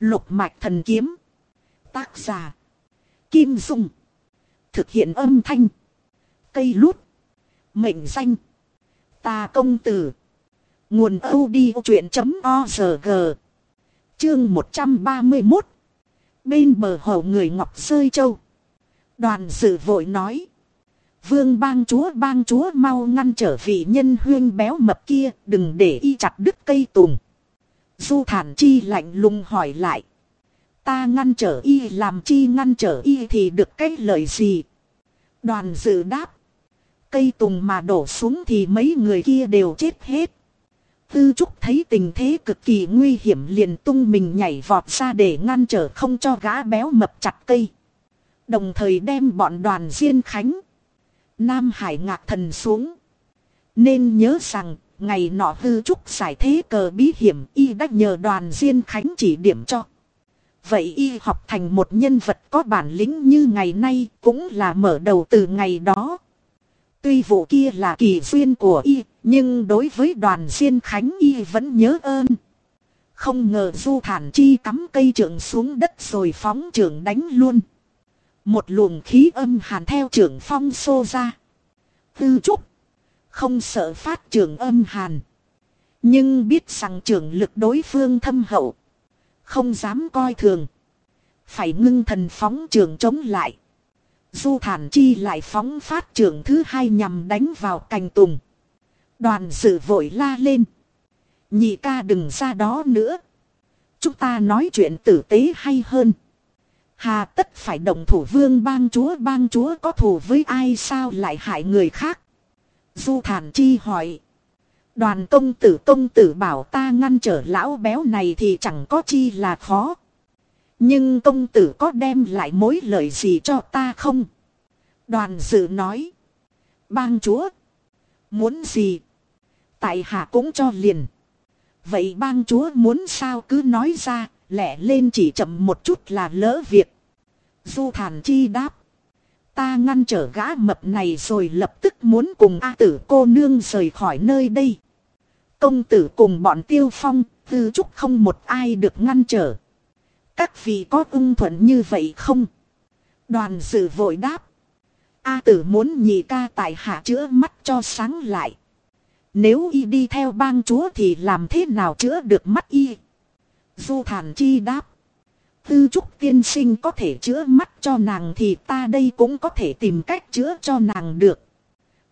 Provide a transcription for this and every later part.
Lục mạch thần kiếm. Tác giả. Kim Dung. Thực hiện âm thanh. Cây lút. Mệnh danh. Ta công tử. Nguồn odchuyện.org Chương 131 Bên bờ hồ người ngọc rơi châu. Đoàn dự vội nói. Vương bang chúa bang chúa mau ngăn trở vị nhân huyên béo mập kia, đừng để y chặt đứt cây tùng. Du thản chi lạnh lùng hỏi lại. Ta ngăn trở y làm chi ngăn trở y thì được cái lời gì? Đoàn dự đáp. Cây tùng mà đổ xuống thì mấy người kia đều chết hết. Tư Trúc thấy tình thế cực kỳ nguy hiểm liền tung mình nhảy vọt ra để ngăn trở không cho gã béo mập chặt cây. Đồng thời đem bọn đoàn Diên Khánh. Nam Hải ngạc thần xuống. Nên nhớ rằng, ngày nọ Tư Trúc giải thế cờ bí hiểm y đã nhờ đoàn Diên Khánh chỉ điểm cho. Vậy y học thành một nhân vật có bản lĩnh như ngày nay cũng là mở đầu từ ngày đó. Tuy vụ kia là kỳ duyên của y, nhưng đối với đoàn Diên Khánh y vẫn nhớ ơn. Không ngờ Du Thản Chi cắm cây trưởng xuống đất rồi phóng trưởng đánh luôn. Một luồng khí âm hàn theo trưởng phong xô ra. Tư trúc. Không sợ phát trưởng âm hàn. Nhưng biết rằng trưởng lực đối phương thâm hậu. Không dám coi thường. Phải ngưng thần phóng trường chống lại. Du thản chi lại phóng phát trường thứ hai nhằm đánh vào cành tùng. Đoàn sự vội la lên. Nhị ca đừng ra đó nữa. Chúng ta nói chuyện tử tế hay hơn. Hà tất phải đồng thủ vương bang chúa bang chúa có thù với ai sao lại hại người khác. Du thản chi hỏi. Đoàn công tử công tử bảo ta ngăn trở lão béo này thì chẳng có chi là khó. Nhưng công tử có đem lại mối lợi gì cho ta không? Đoàn dự nói. Bang chúa. Muốn gì? Tại hạ cũng cho liền. Vậy bang chúa muốn sao cứ nói ra, lẻ lên chỉ chậm một chút là lỡ việc. Du thản chi đáp. Ta ngăn trở gã mập này rồi lập tức muốn cùng A tử cô nương rời khỏi nơi đây. Công tử cùng bọn tiêu phong, tư trúc không một ai được ngăn trở. Các vị có ưng thuận như vậy không? Đoàn dự vội đáp. A tử muốn nhị ca tại hạ chữa mắt cho sáng lại. Nếu y đi theo bang chúa thì làm thế nào chữa được mắt y? Du thản chi đáp. Tư trúc tiên sinh có thể chữa mắt cho nàng thì ta đây cũng có thể tìm cách chữa cho nàng được.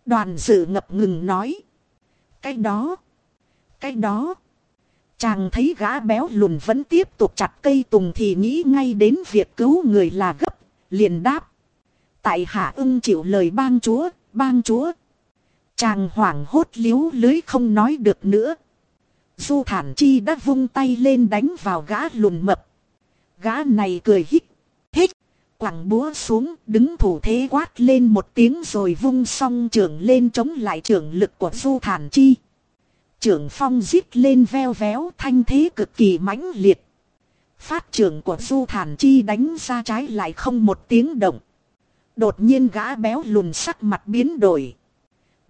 Đoàn dự ngập ngừng nói. Cái đó. Cái đó. Chàng thấy gã béo lùn vẫn tiếp tục chặt cây tùng thì nghĩ ngay đến việc cứu người là gấp, liền đáp. Tại hạ ưng chịu lời bang chúa, bang chúa. Chàng hoảng hốt liếu lưới không nói được nữa. Du thản chi đã vung tay lên đánh vào gã lùn mập. Gã này cười hít, hít, quẳng búa xuống, đứng thủ thế quát lên một tiếng rồi vung song trưởng lên chống lại trưởng lực của du thản chi. Trưởng phong rít lên veo véo thanh thế cực kỳ mãnh liệt. Phát trưởng của du thản chi đánh ra trái lại không một tiếng động. Đột nhiên gã béo lùn sắc mặt biến đổi.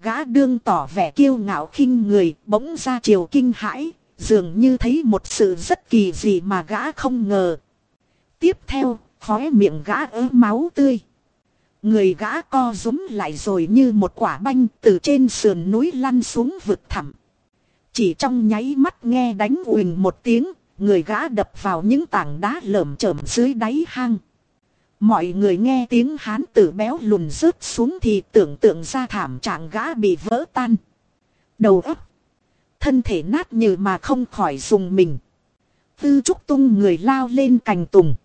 Gã đương tỏ vẻ kiêu ngạo khinh người bỗng ra chiều kinh hãi. Dường như thấy một sự rất kỳ dị mà gã không ngờ. Tiếp theo, khóe miệng gã ớ máu tươi. Người gã co rúm lại rồi như một quả banh từ trên sườn núi lăn xuống vực thẳm. Chỉ trong nháy mắt nghe đánh ùnh một tiếng, người gã đập vào những tảng đá lởm chởm dưới đáy hang. Mọi người nghe tiếng hán tử béo lùn rớt xuống thì tưởng tượng ra thảm trạng gã bị vỡ tan. Đầu ấp Thân thể nát như mà không khỏi dùng mình. Tư trúc tung người lao lên cành tùng.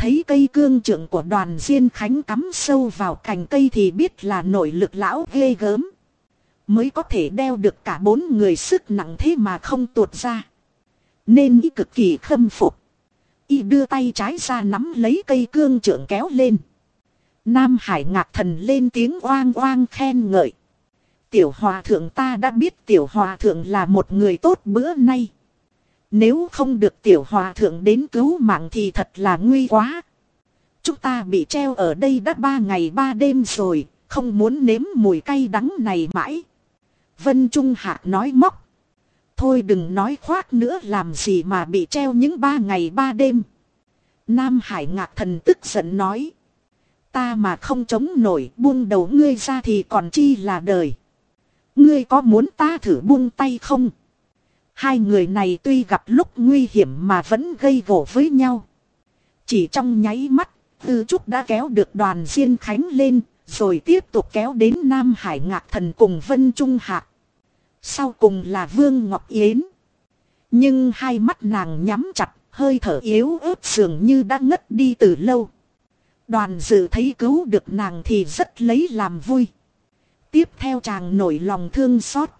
Thấy cây cương trượng của đoàn Diên Khánh cắm sâu vào cành cây thì biết là nội lực lão ghê gớm. Mới có thể đeo được cả bốn người sức nặng thế mà không tuột ra. Nên ý cực kỳ khâm phục. Y đưa tay trái ra nắm lấy cây cương trượng kéo lên. Nam Hải ngạc thần lên tiếng oang oang khen ngợi. Tiểu hòa thượng ta đã biết tiểu hòa thượng là một người tốt bữa nay. Nếu không được tiểu hòa thượng đến cứu mạng thì thật là nguy quá. Chúng ta bị treo ở đây đã ba ngày ba đêm rồi, không muốn nếm mùi cay đắng này mãi. Vân Trung Hạ nói móc. Thôi đừng nói khoác nữa làm gì mà bị treo những ba ngày ba đêm. Nam Hải ngạc thần tức giận nói. Ta mà không chống nổi buông đầu ngươi ra thì còn chi là đời. Ngươi có muốn ta thử buông tay không? Hai người này tuy gặp lúc nguy hiểm mà vẫn gây gỗ với nhau. Chỉ trong nháy mắt, Tư Trúc đã kéo được đoàn Diên Khánh lên, rồi tiếp tục kéo đến Nam Hải Ngạc Thần cùng Vân Trung Hạ. Sau cùng là Vương Ngọc Yến. Nhưng hai mắt nàng nhắm chặt, hơi thở yếu ớt dường như đã ngất đi từ lâu. Đoàn dự thấy cứu được nàng thì rất lấy làm vui. Tiếp theo chàng nổi lòng thương xót.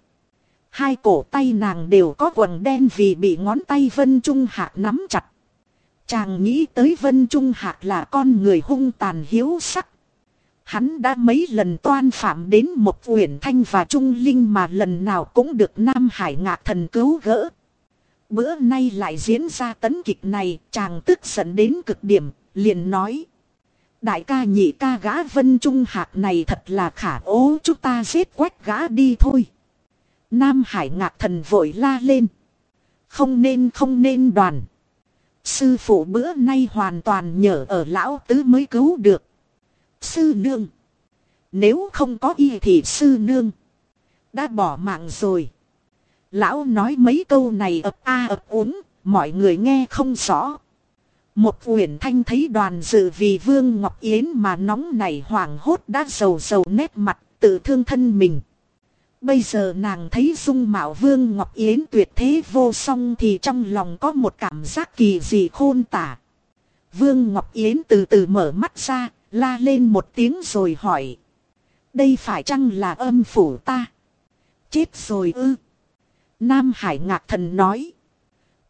Hai cổ tay nàng đều có quần đen vì bị ngón tay Vân Trung Hạc nắm chặt. Chàng nghĩ tới Vân Trung Hạc là con người hung tàn hiếu sắc. Hắn đã mấy lần toan phạm đến một uyển thanh và trung linh mà lần nào cũng được Nam Hải ngạc thần cứu gỡ. Bữa nay lại diễn ra tấn kịch này, chàng tức giận đến cực điểm, liền nói. Đại ca nhị ca gã Vân Trung Hạc này thật là khả ố chúng ta giết quách gã đi thôi. Nam Hải ngạc thần vội la lên. Không nên không nên đoàn. Sư phụ bữa nay hoàn toàn nhờ ở lão tứ mới cứu được. Sư nương. Nếu không có y thì sư nương. Đã bỏ mạng rồi. Lão nói mấy câu này ập a ập uống. Mọi người nghe không rõ. Một uyển thanh thấy đoàn dự vì Vương Ngọc Yến mà nóng nảy hoảng hốt đã sầu sầu nét mặt, tự thương thân mình. Bây giờ nàng thấy dung mạo Vương Ngọc Yến tuyệt thế vô song thì trong lòng có một cảm giác kỳ dị khôn tả. Vương Ngọc Yến từ từ mở mắt ra, la lên một tiếng rồi hỏi. Đây phải chăng là âm phủ ta? Chết rồi ư? Nam Hải ngạc thần nói.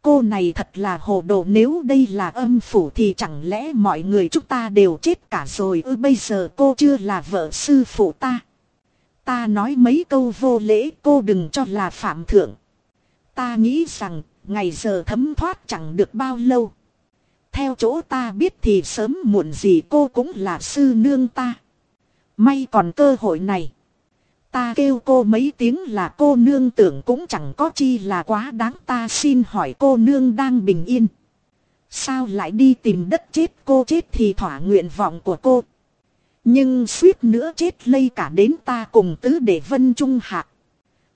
Cô này thật là hồ đồ nếu đây là âm phủ thì chẳng lẽ mọi người chúng ta đều chết cả rồi ư bây giờ cô chưa là vợ sư phụ ta. Ta nói mấy câu vô lễ, cô đừng cho là phạm thượng. Ta nghĩ rằng, ngày giờ thấm thoát chẳng được bao lâu. Theo chỗ ta biết thì sớm muộn gì cô cũng là sư nương ta. May còn cơ hội này. Ta kêu cô mấy tiếng là cô nương tưởng cũng chẳng có chi là quá đáng ta xin hỏi cô nương đang bình yên. Sao lại đi tìm đất chết cô chết thì thỏa nguyện vọng của cô. Nhưng suýt nữa chết lây cả đến ta cùng tứ để Vân Trung Hạc.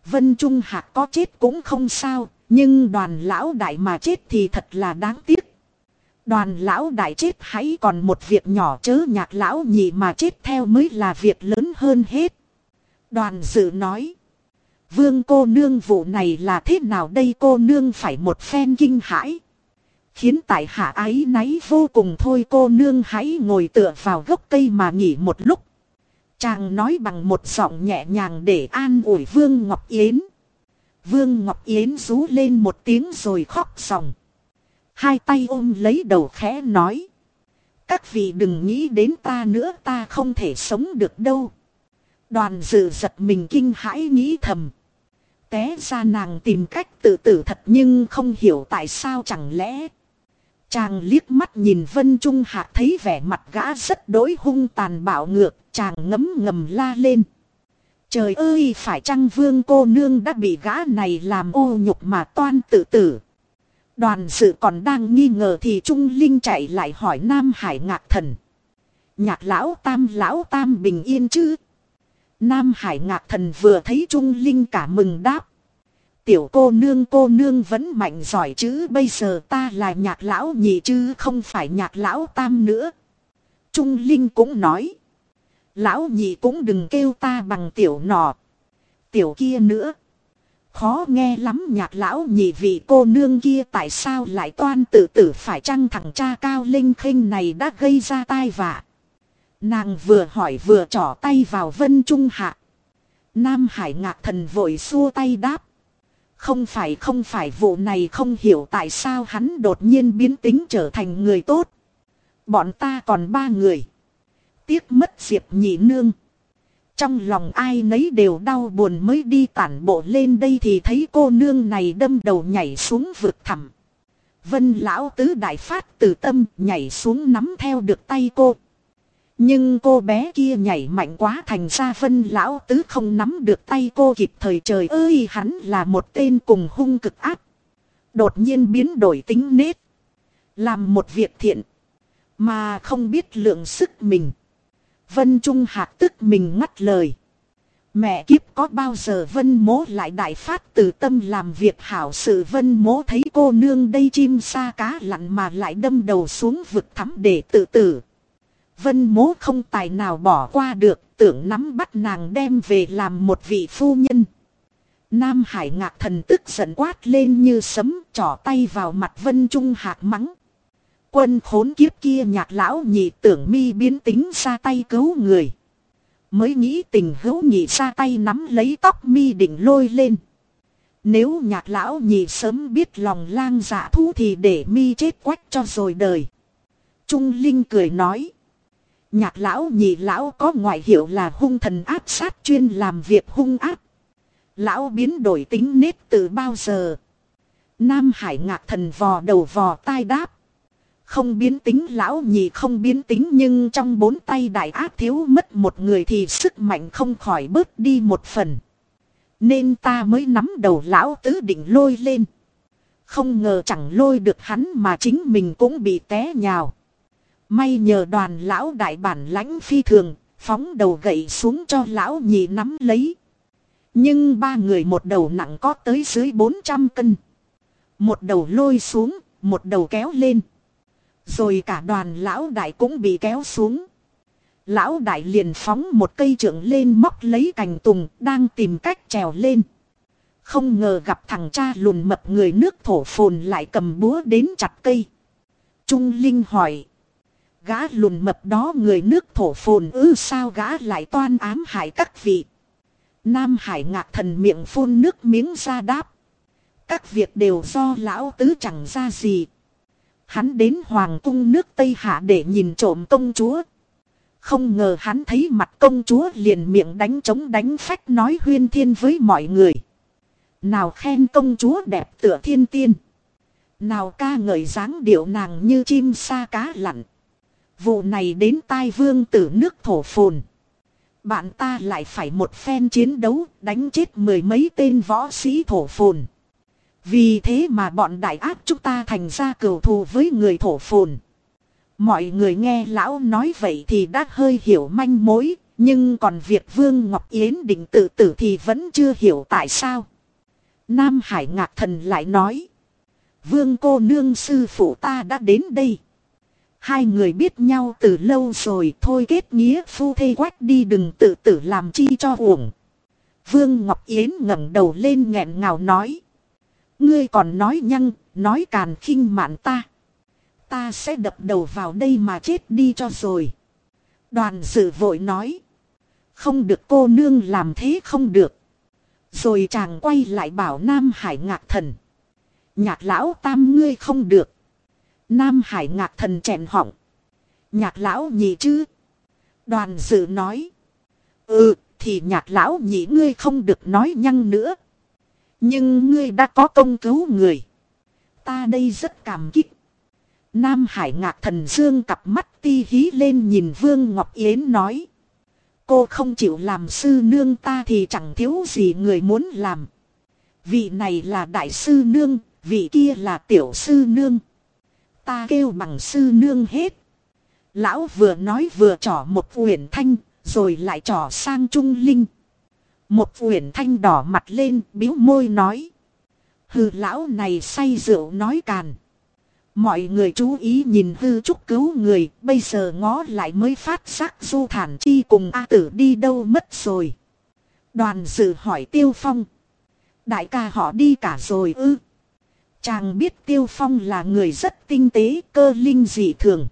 Vân Trung Hạc có chết cũng không sao, nhưng đoàn lão đại mà chết thì thật là đáng tiếc. Đoàn lão đại chết hãy còn một việc nhỏ chớ nhạc lão nhị mà chết theo mới là việc lớn hơn hết. Đoàn dự nói. Vương cô nương vụ này là thế nào đây cô nương phải một phen kinh hãi. Khiến tại hạ ái náy vô cùng thôi cô nương hãy ngồi tựa vào gốc cây mà nghỉ một lúc. Chàng nói bằng một giọng nhẹ nhàng để an ủi Vương Ngọc Yến. Vương Ngọc Yến rú lên một tiếng rồi khóc sòng. Hai tay ôm lấy đầu khẽ nói. Các vị đừng nghĩ đến ta nữa, ta không thể sống được đâu. Đoàn dự giật mình kinh hãi nghĩ thầm. Té ra nàng tìm cách tự tử thật nhưng không hiểu tại sao chẳng lẽ. Chàng liếc mắt nhìn Vân Trung Hạ thấy vẻ mặt gã rất đối hung tàn bạo ngược, chàng ngấm ngầm la lên. Trời ơi phải chăng vương cô nương đã bị gã này làm ô nhục mà toan tự tử. Đoàn sự còn đang nghi ngờ thì Trung Linh chạy lại hỏi Nam Hải ngạc thần. Nhạc lão tam lão tam bình yên chứ? Nam Hải ngạc thần vừa thấy Trung Linh cả mừng đáp. Tiểu cô nương cô nương vẫn mạnh giỏi chứ, bây giờ ta là nhạc lão nhị chứ, không phải nhạc lão tam nữa. Trung Linh cũng nói. Lão nhị cũng đừng kêu ta bằng tiểu nọ. Tiểu kia nữa. Khó nghe lắm nhạc lão nhị vị cô nương kia tại sao lại toan tự tử, phải chăng thằng cha cao linh khinh này đã gây ra tai vạ. Nàng vừa hỏi vừa trỏ tay vào vân trung hạ. Nam hải ngạc thần vội xua tay đáp. Không phải không phải, vụ này không hiểu tại sao hắn đột nhiên biến tính trở thành người tốt. Bọn ta còn ba người. Tiếc mất Diệp nhị nương. Trong lòng ai nấy đều đau buồn mới đi tản bộ lên đây thì thấy cô nương này đâm đầu nhảy xuống vực thẳm. Vân lão tứ đại phát từ tâm nhảy xuống nắm theo được tay cô. Nhưng cô bé kia nhảy mạnh quá thành ra vân lão tứ không nắm được tay cô kịp thời trời ơi, hắn là một tên cùng hung cực ác. Đột nhiên biến đổi tính nết. Làm một việc thiện. Mà không biết lượng sức mình. Vân Trung Hạc tức mình ngắt lời. Mẹ kiếp, có bao giờ vân mố lại đại phát từ tâm làm việc hảo sự vân mố thấy cô nương đây chim xa cá lặn mà lại đâm đầu xuống vực thắm để tự tử. Vân mố không tài nào bỏ qua được, tưởng nắm bắt nàng đem về làm một vị phu nhân. Nam Hải ngạc thần tức giận quát lên như sấm, trỏ tay vào mặt Vân Trung Hạc mắng. Quân khốn kiếp kia nhạc lão nhị tưởng mi biến tính ra tay cứu người. Mới nghĩ tình hữu nhị ra tay nắm lấy tóc mi định lôi lên. Nếu nhạc lão nhị sớm biết lòng lang dạ thu thì để mi chết quách cho rồi đời. Trung Linh cười nói. Nhạc lão nhị lão có ngoại hiệu là hung thần áp sát chuyên làm việc hung áp. Lão biến đổi tính nết từ bao giờ. Nam Hải ngạc thần vò đầu vò tai đáp. Không biến tính, lão nhị không biến tính, nhưng trong bốn tay đại ác thiếu mất một người thì sức mạnh không khỏi bớt đi một phần. Nên ta mới nắm đầu lão tứ định lôi lên. Không ngờ chẳng lôi được hắn mà chính mình cũng bị té nhào. May nhờ đoàn lão đại bản lãnh phi thường, phóng đầu gậy xuống cho lão nhị nắm lấy. Nhưng ba người một đầu nặng có tới dưới 400 cân. Một đầu lôi xuống, một đầu kéo lên. Rồi cả đoàn lão đại cũng bị kéo xuống. Lão đại liền phóng một cây trượng lên móc lấy cành tùng đang tìm cách trèo lên. Không ngờ gặp thằng cha lùn mập người nước thổ phồn lại cầm búa đến chặt cây. Trung Linh hỏi. Gã lùn mập đó người nước thổ phồn ư sao gã lại toan ám hại các vị. Nam Hải ngạc thần miệng phun nước miếng ra đáp. Các việc đều do lão tứ chẳng ra gì. Hắn đến hoàng cung nước Tây Hạ để nhìn trộm công chúa. Không ngờ hắn thấy mặt công chúa liền miệng đánh trống đánh phách nói huyên thiên với mọi người. Nào khen công chúa đẹp tựa thiên tiên. Nào ca ngợi dáng điệu nàng như chim sa cá lặn. Vụ này đến tai vương tử nước thổ phồn. Bạn ta lại phải một phen chiến đấu đánh chết mười mấy tên võ sĩ thổ phồn. Vì thế mà bọn đại ác chúng ta thành ra cửu thù với người thổ phồn. Mọi người nghe lão nói vậy thì đã hơi hiểu manh mối, nhưng còn việc Vương Ngọc Yến định tự tử thì vẫn chưa hiểu tại sao. Nam Hải Ngạc Thần lại nói. Vương cô nương sư phụ ta đã đến đây. Hai người biết nhau từ lâu rồi thôi kết nghĩa phu thê quách đi đừng tự tử làm chi cho uổng. Vương Ngọc Yến ngẩng đầu lên nghẹn ngào nói. Ngươi còn nói nhăng, nói càn khinh mạn ta. Ta sẽ đập đầu vào đây mà chết đi cho rồi. Đoàn dự vội nói. Không được cô nương làm thế không được. Rồi chàng quay lại bảo Nam Hải ngạc thần. Nhạc lão tam ngươi không được. Nam Hải ngạc thần chèn họng. Nhạc lão nhị chứ. Đoàn dự nói. Ừ thì nhạc lão nhị ngươi không được nói nhăng nữa. Nhưng ngươi đã có công cứu người. Ta đây rất cảm kích. Nam Hải ngạc thần dương cặp mắt ti hí lên nhìn Vương Ngọc Yến nói. Cô không chịu làm sư nương ta thì chẳng thiếu gì người muốn làm. Vị này là đại sư nương, vị kia là tiểu sư nương. Ta kêu bằng sư nương hết. Lão vừa nói vừa trỏ một uyển thanh, rồi lại trỏ sang trung linh. Một uyển thanh đỏ mặt lên, biếu môi nói. Hừ lão này say rượu nói càn. Mọi người chú ý nhìn hư trúc cứu người, bây giờ ngó lại mới phát giác du thản chi cùng A tử đi đâu mất rồi. Đoàn dự hỏi tiêu phong. Đại ca họ đi cả rồi ư. Chàng biết tiêu phong là người rất tinh tế, cơ linh dị thường.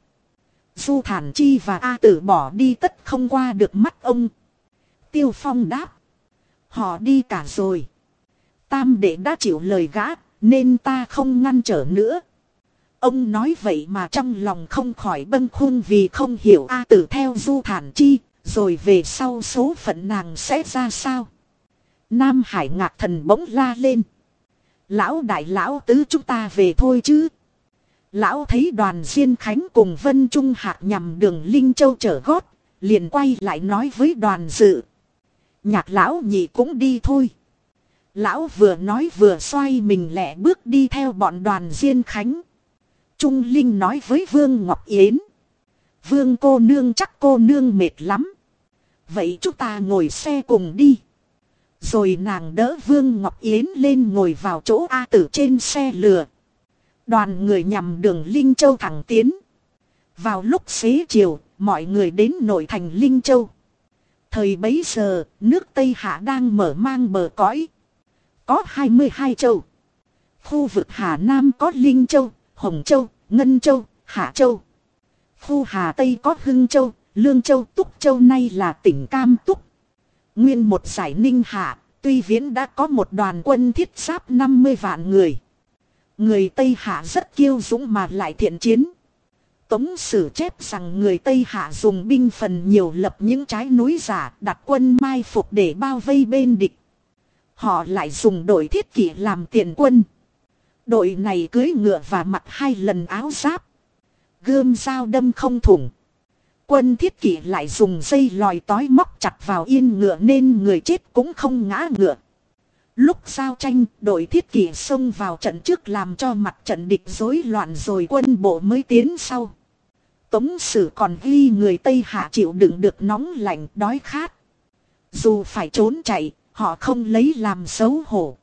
Du thản chi và A tử bỏ đi tất không qua được mắt ông. Tiêu phong đáp. Họ đi cả rồi. Tam đệ đã chịu lời gã, nên ta không ngăn trở nữa. Ông nói vậy mà trong lòng không khỏi bâng khuâng vì không hiểu A tử theo du thản chi, rồi về sau số phận nàng sẽ ra sao. Nam Hải ngạc thần bỗng la lên. Lão đại lão tứ chúng ta về thôi chứ. Lão thấy đoàn Diên Khánh cùng Vân Trung Hạc nhằm đường Linh Châu trở gót, liền quay lại nói với đoàn dự. Nhạc lão nhị cũng đi thôi. Lão vừa nói vừa xoay mình lẹ bước đi theo bọn đoàn Diên Khánh. Trung Linh nói với Vương Ngọc Yến. Vương cô nương chắc cô nương mệt lắm. Vậy chúng ta ngồi xe cùng đi. Rồi nàng đỡ Vương Ngọc Yến lên ngồi vào chỗ A tử trên xe lừa. Đoàn người nhằm đường Linh Châu thẳng tiến. Vào lúc xế chiều, mọi người đến nội thành Linh Châu. Thời bấy giờ, nước Tây Hạ đang mở mang bờ cõi. Có 22 châu. Khu vực Hà Nam có Linh Châu, Hồng Châu, Ngân Châu, Hạ Châu. Khu Hà Tây có Hưng Châu, Lương Châu, Túc Châu nay là tỉnh Cam Túc. Nguyên một giải ninh hạ, tuy viễn đã có một đoàn quân thiết giáp 50 vạn người. Người Tây Hạ rất kiêu dũng mà lại thiện chiến. Tống sử chép rằng người Tây Hạ dùng binh phần nhiều lập những trái núi giả đặt quân mai phục để bao vây bên địch. Họ lại dùng đội thiết kỷ làm tiền quân. Đội này cưới ngựa và mặc hai lần áo giáp. Gươm dao đâm không thủng. Quân thiết kỷ lại dùng dây lòi tói móc chặt vào yên ngựa nên người chết cũng không ngã ngựa. Lúc giao tranh, đội thiết kỷ xông vào trận trước làm cho mặt trận địch rối loạn rồi quân bộ mới tiến sau. Tống sử còn ghi người Tây Hạ chịu đựng được nóng lạnh đói khát. Dù phải trốn chạy, họ không lấy làm xấu hổ.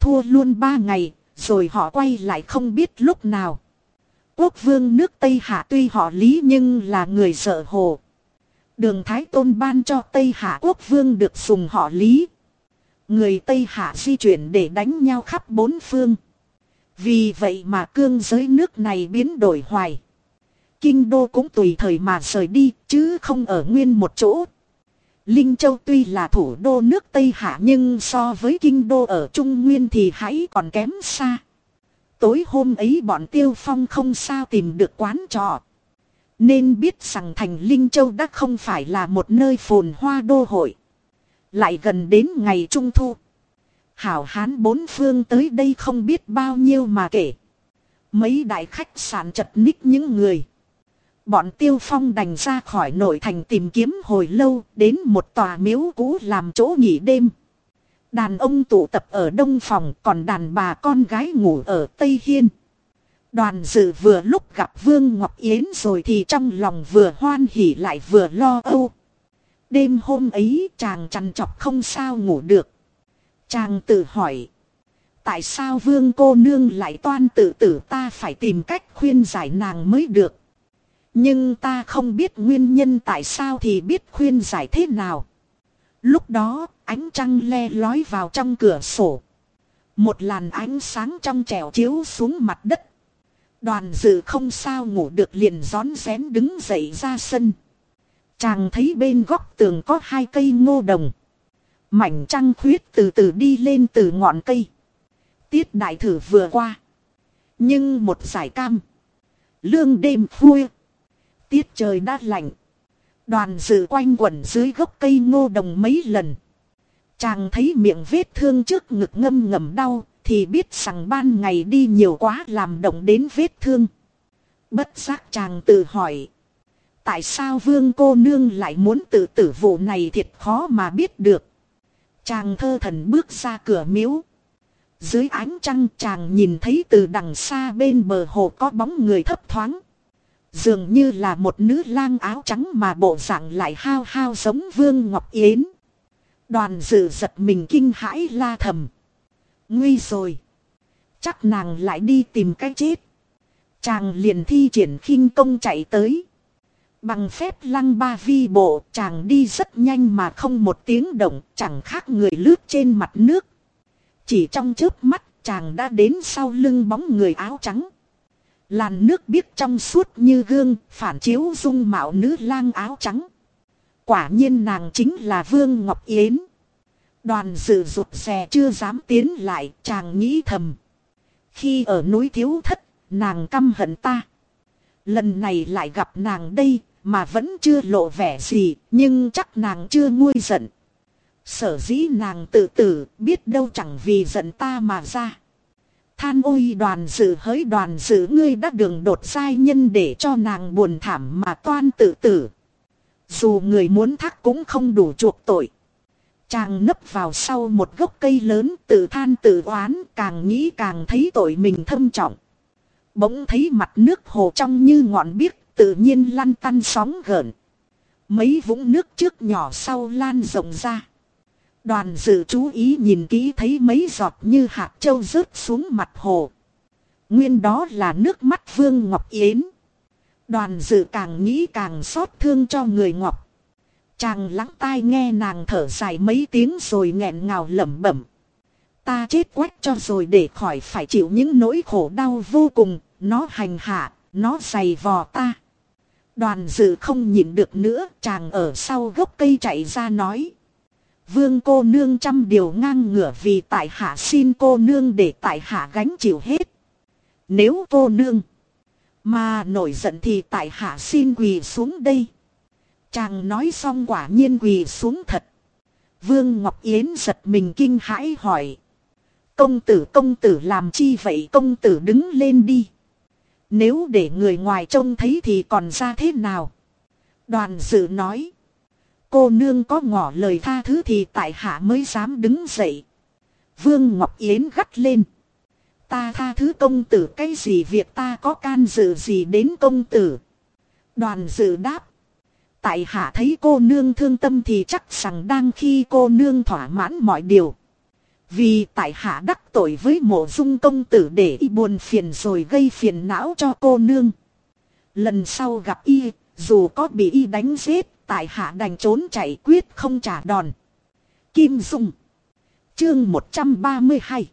Thua luôn ba ngày, rồi họ quay lại không biết lúc nào. Quốc vương nước Tây Hạ tuy họ lý nhưng là người sợ hồ. Đường Thái Tôn ban cho Tây Hạ quốc vương được dùng họ lý. Người Tây Hạ di chuyển để đánh nhau khắp bốn phương. Vì vậy mà cương giới nước này biến đổi hoài. Kinh đô cũng tùy thời mà rời đi, chứ không ở nguyên một chỗ. Linh Châu tuy là thủ đô nước Tây Hạ nhưng so với kinh đô ở Trung Nguyên thì hãy còn kém xa. Tối hôm ấy bọn Tiêu Phong không sao tìm được quán trọ. Nên biết rằng thành Linh Châu đã không phải là một nơi phồn hoa đô hội. Lại gần đến ngày Trung Thu. Hảo hán bốn phương tới đây không biết bao nhiêu mà kể. Mấy đại khách sạn chật ních những người. Bọn tiêu phong đành ra khỏi nội thành tìm kiếm hồi lâu đến một tòa miếu cũ làm chỗ nghỉ đêm. Đàn ông tụ tập ở đông phòng, còn đàn bà con gái ngủ ở Tây Hiên. Đoàn dự vừa lúc gặp Vương Ngọc Yến rồi thì trong lòng vừa hoan hỉ lại vừa lo âu. Đêm hôm ấy, chàng chăn chọc không sao ngủ được. Chàng tự hỏi. Tại sao vương cô nương lại toan tự tử ta phải tìm cách khuyên giải nàng mới được. Nhưng ta không biết nguyên nhân tại sao thì biết khuyên giải thế nào. Lúc đó, ánh trăng le lói vào trong cửa sổ. Một làn ánh sáng trong trẻo chiếu xuống mặt đất. Đoàn dự không sao ngủ được liền rón rén đứng dậy ra sân. Chàng thấy bên góc tường có hai cây ngô đồng. Mảnh trăng khuyết từ từ đi lên từ ngọn cây. Tiết đại thử vừa qua. Nhưng một giải cam. Lương đêm vui. Tiết trời đã lạnh. Đoàn dự quanh quẩn dưới gốc cây ngô đồng mấy lần. Chàng thấy miệng vết thương trước ngực ngâm ngầm đau. Thì biết rằng ban ngày đi nhiều quá làm động đến vết thương. Bất giác chàng tự hỏi. Tại sao vương cô nương lại muốn tự tử vụ này thiệt khó mà biết được. Chàng thơ thần bước ra cửa miếu. Dưới ánh trăng chàng nhìn thấy từ đằng xa bên bờ hồ có bóng người thấp thoáng. Dường như là một nữ lang áo trắng mà bộ dạng lại hao hao giống Vương Ngọc Yến. Đoàn dự giật mình kinh hãi la thầm. Nguy rồi. Chắc nàng lại đi tìm cái chết. Chàng liền thi triển khinh công chạy tới. Bằng phép lăng ba vi bộ, chàng đi rất nhanh mà không một tiếng động, chẳng khác người lướt trên mặt nước. Chỉ trong chớp mắt, chàng đã đến sau lưng bóng người áo trắng. Làn nước biếc trong suốt như gương phản chiếu dung mạo nữ lang áo trắng. Quả nhiên nàng chính là Vương Ngọc Yến. Đoàn dự rụt rè chưa dám tiến lại chàng nghĩ thầm. Khi ở núi thiếu thất nàng căm hận ta. Lần này lại gặp nàng đây mà vẫn chưa lộ vẻ gì, nhưng chắc nàng chưa nguôi giận. Sở dĩ nàng tự tử, biết đâu chẳng vì giận ta mà ra. Than ôi đoàn dự hỡi đoàn dự ngươi đã đường đột sai nhân để cho nàng buồn thảm mà toan tự tử. Dù người muốn thác cũng không đủ chuộc tội. Chàng nấp vào sau một gốc cây lớn tự than tự oán, càng nghĩ càng thấy tội mình thâm trọng. Bỗng thấy mặt nước hồ trong như ngọn biếc, tự nhiên lăn tăn sóng gợn. Mấy vũng nước trước nhỏ sau lan rộng ra. Đoàn dự chú ý nhìn kỹ thấy mấy giọt như hạt châu rớt xuống mặt hồ. Nguyên đó là nước mắt Vương Ngọc Yến. Đoàn dự càng nghĩ càng xót thương cho người Ngọc. Chàng lắng tai nghe nàng thở dài mấy tiếng rồi nghẹn ngào lẩm bẩm. Ta chết quách cho rồi để khỏi phải chịu những nỗi khổ đau vô cùng, nó hành hạ, nó dày vò ta. Đoàn dự không nhịn được nữa, chàng ở sau gốc cây chạy ra nói. Vương cô nương trăm điều ngang ngửa vì tại hạ xin cô nương để tại hạ gánh chịu hết. Nếu cô nương mà nổi giận thì tại hạ xin quỳ xuống đây. Chàng nói xong quả nhiên quỳ xuống thật. Vương Ngọc Yến giật mình kinh hãi hỏi. Công tử công tử làm chi vậy công tử đứng lên đi. Nếu để người ngoài trông thấy thì còn ra thế nào? Đoàn dự nói. Cô nương có ngỏ lời tha thứ thì tại hạ mới dám đứng dậy. Vương Ngọc Yến gắt lên. Ta tha thứ công tử cái gì việc ta có can dự gì đến công tử. Đoàn dự đáp. Tại hạ thấy cô nương thương tâm thì chắc rằng đang khi cô nương thỏa mãn mọi điều. Vì tại hạ đắc tội với mộ dung công tử để y buồn phiền rồi gây phiền não cho cô nương. Lần sau gặp y, dù có bị y đánh giết, tại hạ đành trốn chạy quyết không trả đòn. Kim Dung Chương 132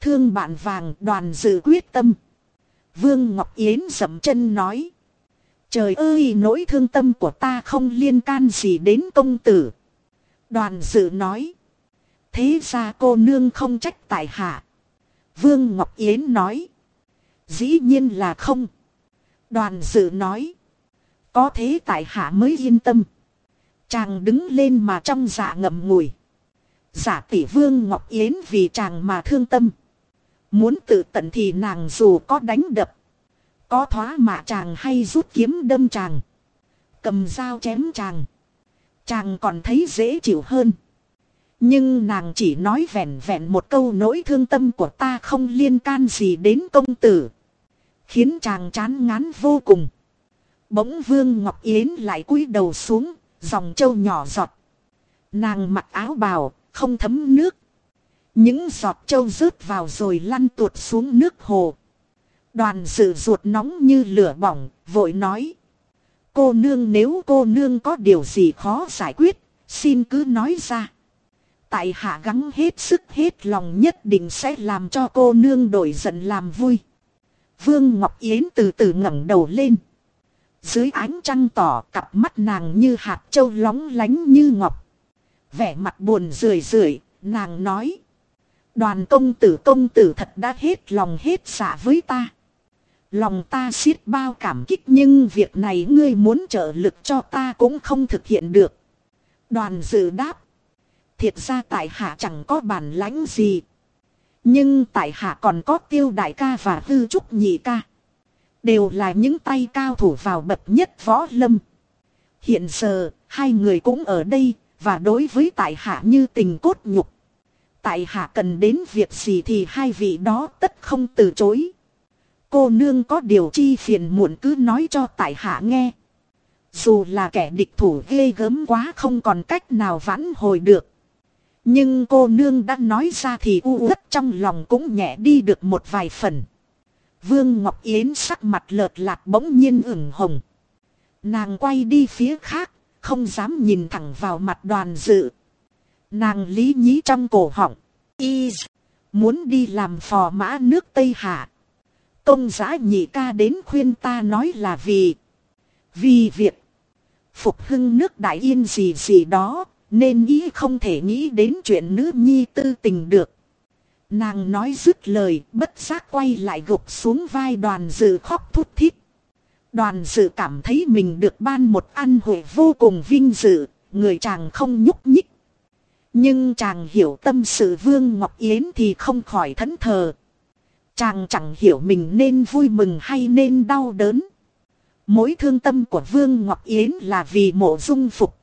Thương bạn vàng đoàn dự quyết tâm. Vương Ngọc Yến dậm chân nói. Trời ơi, nỗi thương tâm của ta không liên can gì đến công tử. Đoàn dự nói. Thế ra cô nương không trách tại hạ. Vương Ngọc Yến nói. Dĩ nhiên là không. Đoàn dự nói. Có thế tại hạ mới yên tâm. Chàng đứng lên mà trong dạ ngậm ngùi. Giả tỷ vương Ngọc Yến vì chàng mà thương tâm. Muốn tự tận thì nàng dù có đánh đập. Có thoá mạ chàng hay rút kiếm đâm chàng. Cầm dao chém chàng. Chàng còn thấy dễ chịu hơn. Nhưng nàng chỉ nói vẹn vẹn một câu nỗi thương tâm của ta không liên can gì đến công tử. Khiến chàng chán ngán vô cùng. Bỗng vương Ngọc Yến lại cúi đầu xuống, dòng châu nhỏ giọt. Nàng mặc áo bào, không thấm nước. Những giọt châu rớt vào rồi lăn tuột xuống nước hồ. Đoàn sự ruột nóng như lửa bỏng, vội nói. Cô nương nếu cô nương có điều gì khó giải quyết, xin cứ nói ra. Tại hạ gắng hết sức hết lòng nhất định sẽ làm cho cô nương đổi giận làm vui. Vương Ngọc Yến từ từ ngẩng đầu lên. Dưới ánh trăng tỏ cặp mắt nàng như hạt châu lóng lánh như ngọc. Vẻ mặt buồn rười rượi, nàng nói. Đoàn công tử công tử thật đã hết lòng hết xả với ta. Lòng ta xiết bao cảm kích nhưng việc này ngươi muốn trợ lực cho ta cũng không thực hiện được. Đoàn dự đáp. Thiệt ra tại hạ chẳng có bản lãnh gì. Nhưng tại hạ còn có tiêu đại ca và hư trúc nhị ca. Đều là những tay cao thủ vào bậc nhất võ lâm. Hiện giờ, hai người cũng ở đây, và đối với tại hạ như tình cốt nhục. Tại hạ cần đến việc gì thì hai vị đó tất không từ chối. Cô nương có điều chi phiền muộn cứ nói cho tại hạ nghe. Dù là kẻ địch thủ ghê gớm quá không còn cách nào vãn hồi được. Nhưng cô nương đã nói ra thì u uất trong lòng cũng nhẹ đi được một vài phần. Vương Ngọc Yến sắc mặt lợt lạc bỗng nhiên ửng hồng. Nàng quay đi phía khác, không dám nhìn thẳng vào mặt đoàn dự. Nàng lý nhí trong cổ họng. Y muốn đi làm phò mã nước Tây Hạ. Công giã nhị ca đến khuyên ta nói là vì. Vì việc. Phục hưng nước Đại Yên gì gì đó. Nên ý không thể nghĩ đến chuyện nữ nhi tư tình được. Nàng nói dứt lời bất giác quay lại gục xuống vai đoàn dự khóc thút thít. Đoàn dự cảm thấy mình được ban một ăn hội vô cùng vinh dự, người chàng không nhúc nhích. Nhưng chàng hiểu tâm sự Vương Ngọc Yến thì không khỏi thẫn thờ. Chàng chẳng hiểu mình nên vui mừng hay nên đau đớn. Mối thương tâm của Vương Ngọc Yến là vì mộ dung phục.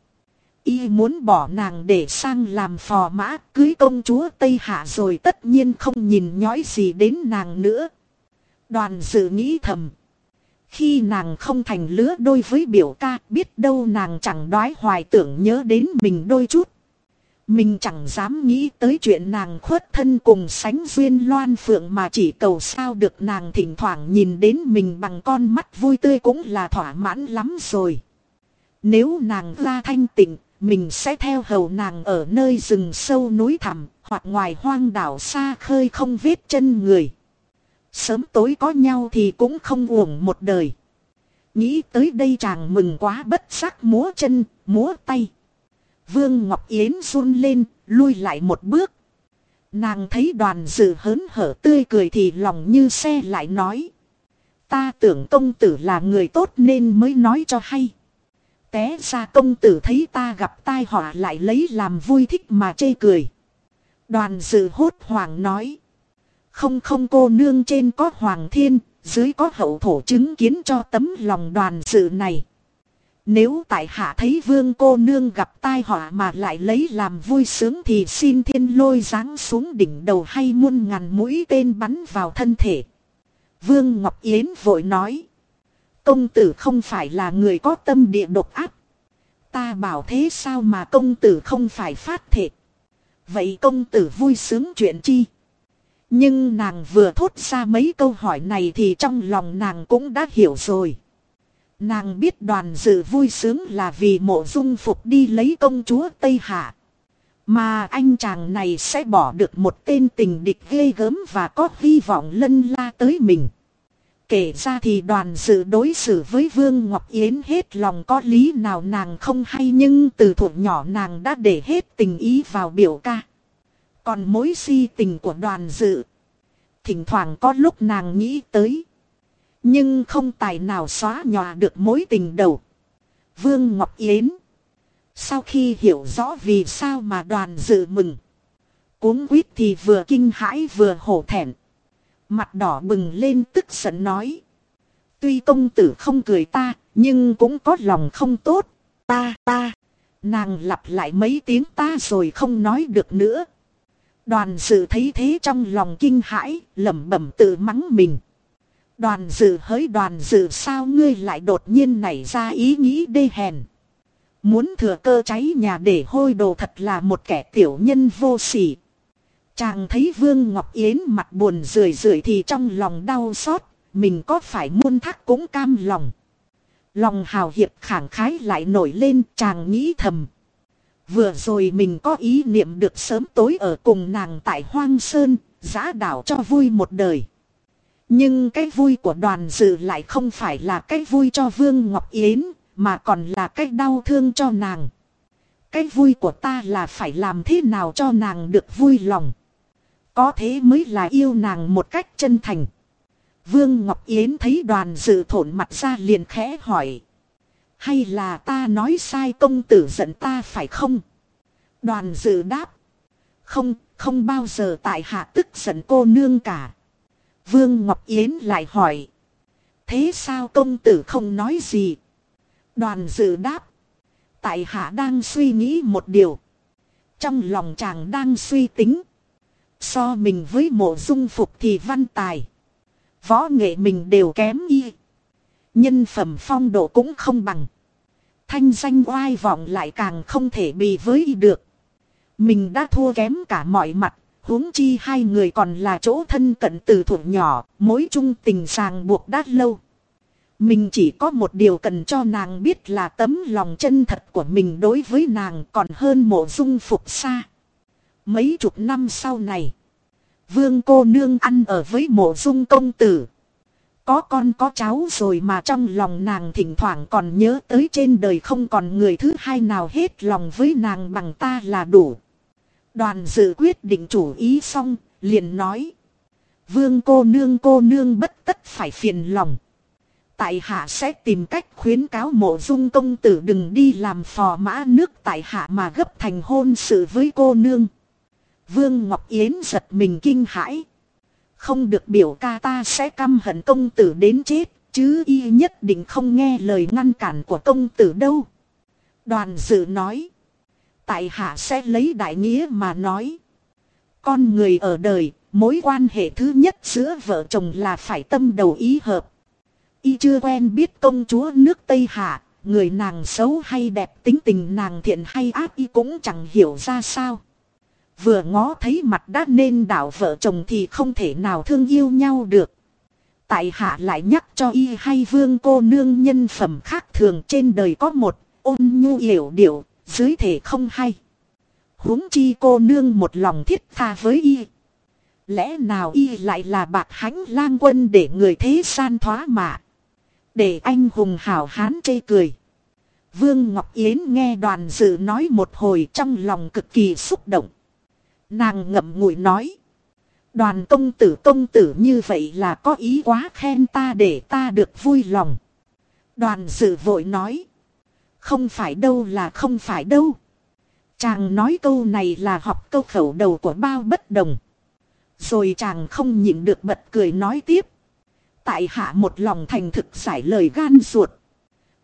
Y muốn bỏ nàng để sang làm phò mã cưới công chúa Tây Hạ rồi tất nhiên không nhìn nhói gì đến nàng nữa. Đoàn dự nghĩ thầm. Khi nàng không thành lứa đôi với biểu ca biết đâu nàng chẳng đoái hoài tưởng nhớ đến mình đôi chút. Mình chẳng dám nghĩ tới chuyện nàng khuất thân cùng sánh duyên loan phượng mà chỉ cầu sao được nàng thỉnh thoảng nhìn đến mình bằng con mắt vui tươi cũng là thỏa mãn lắm rồi. Nếu nàng ra thanh tịnh, mình sẽ theo hầu nàng ở nơi rừng sâu núi thẳm, hoặc ngoài hoang đảo xa khơi không vết chân người. Sớm tối có nhau thì cũng không uổng một đời. Nghĩ tới đây chàng mừng quá bất sắc múa chân, múa tay. Vương Ngọc Yến run lên, lui lại một bước. Nàng thấy đoàn dự hớn hở tươi cười thì lòng như xe lại nói. Ta tưởng công tử là người tốt nên mới nói cho hay. Té ra công tử thấy ta gặp tai họa lại lấy làm vui thích mà chê cười. Đoàn dự hốt hoàng nói. Không không cô nương trên có hoàng thiên, dưới có hậu thổ chứng kiến cho tấm lòng đoàn dự này. Nếu tại hạ thấy vương cô nương gặp tai họa mà lại lấy làm vui sướng thì xin thiên lôi giáng xuống đỉnh đầu hay muôn ngàn mũi tên bắn vào thân thể. Vương Ngọc Yến vội nói. Công tử không phải là người có tâm địa độc ác. Ta bảo thế sao mà công tử không phải phát thể. Vậy công tử vui sướng chuyện chi? Nhưng nàng vừa thốt ra mấy câu hỏi này thì trong lòng nàng cũng đã hiểu rồi. Nàng biết đoàn dự vui sướng là vì mộ dung phục đi lấy công chúa Tây Hạ. Mà anh chàng này sẽ bỏ được một tên tình địch ghê gớm và có hy vọng lân la tới mình. Kể ra thì đoàn dự đối xử với Vương Ngọc Yến hết lòng có lý nào nàng không hay nhưng từ thủ nhỏ nàng đã để hết tình ý vào biểu ca. Còn mối si tình của đoàn dự. Thỉnh thoảng có lúc nàng nghĩ tới. Nhưng không tài nào xóa nhòa được mối tình đầu. Vương Ngọc Yến. Sau khi hiểu rõ vì sao mà đoàn dự mừng. Cuốn quýt thì vừa kinh hãi vừa hổ thẹn. Mặt đỏ bừng lên tức giận nói. Tuy công tử không cười ta, nhưng cũng có lòng không tốt. Ta, ta. Nàng lặp lại mấy tiếng ta rồi không nói được nữa. Đoàn dự thấy thế trong lòng kinh hãi, lẩm bẩm tự mắng mình. Đoàn dự hỡi đoàn dự sao ngươi lại đột nhiên nảy ra ý nghĩ đê hèn. Muốn thừa cơ cháy nhà để hôi đồ thật là một kẻ tiểu nhân vô sỉ. Chàng thấy Vương Ngọc Yến mặt buồn rười rượi thì trong lòng đau xót, mình có phải muôn thác cũng cam lòng. Lòng hào hiệp khẳng khái lại nổi lên chàng nghĩ thầm. Vừa rồi mình có ý niệm được sớm tối ở cùng nàng tại Hoang Sơn, giã đảo cho vui một đời. Nhưng cái vui của đoàn dự lại không phải là cái vui cho Vương Ngọc Yến, mà còn là cái đau thương cho nàng. Cái vui của ta là phải làm thế nào cho nàng được vui lòng. Có thế mới là yêu nàng một cách chân thành. Vương Ngọc Yến thấy đoàn dự thổn mặt ra liền khẽ hỏi. Hay là ta nói sai công tử giận ta phải không? Đoàn dự đáp. Không, không bao giờ tại hạ tức giận cô nương cả. Vương Ngọc Yến lại hỏi. Thế sao công tử không nói gì? Đoàn dự đáp. Tại hạ đang suy nghĩ một điều. Trong lòng chàng đang suy tính. So mình với mộ dung phục thì văn tài. Võ nghệ mình đều kém y. Nhân phẩm phong độ cũng không bằng. Thanh danh oai vọng lại càng không thể bì với y được. Mình đã thua kém cả mọi mặt, huống chi hai người còn là chỗ thân cận từ thủ nhỏ, mối chung tình ràng buộc đã lâu. Mình chỉ có một điều cần cho nàng biết là tấm lòng chân thật của mình đối với nàng còn hơn mộ dung phục xa. Mấy chục năm sau này, vương cô nương ăn ở với mộ dung công tử. Có con có cháu rồi mà trong lòng nàng thỉnh thoảng còn nhớ tới trên đời không còn người thứ hai nào hết lòng với nàng bằng ta là đủ. Đoàn dự quyết định chủ ý xong, liền nói. Vương cô nương cô nương bất tất phải phiền lòng. Tại hạ sẽ tìm cách khuyến cáo mộ dung công tử đừng đi làm phò mã nước tại hạ mà gấp thành hôn sự với cô nương. Vương Ngọc Yến giật mình kinh hãi. Không được biểu ca ta sẽ căm hận công tử đến chết, chứ y nhất định không nghe lời ngăn cản của công tử đâu. Đoàn dự nói. Tại hạ sẽ lấy đại nghĩa mà nói. Con người ở đời, mối quan hệ thứ nhất giữa vợ chồng là phải tâm đầu ý hợp. Y chưa quen biết công chúa nước Tây Hạ, người nàng xấu hay đẹp tính tình nàng thiện hay ác y cũng chẳng hiểu ra sao. Vừa ngó thấy mặt đã nên đảo vợ chồng thì không thể nào thương yêu nhau được. Tại hạ lại nhắc cho y hay vương cô nương nhân phẩm khác thường trên đời có một ôn nhu hiểu điệu, dưới thể không hay. huống chi cô nương một lòng thiết tha với y. Lẽ nào y lại là bạc hánh lang quân để người thế san thoá mạ. Để anh hùng hảo hán chê cười. Vương Ngọc Yến nghe đoàn dự nói một hồi trong lòng cực kỳ xúc động. Nàng ngậm ngùi nói. Đoàn công tử công tử như vậy là có ý quá khen ta để ta được vui lòng. Đoàn dự vội nói. Không phải đâu là không phải đâu. Chàng nói câu này là học câu khẩu đầu của bao bất đồng. Rồi chàng không nhịn được bật cười nói tiếp. Tại hạ một lòng thành thực giải lời gan ruột.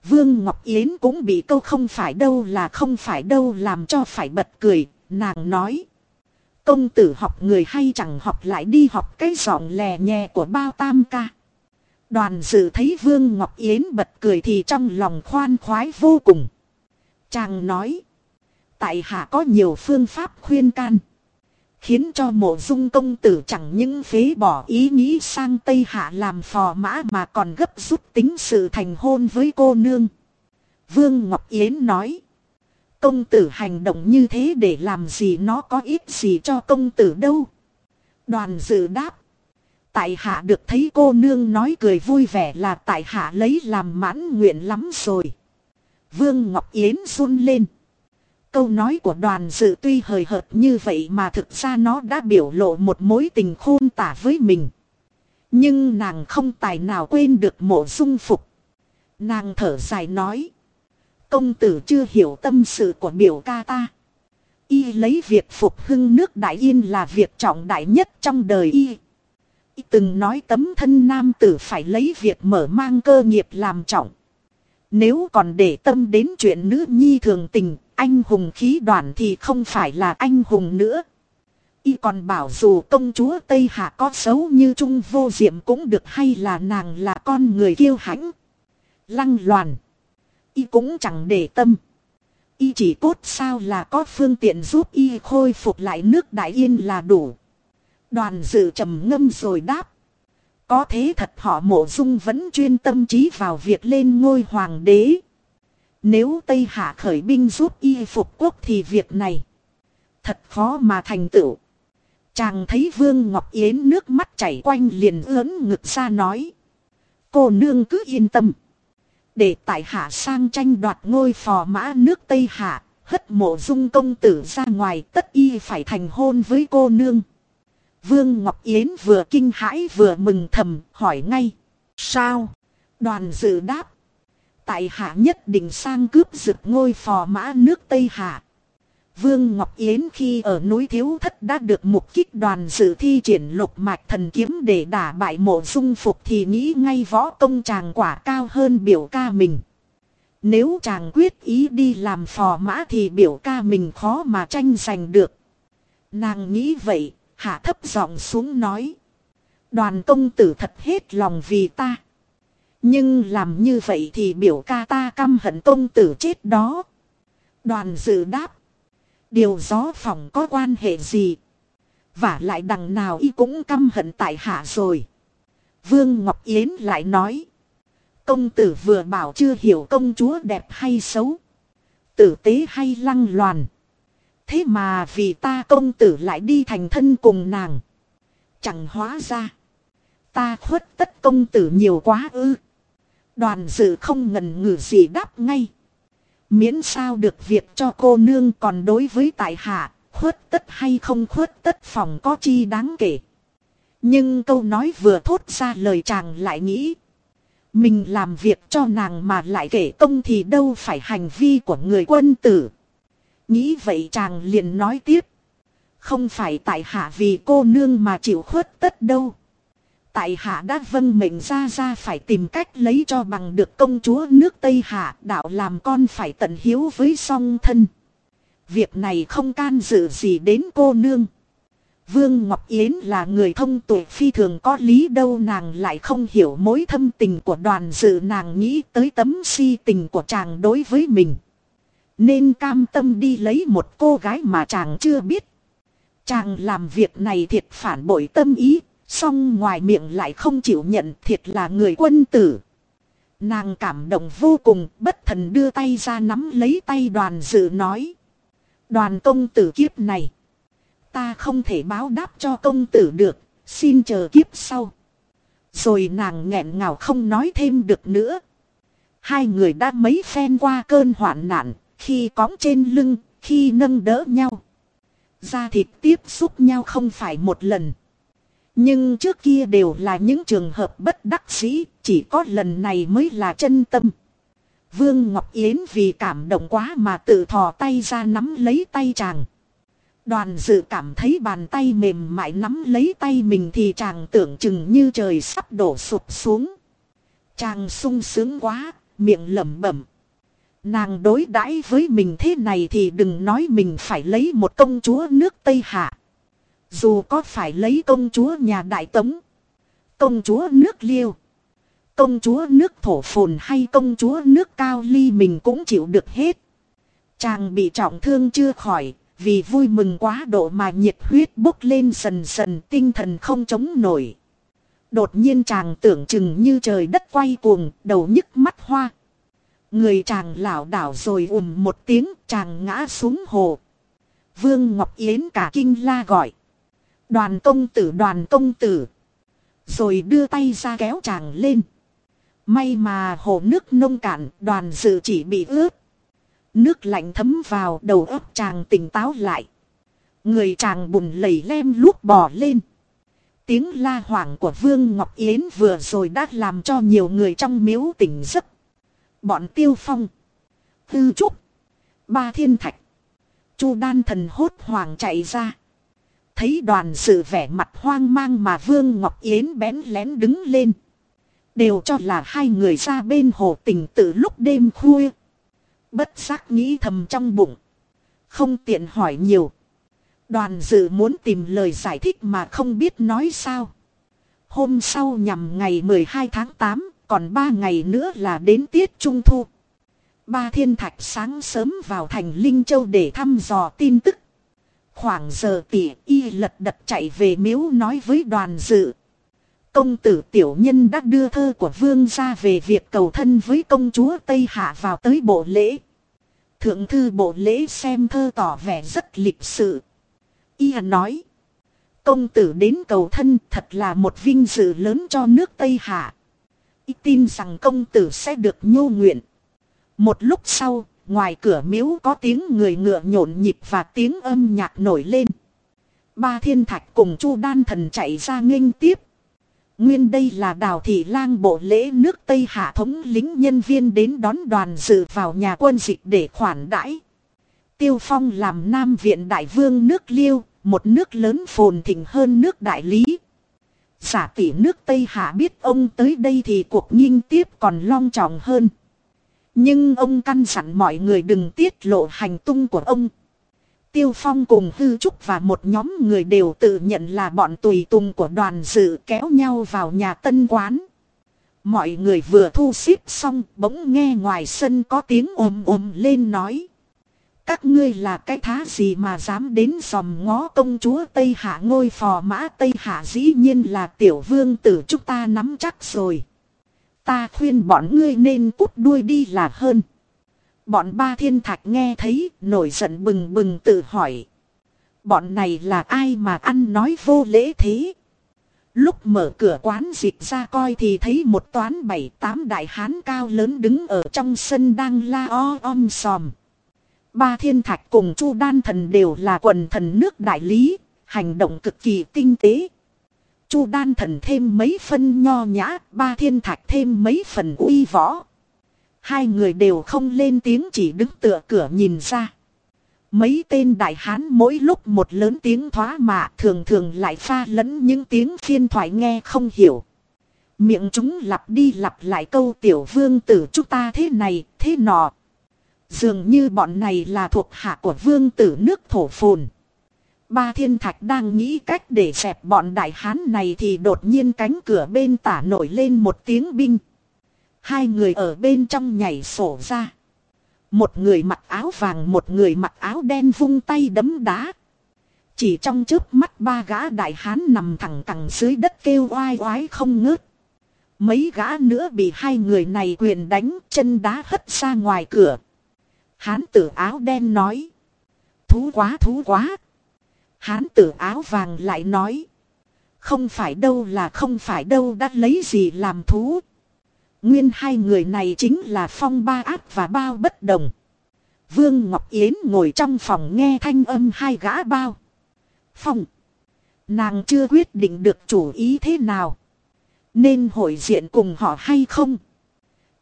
Vương Ngọc Yến cũng bị câu không phải đâu là không phải đâu làm cho phải bật cười. Nàng nói. Công tử học người hay chẳng học lại đi học cái giọng lè nhẹ của bao tam ca. Đoàn dự thấy Vương Ngọc Yến bật cười thì trong lòng khoan khoái vô cùng. Chàng nói. Tại hạ có nhiều phương pháp khuyên can. Khiến cho mộ dung công tử chẳng những phế bỏ ý nghĩ sang Tây Hạ làm phò mã mà còn gấp rút tính sự thành hôn với cô nương. Vương Ngọc Yến nói. Công tử hành động như thế để làm gì nó có ít gì cho công tử đâu. Đoàn dự đáp. Tại hạ được thấy cô nương nói cười vui vẻ là tại hạ lấy làm mãn nguyện lắm rồi. Vương Ngọc Yến run lên. Câu nói của đoàn dự tuy hời hợt như vậy mà thực ra nó đã biểu lộ một mối tình khôn tả với mình. Nhưng nàng không tài nào quên được mộ dung phục. Nàng thở dài nói. Công tử chưa hiểu tâm sự của biểu ca ta. Y lấy việc phục hưng nước Đại Yên là việc trọng đại nhất trong đời Y. Y từng nói tấm thân nam tử phải lấy việc mở mang cơ nghiệp làm trọng. Nếu còn để tâm đến chuyện nữ nhi thường tình, anh hùng khí đoàn thì không phải là anh hùng nữa. Y còn bảo dù công chúa Tây Hạ có xấu như Trung vô diệm cũng được hay là nàng là con người kiêu hãnh. Lăng loàn. Y cũng chẳng để tâm. Y chỉ cốt sao là có phương tiện giúp y khôi phục lại nước Đại Yên là đủ. Đoàn dự trầm ngâm rồi đáp. Có thế thật họ mộ dung vẫn chuyên tâm trí vào việc lên ngôi hoàng đế. Nếu Tây Hạ khởi binh giúp y phục quốc thì việc này thật khó mà thành tựu. Chàng thấy Vương Ngọc Yến nước mắt chảy quanh liền ướn ngực ra nói. Cô nương cứ yên tâm. Để tại hạ sang tranh đoạt ngôi phò mã nước Tây Hạ, hất mộ dung công tử ra ngoài tất y phải thành hôn với cô nương. Vương Ngọc Yến vừa kinh hãi vừa mừng thầm, hỏi ngay. Sao? Đoàn dự đáp. Tại hạ nhất định sang cướp giựt ngôi phò mã nước Tây Hạ. Vương Ngọc Yến khi ở núi Thiếu Thất đã được mục kích đoàn dự thi triển lục mạch thần kiếm để đả bại mộ dung phục thì nghĩ ngay võ công chàng quả cao hơn biểu ca mình. Nếu chàng quyết ý đi làm phò mã thì biểu ca mình khó mà tranh giành được. Nàng nghĩ vậy, hạ thấp giọng xuống nói. Đoàn công tử thật hết lòng vì ta. Nhưng làm như vậy thì biểu ca ta căm hận công tử chết đó. Đoàn dự đáp. Điều gió phòng có quan hệ gì? Và lại đằng nào y cũng căm hận tại hạ rồi. Vương Ngọc Yến lại nói. Công tử vừa bảo chưa hiểu công chúa đẹp hay xấu. Tử tế hay lăng loàn. Thế mà vì ta công tử lại đi thành thân cùng nàng. Chẳng hóa ra. Ta khuất tất công tử nhiều quá ư. Đoàn dự không ngần ngừ gì đáp ngay. Miễn sao được việc cho cô nương còn đối với tại hạ, khuất tất hay không khuất tất phòng có chi đáng kể. Nhưng câu nói vừa thốt ra lời chàng lại nghĩ. Mình làm việc cho nàng mà lại kể công thì đâu phải hành vi của người quân tử. Nghĩ vậy chàng liền nói tiếp. Không phải tại hạ vì cô nương mà chịu khuất tất đâu. Tại hạ đã vâng mệnh ra ra phải tìm cách lấy cho bằng được công chúa nước Tây Hạ đạo làm con phải tận hiếu với song thân. Việc này không can dự gì đến cô nương. Vương Ngọc Yến là người thông tuệ phi thường có lý đâu nàng lại không hiểu mối thâm tình của đoàn dự nàng nghĩ tới tấm si tình của chàng đối với mình. Nên cam tâm đi lấy một cô gái mà chàng chưa biết. Chàng làm việc này thiệt phản bội tâm ý, xong ngoài miệng lại không chịu nhận thiệt là người quân tử. Nàng cảm động vô cùng, bất thần đưa tay ra nắm lấy tay đoàn dự nói. Đoàn công tử kiếp này. Ta không thể báo đáp cho công tử được, xin chờ kiếp sau. Rồi nàng nghẹn ngào không nói thêm được nữa. Hai người đã mấy phen qua cơn hoạn nạn, khi cõng trên lưng, khi nâng đỡ nhau. Da thịt tiếp xúc nhau không phải một lần. Nhưng trước kia đều là những trường hợp bất đắc dĩ, chỉ có lần này mới là chân tâm. Vương Ngọc Yến vì cảm động quá mà tự thò tay ra nắm lấy tay chàng. Đoàn dự cảm thấy bàn tay mềm mại nắm lấy tay mình thì chàng tưởng chừng như trời sắp đổ sụp xuống. Chàng sung sướng quá, miệng lẩm bẩm. Nàng đối đãi với mình thế này thì đừng nói mình phải lấy một công chúa nước Tây Hạ. Dù có phải lấy công chúa nhà Đại Tống, công chúa nước Liêu, công chúa nước Thổ Phồn hay công chúa nước Cao Ly mình cũng chịu được hết. Chàng bị trọng thương chưa khỏi, vì vui mừng quá độ mà nhiệt huyết bốc lên sần sần tinh thần không chống nổi. Đột nhiên chàng tưởng chừng như trời đất quay cuồng, đầu nhức mắt hoa. Người chàng lảo đảo rồi ùm một tiếng chàng ngã xuống hồ. Vương Ngọc Yến cả kinh la gọi. Đoàn công tử, đoàn công tử. Rồi đưa tay ra kéo chàng lên. May mà hồ nước nông cạn, đoàn dự chỉ bị ướt. Nước lạnh thấm vào đầu óc chàng tỉnh táo lại. Người chàng bùn lầy lem lúc bò lên. Tiếng la hoảng của Vương Ngọc Yến vừa rồi đã làm cho nhiều người trong miếu tỉnh giấc. Bọn tiêu phong. Tư trúc. Ba thiên thạch. Chu đan thần hốt hoảng chạy ra. Thấy đoàn sự vẻ mặt hoang mang mà Vương Ngọc Yến bén lén đứng lên. Đều cho là hai người ra bên hồ tình từ lúc đêm khuya. Bất giác nghĩ thầm trong bụng. Không tiện hỏi nhiều. Đoàn dự muốn tìm lời giải thích mà không biết nói sao. Hôm sau nhằm ngày 12 tháng 8, còn 3 ngày nữa là đến tiết trung thu. Ba thiên thạch sáng sớm vào thành Linh Châu để thăm dò tin tức. Khoảng giờ tỉ y lật đật chạy về miếu nói với đoàn dự. Công tử tiểu nhân đã đưa thơ của vương ra về việc cầu thân với công chúa Tây Hạ vào tới bộ lễ. Thượng thư bộ lễ xem thơ tỏ vẻ rất lịch sự. Y nói. Công tử đến cầu thân thật là một vinh dự lớn cho nước Tây Hạ. Y tin rằng công tử sẽ được nhô nguyện. Một lúc sau, ngoài cửa miếu có tiếng người ngựa nhộn nhịp và tiếng âm nhạc nổi lên. Ba thiên thạch cùng chu đan thần chạy ra nghênh tiếp. Nguyên đây là đào thị lang bộ lễ nước Tây Hạ thống lính nhân viên đến đón đoàn dự vào nhà quân dịch để khoản đãi. Tiêu Phong làm Nam Viện Đại Vương nước Liêu, một nước lớn phồn thịnh hơn nước Đại Lý. Giả tỷ nước Tây Hạ biết ông tới đây thì cuộc nghinh tiếp còn long trọng hơn. Nhưng ông căn dặn mọi người đừng tiết lộ hành tung của ông. Tiêu Phong cùng Hư Trúc và một nhóm người đều tự nhận là bọn tùy tùng của đoàn dự kéo nhau vào nhà tân quán. Mọi người vừa thu xếp xong, bỗng nghe ngoài sân có tiếng ồm ồm lên nói. Các ngươi là cái thá gì mà dám đến dòm ngó công chúa Tây Hạ ngôi phò mã Tây Hạ dĩ nhiên là tiểu vương tử chúng ta nắm chắc rồi. Ta khuyên bọn ngươi nên cút đuôi đi là hơn. Bọn ba thiên thạch nghe thấy nổi giận bừng bừng tự hỏi. Bọn này là ai mà ăn nói vô lễ thế? Lúc mở cửa quán dịch ra coi thì thấy một toán bảy tám đại hán cao lớn đứng ở trong sân đang la o om sòm. Ba thiên thạch cùng chu đan thần đều là quần thần nước đại lý, hành động cực kỳ tinh tế. Chu đan thần thêm mấy phân nho nhã, ba thiên thạch thêm mấy phần uy võ. Hai người đều không lên tiếng chỉ đứng tựa cửa nhìn ra. Mấy tên đại hán mỗi lúc một lớn tiếng thoá mạ thường thường lại pha lẫn những tiếng phiên thoại nghe không hiểu. Miệng chúng lặp đi lặp lại câu tiểu vương tử chúng ta thế này, thế nọ. Dường như bọn này là thuộc hạ của vương tử nước thổ phồn. Ba thiên thạch đang nghĩ cách để xẹp bọn đại hán này thì đột nhiên cánh cửa bên tả nổi lên một tiếng binh. Hai người ở bên trong nhảy sổ ra. Một người mặc áo vàng, một người mặc áo đen vung tay đấm đá. Chỉ trong chớp mắt ba gã đại hán nằm thẳng cẳng dưới đất kêu oai oái không ngớt. Mấy gã nữa bị hai người này quyền đánh, chân đá hất ra ngoài cửa. Hán tử áo đen nói. Thú quá thú quá. Hán tử áo vàng lại nói. Không phải đâu là không phải đâu đã lấy gì làm thú. Nguyên hai người này chính là Phong Ba ác và Bao Bất Đồng. Vương Ngọc Yến ngồi trong phòng nghe thanh âm hai gã bao. Phong. Nàng chưa quyết định được chủ ý thế nào. Nên hội diện cùng họ hay không?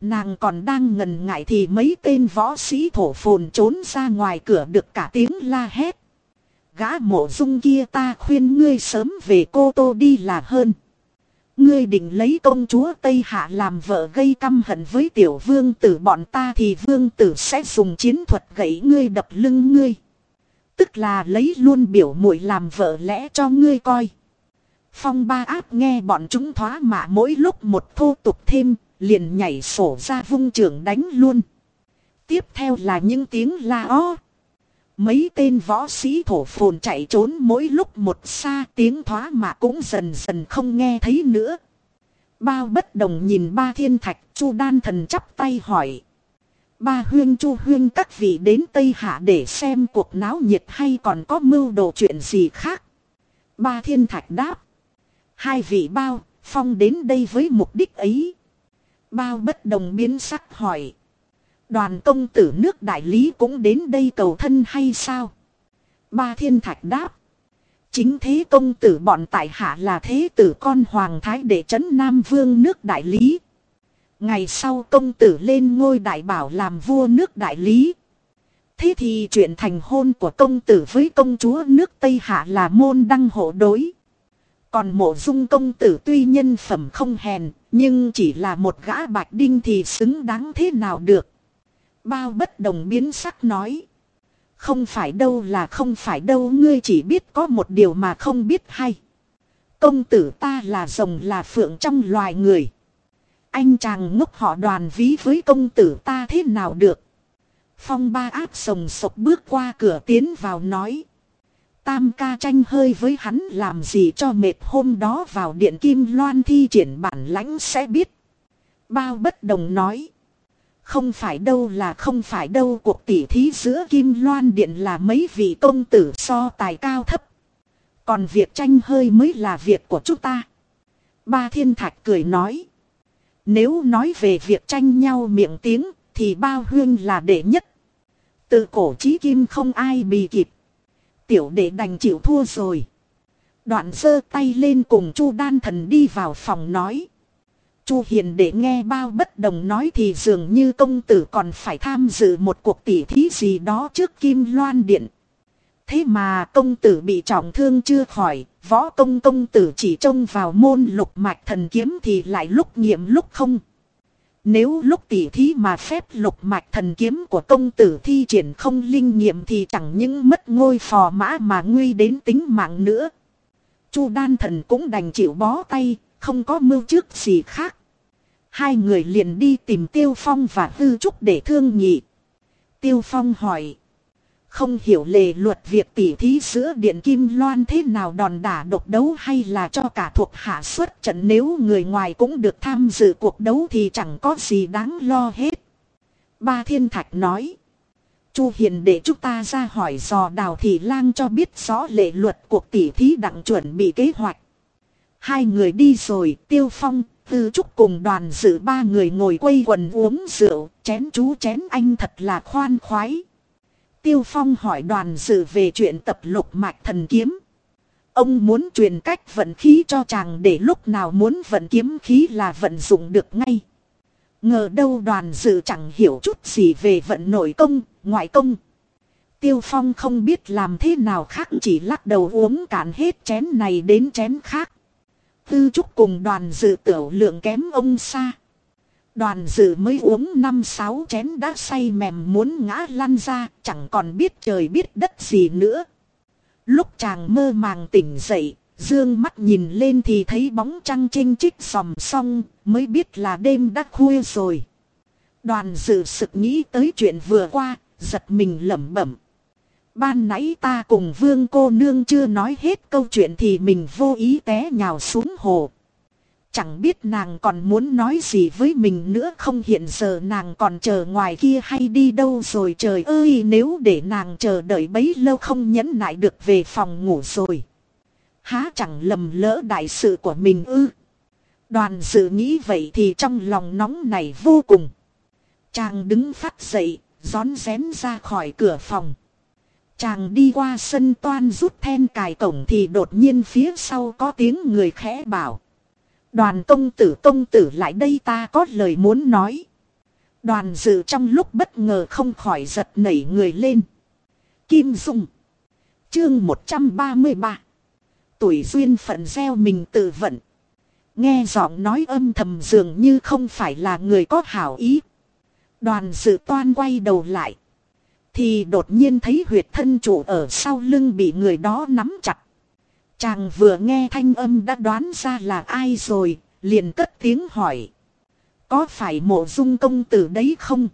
Nàng còn đang ngần ngại thì mấy tên võ sĩ thổ phồn trốn ra ngoài cửa được cả tiếng la hét. Gã mộ dung kia ta khuyên ngươi sớm về cô tô đi là hơn. Ngươi định lấy công chúa Tây Hạ làm vợ gây căm hận với tiểu vương tử bọn ta thì vương tử sẽ dùng chiến thuật gãy ngươi đập lưng ngươi. Tức là lấy luôn biểu muội làm vợ lẽ cho ngươi coi. Phong ba áp nghe bọn chúng thoá mạ mỗi lúc một thô tục thêm, liền nhảy sổ ra vung trường đánh luôn. Tiếp theo là những tiếng la o. Mấy tên võ sĩ thổ phồn chạy trốn mỗi lúc một xa tiếng thoá mà cũng dần dần không nghe thấy nữa. Bao bất đồng nhìn ba thiên thạch chu đan thần chắp tay hỏi. Ba huyên chu huyên các vị đến Tây Hạ để xem cuộc náo nhiệt hay còn có mưu đồ chuyện gì khác. Ba thiên thạch đáp. Hai vị bao, phong đến đây với mục đích ấy. Bao bất đồng biến sắc hỏi. Đoàn công tử nước đại lý cũng đến đây cầu thân hay sao? Ba thiên thạch đáp. Chính thế công tử bọn tại hạ là thế tử con hoàng thái đệ trấn Nam Vương nước đại lý. Ngày sau công tử lên ngôi đại bảo làm vua nước đại lý. Thế thì chuyện thành hôn của công tử với công chúa nước Tây Hạ là môn đăng hộ đối. Còn mộ dung công tử tuy nhân phẩm không hèn, nhưng chỉ là một gã bạch đinh thì xứng đáng thế nào được. Bao bất đồng biến sắc nói. Không phải đâu là không phải đâu, ngươi chỉ biết có một điều mà không biết hay. Công tử ta là rồng là phượng trong loài người. Anh chàng ngốc họ đoàn ví với công tử ta thế nào được. Phong ba áp sồng sộc bước qua cửa tiến vào nói. Tam ca tranh hơi với hắn làm gì cho mệt hôm đó vào điện kim loan thi triển bản lãnh sẽ biết. Bao bất đồng nói. Không phải đâu là không phải đâu, cuộc tỉ thí giữa kim loan điện là mấy vị công tử so tài cao thấp. Còn việc tranh hơi mới là việc của chúng ta. Ba thiên thạch cười nói. Nếu nói về việc tranh nhau miệng tiếng, thì bao huyên là đệ nhất. Từ cổ chí kim không ai bì kịp tiểu đệ đành chịu thua rồi. Đoạn giơ tay lên cùng Chu Đan Thần đi vào phòng nói. Chu Hiền để nghe bao bất đồng nói thì dường như công tử còn phải tham dự một cuộc tỉ thí gì đó trước Kim Loan Điện. Thế mà công tử bị trọng thương chưa khỏi, võ công công tử chỉ trông vào môn lục mạch thần kiếm thì lại lúc nghiệm lúc không. Nếu lúc tỉ thí mà phép lục mạch thần kiếm của công tử thi triển không linh nghiệm thì chẳng những mất ngôi phò mã mà nguy đến tính mạng nữa. Chu đan thần cũng đành chịu bó tay, không có mưu trước gì khác. Hai người liền đi tìm Tiêu Phong và Tư Trúc để thương nhị. Tiêu Phong hỏi. Không hiểu lề luật việc tỉ thí giữa Điện Kim Loan thế nào, đòn đả độc đấu hay là cho cả thuộc hạ xuất trận nếu người ngoài cũng được tham dự cuộc đấu thì chẳng có gì đáng lo hết. Ba Thiên Thạch nói. Chu Hiền để chúng ta ra hỏi dò đào thị lang cho biết rõ lệ luật cuộc tỉ thí đặng chuẩn bị kế hoạch. Hai người đi rồi, Tiêu Phong, Tư Trúc cùng đoàn dự ba người ngồi quây quần uống rượu, chén chú chén anh thật là khoan khoái. Tiêu Phong hỏi đoàn dự về chuyện tập lục mạch thần kiếm. Ông muốn truyền cách vận khí cho chàng để lúc nào muốn vận kiếm khí là vận dụng được ngay. Ngờ đâu đoàn dự chẳng hiểu chút gì về vận nội công, ngoại công. Tiêu Phong không biết làm thế nào khác chỉ lắc đầu uống cạn hết chén này đến chén khác. Tư Trúc cùng đoàn dự tiểu lượng kém ông xa. Đoàn dự mới uống năm sáu chén đã say mềm muốn ngã lăn ra, chẳng còn biết trời biết đất gì nữa. Lúc chàng mơ màng tỉnh dậy, dương mắt nhìn lên thì thấy bóng trăng chênh chích sòm song, mới biết là đêm đã khuya rồi. Đoàn dự sực nghĩ tới chuyện vừa qua, giật mình lẩm bẩm. Ban nãy ta cùng vương cô nương chưa nói hết câu chuyện thì mình vô ý té nhào xuống hồ. Chẳng biết nàng còn muốn nói gì với mình nữa không hiện giờ nàng còn chờ ngoài kia hay đi đâu rồi trời ơi nếu để nàng chờ đợi bấy lâu không nhẫn nại được về phòng ngủ rồi. Há chẳng lầm lỡ đại sự của mình ư. Đoàn dự nghĩ vậy thì trong lòng nóng này vô cùng. Chàng đứng phát dậy, gión rén ra khỏi cửa phòng. Chàng đi qua sân toan rút then cài cổng thì đột nhiên phía sau có tiếng người khẽ bảo. Đoàn công tử công tử lại đây ta có lời muốn nói. Đoàn dự trong lúc bất ngờ không khỏi giật nảy người lên. Kim Dung. Chương 133. Tuổi duyên phận gieo mình tự vận. Nghe giọng nói âm thầm dường như không phải là người có hảo ý. Đoàn dự toan quay đầu lại. Thì đột nhiên thấy huyệt thân chủ ở sau lưng bị người đó nắm chặt. Chàng vừa nghe thanh âm đã đoán ra là ai rồi, liền cất tiếng hỏi. Có phải mộ dung công tử đấy không?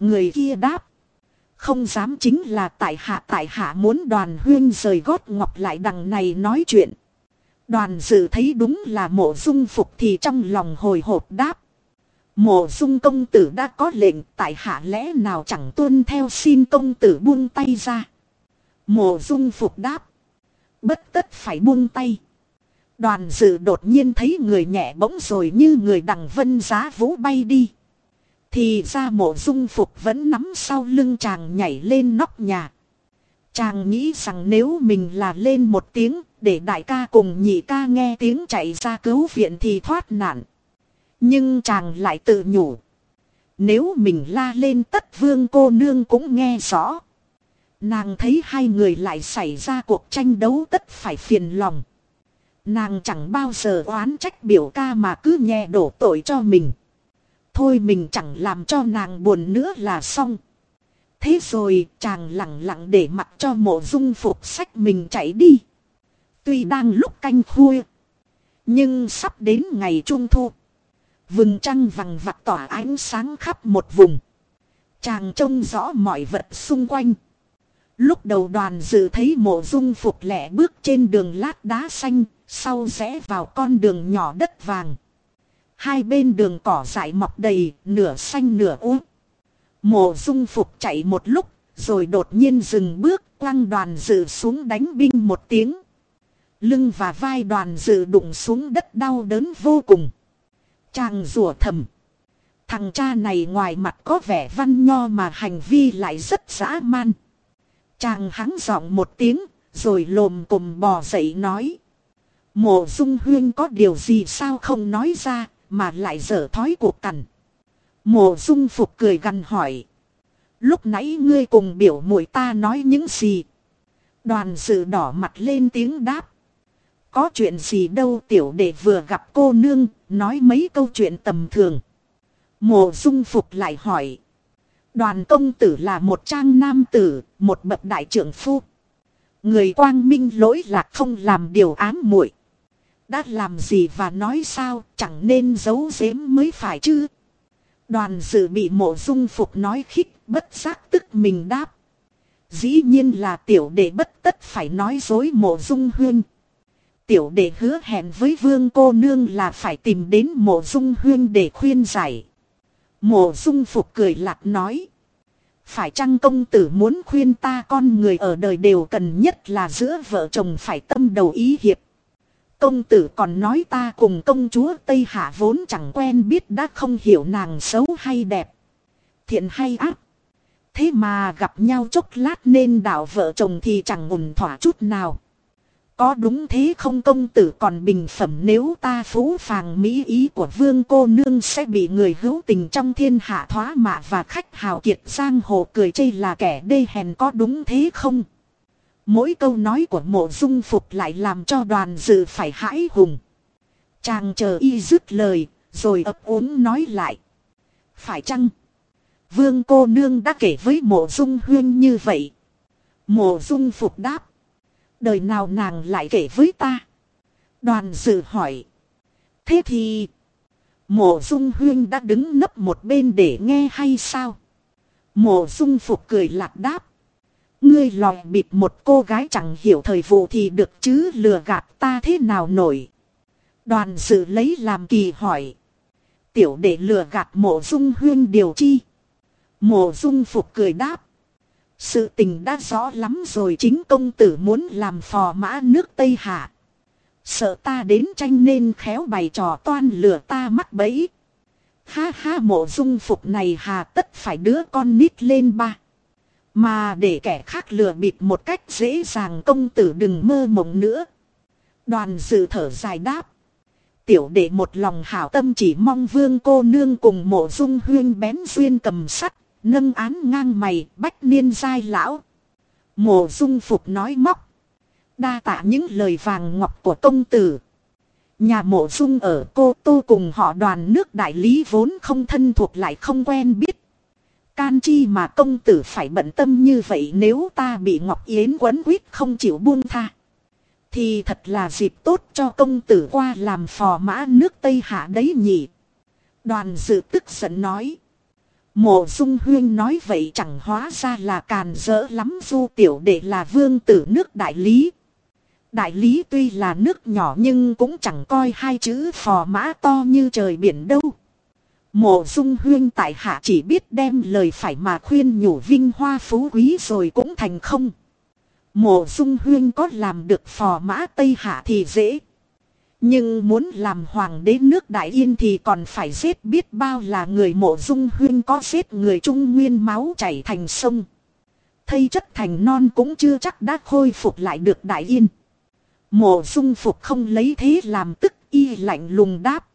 Người kia đáp. Không dám chính là tại hạ tại hạ muốn đoàn huyên rời gót ngọc lại đằng này nói chuyện. Đoàn dự thấy đúng là mộ dung phục thì trong lòng hồi hộp đáp. Mộ dung công tử đã có lệnh, tại hạ lẽ nào chẳng tuân theo xin công tử buông tay ra. Mộ dung phục đáp. Bất tất phải buông tay. Đoàn dự đột nhiên thấy người nhẹ bỗng rồi như người đằng vân giá vũ bay đi. Thì ra mộ dung phục vẫn nắm sau lưng chàng nhảy lên nóc nhà. Chàng nghĩ rằng nếu mình là lên một tiếng, để đại ca cùng nhị ca nghe tiếng chạy ra cứu viện thì thoát nạn. Nhưng chàng lại tự nhủ. Nếu mình la lên tất vương cô nương cũng nghe rõ. Nàng thấy hai người lại xảy ra cuộc tranh đấu tất phải phiền lòng. Nàng chẳng bao giờ oán trách biểu ca mà cứ nhẹ đổ tội cho mình. Thôi mình chẳng làm cho nàng buồn nữa là xong. Thế rồi chàng lặng lặng để mặc cho mộ dung phục sách mình chạy đi. Tuy đang lúc canh khuya. Nhưng sắp đến ngày trung thu. Vừng trăng vằng vặt tỏa ánh sáng khắp một vùng. Chàng trông rõ mọi vật xung quanh. Lúc đầu đoàn dự thấy mộ dung phục lẻ bước trên đường lát đá xanh, sau rẽ vào con đường nhỏ đất vàng. Hai bên đường cỏ dại mọc đầy, nửa xanh nửa ú. Mộ dung phục chạy một lúc, rồi đột nhiên dừng bước, quăng đoàn dự xuống đánh binh một tiếng. Lưng và vai đoàn dự đụng xuống đất đau đớn vô cùng. Chàng rủa thầm. Thằng cha này ngoài mặt có vẻ văn nho mà hành vi lại rất dã man. Chàng hắng giọng một tiếng, rồi lồm cồm bò dậy nói. Mộ dung huyên có điều gì sao không nói ra, mà lại dở thói cuộc cằn. Mộ dung phục cười gằn hỏi. Lúc nãy ngươi cùng biểu muội ta nói những gì? Đoàn sự đỏ mặt lên tiếng đáp. Có chuyện gì đâu tiểu đệ vừa gặp cô nương, nói mấy câu chuyện tầm thường. Mộ dung phục lại hỏi. Đoàn công tử là một trang nam tử, một bậc đại trưởng phu. Người quang minh lỗi lạc không làm điều ám muội. Đã làm gì và nói sao, chẳng nên giấu giếm mới phải chứ. Đoàn dự bị mộ dung phục nói khích, bất giác tức mình đáp. Dĩ nhiên là tiểu đệ bất tất phải nói dối mộ dung huyên. Tiểu đệ hứa hẹn với vương cô nương là phải tìm đến mộ dung huyên để khuyên giải. Mộ dung phục cười lạc nói. Phải chăng công tử muốn khuyên ta con người ở đời đều cần nhất là giữa vợ chồng phải tâm đầu ý hiệp. Công tử còn nói ta cùng công chúa Tây Hạ vốn chẳng quen biết đã không hiểu nàng xấu hay đẹp. Thiện hay ác. Thế mà gặp nhau chốc lát nên đạo vợ chồng thì chẳng ổn thỏa chút nào. Có đúng thế không công tử còn bình phẩm nếu ta phú phàng mỹ ý của vương cô nương sẽ bị người hữu tình trong thiên hạ thoá mạ và khách hào kiệt giang hồ cười chây là kẻ đê hèn có đúng thế không? Mỗi câu nói của mộ dung phục lại làm cho đoàn dự phải hãi hùng. Chàng chờ y dứt lời, rồi ấp úng nói lại. Phải chăng? Vương cô nương đã kể với mộ dung huyên như vậy. Mộ dung phục đáp. Đời nào nàng lại kể với ta? Đoàn dự hỏi. Thế thì... Mộ dung huyên đã đứng nấp một bên để nghe hay sao? Mộ dung phục cười lạc đáp. Ngươi lòi bịp một cô gái chẳng hiểu thời vụ thì được chứ lừa gạt ta thế nào nổi. Đoàn dự lấy làm kỳ hỏi. Tiểu đệ lừa gạt mộ dung huyên điều chi. Mộ dung phục cười đáp. Sự tình đã rõ lắm rồi chính công tử muốn làm phò mã nước Tây Hạ. Sợ ta đến tranh nên khéo bày trò toan lừa ta mắc bẫy. Ha ha mộ dung phục này hà tất phải đứa con nít lên ba. Mà để kẻ khác lừa bịp một cách dễ dàng công tử đừng mơ mộng nữa. Đoàn dự thở dài đáp. Tiểu đệ một lòng hảo tâm chỉ mong vương cô nương cùng mộ dung huyên bén duyên cầm sắt, nâng án ngang mày, bách niên giai lão. Mộ dung phục nói móc. Đa tạ những lời vàng ngọc của công tử. Nhà mộ dung ở cô tô cùng họ đoàn nước đại lý vốn không thân thuộc lại không quen biết. Can chi mà công tử phải bận tâm như vậy nếu ta bị Ngọc Yến quấn quýt không chịu buông tha. Thì thật là dịp tốt cho công tử qua làm phò mã nước Tây Hạ đấy nhỉ. Đoàn dự tức giận nói. Mộ dung huyên nói vậy chẳng hóa ra là càn dỡ lắm du tiểu đệ là vương tử nước đại lý. Đại lý tuy là nước nhỏ nhưng cũng chẳng coi hai chữ phò mã to như trời biển đâu. Mộ dung huyên tại hạ chỉ biết đem lời phải mà khuyên nhủ vinh hoa phú quý rồi cũng thành không. Mộ dung huyên có làm được phò mã Tây Hạ thì dễ. Nhưng muốn làm hoàng đế nước Đại Yên thì còn phải giết biết bao là người mộ dung huyên có giết người trung nguyên máu chảy thành sông. Thây chất thành non cũng chưa chắc đã khôi phục lại được Đại Yên. Mộ dung phục không lấy thế làm tức, y lạnh lùng đáp.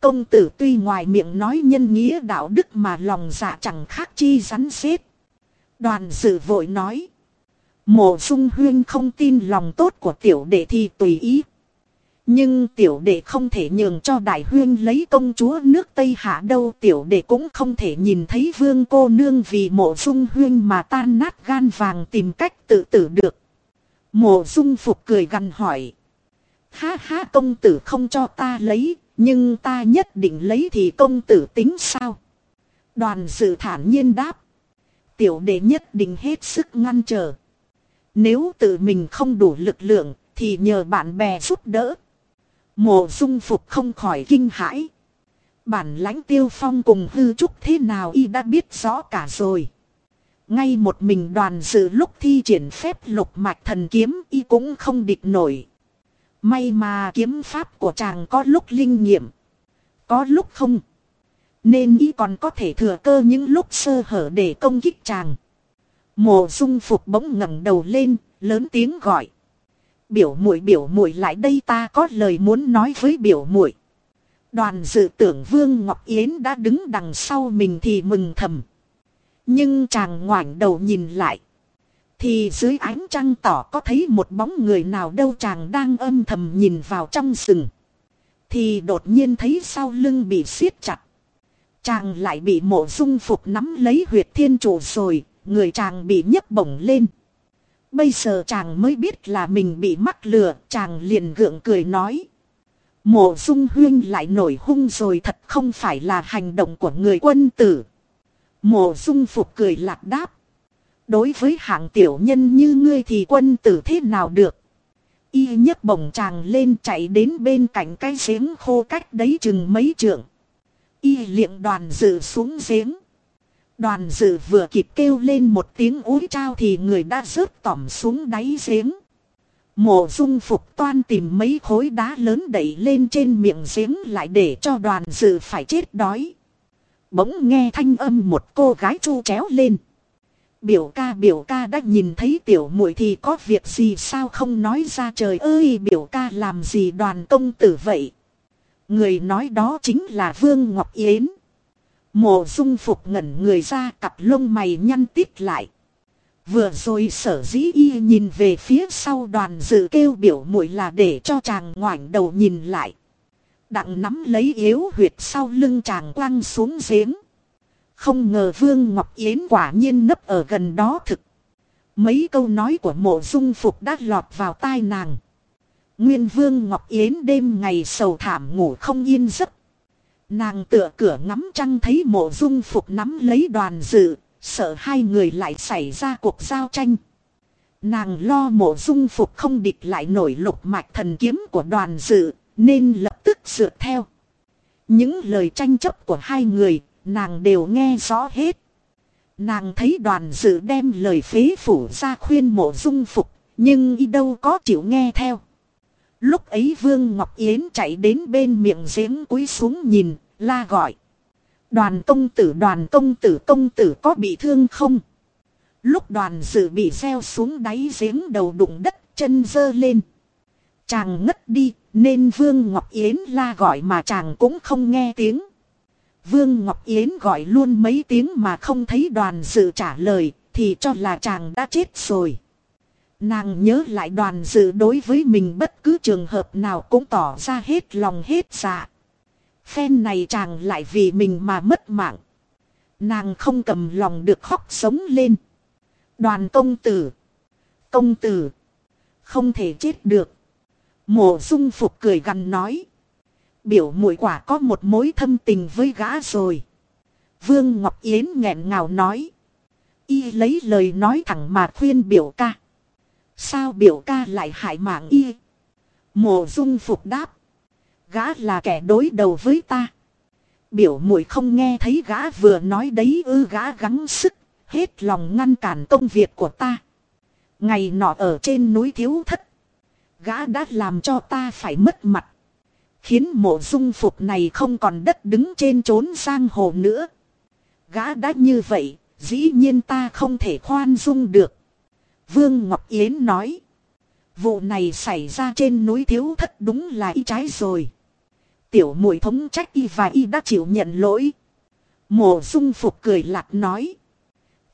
Công tử tuy ngoài miệng nói nhân nghĩa đạo đức mà lòng dạ chẳng khác chi rắn xếp. Đoàn dự vội nói. Mộ dung huyên không tin lòng tốt của tiểu đệ thì tùy ý. Nhưng tiểu đệ không thể nhường cho đại huyên lấy công chúa nước Tây Hạ đâu tiểu đệ cũng không thể nhìn thấy vương cô nương vì mộ dung huyên mà tan nát gan vàng tìm cách tự tử được. Mộ dung phục cười gằn hỏi. Ha ha công tử không cho ta lấy, nhưng ta nhất định lấy thì công tử tính sao? Đoàn dự thản nhiên đáp. Tiểu đệ nhất định hết sức ngăn trở. Nếu tự mình không đủ lực lượng, thì nhờ bạn bè giúp đỡ. Mộ dung phục không khỏi kinh hãi. Bản lãnh tiêu phong cùng hư trúc thế nào y đã biết rõ cả rồi. Ngay một mình đoàn dự lúc thi triển phép lục mạch thần kiếm y cũng không địch nổi. May mà kiếm pháp của chàng có lúc linh nghiệm. Có lúc không. Nên y còn có thể thừa cơ những lúc sơ hở để công kích chàng. Mộ dung phục bỗng ngẩng đầu lên, lớn tiếng gọi. Biểu muội biểu muội lại đây ta có lời muốn nói với biểu muội. Đoàn dự tưởng Vương Ngọc Yến đã đứng đằng sau mình thì mừng thầm. Nhưng chàng ngoảnh đầu nhìn lại. Thì dưới ánh trăng tỏ có thấy một bóng người nào đâu chàng đang âm thầm nhìn vào trong rừng. Thì đột nhiên thấy sau lưng bị siết chặt. Chàng lại bị mộ dung phục nắm lấy huyệt thiên chủ rồi, người chàng bị nhấc bổng lên. Bây giờ chàng mới biết là mình bị mắc lừa, chàng liền gượng cười nói. Mộ dung huyên lại nổi hung rồi thật không phải là hành động của người quân tử. Mộ dung phục cười lạc đáp. Đối với hạng tiểu nhân như ngươi thì quân tử thế nào được. Y nhấc bổng chàng lên chạy đến bên cạnh cái giếng khô cách đấy chừng mấy trượng. Y liệng đoàn dự xuống giếng. Đoàn dự vừa kịp kêu lên một tiếng úi trao thì người đã rớt tỏm xuống đáy giếng. Mộ dung phục toan tìm mấy khối đá lớn đẩy lên trên miệng giếng lại để cho đoàn dự phải chết đói. Bỗng nghe thanh âm một cô gái chu chéo lên. Biểu ca biểu ca đã nhìn thấy tiểu muội thì có việc gì sao không nói ra trời ơi, biểu ca làm gì đoàn công tử vậy. Người nói đó chính là Vương Ngọc Yến. Mộ dung phục ngẩn người ra, cặp lông mày nhăn tít lại. Vừa rồi sở dĩ y nhìn về phía sau đoàn dự kêu biểu muội là để cho chàng ngoảnh đầu nhìn lại. Đặng nắm lấy yếu huyệt sau lưng chàng quăng xuống giếng. Không ngờ Vương Ngọc Yến quả nhiên nấp ở gần đó thực. Mấy câu nói của mộ dung phục đã lọt vào tai nàng. Nguyên Vương Ngọc Yến đêm ngày sầu thảm ngủ không yên giấc. Nàng tựa cửa ngắm trăng thấy mộ dung phục nắm lấy đoàn dự, sợ hai người lại xảy ra cuộc giao tranh. Nàng lo mộ dung phục không địch lại nổi lục mạch thần kiếm của đoàn dự, nên lập tức dựa theo. Những lời tranh chấp của hai người, nàng đều nghe rõ hết. Nàng thấy đoàn dự đem lời phế phủ ra khuyên mộ dung phục, nhưng y đâu có chịu nghe theo. Lúc ấy Vương Ngọc Yến chạy đến bên miệng giếng cúi xuống nhìn, la gọi. Đoàn công tử đoàn công tử công tử có bị thương không? Lúc đoàn dự bị gieo xuống đáy giếng đầu đụng đất chân dơ lên. Chàng ngất đi nên Vương Ngọc Yến la gọi mà chàng cũng không nghe tiếng. Vương Ngọc Yến gọi luôn mấy tiếng mà không thấy đoàn dự trả lời thì cho là chàng đã chết rồi. Nàng nhớ lại đoàn dự đối với mình bất cứ trường hợp nào cũng tỏ ra hết lòng hết dạ. Phen này chàng lại vì mình mà mất mạng. Nàng không cầm lòng được khóc sống lên. Đoàn công tử. Công tử. Không thể chết được. Mộ dung phục cười gần nói. Biểu mũi quả có một mối thâm tình với gã rồi. Vương Ngọc Yến nghẹn ngào nói. Y lấy lời nói thẳng mà khuyên biểu ca. Sao biểu ca lại hại mạng y? Mộ dung phục đáp. Gã là kẻ đối đầu với ta. Biểu muội không nghe thấy gã vừa nói đấy ư gã gắng sức, hết lòng ngăn cản công việc của ta. Ngày nọ ở trên núi thiếu thất. Gã đã làm cho ta phải mất mặt. Khiến mộ dung phục này không còn đất đứng trên trốn sang hồ nữa. Gã đã như vậy, dĩ nhiên ta không thể khoan dung được. Vương Ngọc Yến nói. Vụ này xảy ra trên núi thiếu thất đúng là y trái rồi. Tiểu muội thống trách y và y đã chịu nhận lỗi. Mộ dung phục cười lạc nói.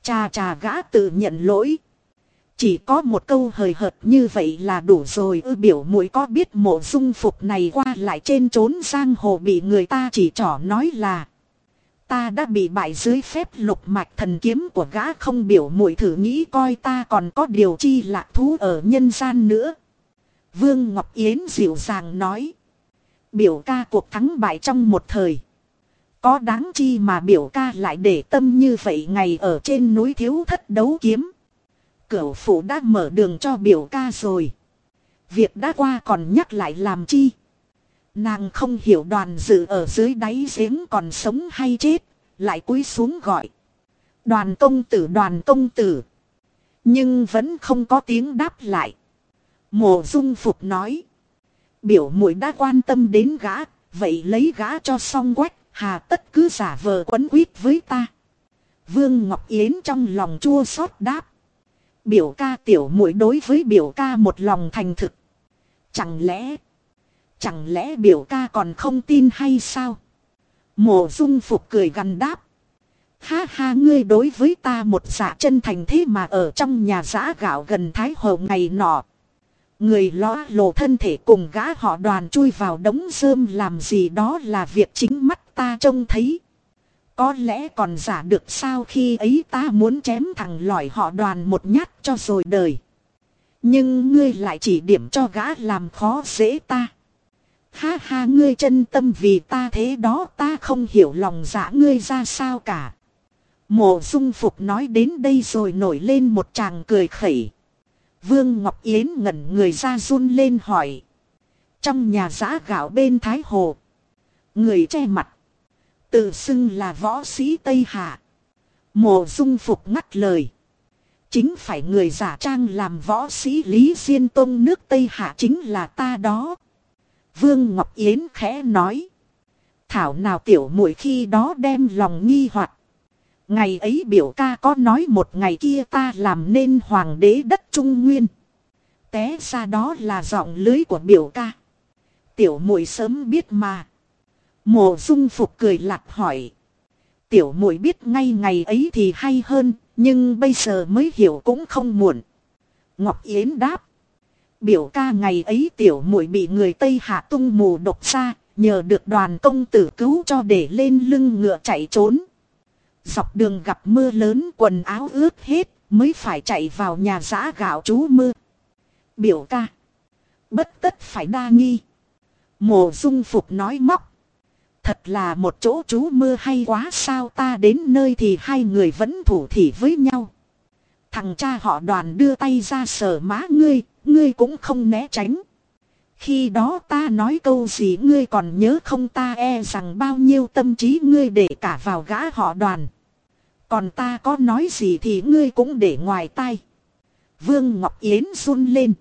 Cha cha gã tự nhận lỗi. Chỉ có một câu hời hợt như vậy là đủ rồi ư biểu muội có biết mộ dung phục này qua lại trên trốn giang hồ bị người ta chỉ trỏ nói là Ta đã bị bại dưới phép lục mạch thần kiếm của gã không biểu muội thử nghĩ coi ta còn có điều chi lạc thú ở nhân gian nữa. Vương Ngọc Yến dịu dàng nói. Biểu ca cuộc thắng bại trong một thời. Có đáng chi mà biểu ca lại để tâm như vậy ngày ở trên núi thiếu thất đấu kiếm. Cửu phụ đã mở đường cho biểu ca rồi. Việc đã qua còn nhắc lại làm chi. Nàng không hiểu đoàn dự ở dưới đáy giếng còn sống hay chết, lại cúi xuống gọi. Đoàn công tử đoàn công tử. Nhưng vẫn không có tiếng đáp lại. Mộ dung phục nói. Biểu muội đã quan tâm đến gã, vậy lấy gã cho xong quách, hà tất cứ giả vờ quấn quýt với ta. Vương Ngọc Yến trong lòng chua xót đáp. Biểu ca tiểu muội đối với biểu ca một lòng thành thực. Chẳng lẽ... Chẳng lẽ biểu ca còn không tin hay sao? Mộ dung phục cười gần đáp. Ha ha, ngươi đối với ta một dạ chân thành thế mà ở trong nhà giã gạo gần Thái Hồ ngày nọ. Người lõa lộ thân thể cùng gã họ đoàn chui vào đống rơm làm gì đó là việc chính mắt ta trông thấy. Có lẽ còn giả được sao khi ấy ta muốn chém thằng lỏi họ đoàn một nhát cho rồi đời. Nhưng ngươi lại chỉ điểm cho gã làm khó dễ ta. Ha ha, ngươi chân tâm vì ta thế đó, ta không hiểu lòng dạ ngươi ra sao cả. Mộ dung phục nói đến đây rồi nổi lên một chàng cười khẩy. Vương Ngọc Yến ngẩn người ra run lên hỏi. Trong nhà giã gạo bên Thái Hồ. Người che mặt. Tự xưng là võ sĩ Tây Hạ. Mộ dung phục ngắt lời. Chính phải người giả trang làm võ sĩ Lý Diên Tông nước Tây Hạ chính là ta đó. Vương Ngọc Yến khẽ nói. Thảo nào tiểu muội khi đó đem lòng nghi hoặc Ngày ấy biểu ca có nói một ngày kia ta làm nên hoàng đế đất Trung Nguyên. Té ra đó là giọng lưới của biểu ca. Tiểu muội sớm biết mà. Mộ dung phục cười lạc hỏi. Tiểu muội biết ngay ngày ấy thì hay hơn, nhưng bây giờ mới hiểu cũng không muộn. Ngọc Yến đáp. Biểu ca ngày ấy tiểu muội bị người Tây Hạ tung mù độc ra, nhờ được đoàn công tử cứu cho để lên lưng ngựa chạy trốn. Dọc đường gặp mưa lớn quần áo ướt hết, mới phải chạy vào nhà giã gạo chú mưa. Biểu ca. Bất tất phải đa nghi. Mộ dung phục nói móc. Thật là một chỗ chú mưa hay quá sao ta đến nơi thì hai người vẫn thủ thỉ với nhau. Thằng cha họ đoàn đưa tay ra sờ má ngươi, ngươi cũng không né tránh. Khi đó ta nói câu gì ngươi còn nhớ không ta e rằng bao nhiêu tâm trí ngươi để cả vào gã họ đoàn. Còn ta có nói gì thì ngươi cũng để ngoài tai. Vương Ngọc Yến run lên.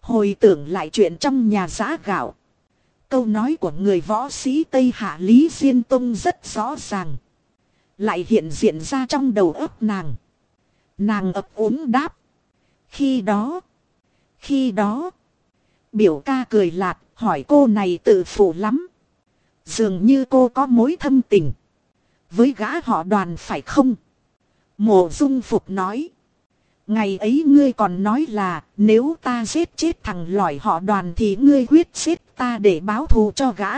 Hồi tưởng lại chuyện trong nhà giã gạo. Câu nói của người võ sĩ Tây Hạ Lý Diên Tông rất rõ ràng. Lại hiện diện ra trong đầu ấp nàng. Nàng ấp úng đáp. Khi đó. Khi đó. Biểu ca cười lạc hỏi cô này tự phụ lắm. Dường như cô có mối thâm tình. Với gã họ đoàn phải không? Mộ dung phục nói. Ngày ấy ngươi còn nói là, nếu ta giết chết thằng lỏi họ đoàn thì ngươi quyết giết ta để báo thù cho gã.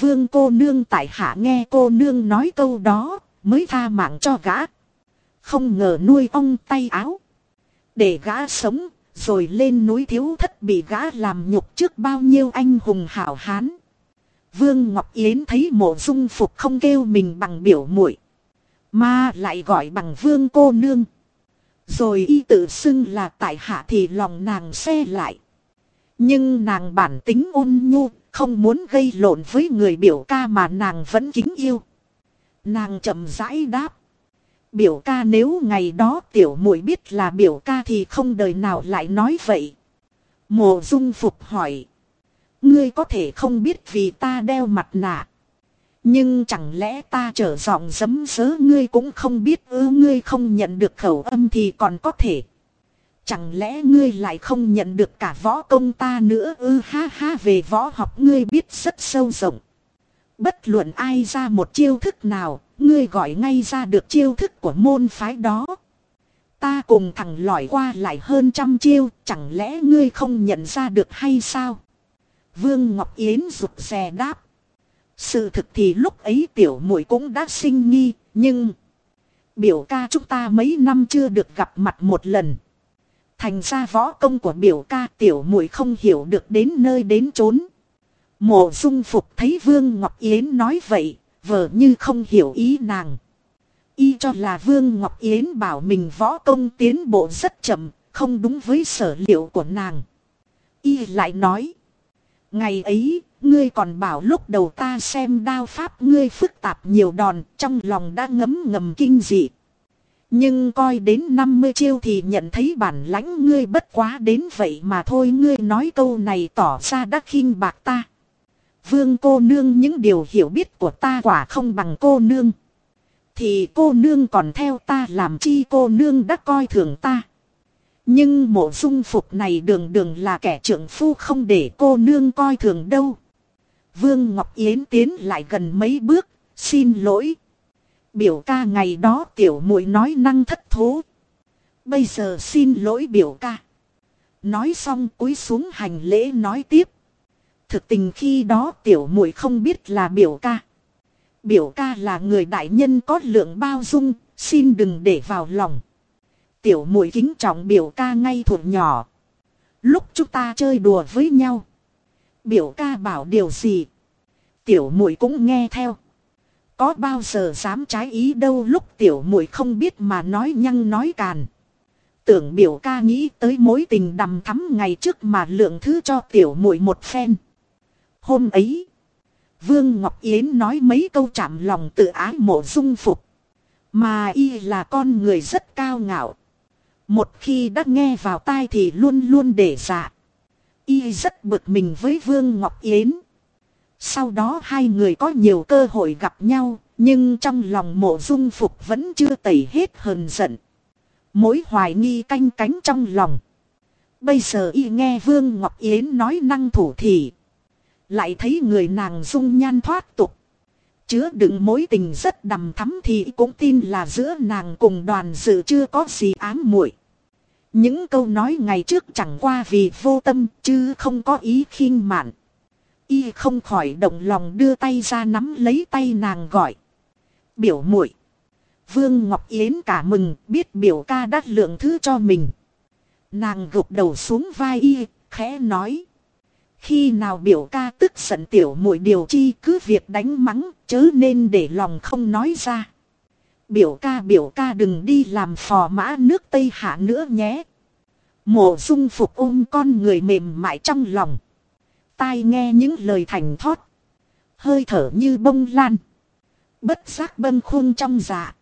Vương cô nương tại hạ nghe cô nương nói câu đó, mới tha mạng cho gã. Không ngờ nuôi ong tay áo. Để gã sống rồi lên núi thiếu thất bị gã làm nhục trước bao nhiêu anh hùng hảo hán. Vương Ngọc Yến thấy mộ dung phục không kêu mình bằng biểu muội Mà lại gọi bằng vương cô nương. Rồi y tự xưng là tại hạ thì lòng nàng xe lại. Nhưng nàng bản tính ôn nhu, không muốn gây lộn với người biểu ca mà nàng vẫn kính yêu. Nàng chậm rãi đáp. Biểu ca nếu ngày đó tiểu muội biết là biểu ca thì không đời nào lại nói vậy. Mộ dung phục hỏi. Ngươi có thể không biết vì ta đeo mặt nạ. Nhưng chẳng lẽ ta trở giọng giấm sớ ngươi cũng không biết ư ngươi không nhận được khẩu âm thì còn có thể. Chẳng lẽ ngươi lại không nhận được cả võ công ta nữa ư ha ha về võ học ngươi biết rất sâu rộng. Bất luận ai ra một chiêu thức nào, ngươi gọi ngay ra được chiêu thức của môn phái đó. Ta cùng thằng lỏi qua lại hơn trăm chiêu, chẳng lẽ ngươi không nhận ra được hay sao? Vương Ngọc Yến rụt rè đáp. Sự thực thì lúc ấy tiểu muội cũng đã sinh nghi, nhưng... Biểu ca chúng ta mấy năm chưa được gặp mặt một lần. Thành ra võ công của biểu ca tiểu muội không hiểu được đến nơi đến chốn. Mộ dung phục thấy Vương Ngọc Yến nói vậy, vờ như không hiểu ý nàng. Y cho là Vương Ngọc Yến bảo mình võ công tiến bộ rất chậm, không đúng với sở liệu của nàng. Y lại nói. Ngày ấy, ngươi còn bảo lúc đầu ta xem đao pháp ngươi phức tạp nhiều đòn, trong lòng đã ngấm ngầm kinh dị. Nhưng coi đến 50 chiêu thì nhận thấy bản lãnh ngươi bất quá đến vậy mà thôi ngươi nói câu này tỏ ra đã khinh bạc ta. Vương cô nương những điều hiểu biết của ta quả không bằng cô nương. Thì cô nương còn theo ta làm chi cô nương đã coi thường ta. Nhưng mộ dung phục này đường đường là kẻ trưởng phu không để cô nương coi thường đâu. Vương Ngọc Yến tiến lại gần mấy bước, xin lỗi. Biểu ca ngày đó tiểu muội nói năng thất thố. Bây giờ xin lỗi biểu ca. Nói xong cúi xuống hành lễ nói tiếp. Thực tình khi đó tiểu muội không biết là biểu ca. Biểu ca là người đại nhân có lượng bao dung, xin đừng để vào lòng. Tiểu muội kính trọng biểu ca ngay thuộc nhỏ. Lúc chúng ta chơi đùa với nhau. Biểu ca bảo điều gì. Tiểu muội cũng nghe theo. Có bao giờ dám trái ý đâu lúc tiểu muội không biết mà nói nhăng nói càn. Tưởng biểu ca nghĩ tới mối tình đầm thắm ngày trước mà lượng thứ cho tiểu muội một phen. Hôm ấy, Vương Ngọc Yến nói mấy câu chạm lòng tự ái mộ dung phục. Mà y là con người rất cao ngạo. Một khi đã nghe vào tai thì luôn luôn để dạ. Y rất bực mình với Vương Ngọc Yến. Sau đó hai người có nhiều cơ hội gặp nhau, Nhưng trong lòng mộ dung phục vẫn chưa tẩy hết hờn giận. Mối hoài nghi canh cánh trong lòng. Bây giờ y nghe Vương Ngọc Yến nói năng thủ thì. Lại thấy người nàng dung nhan thoát tục. Chứa đựng mối tình rất đầm thắm thì cũng tin là giữa nàng cùng đoàn dự chưa có gì ám muội. Những câu nói ngày trước chẳng qua vì vô tâm chứ không có ý khinh mạn. Y không khỏi động lòng đưa tay ra nắm lấy tay nàng gọi. Biểu muội Vương Ngọc Yến cả mừng biết biểu ca đắt lượng thứ cho mình. Nàng gục đầu xuống vai y, khẽ nói. Khi nào biểu ca tức giận tiểu muội điều chi cứ việc đánh mắng, chớ nên để lòng không nói ra. Biểu ca biểu ca đừng đi làm phò mã nước Tây Hạ nữa nhé. Mộ dung phục ôm con người mềm mại trong lòng. Tai nghe những lời thành thót. Hơi thở như bông lan. Bất giác bâng khuâng trong dạ.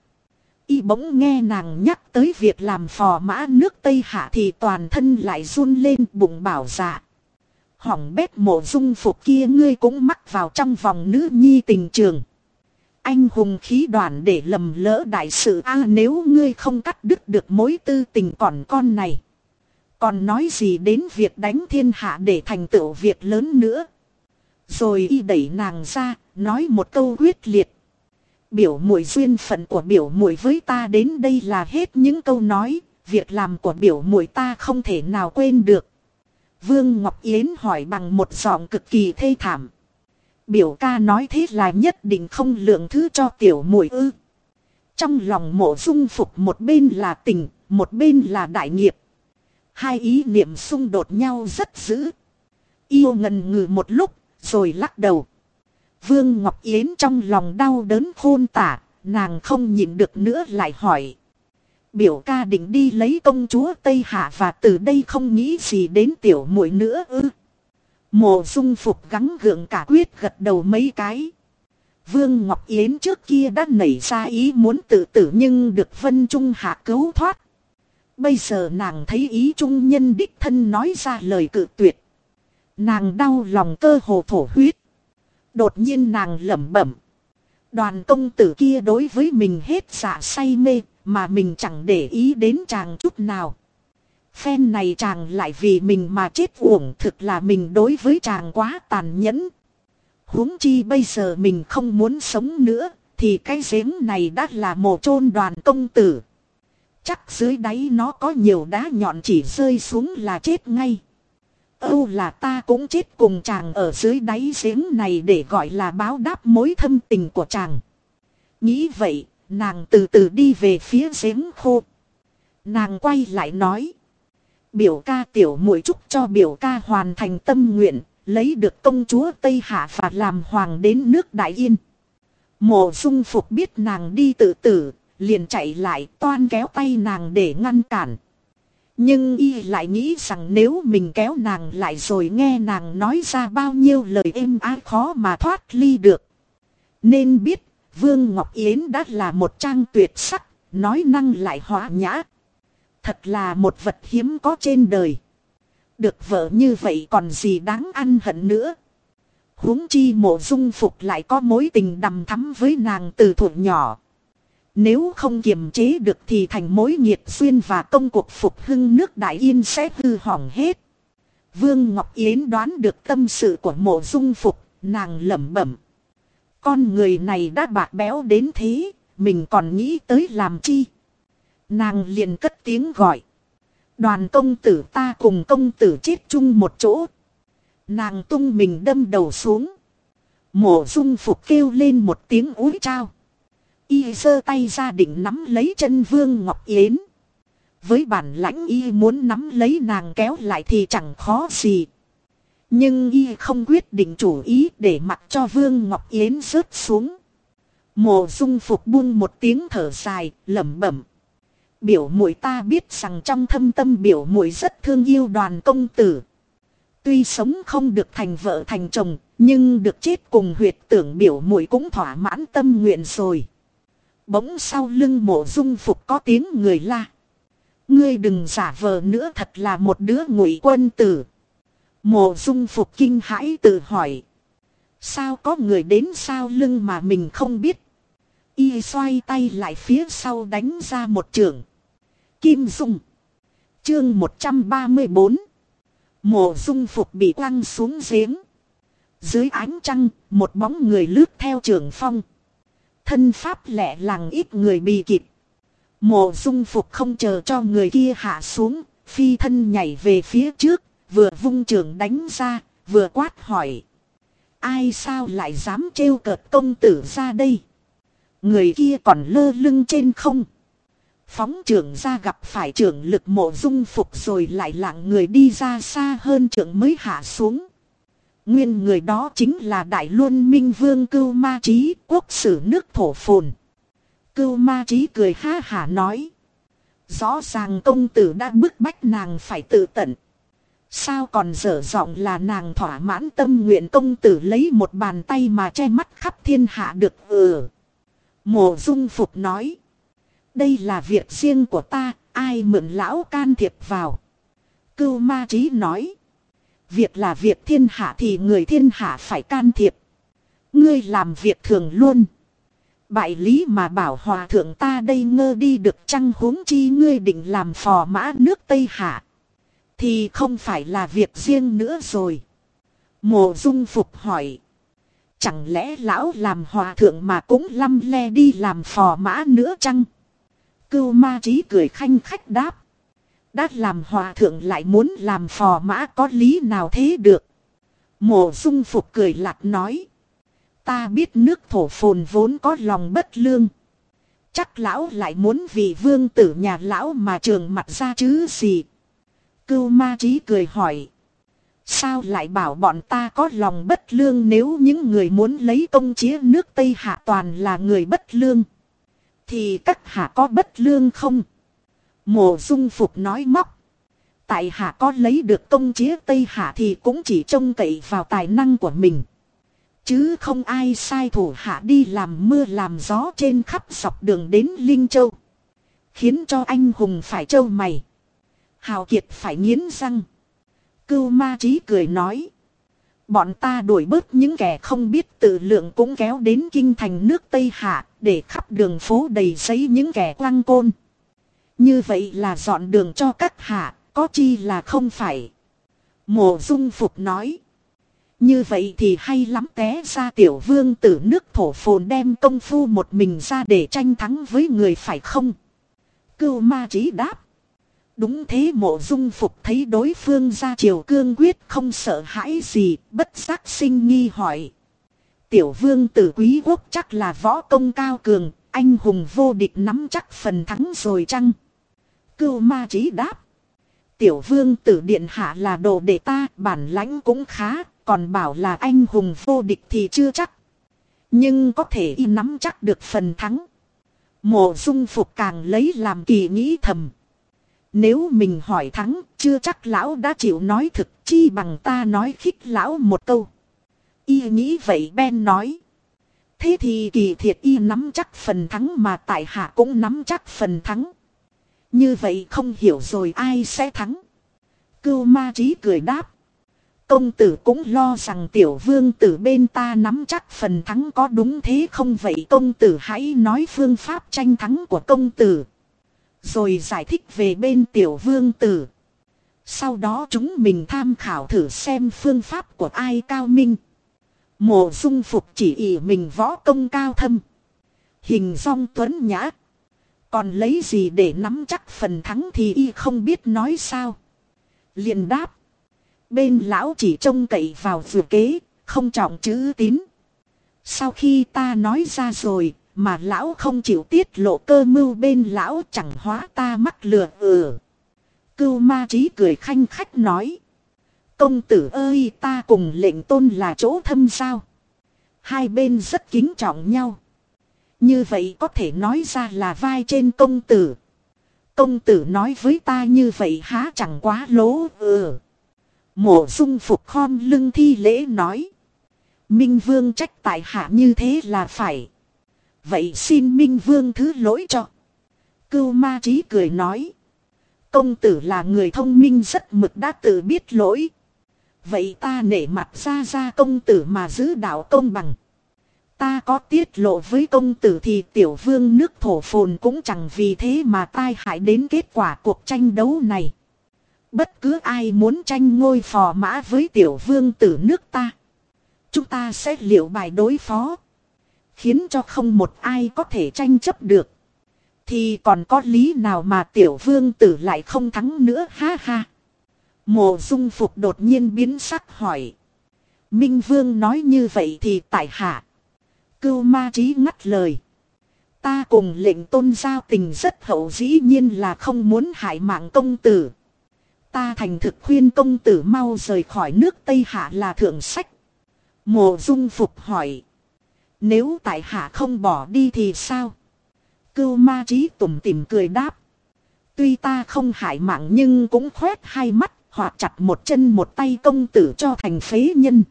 Y bỗng nghe nàng nhắc tới việc làm phò mã nước Tây Hạ thì toàn thân lại run lên bụng bảo dạ. Hỏng bét mộ dung phục kia ngươi cũng mắc vào trong vòng nữ nhi tình trường. Anh hùng khí đoàn để lầm lỡ đại sự a nếu ngươi không cắt đứt được mối tư tình còn con này. Còn nói gì đến việc đánh thiên hạ để thành tựu việc lớn nữa. Rồi y đẩy nàng ra, nói một câu quyết liệt. Biểu mùi duyên phận của biểu mùi với ta đến đây là hết những câu nói, việc làm của biểu mùi ta không thể nào quên được. Vương Ngọc Yến hỏi bằng một giọng cực kỳ thê thảm. Biểu ca nói thế là nhất định không lượng thứ cho tiểu muội ư. Trong lòng mộ dung phục một bên là tình, một bên là đại nghiệp. Hai ý niệm xung đột nhau rất dữ. Yêu ngần ngừ một lúc, rồi lắc đầu. Vương Ngọc Yến trong lòng đau đớn khôn tả, nàng không nhịn được nữa lại hỏi. Biểu ca định đi lấy công chúa Tây Hạ và từ đây không nghĩ gì đến tiểu muội nữa ư. Mộ dung phục gắng gượng cả quyết gật đầu mấy cái. Vương Ngọc Yến trước kia đã nảy ra ý muốn tự tử nhưng được Vân Trung Hạ cứu thoát. Bây giờ nàng thấy ý trung nhân đích thân nói ra lời cự tuyệt. Nàng đau lòng cơ hồ thổ huyết. Đột nhiên nàng lẩm bẩm. Đoàn công tử kia đối với mình hết dạ say mê, mà mình chẳng để ý đến chàng chút nào. Phen này chàng lại vì mình mà chết uổng thực là mình đối với chàng quá tàn nhẫn. huống chi bây giờ mình không muốn sống nữa, thì cái giếng này đã là mồ chôn đoàn công tử. Chắc dưới đáy nó có nhiều đá nhọn chỉ rơi xuống là chết ngay. Âu là ta cũng chết cùng chàng ở dưới đáy giếng này để gọi là báo đáp mối thâm tình của chàng. Nghĩ vậy, nàng từ từ đi về phía giếng khô. Nàng quay lại nói. Biểu ca tiểu muội chúc cho biểu ca hoàn thành tâm nguyện, lấy được công chúa Tây Hạ và làm hoàng đến nước Đại Yên. Mộ dung phục biết nàng đi tự tử, liền chạy lại toan kéo tay nàng để ngăn cản. Nhưng y lại nghĩ rằng nếu mình kéo nàng lại rồi nghe nàng nói ra bao nhiêu lời êm ái khó mà thoát ly được. Nên biết, Vương Ngọc Yến đã là một trang tuyệt sắc, nói năng lại hóa nhã. Thật là một vật hiếm có trên đời. Được vợ như vậy còn gì đáng ăn hận nữa. huống chi mộ dung phục lại có mối tình đầm thắm với nàng từ thuở nhỏ. Nếu không kiềm chế được thì thành mối nhiệt xuyên và công cuộc phục hưng nước Đại Yên sẽ hư hỏng hết. Vương Ngọc Yến đoán được tâm sự của mộ dung phục, nàng lẩm bẩm. Con người này đã bạc béo đến thế, mình còn nghĩ tới làm chi. Nàng liền cất tiếng gọi. Đoàn công tử ta cùng công tử chết chung một chỗ. Nàng tung mình đâm đầu xuống. Mộ dung phục kêu lên một tiếng úi trao. Y giơ tay ra định nắm lấy chân Vương Ngọc Yến. Với bản lãnh y muốn nắm lấy nàng kéo lại thì chẳng khó gì. Nhưng y không quyết định chủ ý để mặc cho Vương Ngọc Yến rớt xuống. Mộ dung phục buông một tiếng thở dài, lẩm bẩm. Biểu muội ta biết rằng trong thâm tâm biểu muội rất thương yêu đoàn công tử. Tuy sống không được thành vợ thành chồng, nhưng được chết cùng huyệt tưởng biểu muội cũng thỏa mãn tâm nguyện rồi. Bỗng sau lưng mộ dung phục có tiếng người la. Ngươi đừng giả vờ nữa thật là một đứa ngụy quân tử. Mộ dung phục kinh hãi tự hỏi. Sao có người đến sau lưng mà mình không biết. Y xoay tay lại phía sau đánh ra một trường. Kim Dung. Chương 134. Mộ dung phục bị quăng xuống giếng. Dưới ánh trăng, một bóng người lướt theo trường phong. Thân pháp lẻ làng ít người bị kịp. Mộ dung phục không chờ cho người kia hạ xuống, phi thân nhảy về phía trước, vừa vung trường đánh ra, vừa quát hỏi. Ai sao lại dám trêu cợt công tử ra đây? Người kia còn lơ lưng trên không. Phóng trưởng ra gặp phải trưởng lực mộ dung phục rồi lại lặng người đi ra xa hơn trưởng mới hạ xuống. Nguyên người đó chính là Đại Luân Minh Vương Cưu Ma Trí, quốc sử nước thổ phồn. Cưu Ma Trí cười ha hả nói. Rõ ràng công tử đã bức bách nàng phải tự tận. Sao còn dở giọng là nàng thỏa mãn tâm nguyện công tử lấy một bàn tay mà che mắt khắp thiên hạ được ừ. Mộ dung phục nói. Đây là việc riêng của ta, ai mượn lão can thiệp vào. Cưu ma trí nói. Việc là việc thiên hạ thì người thiên hạ phải can thiệp. Ngươi làm việc thường luôn. Bại lý mà bảo hòa thượng ta đây ngơ đi được chăng huống chi ngươi định làm phò mã nước Tây Hạ. Thì không phải là việc riêng nữa rồi. Mộ dung phục hỏi. Chẳng lẽ lão làm hòa thượng mà cũng lăm le đi làm phò mã nữa chăng? Cưu ma trí cười khanh khách đáp. Đã làm hòa thượng lại muốn làm phò mã có lý nào thế được. Mộ dung phục cười lặt nói. Ta biết nước thổ phồn vốn có lòng bất lương. Chắc lão lại muốn vì vương tử nhà lão mà trường mặt ra chứ gì. Cưu ma trí cười hỏi. Sao lại bảo bọn ta có lòng bất lương nếu những người muốn lấy công chía nước Tây Hạ toàn là người bất lương? Thì các hạ có bất lương không? Mộ dung phục nói móc. Tại hạ có lấy được công chía Tây Hạ thì cũng chỉ trông cậy vào tài năng của mình. Chứ không ai sai thủ hạ đi làm mưa làm gió trên khắp dọc đường đến Linh Châu. Khiến cho anh hùng phải trâu mày. Hào Kiệt phải nghiến răng. Cưu ma trí cười nói. Bọn ta đuổi bớt những kẻ không biết tự lượng cũng kéo đến kinh thành nước Tây Hạ để khắp đường phố đầy giấy những kẻ quăng côn. Như vậy là dọn đường cho các hạ, có chi là không phải. Mộ dung phục nói. Như vậy thì hay lắm té ra tiểu vương tử nước thổ phồn đem công phu một mình ra để tranh thắng với người phải không? Cưu ma trí đáp. Đúng thế mộ dung phục thấy đối phương ra chiều cương quyết không sợ hãi gì, bất giác sinh nghi hỏi. Tiểu vương tử quý quốc chắc là võ công cao cường, anh hùng vô địch nắm chắc phần thắng rồi chăng? Cưu ma trí đáp. Tiểu vương tử điện hạ là đồ đệ ta, bản lãnh cũng khá, còn bảo là anh hùng vô địch thì chưa chắc. Nhưng có thể y nắm chắc được phần thắng. Mộ dung phục càng lấy làm kỳ nghĩ thầm. Nếu mình hỏi thắng, chưa chắc lão đã chịu nói thực chi bằng ta nói khích lão một câu. Y nghĩ vậy Ben nói. Thế thì kỳ thiệt y nắm chắc phần thắng mà tại hạ cũng nắm chắc phần thắng. Như vậy không hiểu rồi ai sẽ thắng. Cưu ma trí cười đáp. Công tử cũng lo rằng tiểu vương tử bên ta nắm chắc phần thắng có đúng thế không vậy công tử hãy nói phương pháp tranh thắng của công tử. Rồi giải thích về bên tiểu vương tử. Sau đó chúng mình tham khảo thử xem phương pháp của ai cao minh. Mộ dung phục chỉ ỉ mình võ công cao thâm. Hình song tuấn nhã. Còn lấy gì để nắm chắc phần thắng thì y không biết nói sao. liền đáp. Bên lão chỉ trông cậy vào vừa kế, không trọng chữ tín. Sau khi ta nói ra rồi, mà lão không chịu tiết lộ cơ mưu bên lão chẳng hóa ta mắc lừa ừ. Cưu ma trí cười khanh khách nói. Công tử ơi, ta cùng lệnh tôn là chỗ thâm sao. Hai bên rất kính trọng nhau. Như vậy có thể nói ra là vai trên công tử. Công tử nói với ta như vậy há chẳng quá lố ừ. Mộ dung phục khom lưng thi lễ nói. Minh vương trách tại hạ như thế là phải. Vậy xin Minh Vương thứ lỗi cho. Cưu ma trí cười nói. Công tử là người thông minh rất mực đã tự biết lỗi. Vậy ta nể mặt ra ra công tử mà giữ đạo công bằng. ta có tiết lộ với công tử thì tiểu vương nước thổ phồn cũng chẳng vì thế mà tai hại đến kết quả cuộc tranh đấu này. Bất cứ ai muốn tranh ngôi phò mã với tiểu vương tử nước ta. Chúng ta sẽ liệu bài đối phó. Khiến cho không một ai có thể tranh chấp được. Thì còn có lý nào mà tiểu vương tử lại không thắng nữa, ha ha. Mộ dung phục đột nhiên biến sắc hỏi. Minh vương nói như vậy thì tại hạ. Cưu ma trí ngắt lời. Ta cùng lệnh tôn giao tình rất hậu dĩ nhiên là không muốn hại mạng công tử. Ta thành thực khuyên công tử mau rời khỏi nước Tây Hạ là thượng sách. Mộ dung phục hỏi. Nếu tại hạ không bỏ đi thì sao? Cưu ma trí tủm tỉm cười đáp. Tuy ta không hại mạng nhưng cũng khoét hai mắt, hoặc chặt một chân một tay công tử cho thành phế nhân.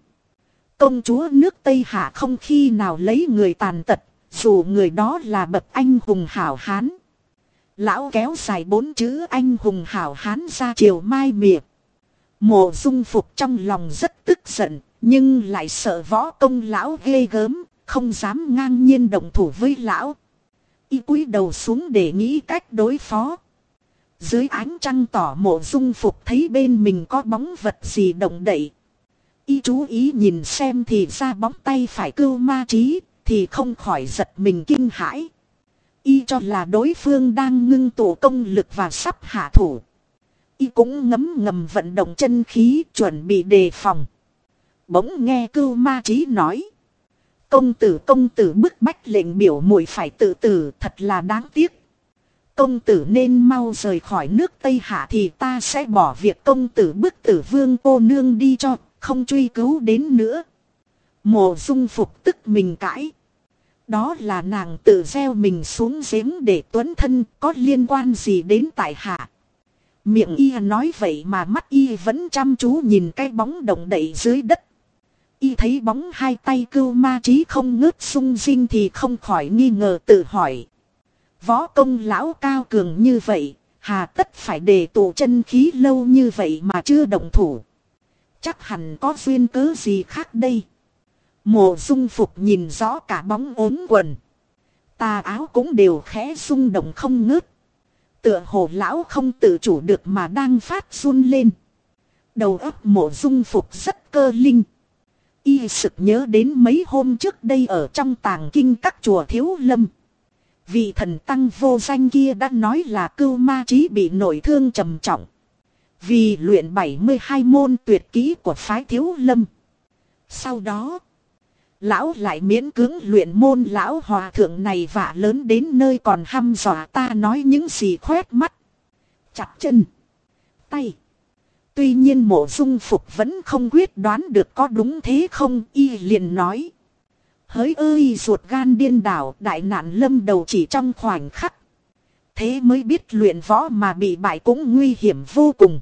Công chúa nước Tây Hạ không khi nào lấy người tàn tật, dù người đó là bậc anh hùng hảo hán. Lão kéo dài bốn chữ anh hùng hảo hán ra chiều mai miệng. Mộ dung phục trong lòng rất tức giận, nhưng lại sợ võ công lão ghê gớm, không dám ngang nhiên động thủ với lão. Y cúi đầu xuống để nghĩ cách đối phó. Dưới ánh trăng tỏ mộ dung phục thấy bên mình có bóng vật gì động đậy. Y chú ý nhìn xem thì ra bóng tay phải cưu ma trí, thì không khỏi giật mình kinh hãi. Y cho là đối phương đang ngưng tụ công lực và sắp hạ thủ. Y cũng ngấm ngầm vận động chân khí chuẩn bị đề phòng. Bỗng nghe cưu ma trí nói. Công tử công tử bức bách lệnh biểu muội phải tự tử thật là đáng tiếc. Công tử nên mau rời khỏi nước Tây Hạ thì ta sẽ bỏ việc công tử bức tử vương cô nương đi cho, không truy cứu đến nữa. Mộ dung phục tức mình cãi. Đó là nàng tự gieo mình xuống giếng để tuấn thân có liên quan gì đến tại hạ. Miệng y nói vậy mà mắt y vẫn chăm chú nhìn cái bóng động đậy dưới đất. Y thấy bóng hai tay cưu ma trí không ngớt sung dinh thì không khỏi nghi ngờ tự hỏi. Võ công lão cao cường như vậy, hà tất phải để tụ chân khí lâu như vậy mà chưa động thủ. Chắc hẳn có duyên cớ gì khác đây. Mộ dung phục nhìn rõ cả bóng ốm quần. Tà áo cũng đều khẽ rung động không ngớt. Tựa hồ lão không tự chủ được mà đang phát run lên. Đầu óc mộ dung phục rất cơ linh. Y sực nhớ đến mấy hôm trước đây ở trong tàng kinh các chùa thiếu lâm. Vị thần tăng vô danh kia đã nói là cưu ma trí bị nội thương trầm trọng. Vì luyện 72 môn tuyệt kỹ của phái thiếu lâm. Sau đó, lão lại miễn cưỡng luyện môn lão hòa thượng này vả lớn đến nơi còn hăm dọa ta nói những gì khoét mắt. Chặt chân, tay. Tuy nhiên mộ dung phục vẫn không quyết đoán được có đúng thế không, y liền nói. Hỡi ơi, ruột gan điên đảo, đại nạn lâm đầu chỉ trong khoảnh khắc. Thế mới biết luyện võ mà bị bại cũng nguy hiểm vô cùng.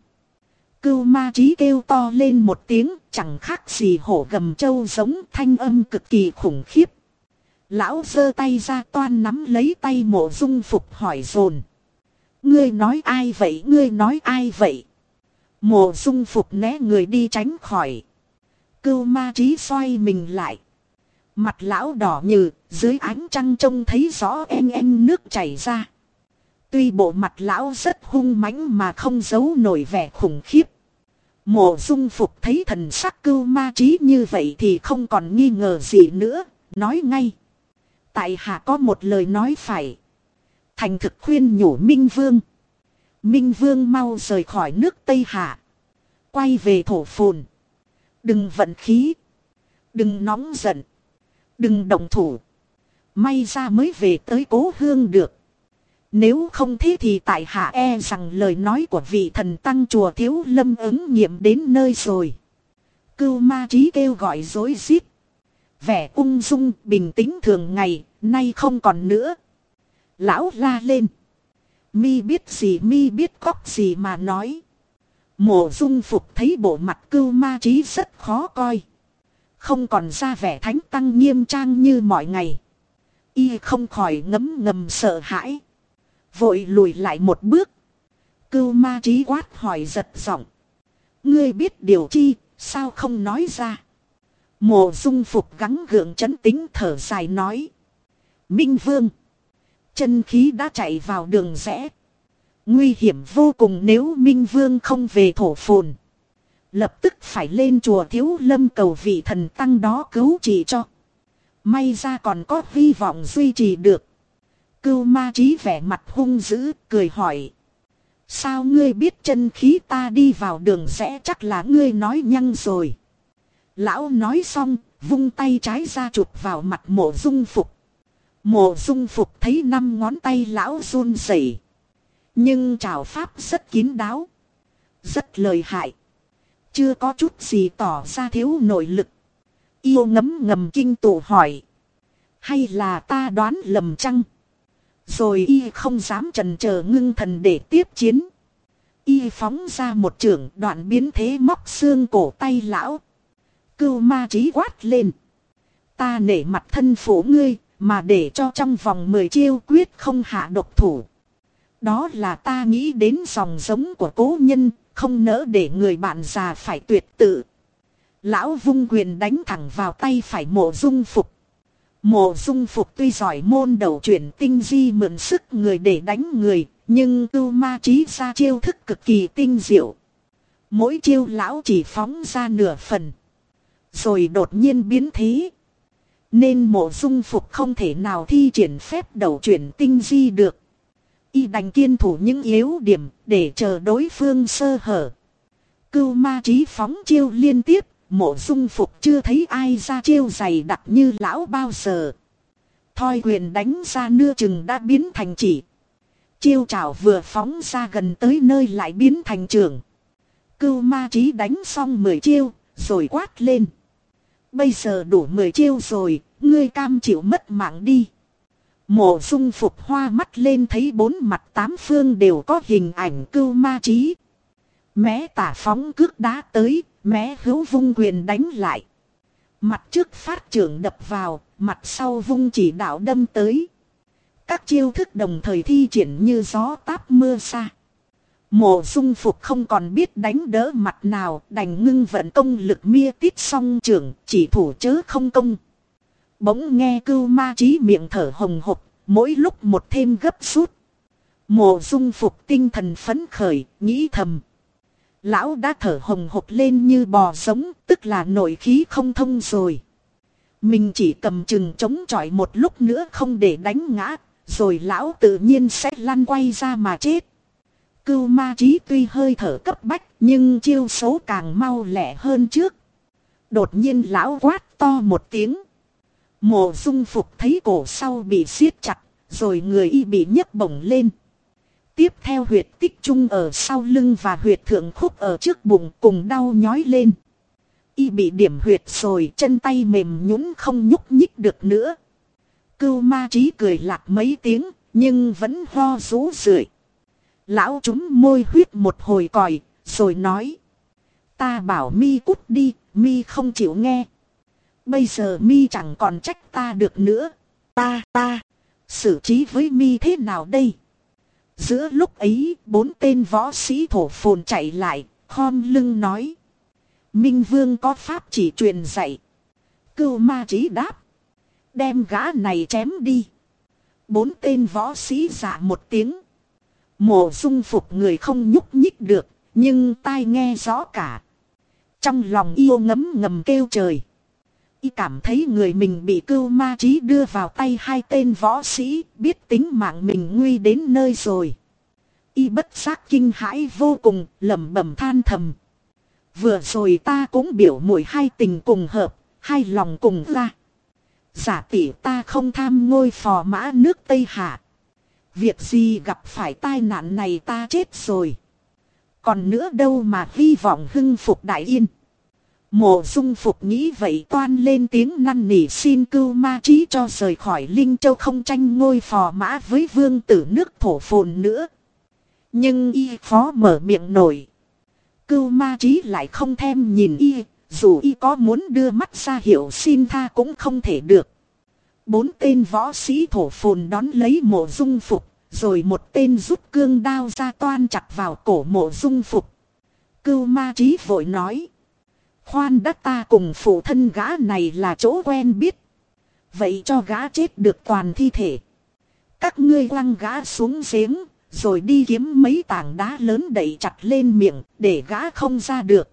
Cưu ma trí kêu to lên một tiếng, chẳng khác gì hổ gầm trâu giống thanh âm cực kỳ khủng khiếp. Lão giơ tay ra toan nắm lấy tay mộ dung phục hỏi dồn Ngươi nói ai vậy, ngươi nói ai vậy. Mộ dung phục né người đi tránh khỏi. Cưu ma trí xoay mình lại. Mặt lão đỏ như, dưới ánh trăng trông thấy rõ en en nước chảy ra. Tuy bộ mặt lão rất hung mãnh mà không giấu nổi vẻ khủng khiếp. Mộ dung phục thấy thần sắc cưu ma trí như vậy thì không còn nghi ngờ gì nữa, nói ngay. Tại hạ có một lời nói phải. Thành thực khuyên nhủ Minh Vương. Minh Vương mau rời khỏi nước Tây Hạ. Quay về thổ phồn. Đừng vận khí. Đừng nóng giận. Đừng động thủ. May ra mới về tới cố hương được. Nếu không thế thì tại hạ e rằng lời nói của vị thần tăng chùa thiếu lâm ứng nghiệm đến nơi rồi. Cưu ma trí kêu gọi dối rít Vẻ ung dung bình tĩnh thường ngày, nay không còn nữa. Lão la lên. Mi biết gì mi biết cóc gì mà nói. Mộ dung phục thấy bộ mặt cưu ma trí rất khó coi. Không còn ra vẻ thánh tăng nghiêm trang như mọi ngày. Y không khỏi ngấm ngầm sợ hãi. Vội lùi lại một bước. Cưu ma trí quát hỏi giật giọng. Ngươi biết điều chi, sao không nói ra? Mộ dung phục gắng gượng chấn tính thở dài nói. Minh Vương. Chân khí đã chạy vào đường rẽ. Nguy hiểm vô cùng nếu Minh Vương không về thổ phồn. Lập tức phải lên chùa thiếu lâm cầu vị thần tăng đó cứu trị cho. May ra còn có hy vọng duy trì được. Cưu ma trí vẻ mặt hung dữ, cười hỏi. Sao ngươi biết chân khí ta đi vào đường rẽ chắc là ngươi nói nhăng rồi. Lão nói xong, vung tay trái ra chụp vào mặt mộ dung phục. Mộ dung phục thấy năm ngón tay lão run rẩy, Nhưng trào pháp rất kín đáo. Rất lời hại. Chưa có chút gì tỏ ra thiếu nội lực. Yêu ngấm ngầm kinh tụ hỏi. Hay là ta đoán lầm chăng? Rồi y không dám trần chờ ngưng thần để tiếp chiến. Y phóng ra một trường đoạn biến thế móc xương cổ tay lão. Cưu ma trí quát lên. Ta nể mặt thân phủ ngươi, mà để cho trong vòng 10 chiêu quyết không hạ độc thủ. Đó là ta nghĩ đến dòng giống của cố nhân, không nỡ để người bạn già phải tuyệt tự. Lão vung quyền đánh thẳng vào tay phải mộ dung phục. Mộ dung phục tuy giỏi môn đầu chuyển tinh di mượn sức người để đánh người, nhưng tu ma trí ra chiêu thức cực kỳ tinh diệu. Mỗi chiêu lão chỉ phóng ra nửa phần. Rồi đột nhiên biến thế. Nên mộ dung phục không thể nào thi triển phép đầu chuyển tinh di được. Y đành kiên thủ những yếu điểm để chờ đối phương sơ hở. Cưu ma trí phóng chiêu liên tiếp, mộ dung phục chưa thấy ai ra chiêu dày đặc như lão bao giờ. Thoi quyền đánh ra nưa chừng đã biến thành chỉ. Chiêu trảo vừa phóng ra gần tới nơi lại biến thành trường. Cưu ma trí đánh xong 10 chiêu, rồi quát lên. Bây giờ đủ 10 chiêu rồi, ngươi cam chịu mất mạng đi. Mộ dung phục hoa mắt lên thấy bốn mặt tám phương đều có hình ảnh cưu ma trí. Mé tả phóng cước đá tới, mé hữu vung quyền đánh lại. Mặt trước phát trưởng đập vào, mặt sau vung chỉ đạo đâm tới. Các chiêu thức đồng thời thi triển như gió táp mưa xa. Mộ dung phục không còn biết đánh đỡ mặt nào, đành ngưng vận công lực mia tít song trưởng, chỉ thủ chớ không công. Bỗng nghe cưu ma trí miệng thở hồng hộc, mỗi lúc một thêm gấp rút. Mộ dung phục tinh thần phấn khởi, nghĩ thầm. Lão đã thở hồng hộc lên như bò sống, tức là nội khí không thông rồi. Mình chỉ cầm chừng chống chọi một lúc nữa không để đánh ngã, rồi lão tự nhiên sẽ lăn quay ra mà chết. Cưu ma trí tuy hơi thở cấp bách, nhưng chiêu số càng mau lẹ hơn trước. Đột nhiên lão quát to một tiếng. Mộ dung phục thấy cổ sau bị siết chặt, rồi người y bị nhấc bổng lên. Tiếp theo huyệt tích trung ở sau lưng và huyệt thượng khúc ở trước bụng cùng đau nhói lên. Y bị điểm huyệt rồi chân tay mềm nhũn không nhúc nhích được nữa. Cưu ma trí cười lạc mấy tiếng nhưng vẫn ho rú rượi. Lão chúng môi huyết một hồi còi rồi nói. Ta bảo mi cút đi, mi không chịu nghe. Bây giờ mi chẳng còn trách ta được nữa. Ta, ta, xử trí với mi thế nào đây? Giữa lúc ấy, bốn tên võ sĩ thổ phồn chạy lại, khom lưng nói. Minh Vương có pháp chỉ truyền dạy. Cưu ma trí đáp. Đem gã này chém đi. Bốn tên võ sĩ giả một tiếng. Mộ dung phục người không nhúc nhích được, nhưng tai nghe rõ cả. Trong lòng yêu ngấm ngầm kêu trời. Y cảm thấy người mình bị cưu ma trí đưa vào tay hai tên võ sĩ, biết tính mạng mình nguy đến nơi rồi. Y bất giác kinh hãi vô cùng, lẩm bẩm than thầm. Vừa rồi ta cũng biểu mùi hai tình cùng hợp, hai lòng cùng ra. Giả tỷ ta không tham ngôi phò mã nước Tây Hạ. Việc gì gặp phải tai nạn này ta chết rồi. Còn nữa đâu mà hy vọng hưng phục đại yên. Mộ dung phục nghĩ vậy toan lên tiếng năn nỉ xin cưu ma trí cho rời khỏi Linh Châu không tranh ngôi phò mã với vương tử nước thổ phồn nữa. Nhưng y phó mở miệng nổi. Cưu ma trí lại không thèm nhìn y, dù y có muốn đưa mắt ra hiệu xin tha cũng không thể được. Bốn tên võ sĩ thổ phồn đón lấy mộ dung phục, rồi một tên rút cương đao ra toan chặt vào cổ mộ dung phục. Cưu ma trí vội nói Khoan đất ta cùng phụ thân gã này là chỗ quen biết. Vậy cho gã chết được toàn thi thể. Các ngươi quăng gã xuống giếng, rồi đi kiếm mấy tảng đá lớn đẩy chặt lên miệng, để gã không ra được.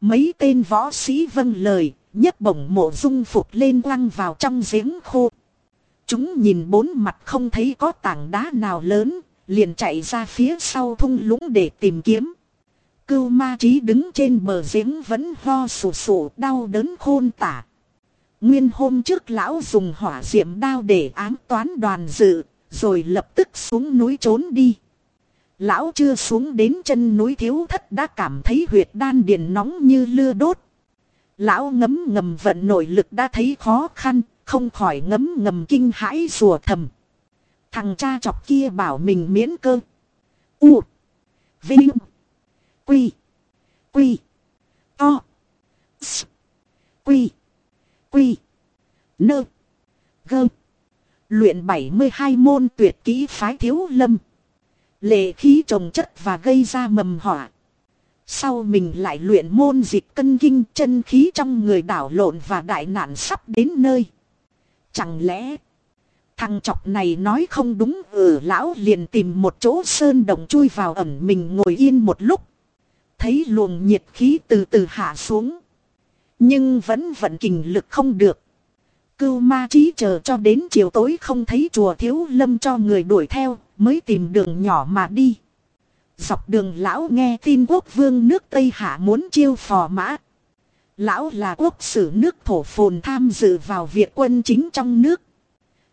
Mấy tên võ sĩ vâng lời, nhấc bổng mộ dung phục lên quăng vào trong giếng khô. Chúng nhìn bốn mặt không thấy có tảng đá nào lớn, liền chạy ra phía sau thung lũng để tìm kiếm. Cưu ma trí đứng trên bờ giếng vẫn ho sù sù đau đớn khôn tả. Nguyên hôm trước lão dùng hỏa diệm đao để ám toán đoàn dự, rồi lập tức xuống núi trốn đi. Lão chưa xuống đến chân núi thiếu thất đã cảm thấy huyệt đan điền nóng như lưa đốt. Lão ngấm ngầm vận nội lực đã thấy khó khăn, không khỏi ngấm ngầm kinh hãi rùa thầm. Thằng cha chọc kia bảo mình miễn cơ. U. Vinh. Quy. Quy. To. S. Quy. Quy. Nơ. Gơ. Luyện 72 môn tuyệt kỹ phái thiếu lâm. Lệ khí trồng chất và gây ra mầm họa. Sau mình lại luyện môn dịch cân kinh chân khí trong người đảo lộn và đại nạn sắp đến nơi. Chẳng lẽ thằng chọc này nói không đúng ừ lão liền tìm một chỗ sơn động chui vào ẩn mình ngồi yên một lúc. Thấy luồng nhiệt khí từ từ hạ xuống. Nhưng vẫn vận kình lực không được. Cưu ma trí chờ cho đến chiều tối không thấy chùa thiếu lâm cho người đuổi theo, mới tìm đường nhỏ mà đi. Dọc đường lão nghe tin quốc vương nước Tây Hạ muốn chiêu phò mã. Lão là quốc sử nước thổ phồn tham dự vào việc quân chính trong nước.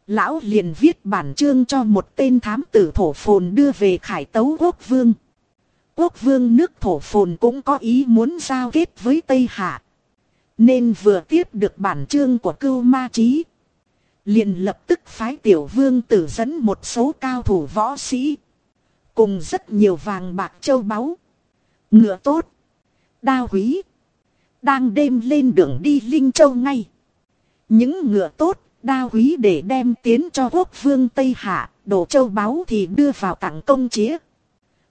Lão liền viết bản chương cho một tên thám tử thổ phồn đưa về khải tấu quốc vương. Quốc vương nước thổ phồn cũng có ý muốn giao kết với Tây Hạ. Nên vừa tiếp được bản chương của cưu ma trí. Liền lập tức phái tiểu vương tử dẫn một số cao thủ võ sĩ. Cùng rất nhiều vàng bạc châu báu. Ngựa tốt. Đao quý. Đang đêm lên đường đi Linh Châu ngay. Những ngựa tốt, đa quý để đem tiến cho quốc vương Tây Hạ, đổ châu báu thì đưa vào tặng công chía.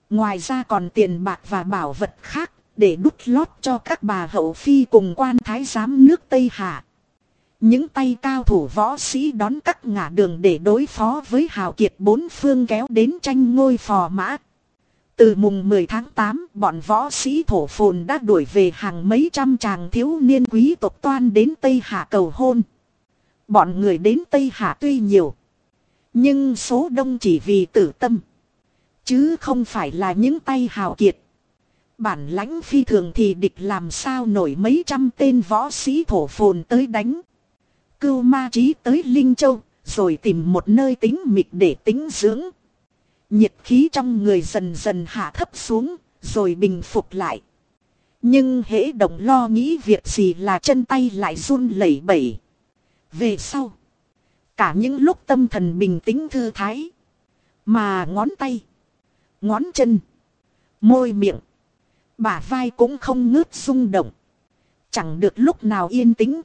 Ngoài ra còn tiền bạc và bảo vật khác, để đút lót cho các bà hậu phi cùng quan thái giám nước Tây Hạ. Những tay cao thủ võ sĩ đón các ngã đường để đối phó với hào kiệt bốn phương kéo đến tranh ngôi phò mã. Từ mùng 10 tháng 8, bọn võ sĩ thổ phồn đã đuổi về hàng mấy trăm chàng thiếu niên quý tộc toan đến Tây Hạ cầu hôn. Bọn người đến Tây Hạ tuy nhiều, nhưng số đông chỉ vì tử tâm. Chứ không phải là những tay hào kiệt. Bản lãnh phi thường thì địch làm sao nổi mấy trăm tên võ sĩ thổ phồn tới đánh. Cưu ma trí tới Linh Châu, rồi tìm một nơi tính mịch để tính dưỡng. Nhiệt khí trong người dần dần hạ thấp xuống, rồi bình phục lại. Nhưng hễ động lo nghĩ việc gì là chân tay lại run lẩy bẩy. Về sau, cả những lúc tâm thần bình tĩnh thư thái, mà ngón tay, ngón chân, môi miệng, bả vai cũng không ngớt rung động. Chẳng được lúc nào yên tĩnh.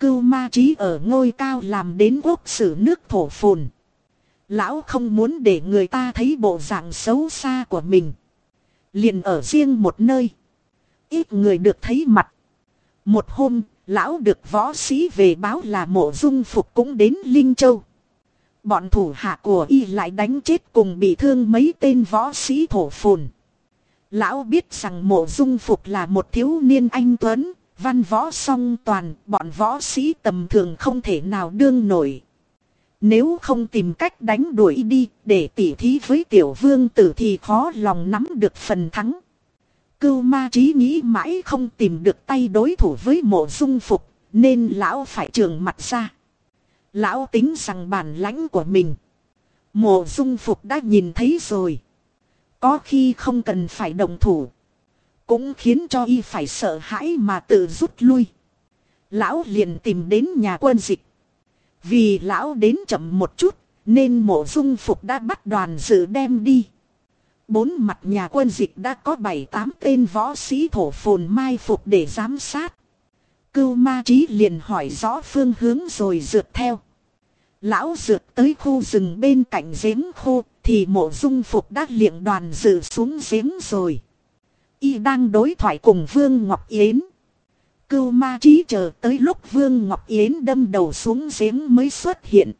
Cưu ma trí ở ngôi cao làm đến quốc sử nước thổ phồn. Lão không muốn để người ta thấy bộ dạng xấu xa của mình. Liền ở riêng một nơi. Ít người được thấy mặt. Một hôm, lão được võ sĩ về báo là mộ dung phục cũng đến Linh Châu. Bọn thủ hạ của y lại đánh chết cùng bị thương mấy tên võ sĩ thổ phồn. Lão biết rằng mộ dung phục là một thiếu niên anh tuấn, văn võ song toàn, bọn võ sĩ tầm thường không thể nào đương nổi. Nếu không tìm cách đánh đuổi đi, để tỉ thí với tiểu vương tử thì khó lòng nắm được phần thắng. Cưu ma trí nghĩ mãi không tìm được tay đối thủ với mộ dung phục, nên lão phải trường mặt ra. Lão tính rằng bản lãnh của mình. Mộ dung phục đã nhìn thấy rồi. Có khi không cần phải đồng thủ. Cũng khiến cho y phải sợ hãi mà tự rút lui. Lão liền tìm đến nhà quân dịch. Vì lão đến chậm một chút, nên mộ dung phục đã bắt đoàn dự đem đi. Bốn mặt nhà quân dịch đã có bảy tám tên võ sĩ thổ phồn mai phục để giám sát. Cưu ma trí liền hỏi rõ phương hướng rồi rượt theo. Lão rượt tới khu rừng bên cạnh giếng khô, thì mộ dung phục đã liệng đoàn dự xuống giếng rồi. Y đang đối thoại cùng Vương Ngọc Yến. Cưu ma trí chờ tới lúc Vương Ngọc Yến đâm đầu xuống giếng mới xuất hiện.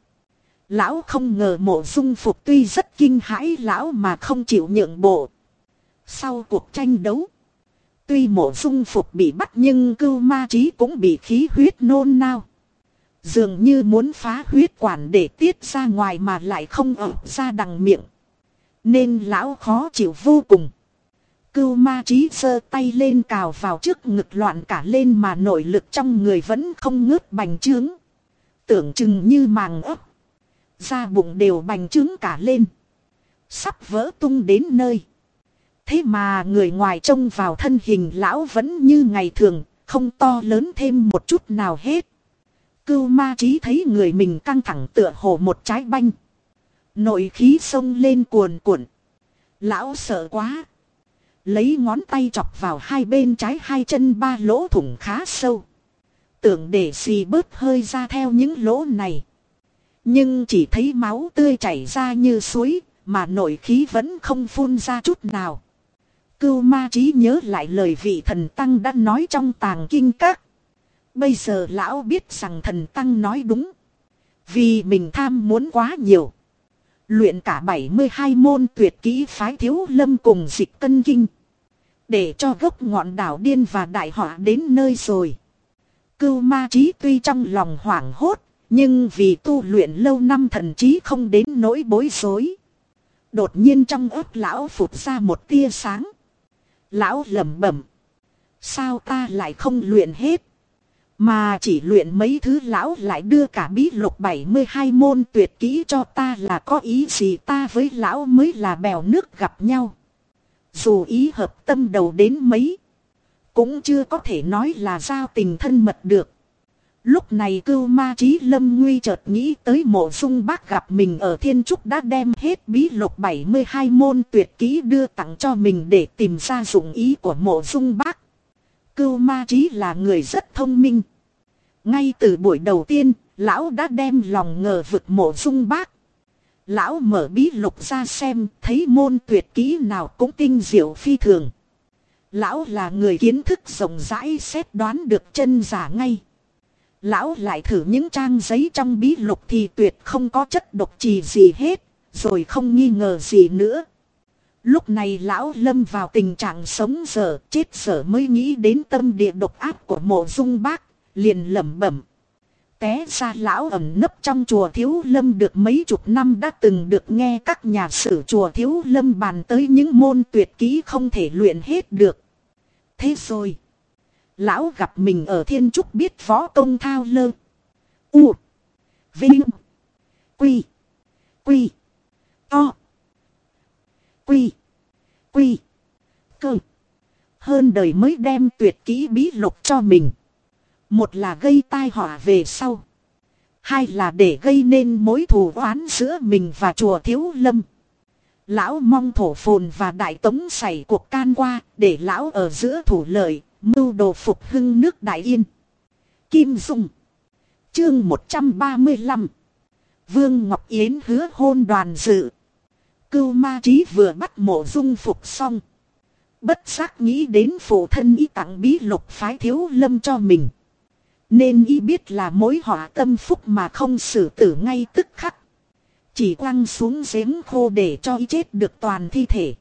Lão không ngờ mộ dung phục tuy rất kinh hãi, lão mà không chịu nhượng bộ. Sau cuộc tranh đấu. Tuy mộ dung phục bị bắt nhưng cưu ma trí cũng bị khí huyết nôn nao. Dường như muốn phá huyết quản để tiết ra ngoài mà lại không ở ra đằng miệng. Nên lão khó chịu vô cùng. Cưu ma trí giơ tay lên cào vào trước ngực loạn cả lên mà nội lực trong người vẫn không ngớt bành trướng. Tưởng chừng như màng ấp. Da bụng đều bành trướng cả lên. Sắp vỡ tung đến nơi. Thế mà người ngoài trông vào thân hình lão vẫn như ngày thường, không to lớn thêm một chút nào hết. Cưu ma trí thấy người mình căng thẳng tựa hồ một trái banh. Nội khí sông lên cuồn cuộn. Lão sợ quá. Lấy ngón tay chọc vào hai bên trái hai chân ba lỗ thủng khá sâu. Tưởng để xì bớt hơi ra theo những lỗ này. Nhưng chỉ thấy máu tươi chảy ra như suối, mà nội khí vẫn không phun ra chút nào. Cưu ma trí nhớ lại lời vị thần tăng đã nói trong tàng kinh các. Bây giờ lão biết rằng thần tăng nói đúng. Vì mình tham muốn quá nhiều. Luyện cả 72 môn tuyệt kỹ phái thiếu lâm cùng dịch cân kinh. Để cho gốc ngọn đảo điên và đại họa đến nơi rồi. Cưu ma trí tuy trong lòng hoảng hốt. Nhưng vì tu luyện lâu năm thần trí không đến nỗi bối rối. Đột nhiên trong ớt lão phụt ra một tia sáng. Lão lẩm bẩm. Sao ta lại không luyện hết? Mà chỉ luyện mấy thứ lão lại đưa cả bí lục 72 môn tuyệt kỹ cho ta là có ý gì ta với lão mới là bèo nước gặp nhau. Dù ý hợp tâm đầu đến mấy. Cũng chưa có thể nói là giao tình thân mật được. Lúc này cưu ma trí lâm nguy chợt nghĩ tới mộ dung bác gặp mình ở thiên trúc đã đem hết bí lục 72 môn tuyệt kỹ đưa tặng cho mình để tìm ra dụng ý của mộ dung bác. Cưu ma trí là người rất thông minh. Ngay từ buổi đầu tiên, lão đã đem lòng ngờ vực mộ dung bác. Lão mở bí lục ra xem, thấy môn tuyệt kỹ nào cũng tinh diệu phi thường. Lão là người kiến thức rộng rãi xét đoán được chân giả ngay. Lão lại thử những trang giấy trong bí lục thì tuyệt không có chất độc trì gì hết, rồi không nghi ngờ gì nữa. Lúc này lão lâm vào tình trạng sống dở, chết dở mới nghĩ đến tâm địa độc ác của mộ dung bác, liền lẩm bẩm. Té ra lão ẩn nấp trong chùa Thiếu Lâm được mấy chục năm đã từng được nghe các nhà sử chùa Thiếu Lâm bàn tới những môn tuyệt kỹ không thể luyện hết được. Thế rồi. Lão gặp mình ở thiên trúc biết võ công thao lơ. U. Vinh. Quy. Quy. To. Quy. Quy. Cơ. Hơn đời mới đem tuyệt kỹ bí lục cho mình. Một là gây tai họa về sau. Hai là để gây nên mối thù oán giữa mình và chùa Thiếu Lâm. Lão mong thổ phồn và đại tống xảy cuộc can qua để lão ở giữa thủ lợi, Mưu đồ phục hưng nước Đại Yên. Kim Dung. Chương 135. Vương Ngọc Yến hứa hôn đoàn dự. Cưu ma trí vừa bắt mộ dung phục xong. Bất giác nghĩ đến phụ thân ý tặng bí lục phái thiếu lâm cho mình. Nên ý biết là mối họa tâm phúc mà không xử tử ngay tức khắc. Chỉ quăng xuống giếng khô để cho ý chết được toàn thi thể.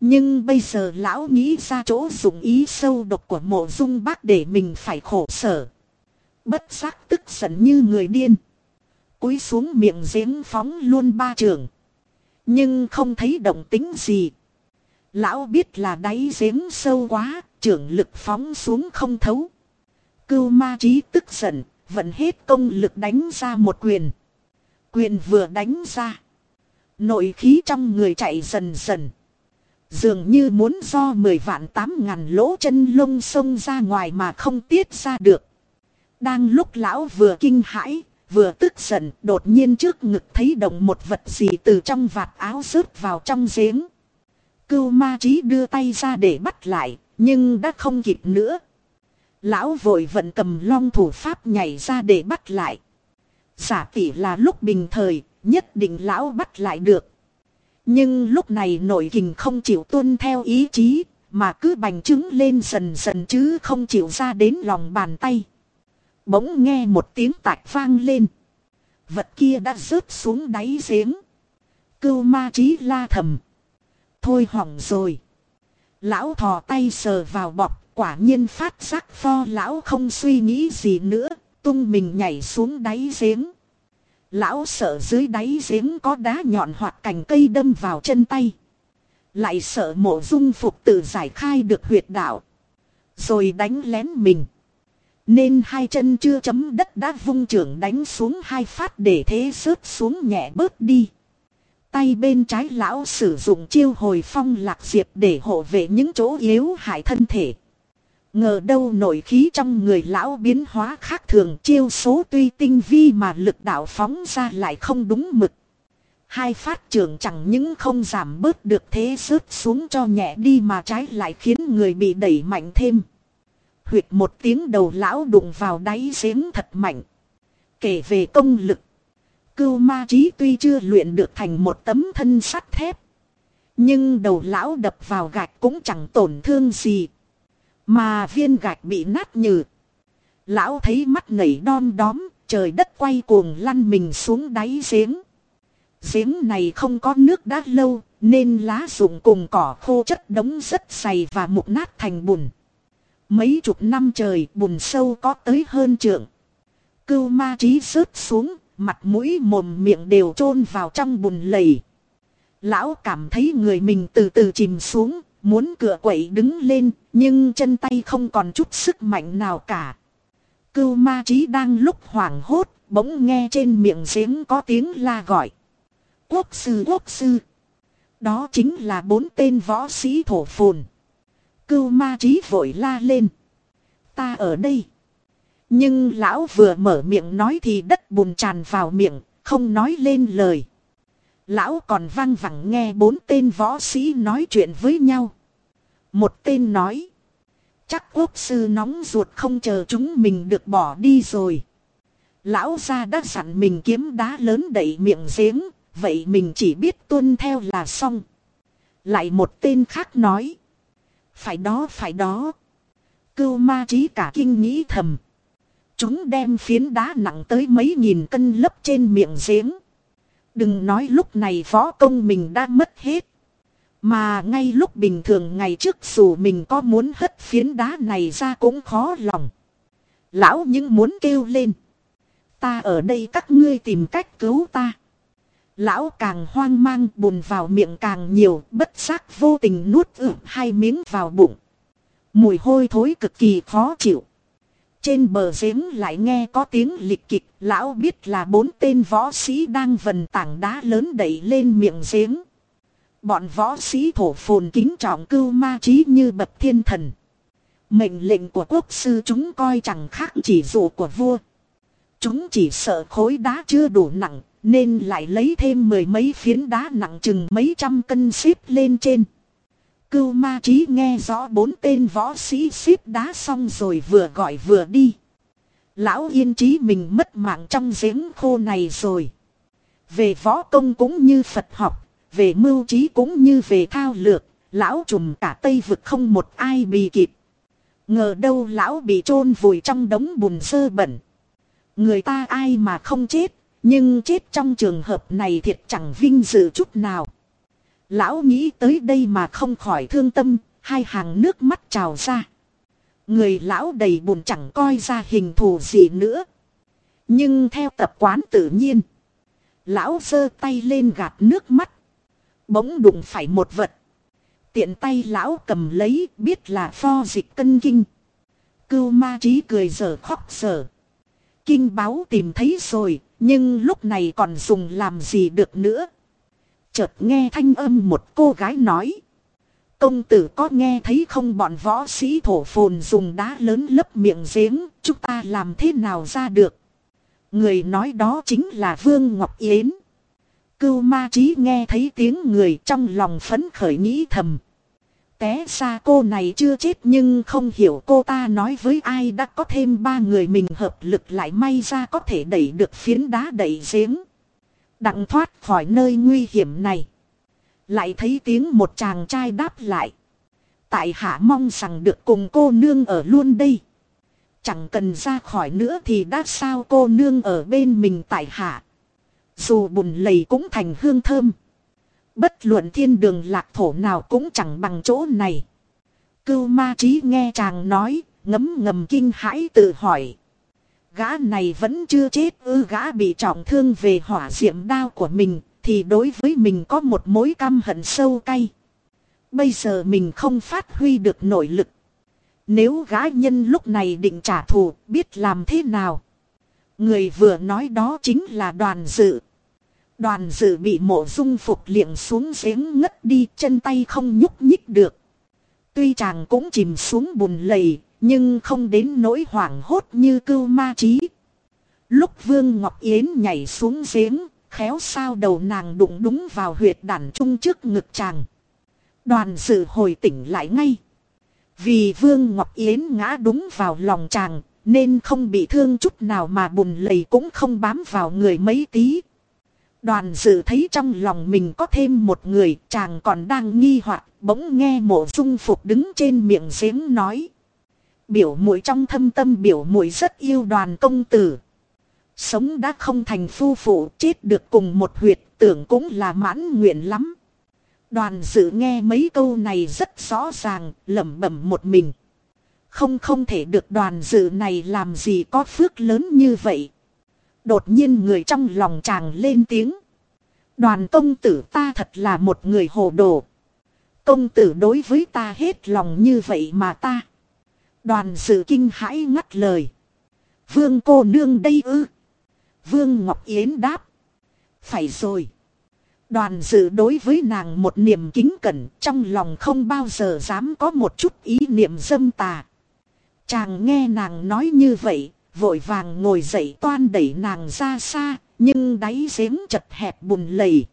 Nhưng bây giờ lão nghĩ ra chỗ dùng ý sâu độc của mộ dung bác để mình phải khổ sở. Bất giác tức giận như người điên. Cúi xuống miệng giếng phóng luôn ba trường. Nhưng không thấy động tính gì. Lão biết là đáy giếng sâu quá, trưởng lực phóng xuống không thấu. Cưu ma trí tức giận, vận hết công lực đánh ra một quyền. Quyền vừa đánh ra. Nội khí trong người chạy dần dần. Dường như muốn do 10 vạn 8 ngàn lỗ chân lông sông ra ngoài mà không tiết ra được. Đang lúc lão vừa kinh hãi, vừa tức giận, đột nhiên trước ngực thấy động một vật gì từ trong vạt áo rớt vào trong giếng. Cưu ma trí đưa tay ra để bắt lại, nhưng đã không kịp nữa. Lão vội vận cầm long thủ pháp nhảy ra để bắt lại. Giả tỷ là lúc bình thời, nhất định lão bắt lại được. Nhưng lúc này nội kình không chịu tuân theo ý chí, mà cứ bành trướng lên dần dần chứ không chịu ra đến lòng bàn tay. Bỗng nghe một tiếng tạch vang lên. Vật kia đã rớt xuống đáy giếng. Cưu ma trí la thầm. Thôi hỏng rồi. Lão thò tay sờ vào bọc, quả nhiên phát giác pho lão không suy nghĩ gì nữa, tung mình nhảy xuống đáy giếng. Lão sợ dưới đáy giếng có đá nhọn hoặc cành cây đâm vào chân tay. Lại sợ mộ dung phục tự giải khai được huyệt đạo. Rồi đánh lén mình. Nên hai chân chưa chấm đất đã vung trưởng đánh xuống hai phát để thế rớt xuống nhẹ bớt đi. Tay bên trái lão sử dụng chiêu hồi phong lạc diệp để hộ vệ những chỗ yếu hại thân thể. Ngờ đâu nội khí trong người lão biến hóa khác thường, chiêu số tuy tinh vi mà lực đạo phóng ra lại không đúng mực. Hai phát trưởng chẳng những không giảm bớt được thế rớt xuống cho nhẹ đi mà trái lại khiến người bị đẩy mạnh thêm. Huyệt một tiếng đầu lão đụng vào đáy giếng thật mạnh. Kể về công lực. Cưu ma trí tuy chưa luyện được thành một tấm thân sắt thép. Nhưng đầu lão đập vào gạch cũng chẳng tổn thương gì. Mà viên gạch bị nát nhừ. Lão thấy mắt nảy đom đóm, trời đất quay cuồng lăn mình xuống đáy giếng. Giếng này không có nước đã lâu, nên lá rụng cùng cỏ khô chất đống rất dày và mục nát thành bùn. Mấy chục năm trời bùn sâu có tới hơn trượng. Cưu ma trí rớt xuống, mặt mũi mồm miệng đều chôn vào trong bùn lầy. Lão cảm thấy người mình từ từ chìm xuống, muốn cửa quậy đứng lên, nhưng chân tay không còn chút sức mạnh nào cả. Cưu ma trí đang lúc hoảng hốt, bỗng nghe trên miệng giếng có tiếng la gọi. Quốc sư quốc sư. Đó chính là bốn tên võ sĩ thổ phồn. Cưu ma trí vội la lên. Ta ở đây. Nhưng lão vừa mở miệng nói thì đất bùn tràn vào miệng, không nói lên lời. Lão còn vang vẳng nghe bốn tên võ sĩ nói chuyện với nhau. Một tên nói. Chắc quốc sư nóng ruột không chờ chúng mình được bỏ đi rồi. Lão ra đã sẵn mình kiếm đá lớn đẩy miệng giếng, vậy mình chỉ biết tuân theo là xong. Lại một tên khác nói. Phải đó phải đó. Cưu ma trí cả kinh nghĩ thầm. Chúng đem phiến đá nặng tới mấy nghìn cân lấp trên miệng giếng. Đừng nói lúc này võ công mình đã mất hết. Mà ngay lúc bình thường ngày trước dù mình có muốn hất phiến đá này ra cũng khó lòng. Lão những muốn kêu lên. Ta ở đây các ngươi tìm cách cứu ta. Lão càng hoang mang bùn vào miệng càng nhiều, bất giác vô tình nuốt ử hai miếng vào bụng. Mùi hôi thối cực kỳ khó chịu. Trên bờ giếng lại nghe có tiếng lịch kịch, lão biết là bốn tên võ sĩ đang vần tảng đá lớn đẩy lên miệng giếng. Bọn võ sĩ thổ phồn kính trọng cưu ma trí như bậc thiên thần. Mệnh lệnh của quốc sư chúng coi chẳng khác chỉ dụ của vua. Chúng chỉ sợ khối đá chưa đủ nặng, nên lại lấy thêm mười mấy phiến đá nặng chừng mấy trăm cân xếp lên trên. Cưu ma trí nghe rõ bốn tên võ sĩ xếp đá xong rồi vừa gọi vừa đi. Lão yên trí mình mất mạng trong giếng khô này rồi. Về võ công cũng như Phật học, về mưu trí cũng như về thao lược, lão trùm cả Tây vực không một ai bị kịp. Ngờ đâu lão bị chôn vùi trong đống bùn sơ bẩn. Người ta ai mà không chết, nhưng chết trong trường hợp này thiệt chẳng vinh dự chút nào. Lão nghĩ tới đây mà không khỏi thương tâm, hai hàng nước mắt trào ra. Người lão đầy bùn chẳng coi ra hình thù gì nữa. Nhưng theo tập quán tự nhiên. Lão giơ tay lên gạt nước mắt. Bỗng đụng phải một vật. Tiện tay lão cầm lấy biết là pho dịch cân kinh. Cưu ma trí cười giờ khóc giờ. Kinh báo tìm thấy rồi, nhưng lúc này còn dùng làm gì được nữa. Chợt nghe thanh âm một cô gái nói. Công tử có nghe thấy không bọn võ sĩ thổ phồn dùng đá lớn lấp miệng giếng, chúng ta làm thế nào ra được. Người nói đó chính là Vương Ngọc Yến. Cưu ma trí nghe thấy tiếng người trong lòng phấn khởi nghĩ thầm. Té ra cô này chưa chết nhưng không hiểu cô ta nói với ai đã có thêm ba người mình hợp lực lại may ra có thể đẩy được phiến đá đẩy giếng. Đặng thoát khỏi nơi nguy hiểm này. Lại thấy tiếng một chàng trai đáp lại. tại hạ mong rằng được cùng cô nương ở luôn đây. Chẳng cần ra khỏi nữa thì đã sao cô nương ở bên mình tại hạ. Dù bùn lầy cũng thành hương thơm. Bất luận thiên đường lạc thổ nào cũng chẳng bằng chỗ này. Cưu ma trí nghe chàng nói, ngấm ngầm kinh hãi tự hỏi. Gã này vẫn chưa chết ư gã bị trọng thương về hỏa diệm đao của mình, thì đối với mình có một mối căm hận sâu cay. Bây giờ mình không phát huy được nội lực. Nếu gã nhân lúc này định trả thù, biết làm thế nào? Người vừa nói đó chính là đoàn dự. Đoàn dự bị mộ dung phục liệng xuống giếng ngất đi chân tay không nhúc nhích được. Tuy chàng cũng chìm xuống bùn lầy, nhưng không đến nỗi hoảng hốt như cưu ma trí. Lúc Vương Ngọc Yến nhảy xuống giếng, khéo sao đầu nàng đụng đúng vào huyệt đàn trung trước ngực chàng. Đoàn sự hồi tỉnh lại ngay. Vì Vương Ngọc Yến ngã đúng vào lòng chàng, nên không bị thương chút nào mà bùn lầy cũng không bám vào người mấy tí. Đoàn dự thấy trong lòng mình có thêm một người, chàng còn đang nghi hoặc bỗng nghe mộ dung phục đứng trên miệng giếng nói. Biểu muội trong thâm tâm biểu muội rất yêu đoàn công tử. Sống đã không thành phu phụ, chết được cùng một huyệt, tưởng cũng là mãn nguyện lắm. Đoàn dự nghe mấy câu này rất rõ ràng, lẩm bẩm một mình. Không không thể được đoàn dự này làm gì có phước lớn như vậy. Đột nhiên người trong lòng chàng lên tiếng. Đoàn công tử ta thật là một người hồ đồ. Công tử đối với ta hết lòng như vậy mà ta. Đoàn dự kinh hãi ngắt lời. Vương cô nương đây ư. Vương Ngọc Yến đáp. Phải rồi. Đoàn dự đối với nàng một niềm kính cẩn trong lòng không bao giờ dám có một chút ý niệm dâm tà. Chàng nghe nàng nói như vậy, vội vàng ngồi dậy toan đẩy nàng ra xa, nhưng đáy giếng chật hẹp bùn lầy.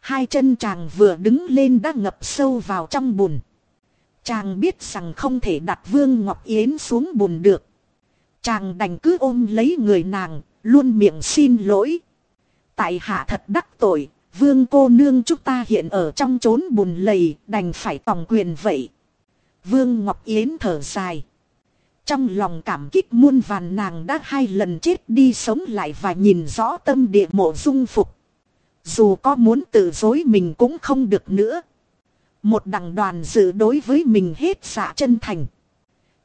Hai chân chàng vừa đứng lên đã ngập sâu vào trong bùn. Chàng biết rằng không thể đặt Vương Ngọc Yến xuống bùn được. Chàng đành cứ ôm lấy người nàng, luôn miệng xin lỗi. Tại hạ thật đắc tội, Vương cô nương chúng ta hiện ở trong chốn bùn lầy, đành phải tòng quyền vậy. Vương Ngọc Yến thở dài. Trong lòng cảm kích muôn vàn nàng đã hai lần chết đi sống lại và nhìn rõ tâm địa mộ dung phục. Dù có muốn tự dối mình cũng không được nữa. Một đằng đoàn dự đối với mình hết dạ chân thành.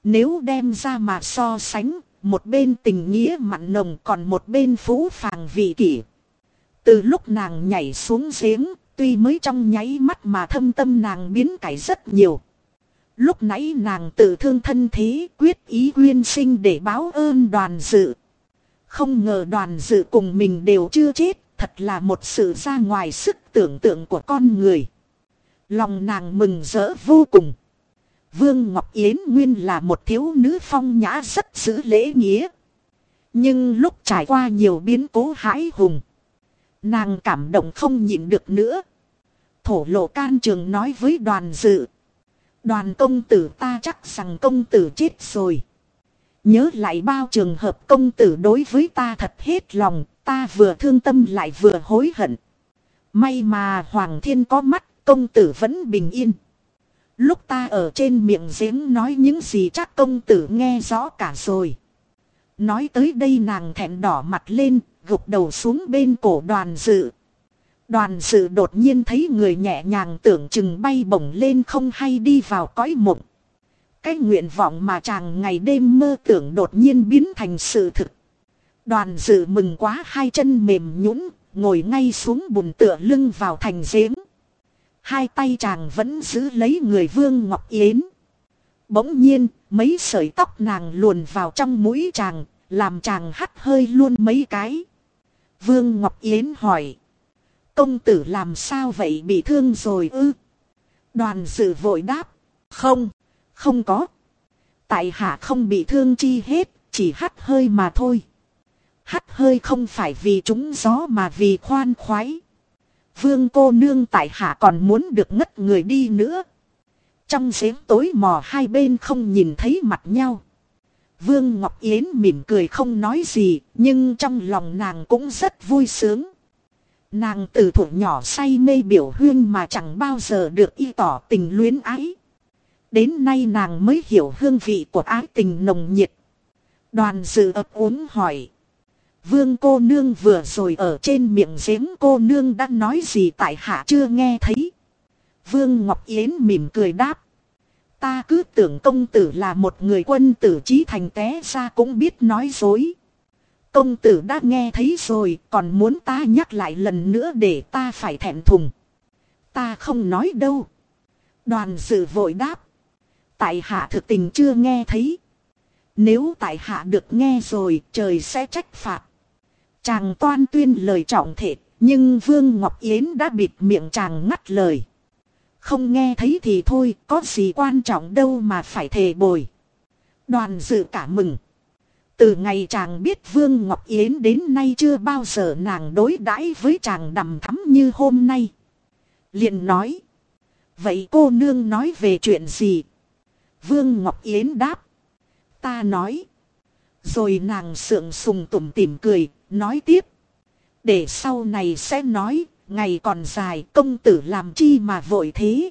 Nếu đem ra mà so sánh, một bên tình nghĩa mặn nồng còn một bên phú phàng vị kỷ. Từ lúc nàng nhảy xuống giếng, tuy mới trong nháy mắt mà thâm tâm nàng biến cải rất nhiều. Lúc nãy nàng tự thương thân thế quyết ý quyên sinh để báo ơn đoàn dự. Không ngờ đoàn dự cùng mình đều chưa chết, thật là một sự ra ngoài sức tưởng tượng của con người. Lòng nàng mừng rỡ vô cùng. Vương Ngọc Yến nguyên là một thiếu nữ phong nhã rất giữ lễ nghĩa. Nhưng lúc trải qua nhiều biến cố hãi hùng. Nàng cảm động không nhịn được nữa. Thổ lộ can trường nói với đoàn dự. Đoàn công tử ta chắc rằng công tử chết rồi. Nhớ lại bao trường hợp công tử đối với ta thật hết lòng, ta vừa thương tâm lại vừa hối hận. May mà Hoàng Thiên có mắt, công tử vẫn bình yên. Lúc ta ở trên miệng giếng nói những gì chắc công tử nghe rõ cả rồi. Nói tới đây nàng thẹn đỏ mặt lên, gục đầu xuống bên cổ đoàn dự. Đoàn dự đột nhiên thấy người nhẹ nhàng tưởng chừng bay bổng lên không hay đi vào cõi mộng. Cái nguyện vọng mà chàng ngày đêm mơ tưởng đột nhiên biến thành sự thực. Đoàn dự mừng quá hai chân mềm nhũn ngồi ngay xuống bùn tựa lưng vào thành giếng. Hai tay chàng vẫn giữ lấy người Vương Ngọc Yến. Bỗng nhiên, mấy sợi tóc nàng luồn vào trong mũi chàng, làm chàng hắt hơi luôn mấy cái. Vương Ngọc Yến hỏi. Công tử làm sao vậy bị thương rồi ư? Đoàn dự vội đáp. Không, không có. Tại hạ không bị thương chi hết, chỉ hắt hơi mà thôi. Hắt hơi không phải vì trúng gió mà vì khoan khoái. Vương cô nương tại hạ còn muốn được ngất người đi nữa. Trong giếng tối mò hai bên không nhìn thấy mặt nhau. Vương Ngọc Yến mỉm cười không nói gì, nhưng trong lòng nàng cũng rất vui sướng. Nàng từ thủ nhỏ say mê biểu huyên mà chẳng bao giờ được y tỏ tình luyến ái. Đến nay nàng mới hiểu hương vị của ái tình nồng nhiệt. Đoàn dự ấp uống hỏi. Vương cô nương vừa rồi ở trên miệng giếng cô nương đã nói gì tại hạ chưa nghe thấy. Vương Ngọc Yến mỉm cười đáp. Ta cứ tưởng công tử là một người quân tử trí thành té ra cũng biết nói dối. Công tử đã nghe thấy rồi, còn muốn ta nhắc lại lần nữa để ta phải thẹn thùng. Ta không nói đâu. Đoàn dự vội đáp. Tại hạ thực tình chưa nghe thấy. Nếu tại hạ được nghe rồi, trời sẽ trách phạt. Chàng toan tuyên lời trọng thể, nhưng Vương Ngọc Yến đã bịt miệng chàng ngắt lời. Không nghe thấy thì thôi, có gì quan trọng đâu mà phải thề bồi. Đoàn dự cả mừng. Từ ngày chàng biết Vương Ngọc Yến đến nay chưa bao giờ nàng đối đãi với chàng đầm thắm như hôm nay. liền nói. Vậy cô nương nói về chuyện gì? Vương Ngọc Yến đáp. Ta nói. Rồi nàng sượng sùng tủm tỉm cười, nói tiếp. Để sau này sẽ nói, ngày còn dài công tử làm chi mà vội thế.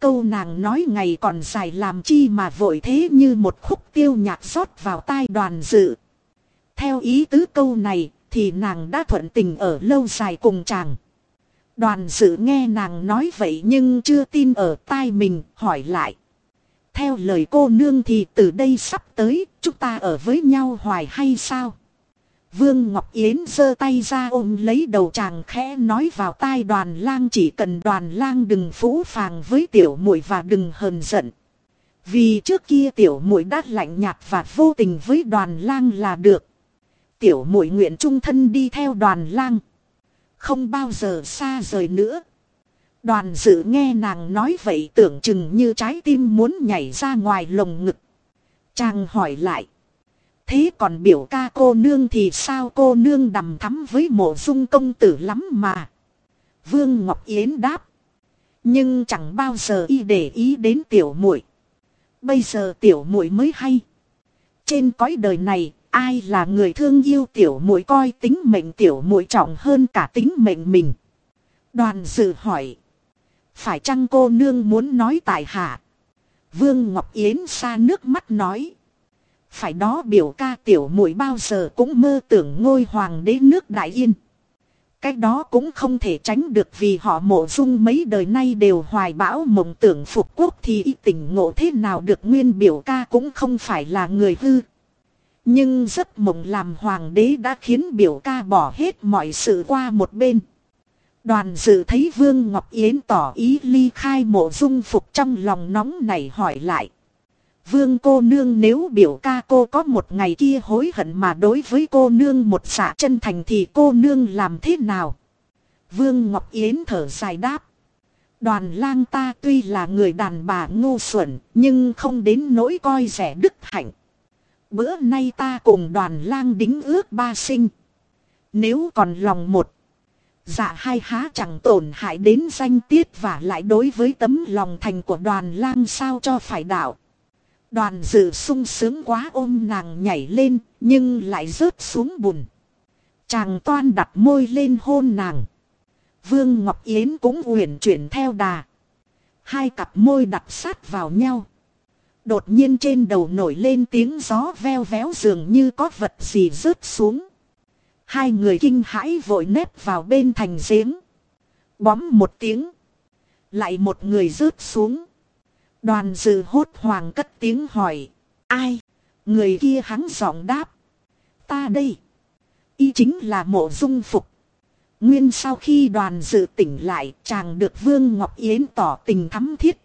Câu nàng nói ngày còn dài làm chi mà vội thế như một khúc tiêu nhạc rót vào tai đoàn dự. Theo ý tứ câu này thì nàng đã thuận tình ở lâu dài cùng chàng. Đoàn dự nghe nàng nói vậy nhưng chưa tin ở tai mình hỏi lại. Theo lời cô nương thì từ đây sắp tới chúng ta ở với nhau hoài hay sao? Vương Ngọc Yến giơ tay ra ôm lấy đầu chàng khẽ nói vào tai đoàn lang, chỉ cần đoàn lang đừng phũ phàng với tiểu muội và đừng hờn giận. Vì trước kia tiểu muội đã lạnh nhạt và vô tình với đoàn lang là được. Tiểu muội nguyện trung thân đi theo đoàn lang. Không bao giờ xa rời nữa. Đoàn dự nghe nàng nói vậy tưởng chừng như trái tim muốn nhảy ra ngoài lồng ngực. Chàng hỏi lại. Thế còn biểu ca cô nương thì sao cô nương đầm thắm với mộ dung công tử lắm mà. Vương Ngọc Yến đáp. Nhưng chẳng bao giờ y để ý đến tiểu muội. Bây giờ tiểu muội mới hay. Trên cõi đời này, ai là người thương yêu tiểu muội coi tính mệnh tiểu muội trọng hơn cả tính mệnh mình. Đoàn dự hỏi. Phải chăng cô nương muốn nói tại hạ? Vương Ngọc Yến xa nước mắt nói. Phải đó biểu ca tiểu muội bao giờ cũng mơ tưởng ngôi hoàng đế nước Đại Yên. Cái đó cũng không thể tránh được vì họ mộ dung mấy đời nay đều hoài bão mộng tưởng phục quốc thì y tỉnh ngộ thế nào được nguyên biểu ca cũng không phải là người hư. Nhưng giấc mộng làm hoàng đế đã khiến biểu ca bỏ hết mọi sự qua một bên. Đoàn dự thấy Vương Ngọc Yến tỏ ý ly khai mộ dung phục trong lòng nóng này hỏi lại. Vương cô nương nếu biểu ca cô có một ngày kia hối hận mà đối với cô nương một xạ chân thành thì cô nương làm thế nào? Vương Ngọc Yến thở dài đáp. Đoàn lang ta tuy là người đàn bà ngu xuẩn, nhưng không đến nỗi coi rẻ đức hạnh. Bữa nay ta cùng đoàn lang đính ước ba sinh. Nếu còn lòng một. Dạ hai há chẳng tổn hại đến danh tiết và lại đối với tấm lòng thành của đoàn lang sao cho phải đạo. Đoàn dự sung sướng quá ôm nàng nhảy lên, nhưng lại rớt xuống bùn. Chàng toan đặt môi lên hôn nàng. Vương Ngọc Yến cũng uyển chuyển theo đà. Hai cặp môi đặt sát vào nhau. Đột nhiên trên đầu nổi lên tiếng gió veo véo dường như có vật gì rớt xuống. Hai người kinh hãi vội nép vào bên thành giếng. Bóm một tiếng. Lại một người rớt xuống. Đoàn dự hốt hoàng cất tiếng hỏi. Ai? Người kia hắn giọng đáp. Ta đây. Y chính là mộ dung phục. Nguyên sau khi đoàn dự tỉnh lại, chàng được Vương Ngọc Yến tỏ tình thắm thiết.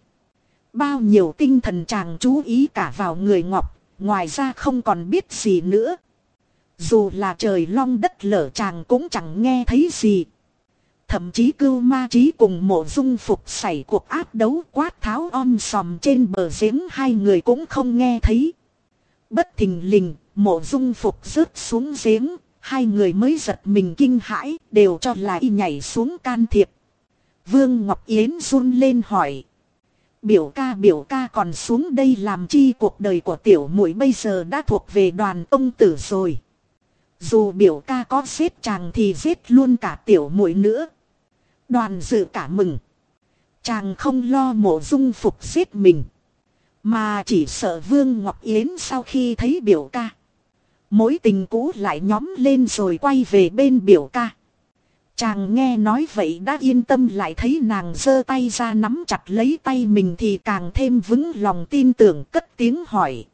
Bao nhiêu tinh thần chàng chú ý cả vào người Ngọc. Ngoài ra không còn biết gì nữa. Dù là trời long đất lở chàng cũng chẳng nghe thấy gì. Thậm chí cưu ma trí cùng mộ dung phục xảy cuộc áp đấu quát tháo om sòm trên bờ giếng hai người cũng không nghe thấy. Bất thình lình, mộ dung phục rớt xuống giếng, hai người mới giật mình kinh hãi, đều cho là y nhảy xuống can thiệp. Vương Ngọc Yến run lên hỏi. Biểu ca biểu ca còn xuống đây làm chi cuộc đời của tiểu muội bây giờ đã thuộc về đoàn ông tử rồi. Dù biểu ca có giết chàng thì giết luôn cả tiểu muội nữa. Đoàn dự cả mừng. Chàng không lo mộ dung phục giết mình. Mà chỉ sợ Vương Ngọc Yến sau khi thấy biểu ca. Mối tình cũ lại nhóm lên rồi quay về bên biểu ca. Chàng nghe nói vậy đã yên tâm lại thấy nàng giơ tay ra nắm chặt lấy tay mình thì càng thêm vững lòng tin tưởng cất tiếng hỏi.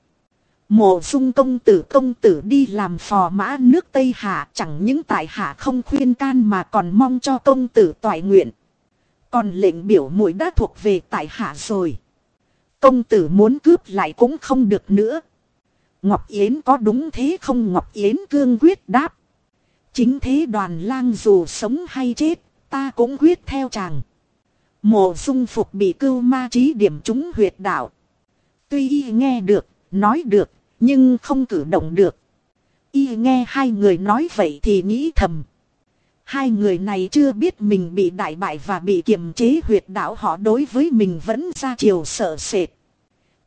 Mộ dung công tử công tử đi làm phò mã nước Tây Hạ chẳng những tại hạ không khuyên can mà còn mong cho công tử toại nguyện. Còn lệnh biểu mũi đã thuộc về tại hạ rồi. Công tử muốn cướp lại cũng không được nữa. Ngọc Yến có đúng thế không Ngọc Yến cương quyết đáp. Chính thế đoàn lang dù sống hay chết, ta cũng quyết theo chàng. Mộ dung phục bị cưu ma trí điểm trúng huyệt đạo. Tuy y nghe được, nói được, nhưng không cử động được. Y nghe hai người nói vậy thì nghĩ thầm. Hai người này chưa biết mình bị đại bại và bị kiềm chế huyệt đạo họ đối với mình vẫn ra chiều sợ sệt.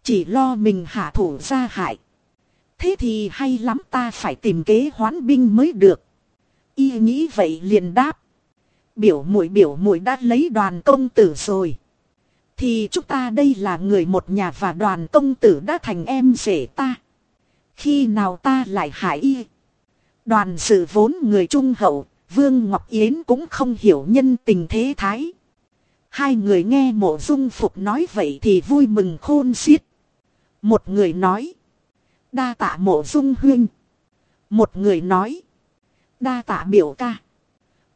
Chỉ lo mình hạ thủ ra hại. Thế thì hay lắm ta phải tìm kế hoán binh mới được. Y nghĩ vậy liền đáp. Biểu mũi biểu mũi đã lấy đoàn công tử rồi. Thì chúng ta đây là người một nhà và đoàn công tử đã thành em rể ta. Khi nào ta lại hại y. Đoàn sự vốn người trung hậu, Vương Ngọc Yến cũng không hiểu nhân tình thế thái. Hai người nghe mộ dung phục nói vậy thì vui mừng khôn xiết. Một người nói. Đa tạ mộ dung huyên. Một người nói. Đa tạ biểu ca.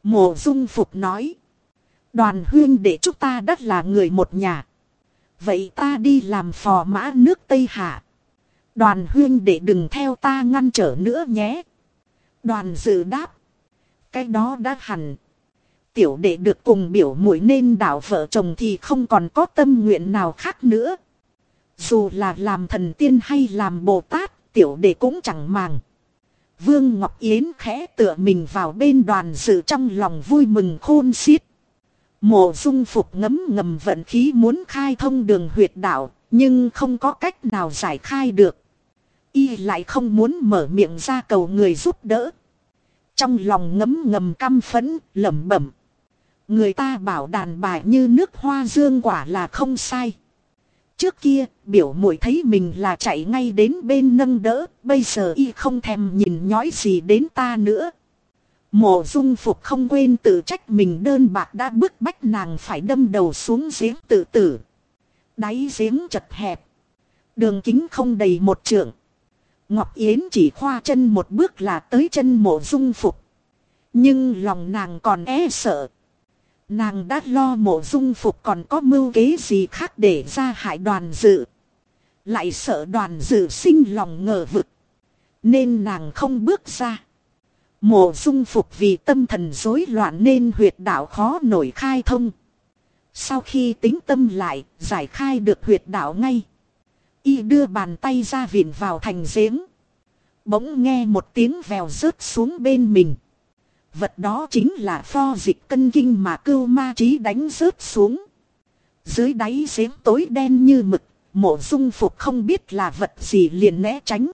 Mộ dung phục nói. Đoàn huyên để chúng ta đất là người một nhà. Vậy ta đi làm phò mã nước Tây Hạ. Đoàn huyên để đừng theo ta ngăn trở nữa nhé. Đoàn dự đáp. Cái đó đã hẳn. Tiểu đệ được cùng biểu mũi nên đảo vợ chồng thì không còn có tâm nguyện nào khác nữa. Dù là làm thần tiên hay làm Bồ Tát, tiểu đệ cũng chẳng màng. Vương Ngọc Yến khẽ tựa mình vào bên đoàn dự trong lòng vui mừng khôn xiết. Mộ dung phục ngấm ngầm vận khí muốn khai thông đường huyệt đạo, nhưng không có cách nào giải khai được. Y lại không muốn mở miệng ra cầu người giúp đỡ. Trong lòng ngấm ngầm căm phẫn, lẩm bẩm. Người ta bảo đàn bài như nước hoa dương quả là không sai. Trước kia, biểu muội thấy mình là chạy ngay đến bên nâng đỡ, bây giờ y không thèm nhìn nhói gì đến ta nữa. Mộ dung phục không quên tự trách mình đơn bạc đã bức bách nàng phải đâm đầu xuống giếng tự tử. Đáy giếng chật hẹp. Đường kính không đầy một trượng. Ngọc Yến chỉ khoa chân một bước là tới chân mộ dung phục. Nhưng lòng nàng còn e sợ. Nàng đã lo mộ dung phục còn có mưu kế gì khác để ra hại đoàn dự. Lại sợ đoàn dự sinh lòng ngờ vực. Nên nàng không bước ra. Mộ dung phục vì tâm thần rối loạn nên huyệt đạo khó nổi khai thông. Sau khi tính tâm lại, giải khai được huyệt đạo ngay. Y đưa bàn tay ra viện vào thành giếng. Bỗng nghe một tiếng vèo rớt xuống bên mình. Vật đó chính là pho dịch cân kinh mà cưu ma trí đánh rớt xuống. Dưới đáy giếng tối đen như mực, mộ dung phục không biết là vật gì liền né tránh.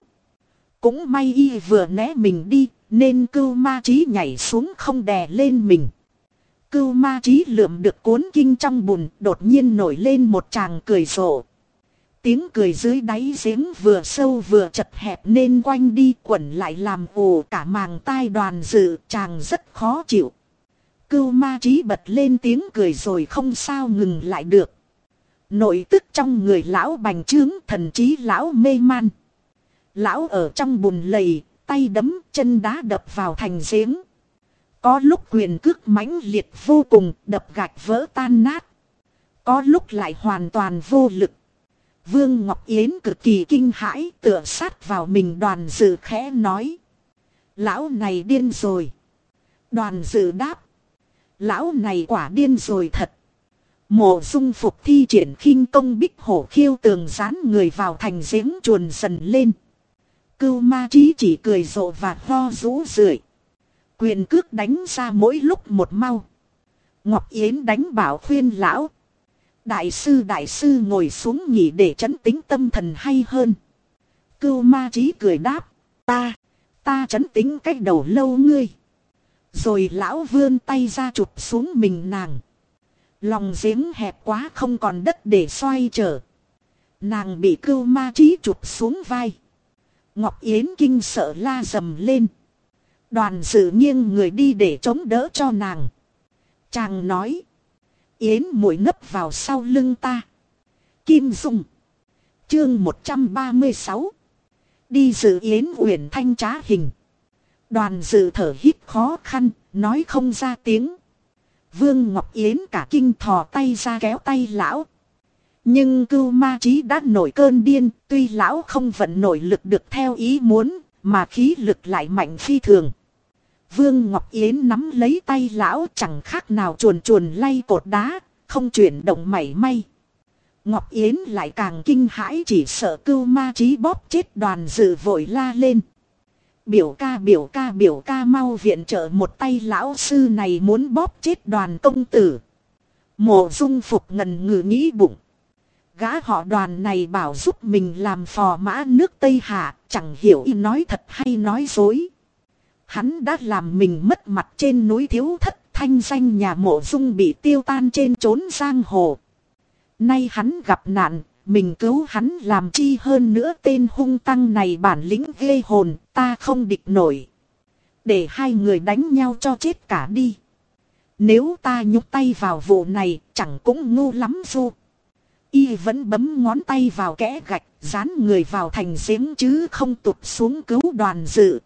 Cũng may y vừa né mình đi, nên cưu ma trí nhảy xuống không đè lên mình. Cưu ma trí lượm được cuốn kinh trong bùn, đột nhiên nổi lên một chàng cười rộ. Tiếng cười dưới đáy giếng vừa sâu vừa chật hẹp nên quanh đi quẩn lại làm ồ cả màng tai đoàn dự chàng rất khó chịu. Cưu ma trí bật lên tiếng cười rồi không sao ngừng lại được. Nội tức trong người lão bành trướng thần trí lão mê man. Lão ở trong bùn lầy, tay đấm chân đá đập vào thành giếng. Có lúc quyền cước mãnh liệt vô cùng, đập gạch vỡ tan nát. Có lúc lại hoàn toàn vô lực. Vương Ngọc Yến cực kỳ kinh hãi, tựa sát vào mình đoàn dự khẽ nói. Lão này điên rồi. Đoàn dự đáp. Lão này quả điên rồi thật. Mộ dung phục thi triển khinh công bích hổ khiêu tường dán người vào thành giếng chuồn dần lên. Cưu ma trí chỉ cười rộ và ho rũ rượi. Quyền cước đánh ra mỗi lúc một mau. Ngọc Yến đánh bảo khuyên lão. Đại sư đại sư ngồi xuống nghỉ để chấn tính tâm thần hay hơn. Cưu ma trí cười đáp. Ta, ta chấn tính cách đầu lâu ngươi. Rồi lão vươn tay ra chụp xuống mình nàng. Lòng giếng hẹp quá không còn đất để xoay trở. Nàng bị cưu ma trí chụp xuống vai. Ngọc Yến kinh sợ la dầm lên. Đoàn dự nghiêng người đi để chống đỡ cho nàng. Chàng nói. Yến mũi nấp vào sau lưng ta. Kim Dung. Chương 136. Đi dự Yến Uyển Thanh trá hình. Đoàn dự thở hít khó khăn, nói không ra tiếng. Vương Ngọc Yến cả kinh thò tay ra kéo tay lão. Nhưng cưu ma trí đã nổi cơn điên, tuy lão không vận nổi lực được theo ý muốn, mà khí lực lại mạnh phi thường. Vương Ngọc Yến nắm lấy tay lão chẳng khác nào chuồn chuồn lay cột đá, không chuyển động mảy may. Ngọc Yến lại càng kinh hãi chỉ sợ cưu ma trí bóp chết đoàn dự vội la lên. Biểu ca biểu ca biểu ca mau viện trợ một tay lão sư này muốn bóp chết đoàn công tử. Mộ dung phục ngần ngừ nghĩ bụng. Gã họ đoàn này bảo giúp mình làm phò mã nước Tây Hạ, chẳng hiểu y nói thật hay nói dối. Hắn đã làm mình mất mặt trên núi thiếu thất thanh danh nhà mộ dung bị tiêu tan trên trốn giang hồ. Nay hắn gặp nạn, mình cứu hắn làm chi hơn nữa tên hung tăng này bản lĩnh ghê hồn, ta không địch nổi. Để hai người đánh nhau cho chết cả đi. Nếu ta nhúc tay vào vụ này, chẳng cũng ngu lắm du. Y vẫn bấm ngón tay vào kẽ gạch, dán người vào thành giếng chứ không tụt xuống cứu đoàn dự.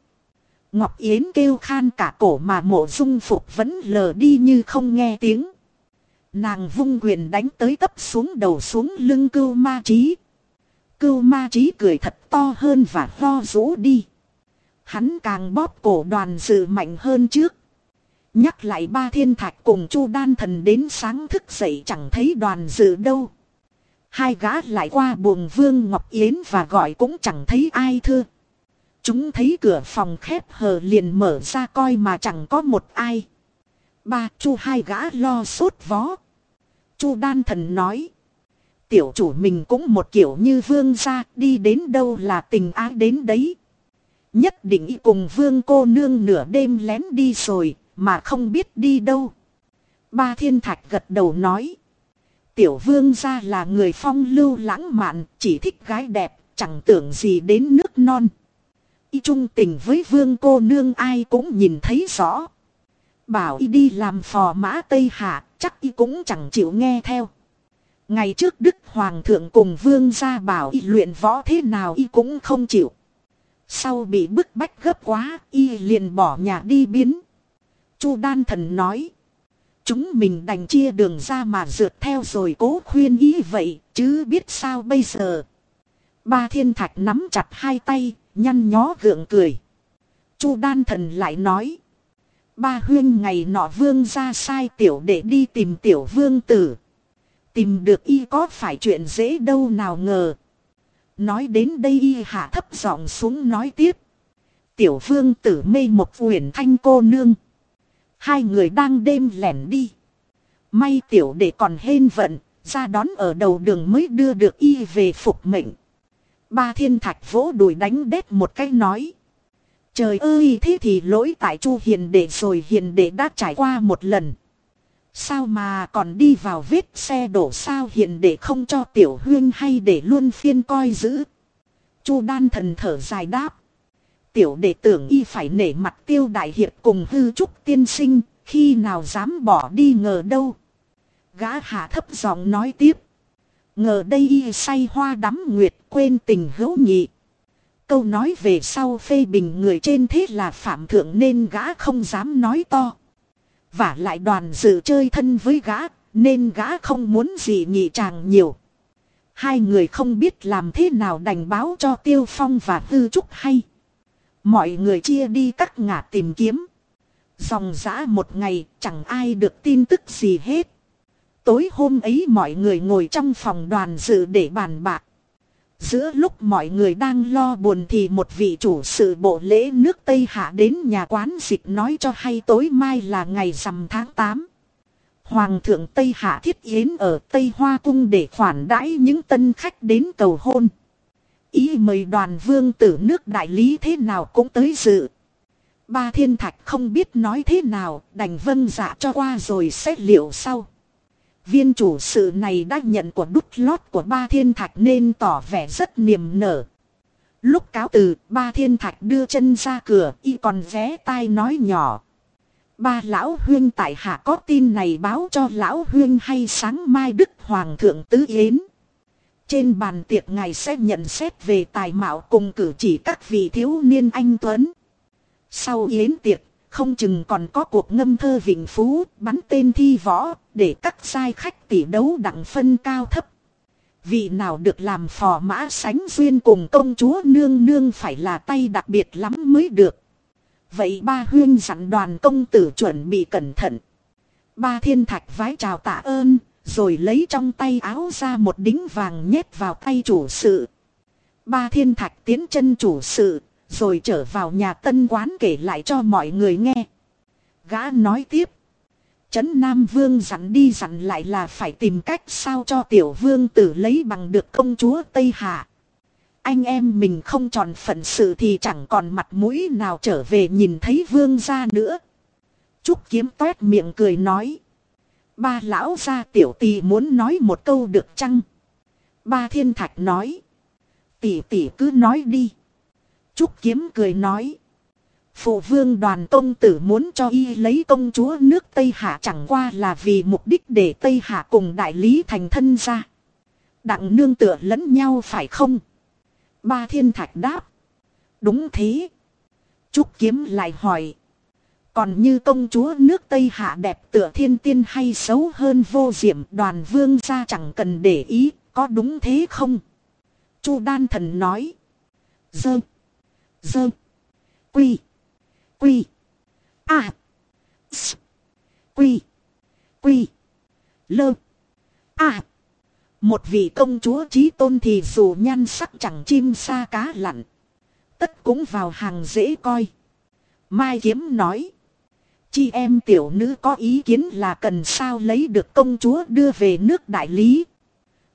Ngọc Yến kêu khan cả cổ mà mộ dung phục vẫn lờ đi như không nghe tiếng. Nàng vung quyền đánh tới tấp xuống đầu xuống lưng cưu ma trí. Cưu ma trí cười thật to hơn và lo rũ đi. Hắn càng bóp cổ đoàn dự mạnh hơn trước. Nhắc lại ba thiên thạch cùng chu đan thần đến sáng thức dậy chẳng thấy đoàn dự đâu. Hai gã lại qua buồng vương Ngọc Yến và gọi cũng chẳng thấy ai thưa. Chúng thấy cửa phòng khép hờ liền mở ra coi mà chẳng có một ai. Ba chu hai gã lo sốt vó. Chu đan thần nói. Tiểu chủ mình cũng một kiểu như vương gia, đi đến đâu là tình ái đến đấy. Nhất định cùng vương cô nương nửa đêm lén đi rồi, mà không biết đi đâu. Ba thiên thạch gật đầu nói. Tiểu vương gia là người phong lưu lãng mạn, chỉ thích gái đẹp, chẳng tưởng gì đến nước non. Y trung tình với vương cô nương ai cũng nhìn thấy rõ. Bảo y đi làm phò mã Tây Hạ, chắc y cũng chẳng chịu nghe theo. Ngày trước Đức Hoàng thượng cùng vương gia bảo y luyện võ thế nào y cũng không chịu. Sau bị bức bách gấp quá, y liền bỏ nhà đi biến. Chu đan thần nói. Chúng mình đành chia đường ra mà rượt theo rồi cố khuyên ý vậy, chứ biết sao bây giờ. Ba thiên thạch nắm chặt hai tay, nhăn nhó gượng cười. Chu đan thần lại nói. Ba huyên ngày nọ vương ra sai tiểu để đi tìm tiểu vương tử. Tìm được y có phải chuyện dễ đâu nào ngờ. Nói đến đây y hạ thấp giọng xuống nói tiếp. Tiểu vương tử mê một huyền thanh cô nương. Hai người đang đêm lẻn đi. May tiểu để còn hên vận, ra đón ở đầu đường mới đưa được y về phục mệnh. Ba thiên thạch vỗ đùi đánh đét một cái nói. Trời ơi thế thì lỗi tại chu hiền đệ rồi hiền đệ đã trải qua một lần. Sao mà còn đi vào vết xe đổ sao hiền đệ không cho tiểu huyên hay để luôn phiên coi giữ. Chu đan thần thở dài đáp. Tiểu đệ tưởng y phải nể mặt tiêu đại hiệp cùng hư trúc tiên sinh, khi nào dám bỏ đi ngờ đâu. Gã hạ thấp giọng nói tiếp. Ngờ đây y say hoa đắm nguyệt quên tình hữu nhị. Câu nói về sau phê bình người trên thế là phạm thượng nên gã không dám nói to. Và lại đoàn dự chơi thân với gã, nên gã không muốn gì nhị chàng nhiều. Hai người không biết làm thế nào đành báo cho Tiêu Phong và Tư Trúc hay. Mọi người chia đi các ngả tìm kiếm. Dòng giã một ngày chẳng ai được tin tức gì hết. Tối hôm ấy mọi người ngồi trong phòng đoàn dự để bàn bạc. Giữa lúc mọi người đang lo buồn thì một vị chủ sự bộ lễ nước Tây Hạ đến nhà quán dịch nói cho hay tối mai là ngày rằm tháng 8. Hoàng thượng Tây Hạ thiết yến ở Tây Hoa Cung để khoản đãi những tân khách đến cầu hôn. Ý mời đoàn vương tử nước đại lý thế nào cũng tới dự. Ba thiên thạch không biết nói thế nào, đành vâng dạ cho qua rồi xét liệu sau. Viên chủ sự này đã nhận của đút lót của ba thiên thạch nên tỏ vẻ rất niềm nở. Lúc cáo từ, ba thiên thạch đưa chân ra cửa, y còn vé tai nói nhỏ. Ba lão huyên tại hạ có tin này báo cho lão huyên hay sáng mai Đức Hoàng thượng tứ yến. Trên bàn tiệc ngài sẽ nhận xét về tài mạo cùng cử chỉ các vị thiếu niên anh Tuấn. Sau yến tiệc, không chừng còn có cuộc ngâm thơ vịnh phú, bắn tên thi võ, để các sai khách tỷ đấu đặng phân cao thấp. Vị nào được làm phò mã sánh duyên cùng công chúa nương nương phải là tay đặc biệt lắm mới được. Vậy ba huyên dặn đoàn công tử chuẩn bị cẩn thận. Ba thiên thạch vái chào tạ ơn, rồi lấy trong tay áo ra một đính vàng nhét vào tay chủ sự. Ba thiên thạch tiến chân chủ sự, rồi trở vào nhà tân quán kể lại cho mọi người nghe. Gã nói tiếp. Trấn Nam Vương dặn đi dặn lại là phải tìm cách sao cho tiểu vương tử lấy bằng được công chúa Tây Hạ. Anh em mình không tròn phận sự thì chẳng còn mặt mũi nào trở về nhìn thấy vương gia nữa. Trúc kiếm toét miệng cười nói. Ba lão gia tiểu tỷ muốn nói một câu được chăng? Ba thiên thạch nói. Tỷ tỷ cứ nói đi. Trúc kiếm cười nói. Phụ vương đoàn công tử muốn cho y lấy công chúa nước Tây Hạ chẳng qua là vì mục đích để Tây Hạ cùng đại lý thành thân ra. Đặng nương tựa lẫn nhau phải không? Ba thiên thạch đáp. Đúng thế. Trúc kiếm lại hỏi. Còn như công chúa nước Tây Hạ đẹp tựa thiên tiên hay xấu hơn vô diệm đoàn vương ra chẳng cần để ý, có đúng thế không? Chu đan thần nói. Dơ. Dơ. Quy. Quy. À. S. Quy. Quy. Lơ. À. Một vị công chúa trí tôn thì dù nhan sắc chẳng chim sa cá lặn. Tất cũng vào hàng dễ coi. Mai Kiếm nói. Chi em tiểu nữ có ý kiến là cần sao lấy được công chúa đưa về nước đại lý.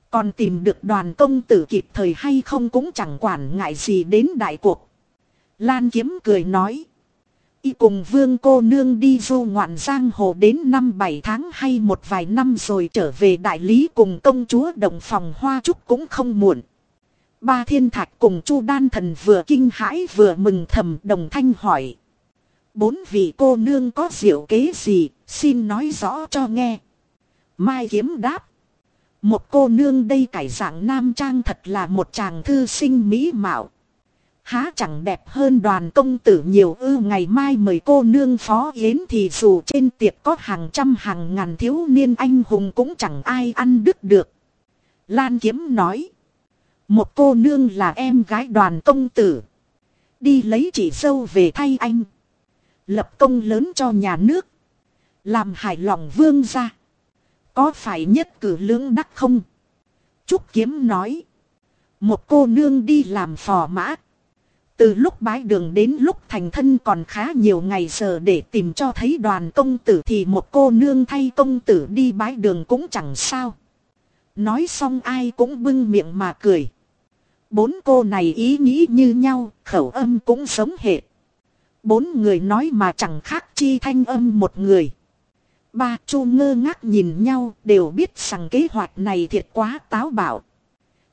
Còn tìm được đoàn công tử kịp thời hay không cũng chẳng quản ngại gì đến đại cuộc. Lan Kiếm cười nói. Y cùng vương cô nương đi du ngoạn giang hồ đến năm bảy tháng hay một vài năm rồi trở về đại lý cùng công chúa đồng phòng hoa trúc cũng không muộn. Ba thiên thạch cùng chu đan thần vừa kinh hãi vừa mừng thầm đồng thanh hỏi. Bốn vị cô nương có diệu kế gì, xin nói rõ cho nghe. Mai kiếm đáp. Một cô nương đây cải dạng nam trang thật là một chàng thư sinh mỹ mạo. Há chẳng đẹp hơn đoàn công tử nhiều ư, ngày mai mời cô nương phó yến thì dù trên tiệc có hàng trăm hàng ngàn thiếu niên anh hùng cũng chẳng ai ăn đứt được. Lan Kiếm nói. Một cô nương là em gái đoàn công tử. Đi lấy chị dâu về thay anh. Lập công lớn cho nhà nước. Làm hài lòng vương ra. Có phải nhất cử lưỡng đắc không? Trúc Kiếm nói. Một cô nương đi làm phò mã. Từ lúc bái đường đến lúc thành thân còn khá nhiều ngày giờ để tìm cho thấy đoàn công tử thì một cô nương thay công tử đi bái đường cũng chẳng sao. Nói xong ai cũng bưng miệng mà cười. Bốn cô này ý nghĩ như nhau, khẩu âm cũng giống hệ Bốn người nói mà chẳng khác chi thanh âm một người. Ba chu ngơ ngác nhìn nhau đều biết rằng kế hoạch này thiệt quá táo bạo.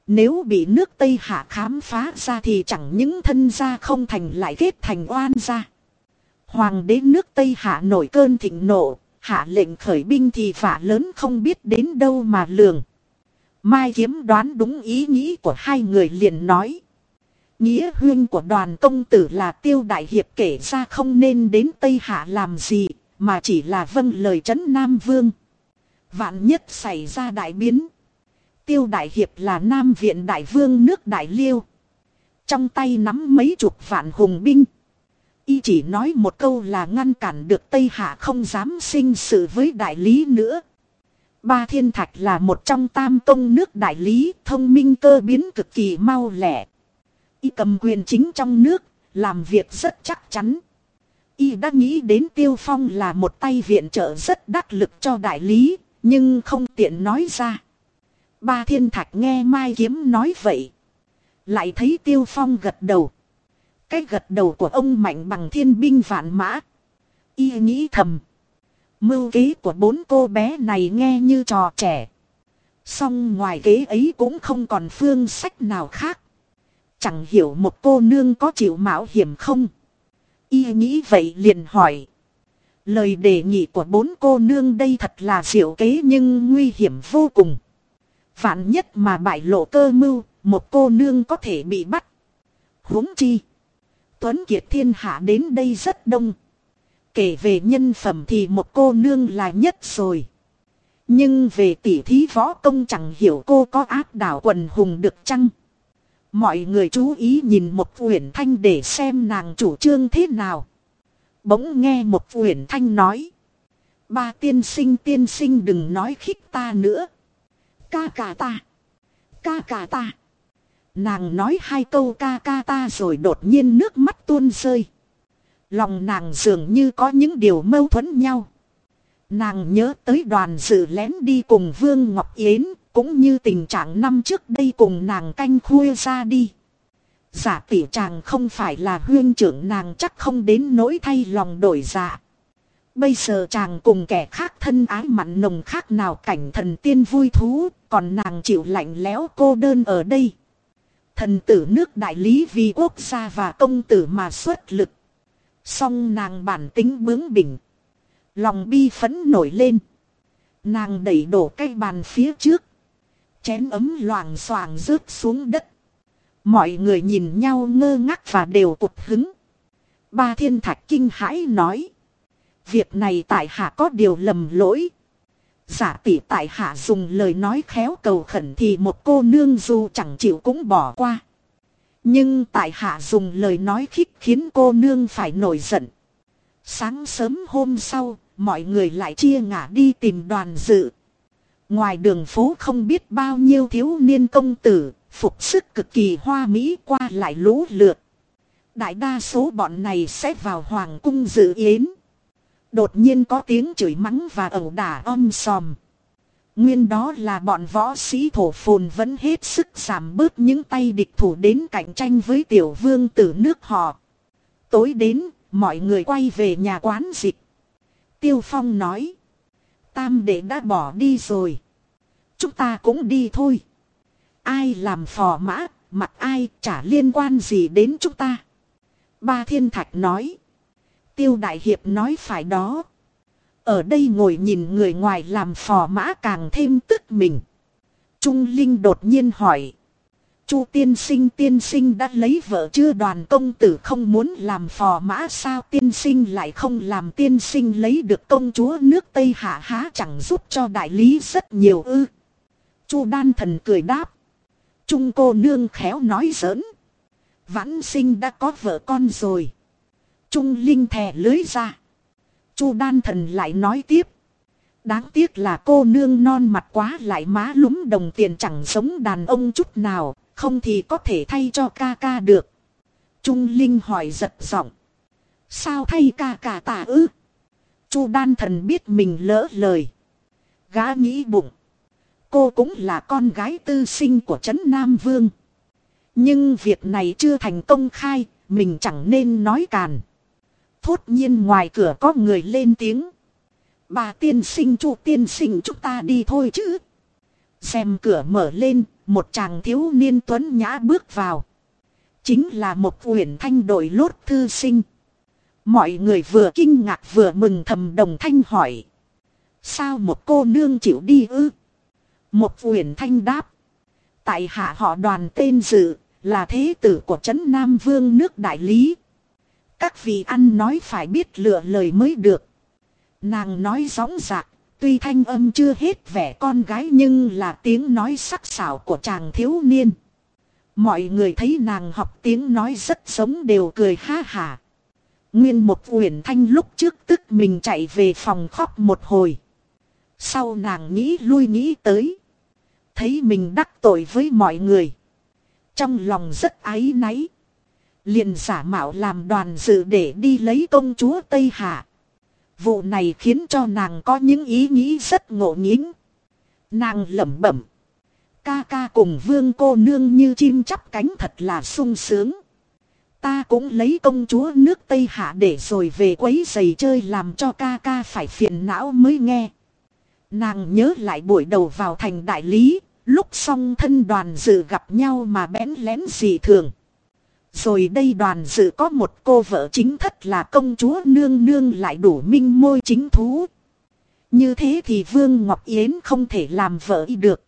Nếu bị nước Tây Hạ khám phá ra thì chẳng những thân gia không thành lại kết thành oan gia. Hoàng đế nước Tây Hạ nổi cơn thịnh nộ, hạ lệnh khởi binh thì phả lớn không biết đến đâu mà lường. Mai kiếm đoán đúng ý nghĩ của hai người liền nói. Nghĩa huyên của đoàn công tử là tiêu đại hiệp kể ra không nên đến Tây Hạ làm gì, mà chỉ là vâng lời trấn Nam Vương. Vạn nhất xảy ra đại biến. Tiêu Đại Hiệp là Nam Viện Đại Vương nước Đại Liêu. Trong tay nắm mấy chục vạn hùng binh. Y chỉ nói một câu là ngăn cản được Tây Hạ không dám sinh sự với đại lý nữa. Ba Thiên Thạch là một trong tam công nước đại lý, thông minh cơ biến cực kỳ mau lẹ. Y cầm quyền chính trong nước, làm việc rất chắc chắn. Y đã nghĩ đến Tiêu Phong là một tay viện trợ rất đắc lực cho đại lý, nhưng không tiện nói ra. Ba thiên thạch nghe Mai Kiếm nói vậy. Lại thấy Tiêu Phong gật đầu. Cái gật đầu của ông mạnh bằng thiên binh vạn mã. Y nghĩ thầm. Mưu kế của bốn cô bé này nghe như trò trẻ. Song ngoài kế ấy cũng không còn phương sách nào khác. Chẳng hiểu một cô nương có chịu mạo hiểm không? Y nghĩ vậy liền hỏi. Lời đề nghị của bốn cô nương đây thật là diệu kế nhưng nguy hiểm vô cùng. Vạn nhất mà bại lộ cơ mưu, một cô nương có thể bị bắt. huống chi. Tuấn Kiệt thiên hạ đến đây rất đông. Kể về nhân phẩm thì một cô nương là nhất rồi. Nhưng về tỉ thí võ công chẳng hiểu cô có áp đảo quần hùng được chăng? Mọi người chú ý nhìn một uyển thanh để xem nàng chủ trương thế nào. Bỗng nghe một uyển thanh nói. Ba tiên sinh tiên sinh đừng nói khích ta nữa. Ca ca ta. Ca ca ta. Nàng nói hai câu ca ca ta rồi đột nhiên nước mắt tuôn rơi. Lòng nàng dường như có những điều mâu thuẫn nhau. Nàng nhớ tới đoàn dự lén đi cùng Vương Ngọc Yến, cũng như tình trạng năm trước đây cùng nàng canh khuya ra đi. Giả tỷ chàng không phải là huyên trưởng nàng chắc không đến nỗi thay lòng đổi dạ. Bây giờ chàng cùng kẻ khác thân ái mặn nồng khác nào cảnh thần tiên vui thú, còn nàng chịu lạnh lẽo cô đơn ở đây. Thần tử nước đại lý vì quốc gia và công tử mà xuất lực. Song nàng bản tính bướng bỉnh. Lòng bi phấn nổi lên. Nàng đẩy đổ cây bàn phía trước. Chén ấm loảng xoảng rớt xuống đất. Mọi người nhìn nhau ngơ ngác và đều cục hứng. Ba thiên thạch kinh hãi nói. Việc này tại hạ có điều lầm lỗi. Giả tỷ tại hạ dùng lời nói khéo cầu khẩn thì một cô nương dù chẳng chịu cũng bỏ qua. Nhưng tại hạ dùng lời nói khích khiến cô nương phải nổi giận. Sáng sớm hôm sau, mọi người lại chia ngả đi tìm đoàn dự. Ngoài đường phố không biết bao nhiêu thiếu niên công tử, phục sức cực kỳ hoa mỹ qua lại lũ lượt. Đại đa số bọn này sẽ vào hoàng cung dự yến. Đột nhiên có tiếng chửi mắng và ẩu đả om sòm. Nguyên đó là bọn võ sĩ thổ phồn vẫn hết sức giảm bớt những tay địch thủ đến cạnh tranh với tiểu vương tử nước họ. Tối đến, mọi người quay về nhà quán dịch. Tiêu Phong nói. Tam đệ đã bỏ đi rồi. Chúng ta cũng đi thôi. Ai làm phò mã, mặt ai chả liên quan gì đến chúng ta. Ba Thiên Thạch nói. Tiêu Đại Hiệp nói phải đó. Ở đây ngồi nhìn người ngoài làm phò mã càng thêm tức mình. Trung Linh đột nhiên hỏi. Chu tiên sinh tiên sinh đã lấy vợ chưa đoàn công tử không muốn làm phò mã sao tiên sinh lại không làm tiên sinh lấy được công chúa nước Tây Hạ há chẳng giúp cho đại lý rất nhiều ư. Chu đan thần cười đáp. Trung cô nương khéo nói giỡn. Vãn sinh đã có vợ con rồi. Trung linh thè lưới ra. Chu đan thần lại nói tiếp. Đáng tiếc là cô nương non mặt quá lại má lúm đồng tiền chẳng giống đàn ông chút nào, không thì có thể thay cho ca ca được. Trung Linh hỏi giật giọng. Sao thay ca ca tả ư? Chu đan thần biết mình lỡ lời. Gã nghĩ bụng. Cô cũng là con gái tư sinh của Trấn Nam Vương. Nhưng việc này chưa thành công khai, mình chẳng nên nói càn. Thốt nhiên ngoài cửa có người lên tiếng. Bà tiên sinh chu tiên sinh chúng ta đi thôi chứ. Xem cửa mở lên, một chàng thiếu niên tuấn nhã bước vào. Chính là một quyển thanh đội lốt thư sinh. Mọi người vừa kinh ngạc vừa mừng thầm đồng thanh hỏi. Sao một cô nương chịu đi ư? Một quyển thanh đáp. Tại hạ họ đoàn tên dự, là thế tử của Trấn Nam Vương nước Đại Lý. Các vị ăn nói phải biết lựa lời mới được. Nàng nói gióng dạc, tuy thanh âm chưa hết vẻ con gái nhưng là tiếng nói sắc sảo của chàng thiếu niên. Mọi người thấy nàng học tiếng nói rất giống đều cười ha hà. Nguyên một uyển thanh lúc trước tức mình chạy về phòng khóc một hồi. Sau nàng nghĩ lui nghĩ tới. Thấy mình đắc tội với mọi người. Trong lòng rất áy náy. Liền giả mạo làm đoàn dự để đi lấy công chúa Tây Hạ. Vụ này khiến cho nàng có những ý nghĩ rất ngộ nghĩnh. Nàng lẩm bẩm. Ca ca cùng vương cô nương như chim chắp cánh thật là sung sướng. Ta cũng lấy công chúa nước Tây Hạ để rồi về quấy giày chơi làm cho ca ca phải phiền não mới nghe. Nàng nhớ lại buổi đầu vào thành đại lý, lúc song thân đoàn dự gặp nhau mà bén lén dị thường. Rồi đây đoàn dự có một cô vợ chính thất là công chúa nương nương lại đủ minh môi chính thú. Như thế thì Vương Ngọc Yến không thể làm vợ y được.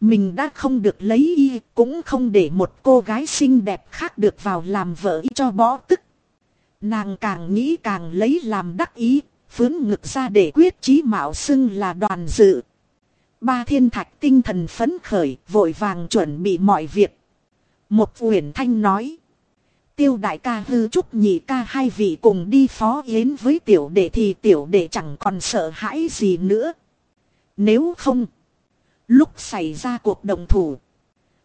Mình đã không được lấy y, cũng không để một cô gái xinh đẹp khác được vào làm vợ y cho bó tức. Nàng càng nghĩ càng lấy làm đắc ý, phướng ngực ra để quyết chí mạo xưng là đoàn dự. Ba thiên thạch tinh thần phấn khởi, vội vàng chuẩn bị mọi việc. Một uyển thanh nói. Tiêu đại ca hư trúc nhị ca hai vị cùng đi phó yến với tiểu đệ thì tiểu đệ chẳng còn sợ hãi gì nữa. Nếu không, lúc xảy ra cuộc đồng thủ,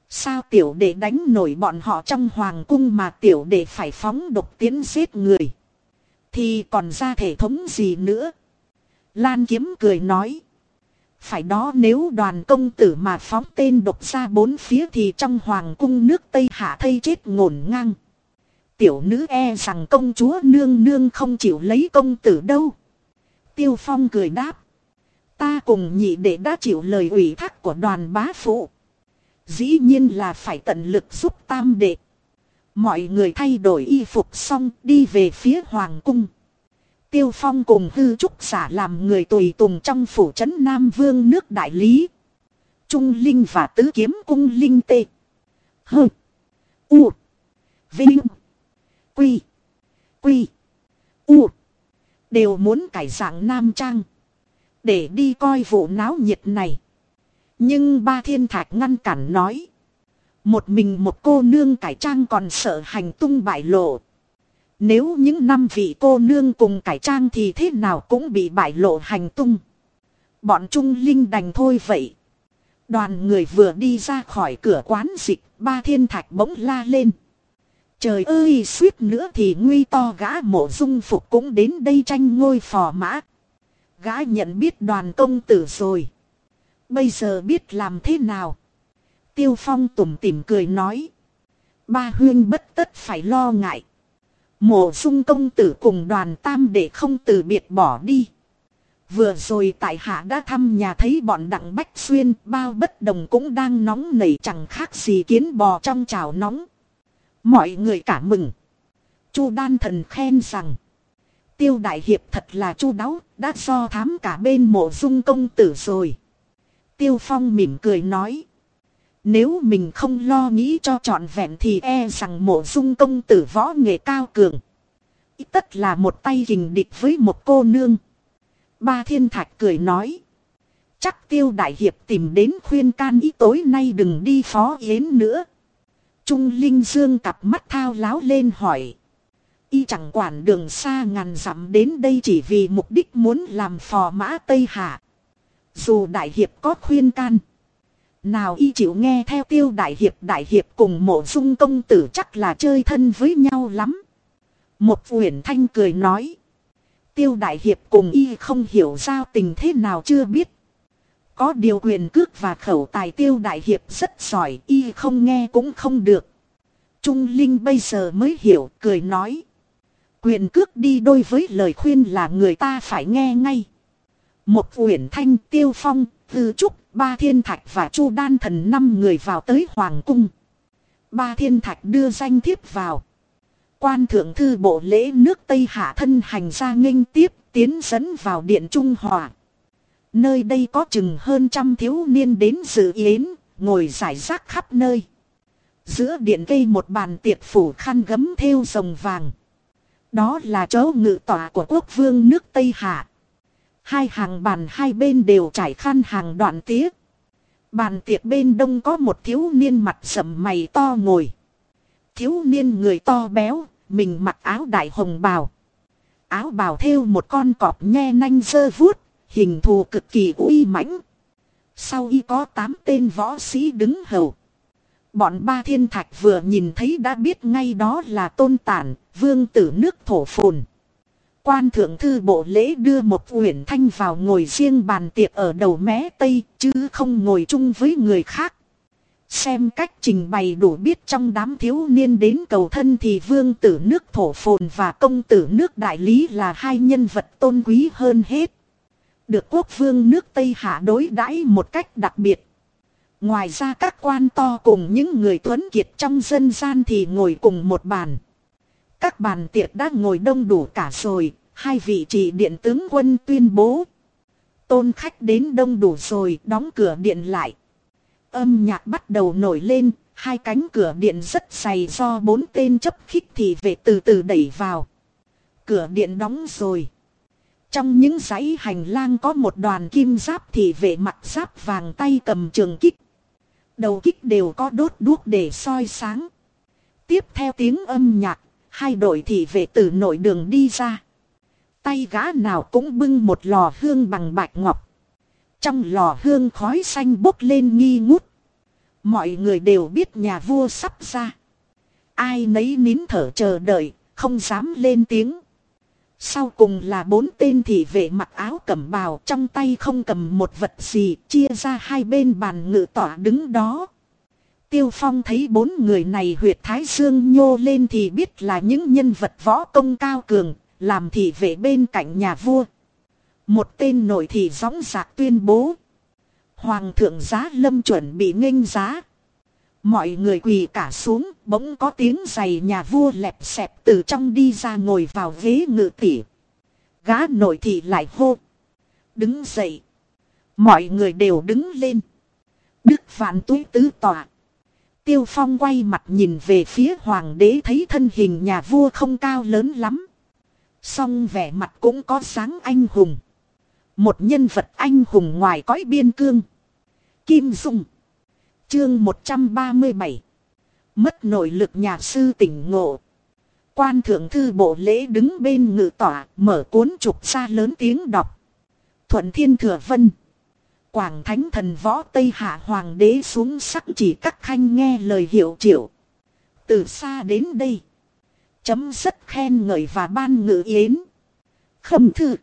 sao tiểu đệ đánh nổi bọn họ trong hoàng cung mà tiểu đệ phải phóng độc tiến giết người. Thì còn ra thể thống gì nữa? Lan kiếm cười nói. Phải đó nếu đoàn công tử mà phóng tên độc ra bốn phía thì trong hoàng cung nước Tây Hạ thây chết ngổn ngang. Tiểu nữ e rằng công chúa nương nương không chịu lấy công tử đâu. Tiêu Phong cười đáp. Ta cùng nhị đệ đã chịu lời ủy thác của đoàn bá phụ. Dĩ nhiên là phải tận lực giúp tam đệ. Mọi người thay đổi y phục xong đi về phía hoàng cung. Tiêu Phong cùng hư trúc giả làm người tùy tùng trong phủ trấn Nam Vương nước Đại Lý. Trung Linh và Tứ Kiếm Cung Linh Tê. Hơ. U. Vinh. Quy. Quy. U. Đều muốn cải dạng Nam Trang. Để đi coi vụ náo nhiệt này. Nhưng ba thiên thạch ngăn cản nói. Một mình một cô nương cải trang còn sợ hành tung bại lộ. Nếu những năm vị cô nương cùng cải trang thì thế nào cũng bị bại lộ hành tung. Bọn Trung Linh đành thôi vậy. Đoàn người vừa đi ra khỏi cửa quán dịch, ba thiên thạch bỗng la lên. Trời ơi, suýt nữa thì nguy to gã mộ dung phục cũng đến đây tranh ngôi phò mã. Gã nhận biết đoàn công tử rồi. Bây giờ biết làm thế nào? Tiêu phong tủm tỉm cười nói. Ba huyên bất tất phải lo ngại. Mộ dung công tử cùng đoàn tam để không từ biệt bỏ đi. Vừa rồi tại hạ đã thăm nhà thấy bọn đặng bách xuyên, bao bất đồng cũng đang nóng nảy chẳng khác gì kiến bò trong chảo nóng. Mọi người cả mừng. Chu đan thần khen rằng. Tiêu đại hiệp thật là chu đáo, đã so thám cả bên mộ dung công tử rồi. Tiêu phong mỉm cười nói. Nếu mình không lo nghĩ cho trọn vẹn thì e rằng mộ dung công tử võ nghệ cao cường. Ít tất là một tay hình địch với một cô nương. Ba thiên thạch cười nói. Chắc tiêu đại hiệp tìm đến khuyên can ý tối nay đừng đi phó yến nữa. Trung Linh Dương cặp mắt thao láo lên hỏi. Y chẳng quản đường xa ngàn dặm đến đây chỉ vì mục đích muốn làm phò mã Tây Hạ. Dù Đại Hiệp có khuyên can. Nào y chịu nghe theo tiêu Đại Hiệp Đại Hiệp cùng mộ dung công tử chắc là chơi thân với nhau lắm. Một huyền thanh cười nói. Tiêu Đại Hiệp cùng y không hiểu giao tình thế nào chưa biết. Có điều quyền cước và khẩu tài tiêu đại hiệp rất giỏi y không nghe cũng không được. Trung Linh bây giờ mới hiểu cười nói. Quyền cước đi đôi với lời khuyên là người ta phải nghe ngay. Một uyển thanh tiêu phong, tư trúc, ba thiên thạch và chu đan thần năm người vào tới hoàng cung. Ba thiên thạch đưa danh thiếp vào. Quan thượng thư bộ lễ nước Tây Hạ thân hành ra nghênh tiếp tiến dẫn vào điện Trung Hòa. Nơi đây có chừng hơn trăm thiếu niên đến dự yến, ngồi giải rác khắp nơi. Giữa điện cây một bàn tiệc phủ khăn gấm thêu rồng vàng. Đó là chỗ ngự tỏa của quốc vương nước Tây Hạ. Hai hàng bàn hai bên đều trải khăn hàng đoạn tía. Bàn tiệc bên đông có một thiếu niên mặt sầm mày to ngồi. Thiếu niên người to béo, mình mặc áo đại hồng bào. Áo bào thêu một con cọp nhe nanh dơ vuốt, hình thù cực kỳ uy mãnh. Sau y có tám tên võ sĩ đứng hầu. Bọn ba thiên thạch vừa nhìn thấy đã biết ngay đó là tôn tản, vương tử nước thổ phồn. Quan thượng thư bộ lễ đưa một uyển thanh vào ngồi riêng bàn tiệc ở đầu mé tây, chứ không ngồi chung với người khác. Xem cách trình bày đủ biết trong đám thiếu niên đến cầu thân thì vương tử nước thổ phồn và công tử nước đại lý là hai nhân vật tôn quý hơn hết. Được quốc vương nước Tây Hạ đối đãi một cách đặc biệt. Ngoài ra các quan to cùng những người tuấn kiệt trong dân gian thì ngồi cùng một bàn. Các bàn tiệc đã ngồi đông đủ cả rồi, hai vị trị điện tướng quân tuyên bố. Tôn khách đến đông đủ rồi, đóng cửa điện lại. Âm nhạc bắt đầu nổi lên, hai cánh cửa điện rất dày do bốn tên chấp khích thì về từ từ đẩy vào. Cửa điện đóng rồi. Trong những dãy hành lang có một đoàn kim giáp thị vệ mặt giáp vàng tay cầm trường kích. Đầu kích đều có đốt đuốc để soi sáng. Tiếp theo tiếng âm nhạc, hai đội thị vệ từ nội đường đi ra. Tay gã nào cũng bưng một lò hương bằng bạch ngọc. Trong lò hương khói xanh bốc lên nghi ngút. Mọi người đều biết nhà vua sắp ra. Ai nấy nín thở chờ đợi, không dám lên tiếng. Sau cùng là bốn tên thị vệ mặc áo cẩm bào trong tay không cầm một vật gì chia ra hai bên bàn ngự tỏa đứng đó. Tiêu Phong thấy bốn người này huyệt thái dương nhô lên thì biết là những nhân vật võ công cao cường, làm thị vệ bên cạnh nhà vua. Một tên nội thị gióng giạc tuyên bố. Hoàng thượng giá lâm chuẩn bị nghênh giá. Mọi người quỳ cả xuống, bỗng có tiếng giày nhà vua lẹp xẹp từ trong đi ra ngồi vào ghế ngự tỷ. Gã nội thị lại hô. Đứng dậy. Mọi người đều đứng lên. Đức vạn túi tứ tòa. Tiêu phong quay mặt nhìn về phía hoàng đế thấy thân hình nhà vua không cao lớn lắm. Song vẻ mặt cũng có sáng anh hùng. Một nhân vật anh hùng ngoài cõi biên cương. Kim Dung. Chương 137. Mất nội lực nhà sư tỉnh ngộ. Quan thượng thư bộ lễ đứng bên ngự tỏa, mở cuốn trục ra lớn tiếng đọc. Thuận thiên thừa vân. Quảng thánh thần võ Tây Hạ Hoàng đế xuống sắc chỉ các khanh nghe lời hiệu triệu. Từ xa đến đây. Chấm rất khen ngợi và ban ngự yến. Khâm thư.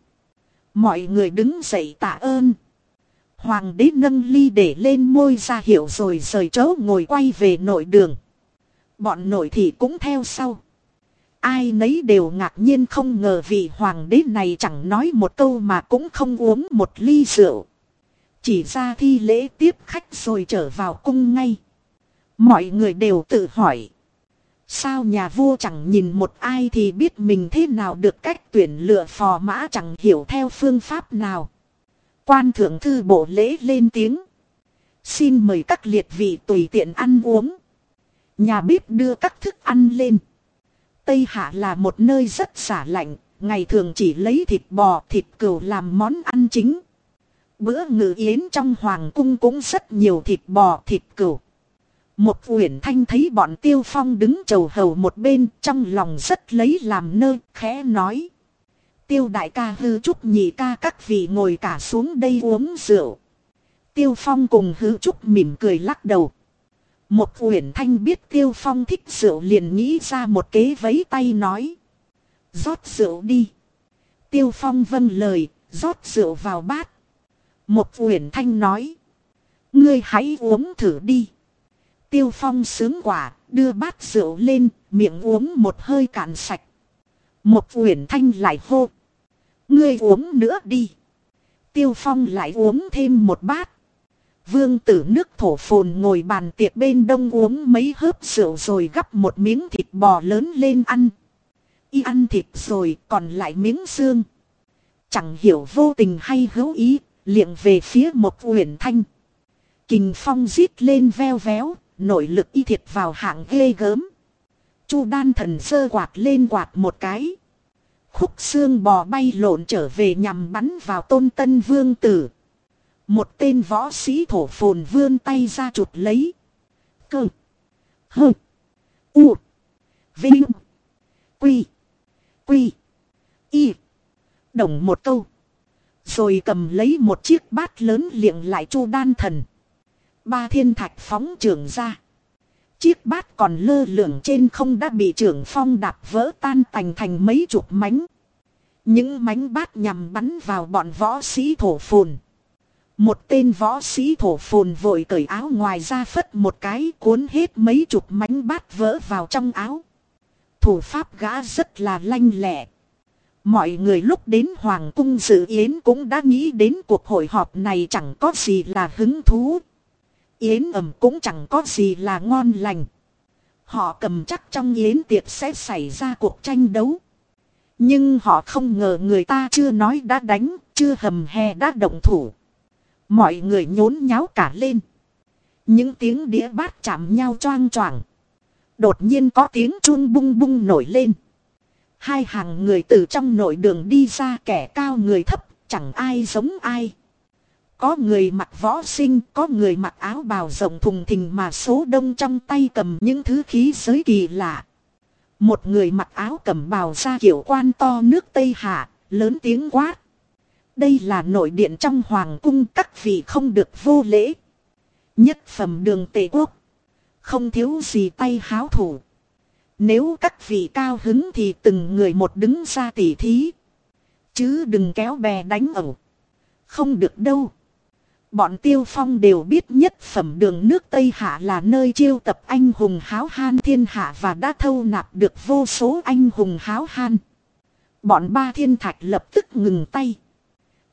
Mọi người đứng dậy tạ ơn. Hoàng đế nâng ly để lên môi ra hiệu rồi rời chỗ ngồi quay về nội đường. Bọn nội thị cũng theo sau. Ai nấy đều ngạc nhiên không ngờ vị hoàng đế này chẳng nói một câu mà cũng không uống một ly rượu. Chỉ ra thi lễ tiếp khách rồi trở vào cung ngay. Mọi người đều tự hỏi. Sao nhà vua chẳng nhìn một ai thì biết mình thế nào được cách tuyển lựa phò mã chẳng hiểu theo phương pháp nào. Quan thượng thư bộ lễ lên tiếng. Xin mời các liệt vị tùy tiện ăn uống. Nhà bếp đưa các thức ăn lên. Tây Hạ là một nơi rất xả lạnh, ngày thường chỉ lấy thịt bò, thịt cừu làm món ăn chính. Bữa ngự yến trong hoàng cung cũng rất nhiều thịt bò, thịt cừu. Một uyển thanh thấy bọn tiêu phong đứng chầu hầu một bên trong lòng rất lấy làm nơi khẽ nói. Tiêu đại ca hư trúc nhị ca các vị ngồi cả xuống đây uống rượu. Tiêu phong cùng hư trúc mỉm cười lắc đầu. Một uyển thanh biết tiêu phong thích rượu liền nghĩ ra một kế vấy tay nói. rót rượu đi. Tiêu phong vâng lời, rót rượu vào bát. Một uyển thanh nói. Ngươi hãy uống thử đi. Tiêu phong sướng quả, đưa bát rượu lên, miệng uống một hơi cạn sạch. Một uyển thanh lại hô. Ngươi uống nữa đi. Tiêu phong lại uống thêm một bát. Vương tử nước thổ phồn ngồi bàn tiệc bên đông uống mấy hớp rượu rồi gắp một miếng thịt bò lớn lên ăn. Y ăn thịt rồi còn lại miếng xương. Chẳng hiểu vô tình hay hữu ý, liệng về phía một uyển thanh. Kình phong rít lên veo véo, nội lực y thiệt vào hạng ghê gớm. Chu đan thần sơ quạt lên quạt một cái. Khúc xương bò bay lộn trở về nhằm bắn vào tôn tân vương tử. Một tên võ sĩ thổ phồn vươn tay ra chụp lấy. Cơ. Hơ. U. Vinh. Quy. Quy. Y. Đồng một câu. Rồi cầm lấy một chiếc bát lớn liệng lại chu đan thần. Ba thiên thạch phóng trường ra. Chiếc bát còn lơ lửng trên không đã bị trưởng phong đạp vỡ tan tành thành mấy chục mánh. Những mánh bát nhằm bắn vào bọn võ sĩ thổ phồn. Một tên võ sĩ thổ phồn vội cởi áo ngoài ra phất một cái cuốn hết mấy chục mánh bát vỡ vào trong áo. Thủ pháp gã rất là lanh lẹ. Mọi người lúc đến Hoàng cung dự yến cũng đã nghĩ đến cuộc hội họp này chẳng có gì là hứng thú. Yến ẩm cũng chẳng có gì là ngon lành. Họ cầm chắc trong yến tiệc sẽ xảy ra cuộc tranh đấu. Nhưng họ không ngờ người ta chưa nói đã đánh, chưa hầm hè đã động thủ. Mọi người nhốn nháo cả lên. Những tiếng đĩa bát chạm nhau choang choảng. Đột nhiên có tiếng chuông bung bung nổi lên. Hai hàng người từ trong nội đường đi ra kẻ cao người thấp, chẳng ai giống ai. Có người mặc võ sinh, có người mặc áo bào rộng thùng thình mà số đông trong tay cầm những thứ khí giới kỳ lạ. Một người mặc áo cầm bào ra kiểu quan to nước Tây Hạ, lớn tiếng quát. Đây là nội điện trong hoàng cung các vị không được vô lễ. Nhất phẩm đường tề quốc. Không thiếu gì tay háo thủ. Nếu các vị cao hứng thì từng người một đứng ra tỉ thí. Chứ đừng kéo bè đánh ẩu. Không được đâu. Bọn tiêu phong đều biết nhất phẩm đường nước Tây Hạ là nơi chiêu tập anh hùng háo han thiên hạ và đã thâu nạp được vô số anh hùng háo han. Bọn ba thiên thạch lập tức ngừng tay.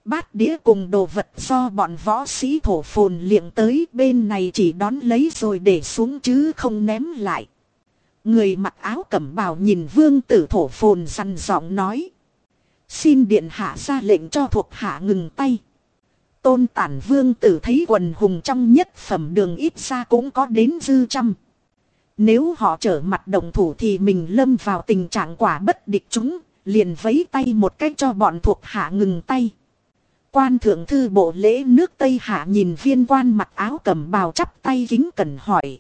Bát đĩa cùng đồ vật do bọn võ sĩ thổ phồn liệng tới, bên này chỉ đón lấy rồi để xuống chứ không ném lại. Người mặc áo cẩm bào nhìn vương tử thổ phồn săn giọng nói. Xin điện hạ ra lệnh cho thuộc hạ ngừng tay. Tôn tản vương tử thấy quần hùng trong nhất phẩm đường ít xa cũng có đến dư trăm. Nếu họ trở mặt đồng thủ thì mình lâm vào tình trạng quả bất địch chúng, liền vấy tay một cách cho bọn thuộc hạ ngừng tay. Quan thượng thư bộ lễ nước Tây Hạ nhìn viên quan mặc áo cầm bào chắp tay kính cẩn hỏi.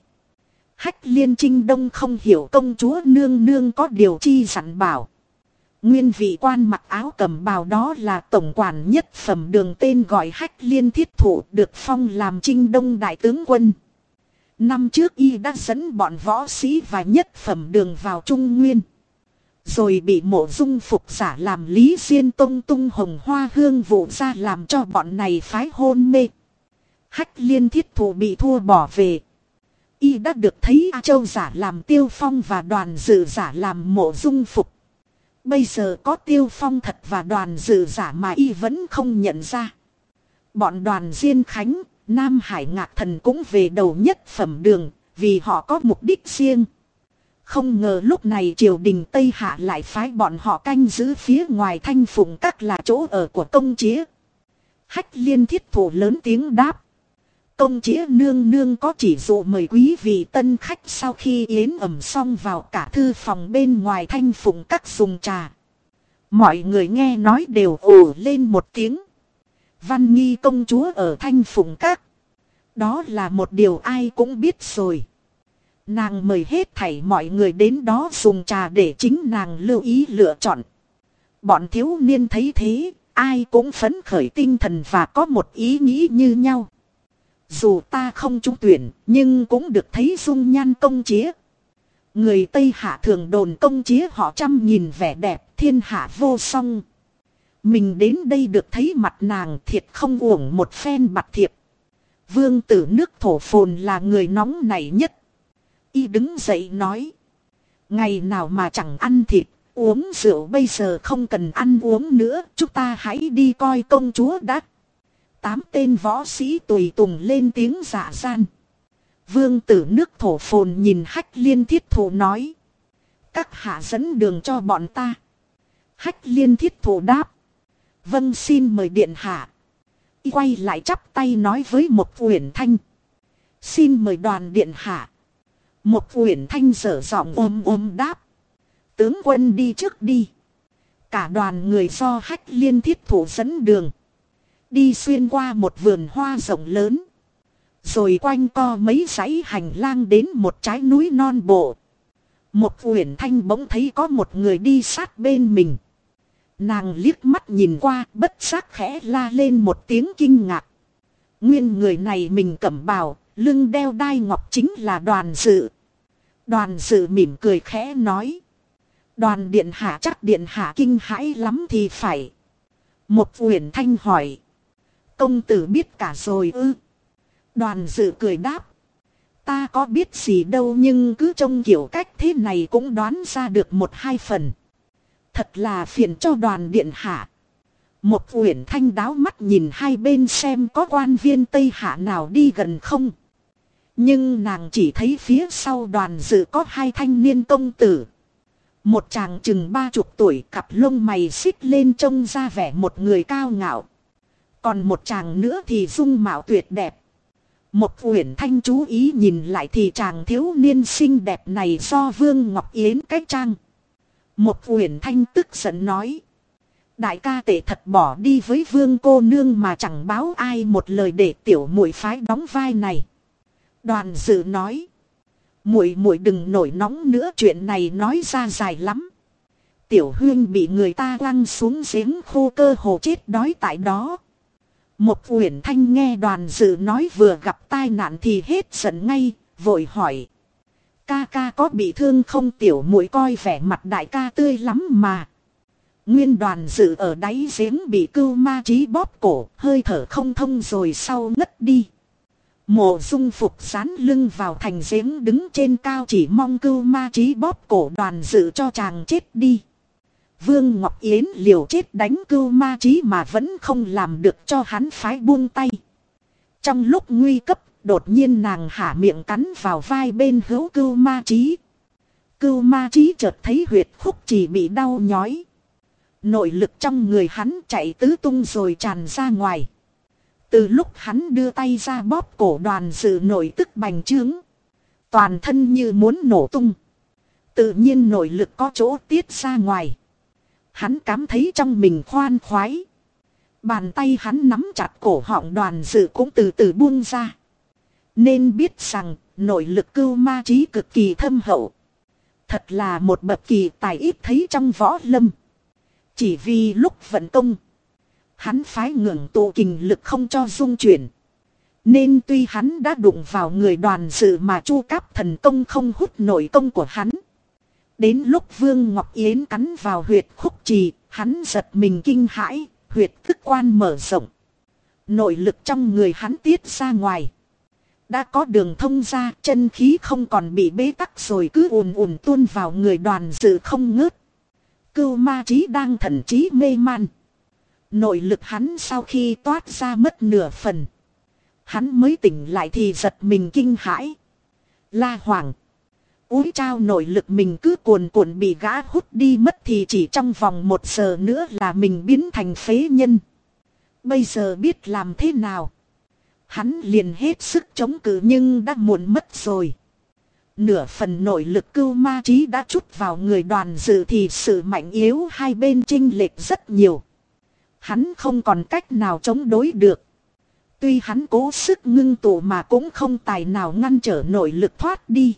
Hách liên trinh đông không hiểu công chúa nương nương có điều chi sẵn bảo. Nguyên vị quan mặc áo cầm bào đó là tổng quản nhất phẩm đường tên gọi hách liên thiết thủ được phong làm trinh đông đại tướng quân. Năm trước y đã dẫn bọn võ sĩ và nhất phẩm đường vào Trung Nguyên. Rồi bị mộ dung phục giả làm lý diên tông tung hồng hoa hương vụ ra làm cho bọn này phái hôn mê. Hách liên thiết thủ bị thua bỏ về. Y đã được thấy A Châu giả làm tiêu phong và đoàn dự giả làm mộ dung phục. Bây giờ có tiêu phong thật và đoàn dự giả mà Y vẫn không nhận ra. Bọn đoàn Diên Khánh, Nam Hải Ngạc Thần cũng về đầu nhất phẩm đường, vì họ có mục đích riêng. Không ngờ lúc này triều đình Tây Hạ lại phái bọn họ canh giữ phía ngoài thanh phụng các là chỗ ở của công chía. Hách liên thiết thủ lớn tiếng đáp. Công chĩa nương nương có chỉ dụ mời quý vị tân khách sau khi yến ẩm xong vào cả thư phòng bên ngoài thanh phụng các dùng trà. Mọi người nghe nói đều ồ lên một tiếng. Văn nghi công chúa ở thanh phụng các. Đó là một điều ai cũng biết rồi. Nàng mời hết thảy mọi người đến đó dùng trà để chính nàng lưu ý lựa chọn. Bọn thiếu niên thấy thế, ai cũng phấn khởi tinh thần và có một ý nghĩ như nhau. Dù ta không trúng tuyển, nhưng cũng được thấy dung nhan công chía. Người Tây Hạ thường đồn công chía họ trăm nhìn vẻ đẹp, thiên hạ vô song. Mình đến đây được thấy mặt nàng thiệt không uổng một phen mặt thiệp. Vương tử nước thổ phồn là người nóng nảy nhất. Y đứng dậy nói. Ngày nào mà chẳng ăn thịt, uống rượu bây giờ không cần ăn uống nữa. Chúng ta hãy đi coi công chúa đã. Tám tên võ sĩ tùy tùng lên tiếng giả gian. Vương tử nước thổ phồn nhìn hách liên thiết thủ nói. Các hạ dẫn đường cho bọn ta. Hách liên thiết thủ đáp. Vâng xin mời điện hạ. Y quay lại chắp tay nói với một uyển thanh. Xin mời đoàn điện hạ. Một uyển thanh dở giọng ôm ôm đáp. Tướng quân đi trước đi. Cả đoàn người do hách liên thiết thủ dẫn đường. Đi xuyên qua một vườn hoa rộng lớn. Rồi quanh co mấy dãy hành lang đến một trái núi non bộ. Một uyển thanh bỗng thấy có một người đi sát bên mình. Nàng liếc mắt nhìn qua bất giác khẽ la lên một tiếng kinh ngạc. Nguyên người này mình cẩm bào, lưng đeo đai ngọc chính là đoàn dự. Đoàn dự mỉm cười khẽ nói. Đoàn điện hạ chắc điện hạ kinh hãi lắm thì phải. Một uyển thanh hỏi. Công tử biết cả rồi ư. Đoàn dự cười đáp. Ta có biết gì đâu nhưng cứ trông kiểu cách thế này cũng đoán ra được một hai phần. Thật là phiền cho đoàn điện hạ. Một uyển thanh đáo mắt nhìn hai bên xem có quan viên Tây Hạ nào đi gần không. Nhưng nàng chỉ thấy phía sau đoàn dự có hai thanh niên công tử. Một chàng chừng ba chục tuổi cặp lông mày xích lên trông ra vẻ một người cao ngạo. Còn một chàng nữa thì dung mạo tuyệt đẹp. Một uyển thanh chú ý nhìn lại thì chàng thiếu niên xinh đẹp này do Vương Ngọc Yến cách trang. Một uyển thanh tức giận nói. Đại ca tệ thật bỏ đi với vương cô nương mà chẳng báo ai một lời để tiểu muội phái đóng vai này. Đoàn dự nói. muội muội đừng nổi nóng nữa, chuyện này nói ra dài lắm. Tiểu huyên bị người ta lăng xuống giếng khô cơ hồ chết đói tại đó. Một uyển thanh nghe đoàn dự nói vừa gặp tai nạn thì hết giận ngay, vội hỏi. Ca ca có bị thương không tiểu mũi coi vẻ mặt đại ca tươi lắm mà. Nguyên đoàn dự ở đáy giếng bị cưu ma trí bóp cổ, hơi thở không thông rồi sau ngất đi. Mộ dung phục sán lưng vào thành giếng đứng trên cao chỉ mong cưu ma trí bóp cổ đoàn dự cho chàng chết đi. Vương Ngọc Yến liều chết đánh cưu ma trí mà vẫn không làm được cho hắn phái buông tay. Trong lúc nguy cấp, đột nhiên nàng hả miệng cắn vào vai bên hữu cưu ma trí. Cưu ma trí chợt thấy huyệt khúc chỉ bị đau nhói. Nội lực trong người hắn chạy tứ tung rồi tràn ra ngoài. Từ lúc hắn đưa tay ra bóp cổ đoàn dự nội tức bành trướng. Toàn thân như muốn nổ tung. Tự nhiên nội lực có chỗ tiết ra ngoài. Hắn cảm thấy trong mình khoan khoái. Bàn tay hắn nắm chặt cổ họng đoàn dự cũng từ từ buông ra. Nên biết rằng, nội lực cưu ma trí cực kỳ thâm hậu. Thật là một bậc kỳ tài ít thấy trong võ lâm. Chỉ vì lúc vận công. Hắn phái ngưỡng tụ kình lực không cho dung chuyển. Nên tuy hắn đã đụng vào người đoàn sự mà chu cáp thần công không hút nổi công của hắn. Đến lúc Vương Ngọc Yến cắn vào huyệt khúc trì, hắn giật mình kinh hãi, huyệt thức quan mở rộng. Nội lực trong người hắn tiết ra ngoài. Đã có đường thông ra, chân khí không còn bị bế tắc rồi cứ ùn ùn tuôn vào người đoàn dự không ngớt. Cưu ma trí đang thần trí mê man. Nội lực hắn sau khi toát ra mất nửa phần. Hắn mới tỉnh lại thì giật mình kinh hãi. La hoàng. Úi trao nội lực mình cứ cuồn cuộn bị gã hút đi mất thì chỉ trong vòng một giờ nữa là mình biến thành phế nhân. Bây giờ biết làm thế nào. Hắn liền hết sức chống cự nhưng đã muộn mất rồi. Nửa phần nội lực cưu ma trí đã chút vào người đoàn dự thì sự mạnh yếu hai bên chênh lệch rất nhiều. Hắn không còn cách nào chống đối được. Tuy hắn cố sức ngưng tụ mà cũng không tài nào ngăn trở nội lực thoát đi.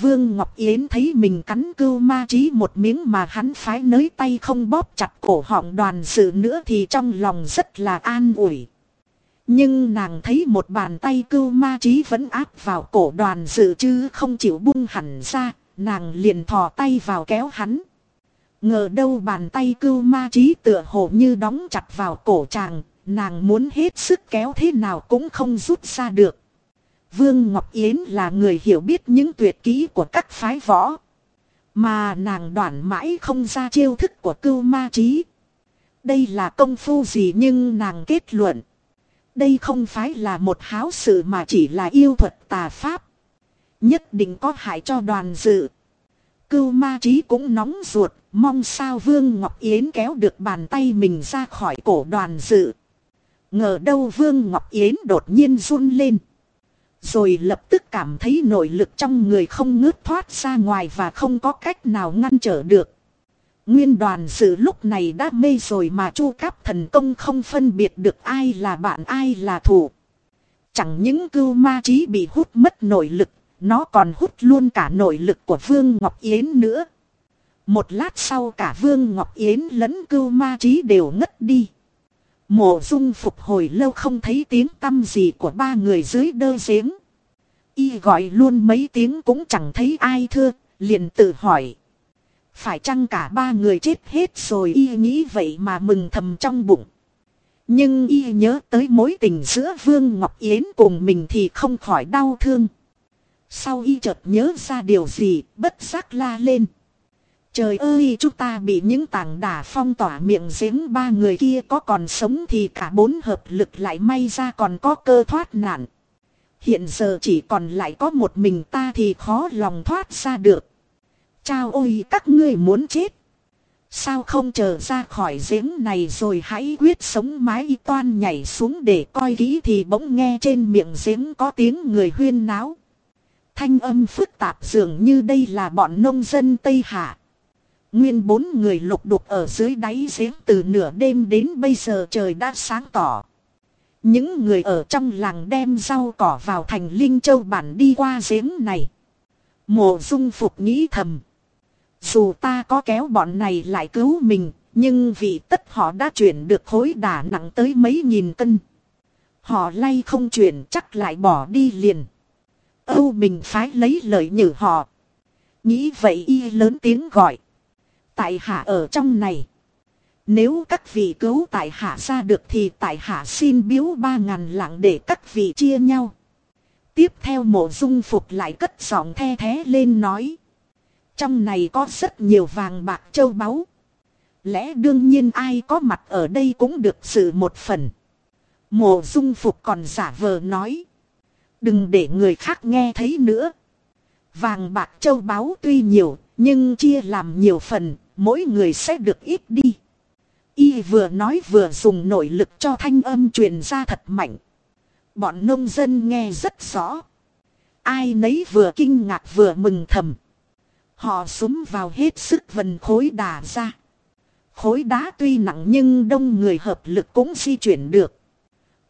Vương Ngọc Yến thấy mình cắn cưu ma trí một miếng mà hắn phái nới tay không bóp chặt cổ họng đoàn sự nữa thì trong lòng rất là an ủi. Nhưng nàng thấy một bàn tay cưu ma trí vẫn áp vào cổ đoàn dự chứ không chịu buông hẳn ra, nàng liền thò tay vào kéo hắn. Ngờ đâu bàn tay cưu ma trí tựa hồ như đóng chặt vào cổ chàng, nàng muốn hết sức kéo thế nào cũng không rút ra được. Vương Ngọc Yến là người hiểu biết những tuyệt kỹ của các phái võ. Mà nàng đoạn mãi không ra chiêu thức của cưu ma trí. Đây là công phu gì nhưng nàng kết luận. Đây không phải là một háo sự mà chỉ là yêu thuật tà pháp. Nhất định có hại cho đoàn dự. Cưu ma trí cũng nóng ruột, mong sao Vương Ngọc Yến kéo được bàn tay mình ra khỏi cổ đoàn dự. Ngờ đâu Vương Ngọc Yến đột nhiên run lên. Rồi lập tức cảm thấy nội lực trong người không ngớt thoát ra ngoài và không có cách nào ngăn trở được. Nguyên đoàn sự lúc này đã mê rồi mà chu cấp thần công không phân biệt được ai là bạn ai là thù. Chẳng những cưu ma trí bị hút mất nội lực, nó còn hút luôn cả nội lực của Vương Ngọc Yến nữa. Một lát sau cả Vương Ngọc Yến lẫn cưu ma trí đều ngất đi. Mộ dung phục hồi lâu không thấy tiếng tâm gì của ba người dưới đơ giếng. Y gọi luôn mấy tiếng cũng chẳng thấy ai thưa, liền tự hỏi. Phải chăng cả ba người chết hết rồi y nghĩ vậy mà mừng thầm trong bụng. Nhưng y nhớ tới mối tình giữa Vương Ngọc Yến cùng mình thì không khỏi đau thương. Sau y chợt nhớ ra điều gì, bất giác la lên. Trời ơi, chúng ta bị những tảng đả phong tỏa miệng giếng ba người kia có còn sống thì cả bốn hợp lực lại may ra còn có cơ thoát nạn. Hiện giờ chỉ còn lại có một mình ta thì khó lòng thoát ra được. Chao ôi, các ngươi muốn chết. Sao không chờ ra khỏi giếng này rồi hãy quyết sống mái toan nhảy xuống để coi kỹ thì bỗng nghe trên miệng giếng có tiếng người huyên náo. Thanh âm phức tạp dường như đây là bọn nông dân Tây Hạ. Nguyên bốn người lục đục ở dưới đáy giếng từ nửa đêm đến bây giờ trời đã sáng tỏ. Những người ở trong làng đem rau cỏ vào thành Linh Châu bản đi qua giếng này. Mộ dung phục nghĩ thầm. Dù ta có kéo bọn này lại cứu mình, nhưng vì tất họ đã chuyển được khối đả nặng tới mấy nghìn cân. Họ lay không chuyển chắc lại bỏ đi liền. Âu mình phái lấy lời nhử họ. Nghĩ vậy y lớn tiếng gọi. Tại hạ ở trong này. Nếu các vị cứu tại hạ ra được thì tại hạ xin biếu ba ngàn lạng để các vị chia nhau. Tiếp theo mộ dung phục lại cất giọng the thế lên nói. Trong này có rất nhiều vàng bạc châu báu. Lẽ đương nhiên ai có mặt ở đây cũng được sự một phần. Mộ dung phục còn giả vờ nói. Đừng để người khác nghe thấy nữa. Vàng bạc châu báu tuy nhiều, nhưng chia làm nhiều phần, mỗi người sẽ được ít đi. Y vừa nói vừa dùng nội lực cho thanh âm truyền ra thật mạnh. Bọn nông dân nghe rất rõ. Ai nấy vừa kinh ngạc vừa mừng thầm. Họ súng vào hết sức vần khối đà ra. Khối đá tuy nặng nhưng đông người hợp lực cũng di chuyển được.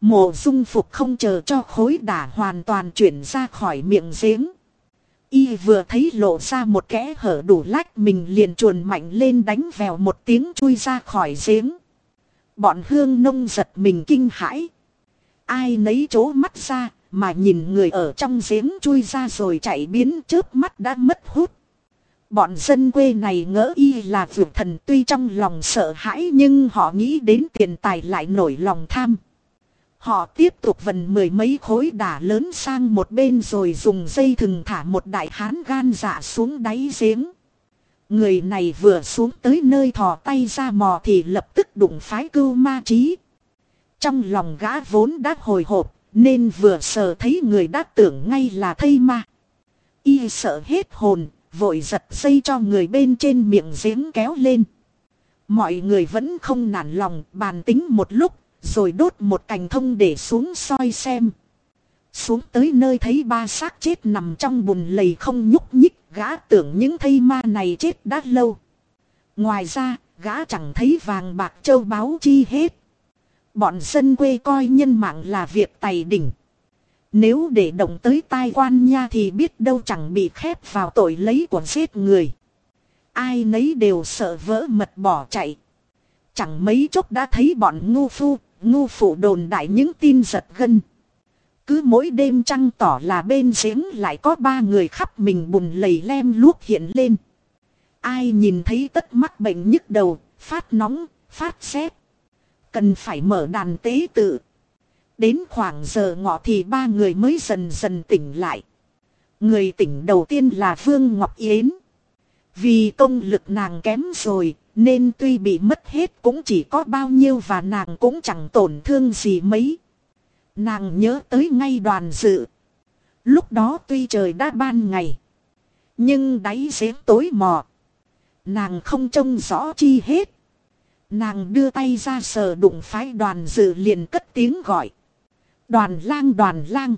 Mộ dung phục không chờ cho khối đà hoàn toàn chuyển ra khỏi miệng giếng. Y vừa thấy lộ ra một kẽ hở đủ lách mình liền chuồn mạnh lên đánh vèo một tiếng chui ra khỏi giếng. Bọn hương nông giật mình kinh hãi. Ai nấy chố mắt ra mà nhìn người ở trong giếng chui ra rồi chạy biến chớp mắt đã mất hút. Bọn dân quê này ngỡ y là vượt thần tuy trong lòng sợ hãi nhưng họ nghĩ đến tiền tài lại nổi lòng tham. Họ tiếp tục vần mười mấy khối đá lớn sang một bên rồi dùng dây thừng thả một đại hán gan dạ xuống đáy giếng. Người này vừa xuống tới nơi thò tay ra mò thì lập tức đụng phái cưu ma trí. Trong lòng gã vốn đã hồi hộp nên vừa sờ thấy người đã tưởng ngay là thây ma. Y sợ hết hồn, vội giật dây cho người bên trên miệng giếng kéo lên. Mọi người vẫn không nản lòng, bàn tính một lúc, rồi đốt một cành thông để xuống soi xem. Xuống tới nơi thấy ba xác chết nằm trong bùn lầy không nhúc nhích, gã tưởng những thây ma này chết đã lâu. Ngoài ra, gã chẳng thấy vàng bạc châu báu chi hết. Bọn dân quê coi nhân mạng là việc tài đỉnh. Nếu để động tới tai quan nha thì biết đâu chẳng bị khép vào tội lấy của giết người. Ai nấy đều sợ vỡ mật bỏ chạy. Chẳng mấy chốc đã thấy bọn ngu phu, ngu phụ đồn đại những tin giật gân. Cứ mỗi đêm trăng tỏ là bên giếng lại có ba người khắp mình bùn lầy lem luốc hiện lên. Ai nhìn thấy tất mắc bệnh nhức đầu, phát nóng, phát xét. Cần phải mở đàn tế tự. Đến khoảng giờ ngọ thì ba người mới dần dần tỉnh lại. Người tỉnh đầu tiên là Vương Ngọc Yến. Vì công lực nàng kém rồi, nên tuy bị mất hết cũng chỉ có bao nhiêu và nàng cũng chẳng tổn thương gì mấy. Nàng nhớ tới ngay đoàn dự. Lúc đó tuy trời đã ban ngày. Nhưng đáy giếng tối mò. Nàng không trông rõ chi hết. Nàng đưa tay ra sờ đụng phái đoàn dự liền cất tiếng gọi. Đoàn lang đoàn lang.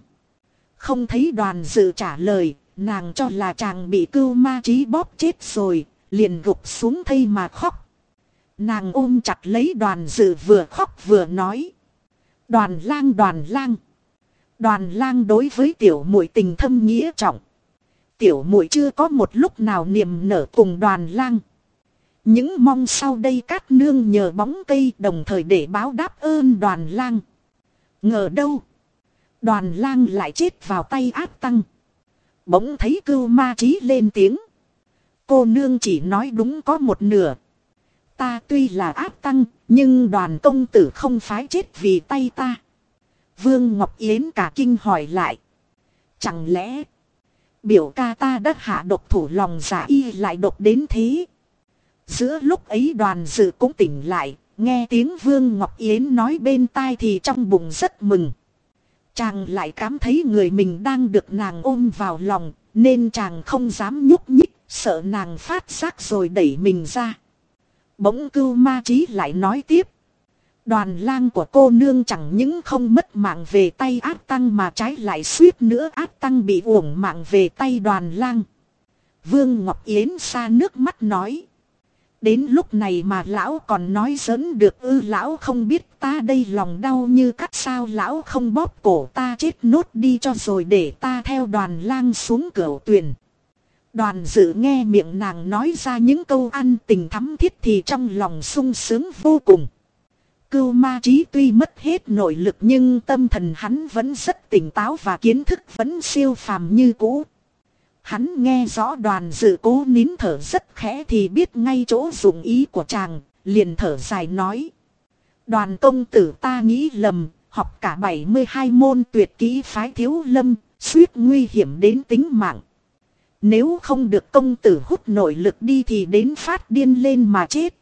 Không thấy đoàn dự trả lời, nàng cho là chàng bị cưu ma trí bóp chết rồi, liền gục xuống thây mà khóc. Nàng ôm chặt lấy đoàn dự vừa khóc vừa nói. Đoàn lang đoàn lang. Đoàn lang đối với tiểu muội tình thâm nghĩa trọng. Tiểu muội chưa có một lúc nào niềm nở cùng đoàn lang. Những mong sau đây cát nương nhờ bóng cây đồng thời để báo đáp ơn đoàn lang. Ngờ đâu. Đoàn lang lại chết vào tay ác tăng. Bỗng thấy cưu ma trí lên tiếng. Cô nương chỉ nói đúng có một nửa. Ta tuy là áp tăng, nhưng đoàn công tử không phái chết vì tay ta. Vương Ngọc Yến cả kinh hỏi lại. Chẳng lẽ biểu ca ta đã hạ độc thủ lòng giả y lại độc đến thế? Giữa lúc ấy đoàn dự cũng tỉnh lại, nghe tiếng Vương Ngọc Yến nói bên tai thì trong bụng rất mừng. Chàng lại cảm thấy người mình đang được nàng ôm vào lòng, nên chàng không dám nhúc nhích, sợ nàng phát giác rồi đẩy mình ra. Bỗng cưu ma trí lại nói tiếp. Đoàn lang của cô nương chẳng những không mất mạng về tay áp tăng mà trái lại suýt nữa áp tăng bị uổng mạng về tay đoàn lang. Vương Ngọc Yến xa nước mắt nói. Đến lúc này mà lão còn nói giỡn được ư lão không biết ta đây lòng đau như cắt sao lão không bóp cổ ta chết nốt đi cho rồi để ta theo đoàn lang xuống cửa tuyển. Đoàn dự nghe miệng nàng nói ra những câu ăn tình thắm thiết thì trong lòng sung sướng vô cùng. Cưu ma trí tuy mất hết nội lực nhưng tâm thần hắn vẫn rất tỉnh táo và kiến thức vẫn siêu phàm như cũ. Hắn nghe rõ đoàn dự cố nín thở rất khẽ thì biết ngay chỗ dụng ý của chàng, liền thở dài nói. Đoàn công tử ta nghĩ lầm, học cả 72 môn tuyệt kỹ phái thiếu lâm, suýt nguy hiểm đến tính mạng. Nếu không được công tử hút nội lực đi thì đến phát điên lên mà chết.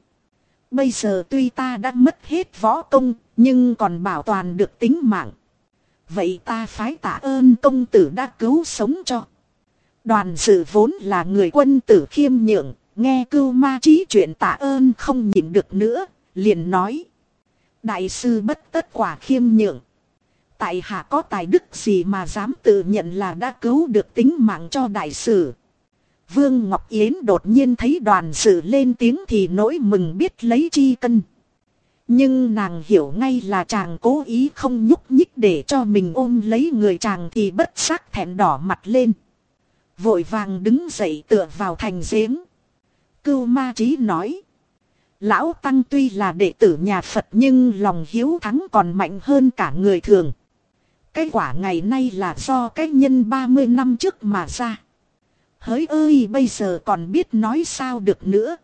Bây giờ tuy ta đã mất hết võ công, nhưng còn bảo toàn được tính mạng. Vậy ta phái tạ ơn công tử đã cứu sống cho. Đoàn dự vốn là người quân tử khiêm nhượng, nghe cưu ma trí chuyện tạ ơn không nhịn được nữa, liền nói. Đại sư bất tất quả khiêm nhượng. Tại hạ có tài đức gì mà dám tự nhận là đã cứu được tính mạng cho đại sử. Vương Ngọc Yến đột nhiên thấy đoàn sự lên tiếng thì nỗi mừng biết lấy chi cân. Nhưng nàng hiểu ngay là chàng cố ý không nhúc nhích để cho mình ôm lấy người chàng thì bất giác thẹn đỏ mặt lên. Vội vàng đứng dậy tựa vào thành giếng. Cưu ma trí nói. Lão Tăng tuy là đệ tử nhà Phật nhưng lòng hiếu thắng còn mạnh hơn cả người thường. Cái quả ngày nay là do cái nhân 30 năm trước mà ra. Hỡi ơi, bây giờ còn biết nói sao được nữa.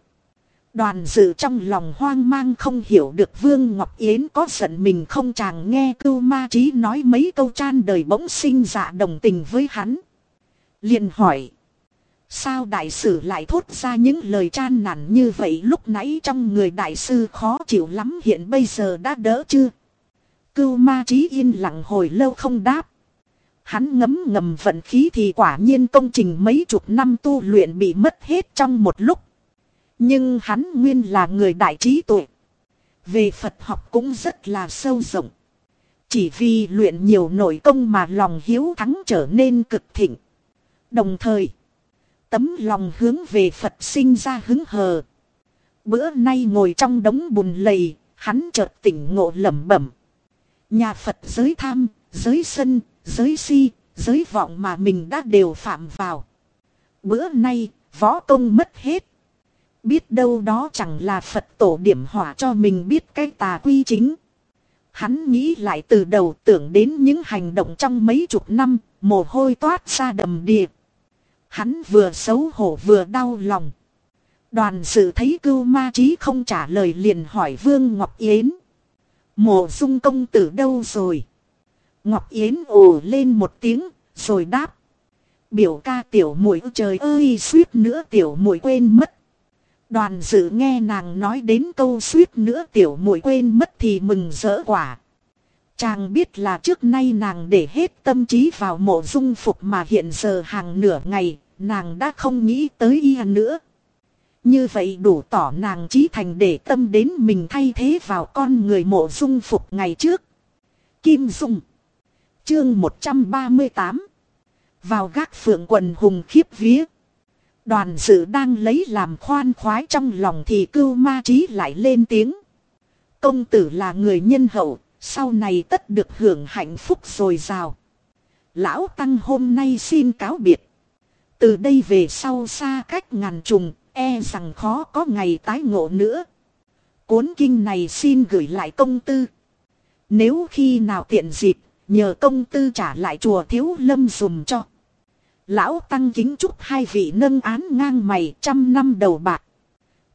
Đoàn dự trong lòng hoang mang không hiểu được Vương Ngọc Yến có giận mình không chàng nghe cưu ma trí nói mấy câu chan đời bỗng sinh dạ đồng tình với hắn. liền hỏi. Sao đại sử lại thốt ra những lời chan nản như vậy lúc nãy trong người đại sư khó chịu lắm, hiện bây giờ đã đỡ chưa? Cưu ma trí yên lặng hồi lâu không đáp. Hắn ngấm ngầm vận khí thì quả nhiên công trình mấy chục năm tu luyện bị mất hết trong một lúc. Nhưng hắn nguyên là người đại trí tuệ. Về Phật học cũng rất là sâu rộng. Chỉ vì luyện nhiều nội công mà lòng hiếu thắng trở nên cực thịnh. Đồng thời, tấm lòng hướng về Phật sinh ra hứng hờ. Bữa nay ngồi trong đống bùn lầy, hắn chợt tỉnh ngộ lẩm bẩm. Nhà Phật giới tham, giới sân, giới si, giới vọng mà mình đã đều phạm vào. Bữa nay, võ công mất hết. Biết đâu đó chẳng là Phật tổ điểm hỏa cho mình biết cái tà quy chính. Hắn nghĩ lại từ đầu tưởng đến những hành động trong mấy chục năm, mồ hôi toát ra đầm đìa. Hắn vừa xấu hổ vừa đau lòng. Đoàn sự thấy cưu ma trí không trả lời liền hỏi Vương Ngọc Yến. Mộ dung công tử đâu rồi? Ngọc Yến ồ lên một tiếng, rồi đáp. Biểu ca tiểu muội trời ơi suýt nữa tiểu muội quên mất. Đoàn dự nghe nàng nói đến câu suýt nữa tiểu muội quên mất thì mừng rỡ quả. Chàng biết là trước nay nàng để hết tâm trí vào mộ dung phục mà hiện giờ hàng nửa ngày, nàng đã không nghĩ tới y nữa. Như vậy đủ tỏ nàng trí thành để tâm đến mình thay thế vào con người mộ dung phục ngày trước. Kim Dung Chương 138 Vào gác phượng quần hùng khiếp vía. Đoàn sự đang lấy làm khoan khoái trong lòng thì cưu ma trí lại lên tiếng. Công tử là người nhân hậu, sau này tất được hưởng hạnh phúc rồi rào. Lão Tăng hôm nay xin cáo biệt. Từ đây về sau xa cách ngàn trùng, e rằng khó có ngày tái ngộ nữa. Cuốn kinh này xin gửi lại công tư. Nếu khi nào tiện dịp, nhờ công tư trả lại chùa thiếu lâm dùm cho. Lão tăng kính chúc hai vị nâng án ngang mày trăm năm đầu bạc.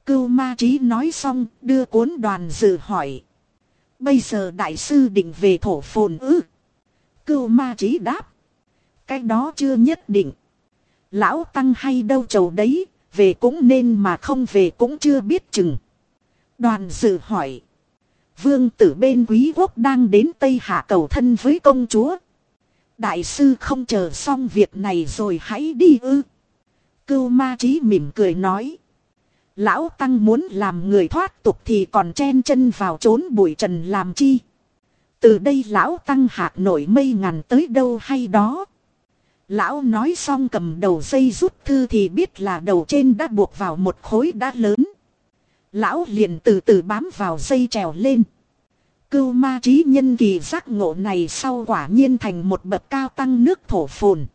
Cưu ma trí nói xong đưa cuốn đoàn dự hỏi. Bây giờ đại sư định về thổ phồn ư. Cưu ma trí đáp. Cái đó chưa nhất định. Lão Tăng hay đâu chầu đấy, về cũng nên mà không về cũng chưa biết chừng. Đoàn dự hỏi. Vương tử bên quý quốc đang đến Tây Hạ cầu thân với công chúa. Đại sư không chờ xong việc này rồi hãy đi ư. Cưu ma trí mỉm cười nói. Lão Tăng muốn làm người thoát tục thì còn chen chân vào trốn bụi trần làm chi. Từ đây Lão Tăng hạc nổi mây ngàn tới đâu hay đó. Lão nói xong cầm đầu dây rút thư thì biết là đầu trên đã buộc vào một khối đá lớn. Lão liền từ từ bám vào dây trèo lên. Cưu ma trí nhân kỳ giác ngộ này sau quả nhiên thành một bậc cao tăng nước thổ phồn.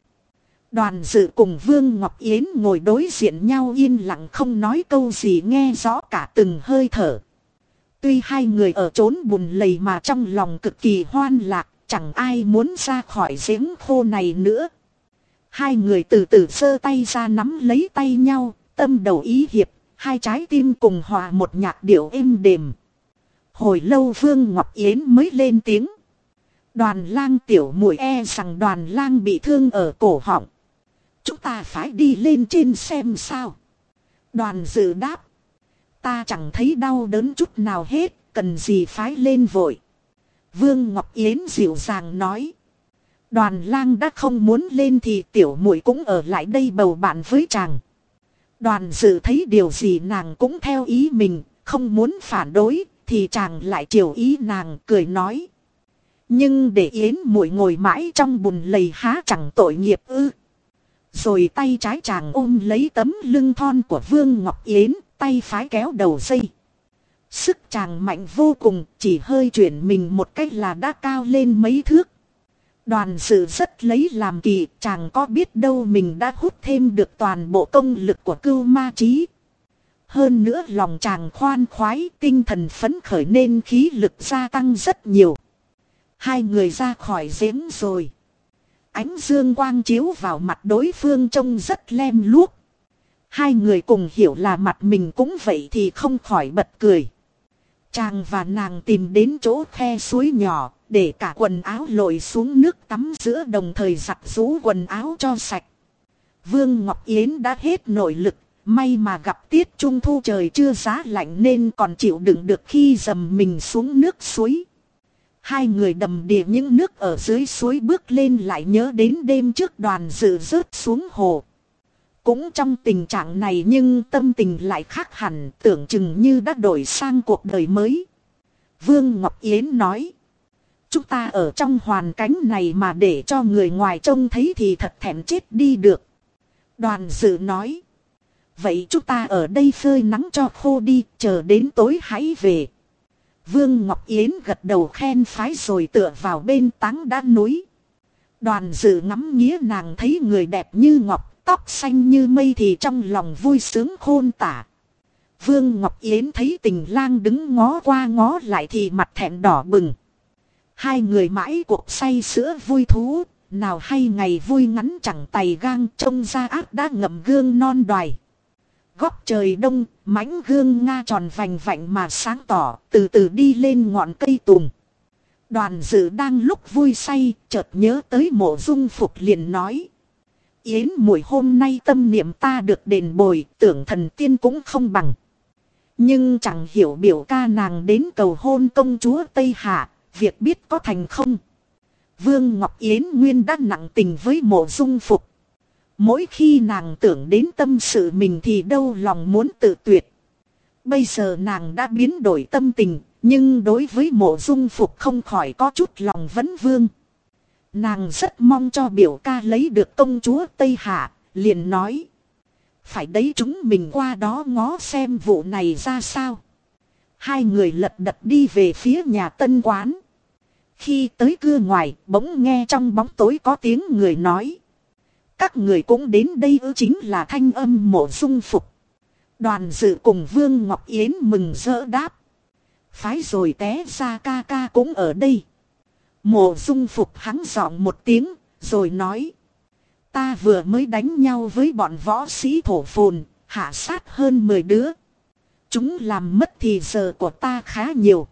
Đoàn dự cùng Vương Ngọc Yến ngồi đối diện nhau yên lặng không nói câu gì nghe rõ cả từng hơi thở. Tuy hai người ở trốn bùn lầy mà trong lòng cực kỳ hoan lạc, chẳng ai muốn ra khỏi giếng khô này nữa. Hai người từ từ sơ tay ra nắm lấy tay nhau, tâm đầu ý hiệp, hai trái tim cùng hòa một nhạc điệu êm đềm. Hồi lâu Vương Ngọc Yến mới lên tiếng. Đoàn lang tiểu muội e rằng đoàn lang bị thương ở cổ họng. Chúng ta phải đi lên trên xem sao. Đoàn dự đáp. Ta chẳng thấy đau đớn chút nào hết, cần gì phải lên vội. Vương Ngọc Yến dịu dàng nói. Đoàn lang đã không muốn lên thì tiểu muội cũng ở lại đây bầu bạn với chàng. Đoàn dự thấy điều gì nàng cũng theo ý mình, không muốn phản đối, thì chàng lại chiều ý nàng cười nói. Nhưng để Yến muội ngồi mãi trong bùn lầy há chẳng tội nghiệp ư. Rồi tay trái chàng ôm lấy tấm lưng thon của Vương Ngọc Yến, tay phái kéo đầu dây. Sức chàng mạnh vô cùng, chỉ hơi chuyển mình một cách là đã cao lên mấy thước. Đoàn sự rất lấy làm kỳ, chàng có biết đâu mình đã hút thêm được toàn bộ công lực của cưu ma trí. Hơn nữa lòng chàng khoan khoái, tinh thần phấn khởi nên khí lực gia tăng rất nhiều. Hai người ra khỏi giếng rồi. Ánh dương quang chiếu vào mặt đối phương trông rất lem luốc. Hai người cùng hiểu là mặt mình cũng vậy thì không khỏi bật cười. Chàng và nàng tìm đến chỗ khe suối nhỏ, để cả quần áo lội xuống nước tắm giữa đồng thời giặt rũ quần áo cho sạch. Vương Ngọc Yến đã hết nội lực, may mà gặp tiết trung thu trời chưa giá lạnh nên còn chịu đựng được khi dầm mình xuống nước suối. Hai người đầm đìa những nước ở dưới suối bước lên lại nhớ đến đêm trước đoàn dự rớt xuống hồ. Cũng trong tình trạng này nhưng tâm tình lại khác hẳn tưởng chừng như đã đổi sang cuộc đời mới. Vương Ngọc Yến nói. Chúng ta ở trong hoàn cảnh này mà để cho người ngoài trông thấy thì thật thèm chết đi được. Đoàn dự nói. Vậy chúng ta ở đây phơi nắng cho khô đi, chờ đến tối hãy về. Vương Ngọc Yến gật đầu khen phái rồi tựa vào bên táng đá núi. Đoàn dự ngắm nghĩa nàng thấy người đẹp như ngọc, tóc xanh như mây thì trong lòng vui sướng khôn tả. Vương Ngọc Yến thấy tình lang đứng ngó qua ngó lại thì mặt thẹn đỏ bừng. Hai người mãi cuộc say sữa vui thú, nào hay ngày vui ngắn chẳng tay gang trông ra ác đã ngậm gương non đoài. Góc trời đông, mảnh gương nga tròn vành vạnh mà sáng tỏ, từ từ đi lên ngọn cây tùng. Đoàn dự đang lúc vui say, chợt nhớ tới mộ dung phục liền nói. Yến mùi hôm nay tâm niệm ta được đền bồi, tưởng thần tiên cũng không bằng. Nhưng chẳng hiểu biểu ca nàng đến cầu hôn công chúa Tây Hạ, việc biết có thành không. Vương Ngọc Yến Nguyên đã nặng tình với mộ dung phục. Mỗi khi nàng tưởng đến tâm sự mình thì đâu lòng muốn tự tuyệt. Bây giờ nàng đã biến đổi tâm tình, nhưng đối với mộ dung phục không khỏi có chút lòng vấn vương. Nàng rất mong cho biểu ca lấy được công chúa Tây Hạ, liền nói. Phải đấy chúng mình qua đó ngó xem vụ này ra sao. Hai người lật đật đi về phía nhà tân quán. Khi tới cưa ngoài, bỗng nghe trong bóng tối có tiếng người nói. Các người cũng đến đây ư chính là thanh âm mộ dung phục. Đoàn dự cùng Vương Ngọc Yến mừng rỡ đáp. Phái rồi té ra ca ca cũng ở đây. Mộ dung phục hắn giọng một tiếng, rồi nói. Ta vừa mới đánh nhau với bọn võ sĩ thổ phồn, hạ sát hơn 10 đứa. Chúng làm mất thì giờ của ta khá nhiều.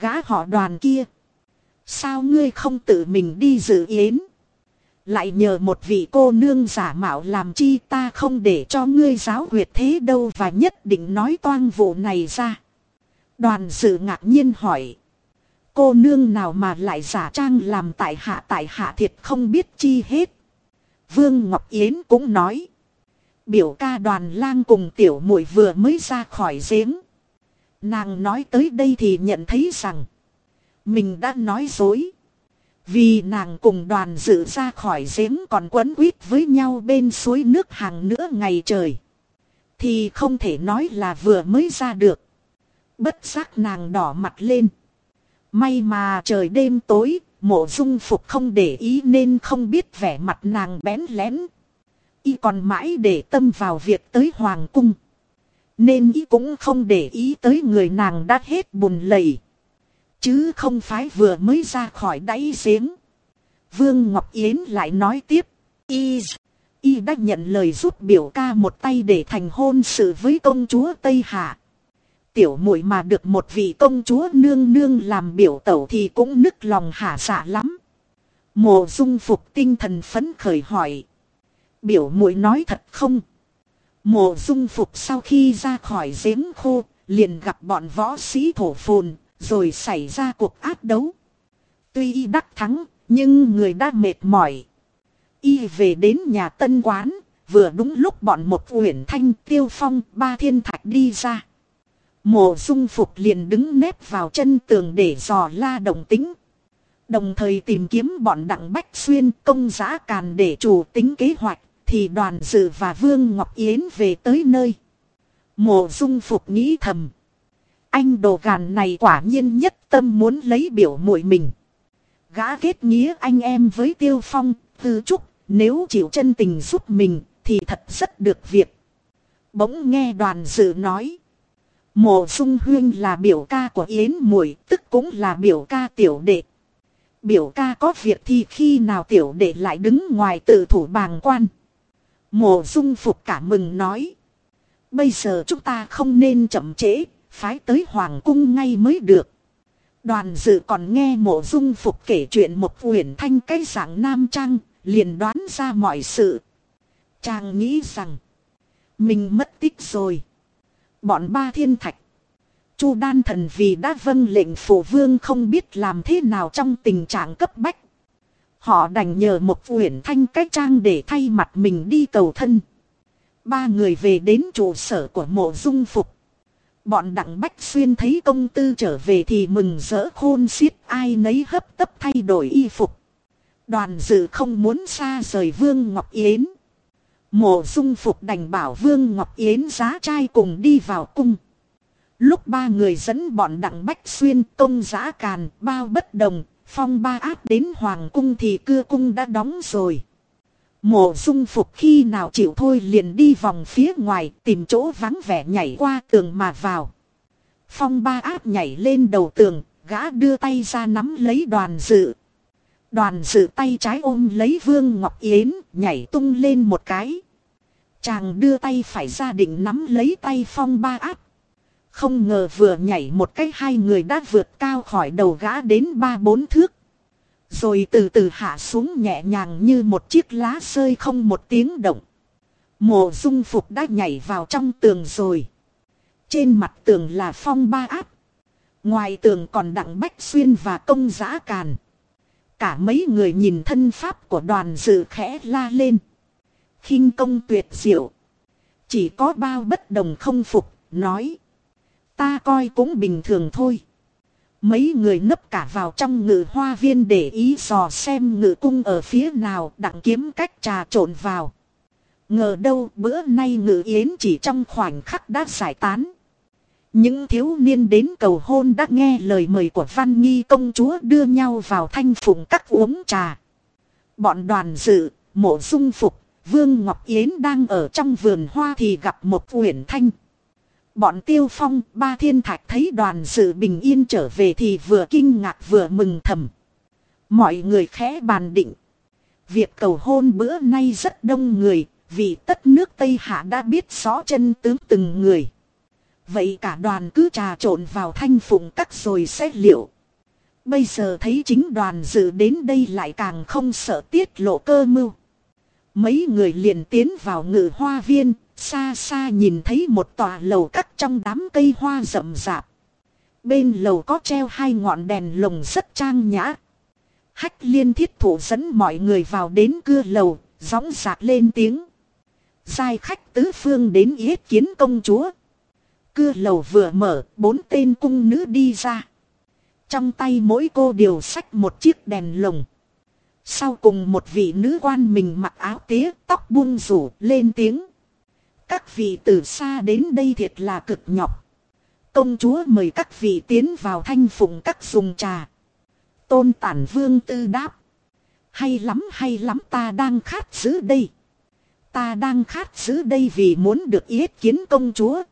Gã họ đoàn kia. Sao ngươi không tự mình đi dự yến? Lại nhờ một vị cô nương giả mạo làm chi ta không để cho ngươi giáo huyệt thế đâu và nhất định nói toan vụ này ra. Đoàn sự ngạc nhiên hỏi. Cô nương nào mà lại giả trang làm tại hạ tại hạ thiệt không biết chi hết. Vương Ngọc Yến cũng nói. Biểu ca đoàn lang cùng tiểu muội vừa mới ra khỏi giếng. Nàng nói tới đây thì nhận thấy rằng. Mình đã nói dối. Vì nàng cùng đoàn dự ra khỏi giếng còn quấn quýt với nhau bên suối nước hàng nữa ngày trời. Thì không thể nói là vừa mới ra được. Bất giác nàng đỏ mặt lên. May mà trời đêm tối, mộ dung phục không để ý nên không biết vẻ mặt nàng bén lén. Y còn mãi để tâm vào việc tới hoàng cung. Nên y cũng không để ý tới người nàng đã hết buồn lầy. Chứ không phải vừa mới ra khỏi đáy giếng. Vương Ngọc Yến lại nói tiếp. Y, y đã nhận lời giúp biểu ca một tay để thành hôn sự với công chúa Tây Hạ. Tiểu muội mà được một vị công chúa nương nương làm biểu tẩu thì cũng nức lòng hả dạ lắm. Mộ dung phục tinh thần phấn khởi hỏi. Biểu muội nói thật không? Mộ dung phục sau khi ra khỏi giếng khô, liền gặp bọn võ sĩ thổ phồn, rồi xảy ra cuộc ác đấu. Tuy y đắc thắng, nhưng người đã mệt mỏi. Y về đến nhà tân quán, vừa đúng lúc bọn một uyển thanh tiêu phong ba thiên thạch đi ra. Mộ dung phục liền đứng nép vào chân tường để dò la đồng tính. Đồng thời tìm kiếm bọn đặng bách xuyên công giã càn để chủ tính kế hoạch. Thì đoàn dự và Vương Ngọc Yến về tới nơi. Mộ dung phục nghĩ thầm. Anh đồ gàn này quả nhiên nhất tâm muốn lấy biểu muội mình. Gã kết nghĩa anh em với Tiêu Phong, Tư Trúc, nếu chịu chân tình giúp mình thì thật rất được việc. Bỗng nghe đoàn dự nói. Mộ dung huyên là biểu ca của Yến muội tức cũng là biểu ca tiểu đệ. Biểu ca có việc thì khi nào tiểu đệ lại đứng ngoài tự thủ bàng quan. Mộ dung phục cả mừng nói. Bây giờ chúng ta không nên chậm trễ, phái tới hoàng cung ngay mới được. Đoàn dự còn nghe mộ dung phục kể chuyện một huyền thanh cái dạng nam trang, liền đoán ra mọi sự. Chàng nghĩ rằng, mình mất tích rồi. Bọn ba thiên thạch. Chu đan thần vì đã vâng lệnh phổ vương không biết làm thế nào trong tình trạng cấp bách. Họ đành nhờ một uyển thanh cách trang để thay mặt mình đi cầu thân. Ba người về đến trụ sở của mộ dung phục. Bọn đặng bách xuyên thấy công tư trở về thì mừng rỡ khôn xiết, ai nấy hấp tấp thay đổi y phục. Đoàn dự không muốn xa rời Vương Ngọc Yến. Mộ dung phục đành bảo Vương Ngọc Yến giá trai cùng đi vào cung. Lúc ba người dẫn bọn đặng bách xuyên công giá càn bao bất đồng Phong ba áp đến hoàng cung thì cưa cung đã đóng rồi. Mộ dung phục khi nào chịu thôi liền đi vòng phía ngoài tìm chỗ vắng vẻ nhảy qua tường mà vào. Phong ba áp nhảy lên đầu tường, gã đưa tay ra nắm lấy đoàn dự. Đoàn dự tay trái ôm lấy Vương Ngọc Yến, nhảy tung lên một cái. Chàng đưa tay phải ra định nắm lấy tay phong ba áp. Không ngờ vừa nhảy một cái hai người đã vượt cao khỏi đầu gã đến ba bốn thước. Rồi từ từ hạ xuống nhẹ nhàng như một chiếc lá rơi không một tiếng động. Mộ dung phục đã nhảy vào trong tường rồi. Trên mặt tường là phong ba áp. Ngoài tường còn đặng bách xuyên và công giã càn. Cả mấy người nhìn thân pháp của đoàn dự khẽ la lên. khinh công tuyệt diệu. Chỉ có bao bất đồng không phục, nói. Ta coi cũng bình thường thôi. Mấy người nấp cả vào trong ngự hoa viên để ý dò xem ngự cung ở phía nào đặng kiếm cách trà trộn vào. Ngờ đâu bữa nay ngự yến chỉ trong khoảnh khắc đã giải tán. Những thiếu niên đến cầu hôn đã nghe lời mời của Văn Nghi công chúa đưa nhau vào thanh phụng các uống trà. Bọn đoàn dự, mộ dung phục, Vương Ngọc Yến đang ở trong vườn hoa thì gặp một uyển thanh. Bọn tiêu phong ba thiên thạch thấy đoàn sự bình yên trở về thì vừa kinh ngạc vừa mừng thầm. Mọi người khẽ bàn định. Việc cầu hôn bữa nay rất đông người, vì tất nước Tây Hạ đã biết rõ chân tướng từng người. Vậy cả đoàn cứ trà trộn vào thanh phụng các rồi sẽ liệu. Bây giờ thấy chính đoàn dự đến đây lại càng không sợ tiết lộ cơ mưu. Mấy người liền tiến vào ngự hoa viên, xa xa nhìn thấy một tòa lầu cắt trong đám cây hoa rậm rạp. Bên lầu có treo hai ngọn đèn lồng rất trang nhã. Hách liên thiết thủ dẫn mọi người vào đến cưa lầu, gióng giạc lên tiếng. Giai khách tứ phương đến yết kiến công chúa. Cưa lầu vừa mở, bốn tên cung nữ đi ra. Trong tay mỗi cô đều xách một chiếc đèn lồng. Sau cùng một vị nữ quan mình mặc áo tía, tóc buông rủ, lên tiếng. Các vị từ xa đến đây thiệt là cực nhọc. Công chúa mời các vị tiến vào thanh phụng các dùng trà. Tôn tản vương tư đáp. Hay lắm hay lắm ta đang khát giữ đây. Ta đang khát giữ đây vì muốn được yết kiến công chúa.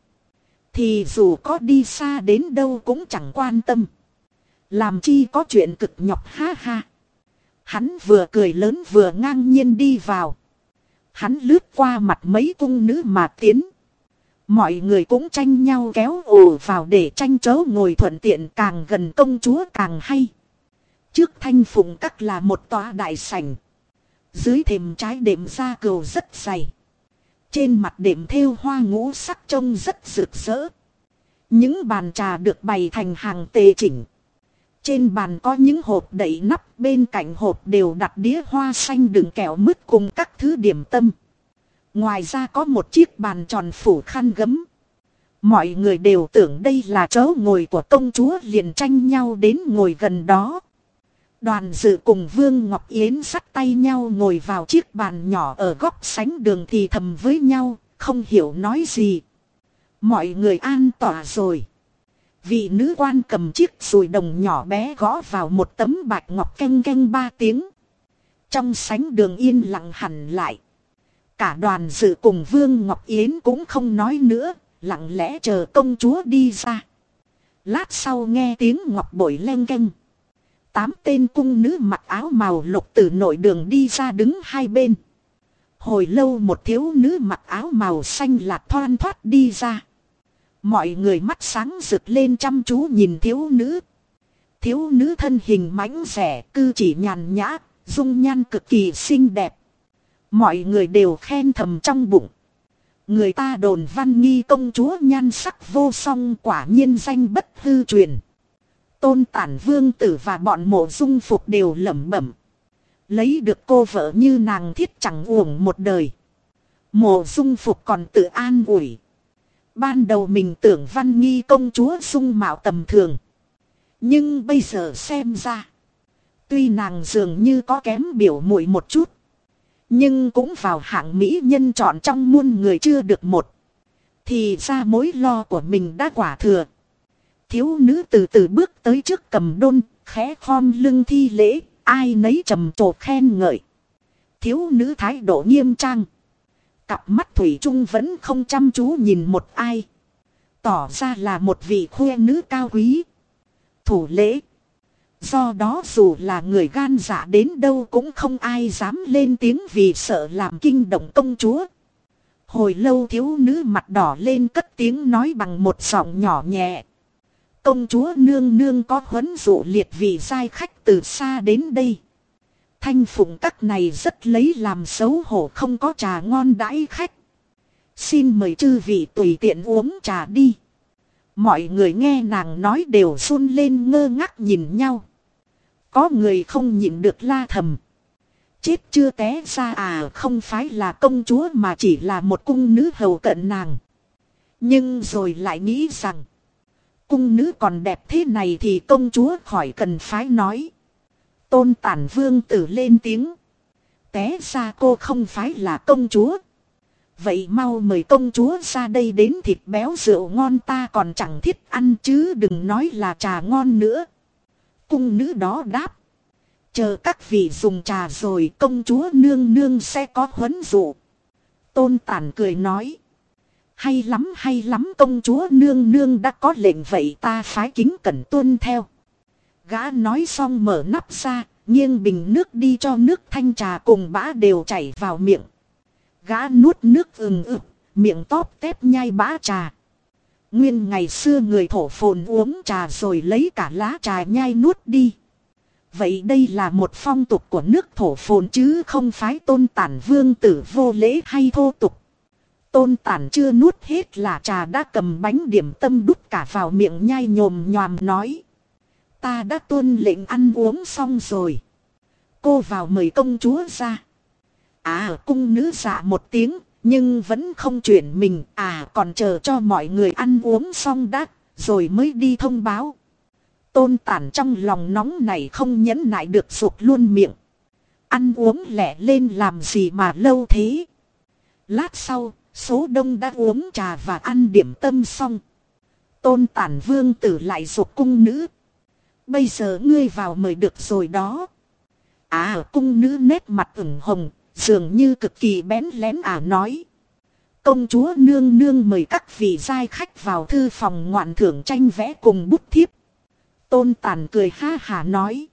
Thì dù có đi xa đến đâu cũng chẳng quan tâm. Làm chi có chuyện cực nhọc ha ha. Hắn vừa cười lớn vừa ngang nhiên đi vào. Hắn lướt qua mặt mấy cung nữ mà tiến. Mọi người cũng tranh nhau kéo ồ vào để tranh chấu ngồi thuận tiện càng gần công chúa càng hay. Trước thanh phụng các là một tòa đại sảnh. Dưới thềm trái đệm ra cừu rất dày. Trên mặt đệm thêu hoa ngũ sắc trông rất rực rỡ. Những bàn trà được bày thành hàng tề chỉnh. Trên bàn có những hộp đậy nắp, bên cạnh hộp đều đặt đĩa hoa xanh đựng kẹo mứt cùng các thứ điểm tâm. Ngoài ra có một chiếc bàn tròn phủ khăn gấm. Mọi người đều tưởng đây là chỗ ngồi của công chúa liền tranh nhau đến ngồi gần đó. Đoàn dự cùng Vương Ngọc Yến sắt tay nhau ngồi vào chiếc bàn nhỏ ở góc sánh đường thì thầm với nhau, không hiểu nói gì. Mọi người an tỏa rồi. Vị nữ quan cầm chiếc sùi đồng nhỏ bé gõ vào một tấm bạch ngọc canh canh ba tiếng. Trong sánh đường yên lặng hẳn lại. Cả đoàn dự cùng Vương Ngọc Yến cũng không nói nữa, lặng lẽ chờ công chúa đi ra. Lát sau nghe tiếng ngọc bội len canh. Tám tên cung nữ mặc áo màu lục từ nội đường đi ra đứng hai bên. Hồi lâu một thiếu nữ mặc áo màu xanh lạc thoan thoát đi ra. Mọi người mắt sáng rực lên chăm chú nhìn thiếu nữ. Thiếu nữ thân hình mãnh rẻ, cư chỉ nhàn nhã, dung nhan cực kỳ xinh đẹp. Mọi người đều khen thầm trong bụng. Người ta đồn văn nghi công chúa nhan sắc vô song quả nhiên danh bất hư truyền. Tôn tản vương tử và bọn mộ dung phục đều lẩm bẩm. Lấy được cô vợ như nàng thiết chẳng uổng một đời. Mộ dung phục còn tự an ủi. Ban đầu mình tưởng văn nghi công chúa dung mạo tầm thường. Nhưng bây giờ xem ra. Tuy nàng dường như có kém biểu muội một chút. Nhưng cũng vào hạng mỹ nhân chọn trong muôn người chưa được một. Thì ra mối lo của mình đã quả thừa. Thiếu nữ từ từ bước tới trước cầm đôn, khẽ khom lưng thi lễ, ai nấy trầm trồ khen ngợi. Thiếu nữ thái độ nghiêm trang. Cặp mắt Thủy Trung vẫn không chăm chú nhìn một ai. Tỏ ra là một vị khuê nữ cao quý. Thủ lễ. Do đó dù là người gan dạ đến đâu cũng không ai dám lên tiếng vì sợ làm kinh động công chúa. Hồi lâu thiếu nữ mặt đỏ lên cất tiếng nói bằng một giọng nhỏ nhẹ. Công chúa nương nương có huấn dụ liệt vị giai khách từ xa đến đây. Thanh phụng các này rất lấy làm xấu hổ không có trà ngon đãi khách. Xin mời chư vị tùy tiện uống trà đi. Mọi người nghe nàng nói đều run lên ngơ ngác nhìn nhau. Có người không nhịn được la thầm. Chết chưa té ra à không phải là công chúa mà chỉ là một cung nữ hầu cận nàng. Nhưng rồi lại nghĩ rằng. Cung nữ còn đẹp thế này thì công chúa khỏi cần phái nói. Tôn tản vương tử lên tiếng. Té ra cô không phải là công chúa. Vậy mau mời công chúa ra đây đến thịt béo rượu ngon ta còn chẳng thích ăn chứ đừng nói là trà ngon nữa. Cung nữ đó đáp. Chờ các vị dùng trà rồi công chúa nương nương sẽ có huấn dụ. Tôn tản cười nói. Hay lắm hay lắm công chúa nương nương đã có lệnh vậy ta phái kính cẩn tuân theo. Gã nói xong mở nắp ra, nghiêng bình nước đi cho nước thanh trà cùng bã đều chảy vào miệng. Gã nuốt nước ừng ực, miệng tóp tép nhai bã trà. Nguyên ngày xưa người thổ phồn uống trà rồi lấy cả lá trà nhai nuốt đi. Vậy đây là một phong tục của nước thổ phồn chứ không phải tôn tản vương tử vô lễ hay thô tục. Tôn tản chưa nuốt hết là trà đã cầm bánh điểm tâm đút cả vào miệng nhai nhồm nhòm nói. Ta đã tuân lệnh ăn uống xong rồi. Cô vào mời công chúa ra. À cung nữ dạ một tiếng nhưng vẫn không chuyển mình à còn chờ cho mọi người ăn uống xong đã rồi mới đi thông báo. Tôn tản trong lòng nóng này không nhẫn nại được sụp luôn miệng. Ăn uống lẻ lên làm gì mà lâu thế. Lát sau, số đông đã uống trà và ăn điểm tâm xong. Tôn tản vương tử lại ruột cung nữ. Bây giờ ngươi vào mời được rồi đó. À cung nữ nét mặt ửng hồng, dường như cực kỳ bén lén à nói. Công chúa nương nương mời các vị giai khách vào thư phòng ngoạn thưởng tranh vẽ cùng bút thiếp. Tôn tàn cười ha hà nói.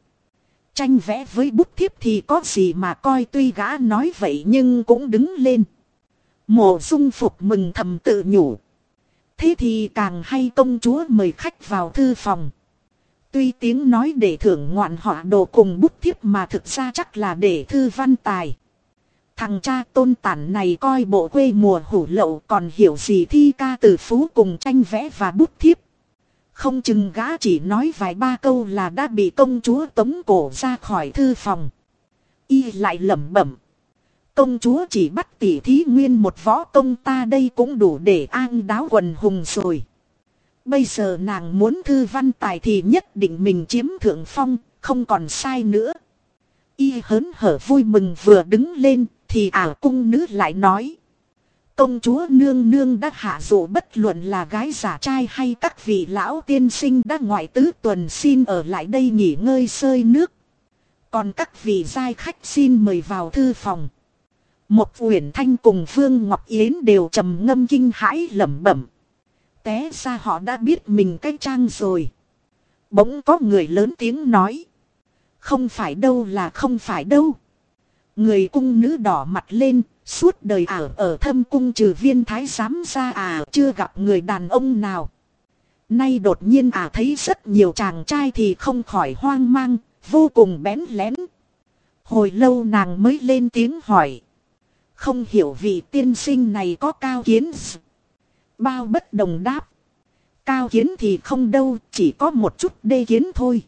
Tranh vẽ với bút thiếp thì có gì mà coi tuy gã nói vậy nhưng cũng đứng lên. Mộ dung phục mừng thầm tự nhủ. Thế thì càng hay công chúa mời khách vào thư phòng. Tuy tiếng nói để thưởng ngoạn họa đồ cùng bút thiếp mà thực ra chắc là để thư văn tài. Thằng cha tôn tản này coi bộ quê mùa hủ lậu còn hiểu gì thi ca từ phú cùng tranh vẽ và bút thiếp. Không chừng gã chỉ nói vài ba câu là đã bị công chúa tống cổ ra khỏi thư phòng. Y lại lẩm bẩm. Công chúa chỉ bắt tỷ thí nguyên một võ công ta đây cũng đủ để an đáo quần hùng rồi. Bây giờ nàng muốn thư văn tài thì nhất định mình chiếm thượng phong, không còn sai nữa. Y hớn hở vui mừng vừa đứng lên, thì ả cung nữ lại nói. Công chúa nương nương đã hạ dụ bất luận là gái giả trai hay các vị lão tiên sinh đã ngoại tứ tuần xin ở lại đây nghỉ ngơi sơi nước. Còn các vị giai khách xin mời vào thư phòng. Một uyển thanh cùng Phương Ngọc Yến đều trầm ngâm kinh hãi lẩm bẩm. Té ra họ đã biết mình cái trang rồi. Bỗng có người lớn tiếng nói. Không phải đâu là không phải đâu. Người cung nữ đỏ mặt lên, suốt đời ở ở thâm cung trừ viên thái giám ra à chưa gặp người đàn ông nào. Nay đột nhiên à thấy rất nhiều chàng trai thì không khỏi hoang mang, vô cùng bén lén. Hồi lâu nàng mới lên tiếng hỏi. Không hiểu vị tiên sinh này có cao kiến Bao bất đồng đáp. Cao kiến thì không đâu, chỉ có một chút đê kiến thôi.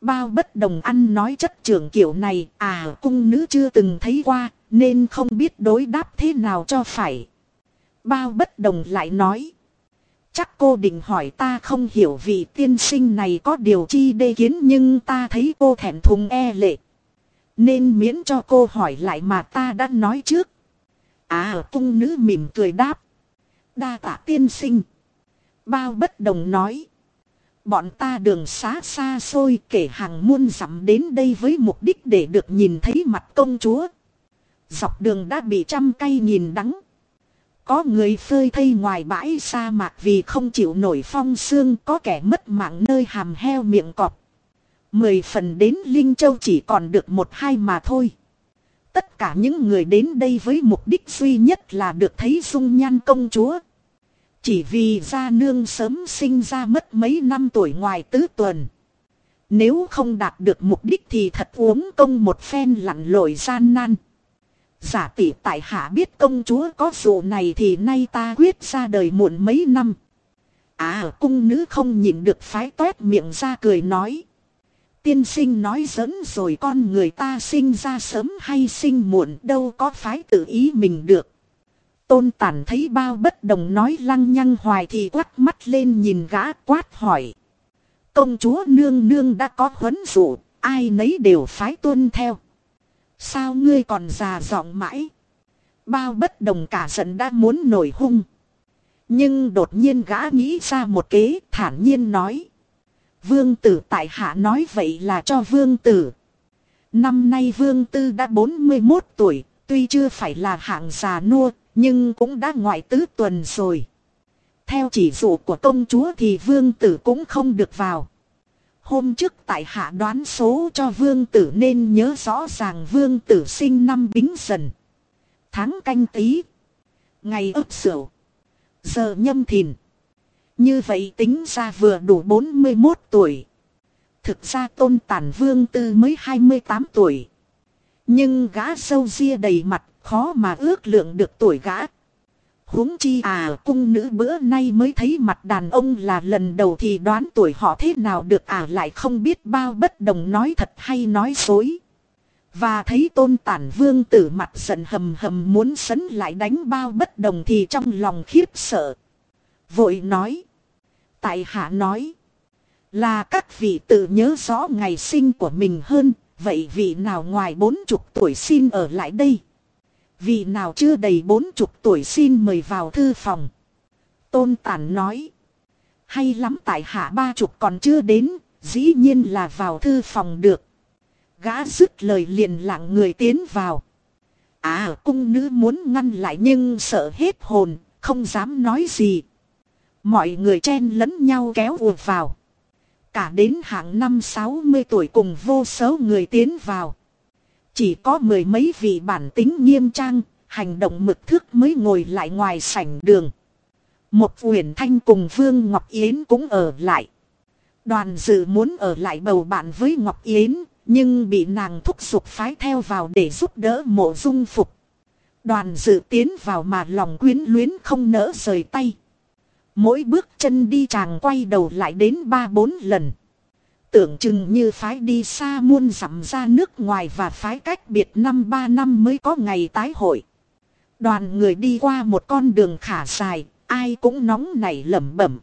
Bao bất đồng ăn nói chất trưởng kiểu này, à cung nữ chưa từng thấy qua, nên không biết đối đáp thế nào cho phải. Bao bất đồng lại nói. Chắc cô định hỏi ta không hiểu vị tiên sinh này có điều chi đê kiến nhưng ta thấy cô thẹn thùng e lệ. Nên miễn cho cô hỏi lại mà ta đã nói trước. À cung nữ mỉm cười đáp. Đa tạ tiên sinh. Bao bất đồng nói. Bọn ta đường xá xa xôi kể hàng muôn dặm đến đây với mục đích để được nhìn thấy mặt công chúa. Dọc đường đã bị trăm cây nhìn đắng. Có người phơi thây ngoài bãi sa mạc vì không chịu nổi phong xương có kẻ mất mạng nơi hàm heo miệng cọp. Mười phần đến Linh Châu chỉ còn được một hai mà thôi. Tất cả những người đến đây với mục đích duy nhất là được thấy dung nhan công chúa. Chỉ vì gia nương sớm sinh ra mất mấy năm tuổi ngoài tứ tuần. Nếu không đạt được mục đích thì thật uống công một phen lặn lội gian nan. Giả tỷ tại hạ biết công chúa có dụ này thì nay ta quyết ra đời muộn mấy năm. À cung nữ không nhìn được phái toét miệng ra cười nói. Tiên sinh nói dẫn rồi con người ta sinh ra sớm hay sinh muộn đâu có phái tự ý mình được. Tôn tản thấy bao bất đồng nói lăng nhăng hoài thì quắt mắt lên nhìn gã quát hỏi. Công chúa nương nương đã có huấn dụ, ai nấy đều phái tuân theo. Sao ngươi còn già giọng mãi? Bao bất đồng cả giận đã muốn nổi hung. Nhưng đột nhiên gã nghĩ ra một kế thản nhiên nói. Vương tử tại hạ nói vậy là cho vương tử. Năm nay vương tư đã 41 tuổi, tuy chưa phải là hạng già nua, nhưng cũng đã ngoại tứ tuần rồi. Theo chỉ dụ của công chúa thì vương tử cũng không được vào. Hôm trước tại hạ đoán số cho vương tử nên nhớ rõ ràng vương tử sinh năm bính dần. Tháng canh tí. Ngày ấp sửu. Giờ nhâm thìn. Như vậy tính ra vừa đủ 41 tuổi. Thực ra tôn tản vương tư mới 28 tuổi. Nhưng gã sâu ria đầy mặt khó mà ước lượng được tuổi gã. huống chi à cung nữ bữa nay mới thấy mặt đàn ông là lần đầu thì đoán tuổi họ thế nào được à lại không biết bao bất đồng nói thật hay nói dối. Và thấy tôn tản vương tử mặt giận hầm hầm muốn sấn lại đánh bao bất đồng thì trong lòng khiếp sợ. Vội nói. Tại hạ nói. Là các vị tự nhớ rõ ngày sinh của mình hơn. Vậy vị nào ngoài bốn chục tuổi xin ở lại đây. Vị nào chưa đầy bốn chục tuổi xin mời vào thư phòng. Tôn tản nói. Hay lắm tại hạ ba chục còn chưa đến. Dĩ nhiên là vào thư phòng được. Gã dứt lời liền lặng người tiến vào. À cung nữ muốn ngăn lại nhưng sợ hết hồn, không dám nói gì. Mọi người chen lẫn nhau kéo ùa vào. Cả đến hạng năm 60 tuổi cùng vô số người tiến vào. Chỉ có mười mấy vị bản tính nghiêm trang, hành động mực thước mới ngồi lại ngoài sảnh đường. Một Uyển Thanh cùng Vương Ngọc Yến cũng ở lại. Đoàn dự muốn ở lại bầu bạn với Ngọc Yến, nhưng bị nàng thúc giục phái theo vào để giúp đỡ mộ dung phục. Đoàn dự tiến vào mà lòng quyến luyến không nỡ rời tay. Mỗi bước chân đi chàng quay đầu lại đến ba bốn lần. Tưởng chừng như phái đi xa muôn dặm ra nước ngoài và phái cách biệt năm ba năm mới có ngày tái hội. Đoàn người đi qua một con đường khả dài, ai cũng nóng nảy lẩm bẩm.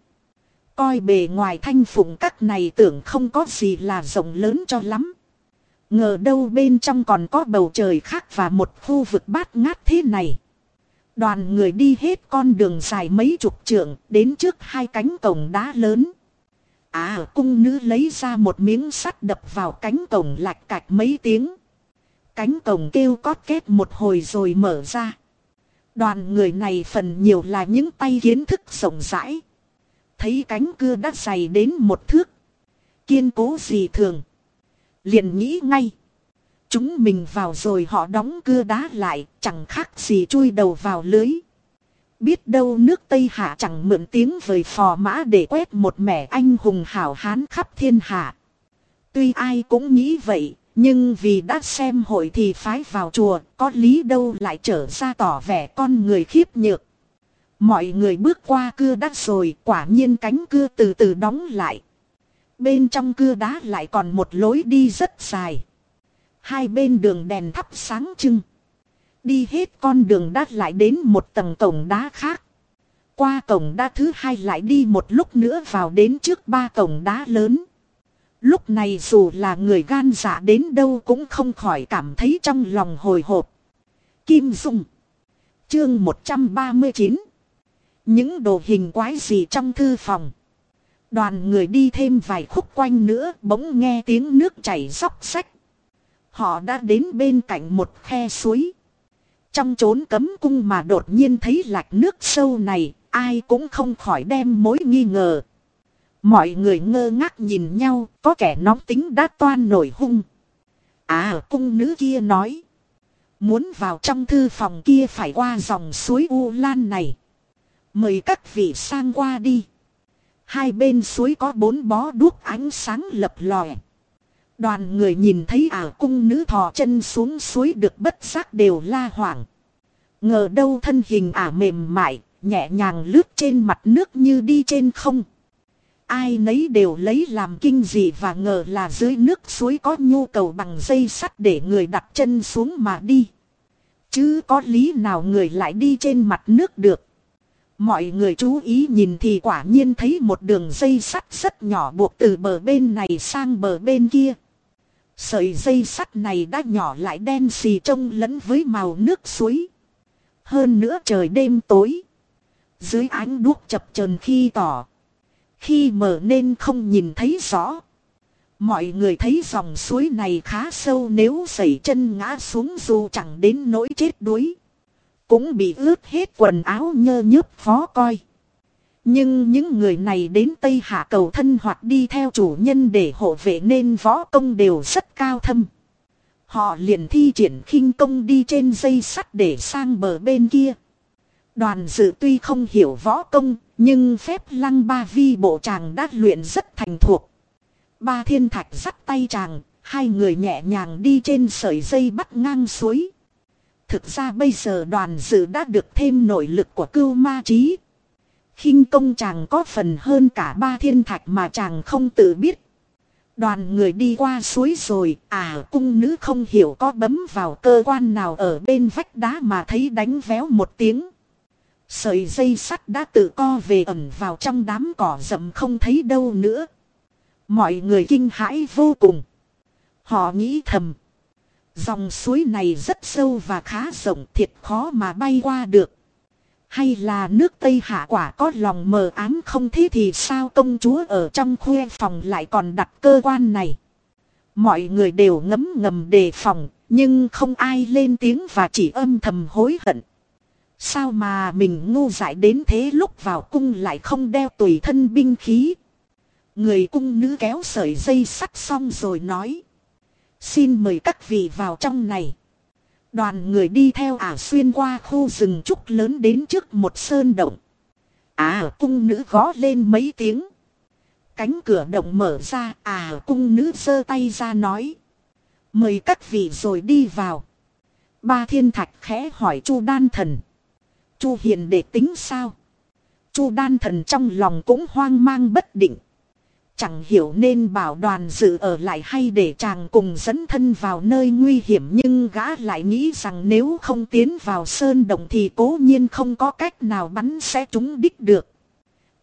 Coi bề ngoài thanh phụng các này tưởng không có gì là rộng lớn cho lắm. Ngờ đâu bên trong còn có bầu trời khác và một khu vực bát ngát thế này. Đoàn người đi hết con đường dài mấy chục trượng, đến trước hai cánh cổng đá lớn. À cung nữ lấy ra một miếng sắt đập vào cánh cổng lạch cạch mấy tiếng. Cánh cổng kêu cót két một hồi rồi mở ra. Đoàn người này phần nhiều là những tay kiến thức rộng rãi. Thấy cánh cưa đã dày đến một thước. Kiên cố gì thường. Liền nghĩ ngay. Chúng mình vào rồi họ đóng cưa đá lại, chẳng khác gì chui đầu vào lưới. Biết đâu nước Tây Hạ chẳng mượn tiếng vời phò mã để quét một mẻ anh hùng hảo hán khắp thiên hạ. Tuy ai cũng nghĩ vậy, nhưng vì đã xem hội thì phái vào chùa, có lý đâu lại trở ra tỏ vẻ con người khiếp nhược. Mọi người bước qua cưa đá rồi, quả nhiên cánh cưa từ từ đóng lại. Bên trong cưa đá lại còn một lối đi rất dài. Hai bên đường đèn thắp sáng trưng. Đi hết con đường đã lại đến một tầng cổng đá khác. Qua cổng đá thứ hai lại đi một lúc nữa vào đến trước ba cổng đá lớn. Lúc này dù là người gan dạ đến đâu cũng không khỏi cảm thấy trong lòng hồi hộp. Kim Dung Chương 139 Những đồ hình quái gì trong thư phòng Đoàn người đi thêm vài khúc quanh nữa bỗng nghe tiếng nước chảy róc sách. Họ đã đến bên cạnh một khe suối. Trong chốn cấm cung mà đột nhiên thấy lạch nước sâu này, ai cũng không khỏi đem mối nghi ngờ. Mọi người ngơ ngác nhìn nhau, có kẻ nóng tính đã toan nổi hung. À, cung nữ kia nói. Muốn vào trong thư phòng kia phải qua dòng suối U Lan này. Mời các vị sang qua đi. Hai bên suối có bốn bó đuốc ánh sáng lập lòe. Đoàn người nhìn thấy ả cung nữ thò chân xuống suối được bất giác đều la hoảng. Ngờ đâu thân hình ả mềm mại, nhẹ nhàng lướt trên mặt nước như đi trên không. Ai nấy đều lấy làm kinh dị và ngờ là dưới nước suối có nhu cầu bằng dây sắt để người đặt chân xuống mà đi. Chứ có lý nào người lại đi trên mặt nước được. Mọi người chú ý nhìn thì quả nhiên thấy một đường dây sắt rất nhỏ buộc từ bờ bên này sang bờ bên kia. Sợi dây sắt này đã nhỏ lại đen xì trông lẫn với màu nước suối. Hơn nữa trời đêm tối. Dưới ánh đuốc chập chờn khi tỏ. Khi mở nên không nhìn thấy rõ. Mọi người thấy dòng suối này khá sâu nếu sẩy chân ngã xuống dù chẳng đến nỗi chết đuối. Cũng bị ướt hết quần áo nhơ nhớp khó coi. Nhưng những người này đến Tây Hạ cầu thân hoặc đi theo chủ nhân để hộ vệ nên võ công đều rất cao thâm. Họ liền thi triển khinh công đi trên dây sắt để sang bờ bên kia. Đoàn dự tuy không hiểu võ công, nhưng phép lăng ba vi bộ chàng đã luyện rất thành thuộc. Ba thiên thạch dắt tay chàng, hai người nhẹ nhàng đi trên sợi dây bắt ngang suối. Thực ra bây giờ đoàn dự đã được thêm nội lực của cưu ma trí khinh công chàng có phần hơn cả ba thiên thạch mà chàng không tự biết. Đoàn người đi qua suối rồi, à cung nữ không hiểu có bấm vào cơ quan nào ở bên vách đá mà thấy đánh véo một tiếng. Sợi dây sắt đã tự co về ẩn vào trong đám cỏ rậm không thấy đâu nữa. Mọi người kinh hãi vô cùng. Họ nghĩ thầm. Dòng suối này rất sâu và khá rộng thiệt khó mà bay qua được. Hay là nước Tây Hạ quả có lòng mờ ám không thế thì sao công chúa ở trong khuê phòng lại còn đặt cơ quan này. Mọi người đều ngấm ngầm đề phòng, nhưng không ai lên tiếng và chỉ âm thầm hối hận. Sao mà mình ngu dại đến thế lúc vào cung lại không đeo tùy thân binh khí. Người cung nữ kéo sợi dây sắt xong rồi nói. Xin mời các vị vào trong này. Đoàn người đi theo ả xuyên qua khu rừng trúc lớn đến trước một sơn động. À cung nữ gõ lên mấy tiếng. Cánh cửa động mở ra à cung nữ giơ tay ra nói. Mời các vị rồi đi vào. Ba thiên thạch khẽ hỏi chu đan thần. chu hiền để tính sao? chu đan thần trong lòng cũng hoang mang bất định. Chẳng hiểu nên bảo đoàn dự ở lại hay để chàng cùng dẫn thân vào nơi nguy hiểm nhưng gã lại nghĩ rằng nếu không tiến vào sơn động thì cố nhiên không có cách nào bắn sẽ trúng đích được.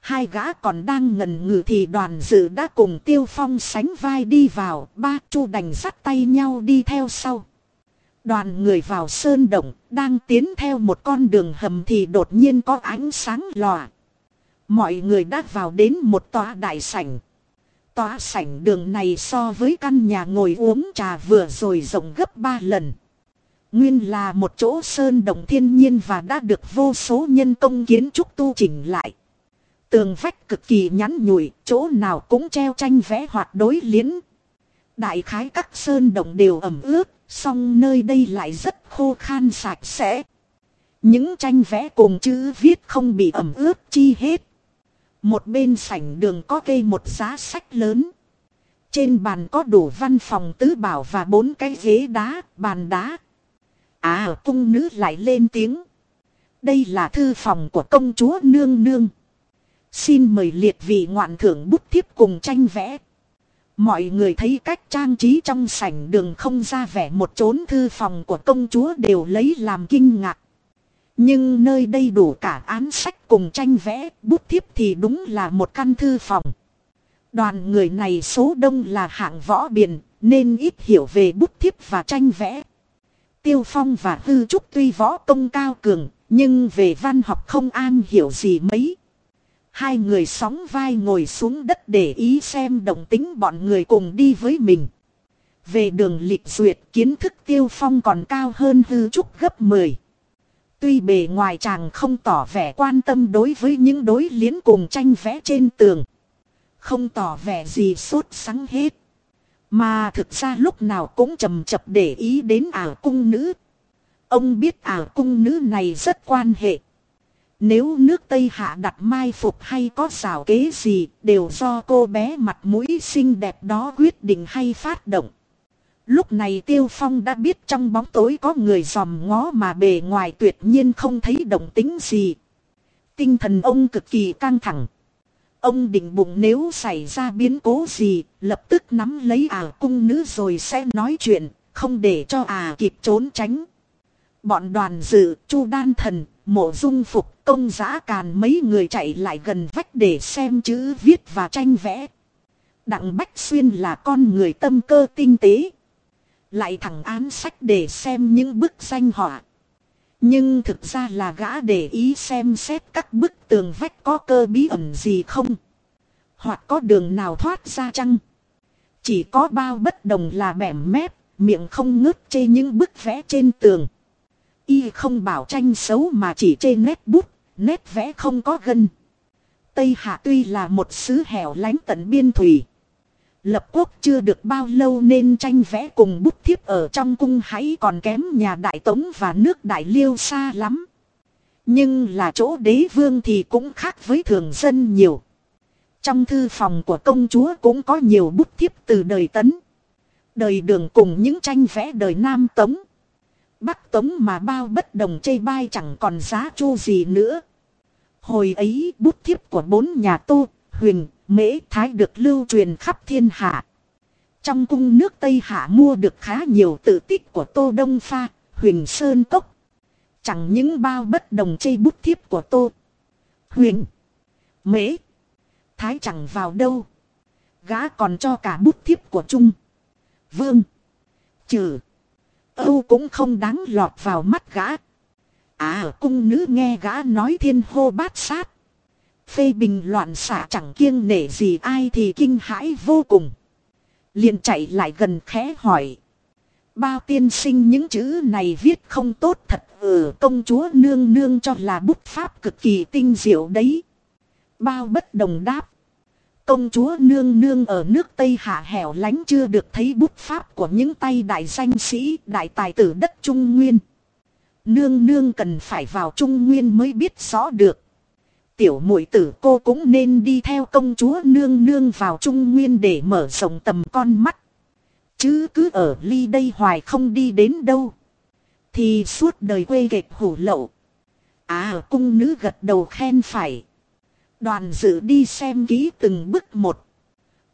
Hai gã còn đang ngần ngừ thì đoàn dự đã cùng tiêu phong sánh vai đi vào, ba chu đành dắt tay nhau đi theo sau. Đoàn người vào sơn động, đang tiến theo một con đường hầm thì đột nhiên có ánh sáng lòa. Mọi người đã vào đến một tòa đại sảnh. Tòa sảnh đường này so với căn nhà ngồi uống trà vừa rồi rộng gấp ba lần. Nguyên là một chỗ sơn động thiên nhiên và đã được vô số nhân công kiến trúc tu chỉnh lại. Tường vách cực kỳ nhắn nhủi, chỗ nào cũng treo tranh vẽ hoạt đối liến. Đại khái các sơn động đều ẩm ướt, song nơi đây lại rất khô khan sạch sẽ. Những tranh vẽ cùng chữ viết không bị ẩm ướt chi hết. Một bên sảnh đường có cây một giá sách lớn. Trên bàn có đủ văn phòng tứ bảo và bốn cái ghế đá, bàn đá. À cung nữ lại lên tiếng. Đây là thư phòng của công chúa Nương Nương. Xin mời liệt vị ngoạn thưởng bút thiếp cùng tranh vẽ. Mọi người thấy cách trang trí trong sảnh đường không ra vẻ một chốn thư phòng của công chúa đều lấy làm kinh ngạc. Nhưng nơi đây đủ cả án sách cùng tranh vẽ, bút thiếp thì đúng là một căn thư phòng. Đoàn người này số đông là hạng võ biển nên ít hiểu về bút thiếp và tranh vẽ. Tiêu Phong và Hư Trúc tuy võ công cao cường, nhưng về văn học không an hiểu gì mấy. Hai người sóng vai ngồi xuống đất để ý xem động tính bọn người cùng đi với mình. Về đường lịch duyệt kiến thức Tiêu Phong còn cao hơn Hư Trúc gấp 10. Tuy bề ngoài chàng không tỏ vẻ quan tâm đối với những đối liến cùng tranh vẽ trên tường. Không tỏ vẻ gì sốt sắng hết. Mà thực ra lúc nào cũng trầm chập để ý đến ả cung nữ. Ông biết ả cung nữ này rất quan hệ. Nếu nước Tây Hạ đặt mai phục hay có xảo kế gì đều do cô bé mặt mũi xinh đẹp đó quyết định hay phát động. Lúc này Tiêu Phong đã biết trong bóng tối có người dòm ngó mà bề ngoài tuyệt nhiên không thấy động tính gì. Tinh thần ông cực kỳ căng thẳng. Ông định bụng nếu xảy ra biến cố gì, lập tức nắm lấy ả cung nữ rồi sẽ nói chuyện, không để cho ả kịp trốn tránh. Bọn đoàn dự, chu đan thần, mộ dung phục, công giã càn mấy người chạy lại gần vách để xem chữ viết và tranh vẽ. Đặng Bách Xuyên là con người tâm cơ tinh tế. Lại thẳng án sách để xem những bức danh họa. Nhưng thực ra là gã để ý xem xét các bức tường vách có cơ bí ẩn gì không. Hoặc có đường nào thoát ra chăng. Chỉ có bao bất đồng là bẻm mép, miệng không ngớt chê những bức vẽ trên tường. Y không bảo tranh xấu mà chỉ chê nét bút, nét vẽ không có gân. Tây Hạ tuy là một xứ hẻo lánh tận biên thủy. Lập quốc chưa được bao lâu nên tranh vẽ cùng bút thiếp ở trong cung hãy còn kém nhà đại tống và nước đại liêu xa lắm. Nhưng là chỗ đế vương thì cũng khác với thường dân nhiều. Trong thư phòng của công chúa cũng có nhiều bút thiếp từ đời tấn. Đời đường cùng những tranh vẽ đời Nam Tống. Bắc Tống mà bao bất đồng chê bai chẳng còn giá chu gì nữa. Hồi ấy bút thiếp của bốn nhà tô, huyền, mễ thái được lưu truyền khắp thiên hạ. Trong cung nước Tây Hạ mua được khá nhiều tự tích của Tô Đông Pha, huỳnh Sơn Cốc. Chẳng những bao bất đồng chây bút thiếp của Tô, huỳnh mễ, thái chẳng vào đâu. Gã còn cho cả bút thiếp của Trung, Vương, Trừ, Âu cũng không đáng lọt vào mắt gã. À cung nữ nghe gã nói thiên hô bát sát. Phê bình loạn xạ chẳng kiêng nể gì ai thì kinh hãi vô cùng. liền chạy lại gần khẽ hỏi. Bao tiên sinh những chữ này viết không tốt thật ừ công chúa nương nương cho là bút pháp cực kỳ tinh diệu đấy. Bao bất đồng đáp. Công chúa nương nương ở nước Tây Hạ hẻo lánh chưa được thấy bút pháp của những tay đại danh sĩ, đại tài tử đất Trung Nguyên. Nương nương cần phải vào Trung Nguyên mới biết rõ được. Tiểu muội tử, cô cũng nên đi theo công chúa nương nương vào Trung Nguyên để mở rộng tầm con mắt. Chứ cứ ở ly đây hoài không đi đến đâu. Thì suốt đời quê gạch hủ lậu. À cung nữ gật đầu khen phải. Đoàn dự đi xem kỹ từng bức một.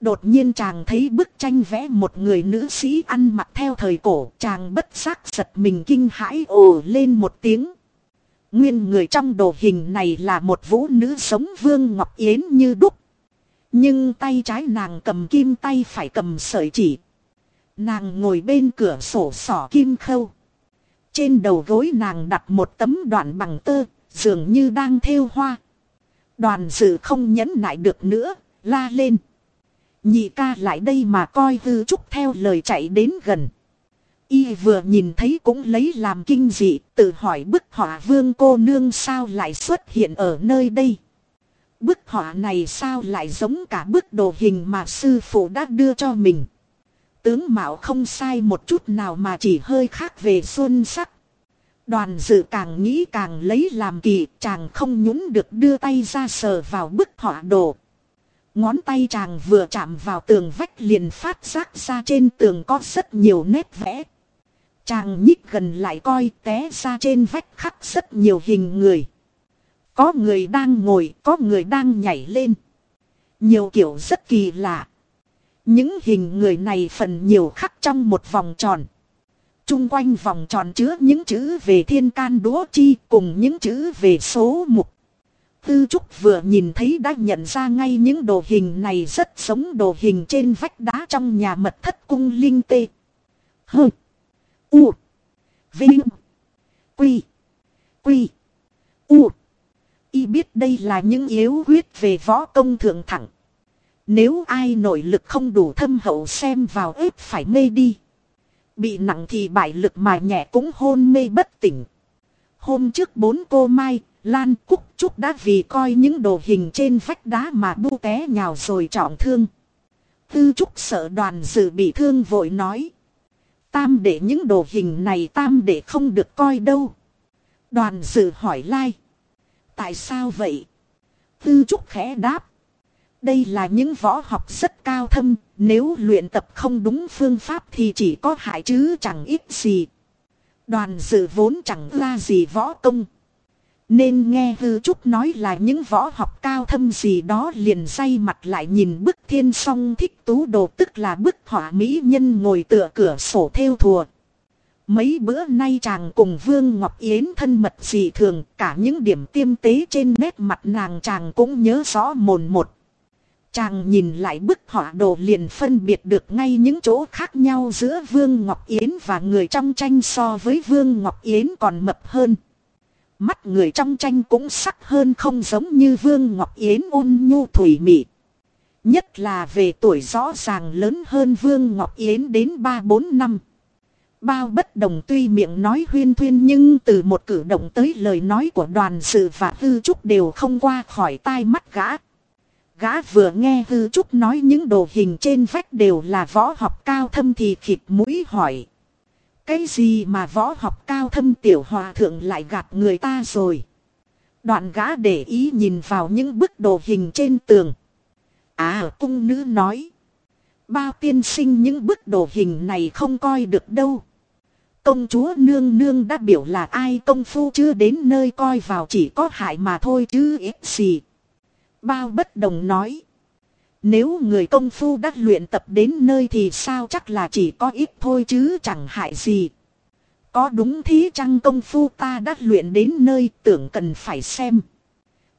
Đột nhiên chàng thấy bức tranh vẽ một người nữ sĩ ăn mặc theo thời cổ. Chàng bất giác giật mình kinh hãi ồ lên một tiếng. Nguyên người trong đồ hình này là một vũ nữ sống vương ngọc yến như đúc. Nhưng tay trái nàng cầm kim tay phải cầm sợi chỉ. Nàng ngồi bên cửa sổ sỏ kim khâu. Trên đầu gối nàng đặt một tấm đoạn bằng tơ, dường như đang thêu hoa. Đoàn dự không nhẫn nại được nữa, la lên. Nhị ca lại đây mà coi hư trúc theo lời chạy đến gần. Y vừa nhìn thấy cũng lấy làm kinh dị, tự hỏi bức họa vương cô nương sao lại xuất hiện ở nơi đây. Bức họa này sao lại giống cả bức đồ hình mà sư phụ đã đưa cho mình. Tướng Mạo không sai một chút nào mà chỉ hơi khác về xuân sắc. Đoàn dự càng nghĩ càng lấy làm kỳ, chàng không nhún được đưa tay ra sờ vào bức họa đồ. Ngón tay chàng vừa chạm vào tường vách liền phát giác ra trên tường có rất nhiều nét vẽ. Chàng nhích gần lại coi té ra trên vách khắc rất nhiều hình người. Có người đang ngồi, có người đang nhảy lên. Nhiều kiểu rất kỳ lạ. Những hình người này phần nhiều khắc trong một vòng tròn. Trung quanh vòng tròn chứa những chữ về thiên can đúa chi cùng những chữ về số mục. Tư Trúc vừa nhìn thấy đã nhận ra ngay những đồ hình này rất giống đồ hình trên vách đá trong nhà mật thất cung linh tê. hừ. U. Vinh. Quy. Quy. U. Y biết đây là những yếu quyết về võ công thượng thẳng. Nếu ai nội lực không đủ thâm hậu xem vào ếp phải mê đi. Bị nặng thì bại lực mà nhẹ cũng hôn mê bất tỉnh. Hôm trước bốn cô Mai, Lan Cúc Trúc đã vì coi những đồ hình trên vách đá mà bu té nhào rồi trọng thương. Tư Trúc sợ đoàn dự bị thương vội nói. Tam để những đồ hình này tam để không được coi đâu. Đoàn dự hỏi lai. Tại sao vậy? Tư Trúc khẽ đáp. Đây là những võ học rất cao thâm, nếu luyện tập không đúng phương pháp thì chỉ có hại chứ chẳng ít gì. Đoàn dự vốn chẳng ra gì võ công. Nên nghe hư trúc nói là những võ học cao thâm gì đó liền say mặt lại nhìn bức thiên song thích tú đồ, tức là bức họa mỹ nhân ngồi tựa cửa sổ theo thùa. Mấy bữa nay chàng cùng Vương Ngọc Yến thân mật dị thường, cả những điểm tiêm tế trên nét mặt nàng chàng cũng nhớ rõ mồn một. Chàng nhìn lại bức họa đồ liền phân biệt được ngay những chỗ khác nhau giữa Vương Ngọc Yến và người trong tranh so với Vương Ngọc Yến còn mập hơn. Mắt người trong tranh cũng sắc hơn không giống như Vương Ngọc Yến ôn nhu thủy mị. Nhất là về tuổi rõ ràng lớn hơn Vương Ngọc Yến đến 3-4 năm. Bao bất đồng tuy miệng nói huyên thuyên nhưng từ một cử động tới lời nói của đoàn sự và hư trúc đều không qua khỏi tai mắt gã. Gã vừa nghe hư trúc nói những đồ hình trên vách đều là võ học cao thâm thì khịt mũi hỏi. Cái gì mà võ học cao thâm tiểu hòa thượng lại gạt người ta rồi? Đoạn gã để ý nhìn vào những bức đồ hình trên tường. À cung nữ nói. Bao tiên sinh những bức đồ hình này không coi được đâu. Công chúa nương nương đã biểu là ai công phu chưa đến nơi coi vào chỉ có hại mà thôi chứ ít gì. Bao bất đồng nói. Nếu người công phu đã luyện tập đến nơi thì sao chắc là chỉ có ít thôi chứ chẳng hại gì. Có đúng thế chăng công phu ta đã luyện đến nơi tưởng cần phải xem.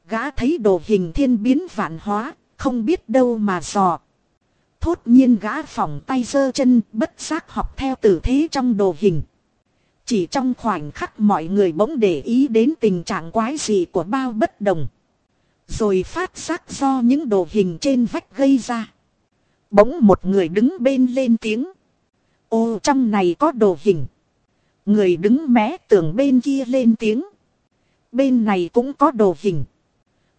Gã thấy đồ hình thiên biến vạn hóa, không biết đâu mà dò. Thốt nhiên gã phòng tay giơ chân bất giác học theo tử thế trong đồ hình. Chỉ trong khoảnh khắc mọi người bỗng để ý đến tình trạng quái dị của bao bất đồng. Rồi phát giác do những đồ hình trên vách gây ra. Bỗng một người đứng bên lên tiếng. Ô trong này có đồ hình. Người đứng mé tường bên kia lên tiếng. Bên này cũng có đồ hình.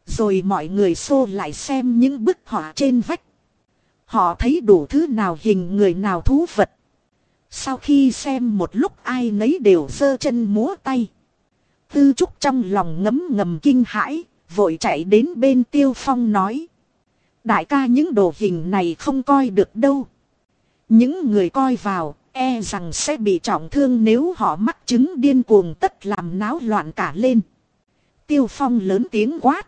Rồi mọi người xô lại xem những bức họa trên vách. Họ thấy đủ thứ nào hình người nào thú vật. Sau khi xem một lúc ai nấy đều giơ chân múa tay. Tư trúc trong lòng ngấm ngầm kinh hãi, vội chạy đến bên tiêu phong nói. Đại ca những đồ hình này không coi được đâu. Những người coi vào, e rằng sẽ bị trọng thương nếu họ mắc chứng điên cuồng tất làm náo loạn cả lên. Tiêu phong lớn tiếng quát.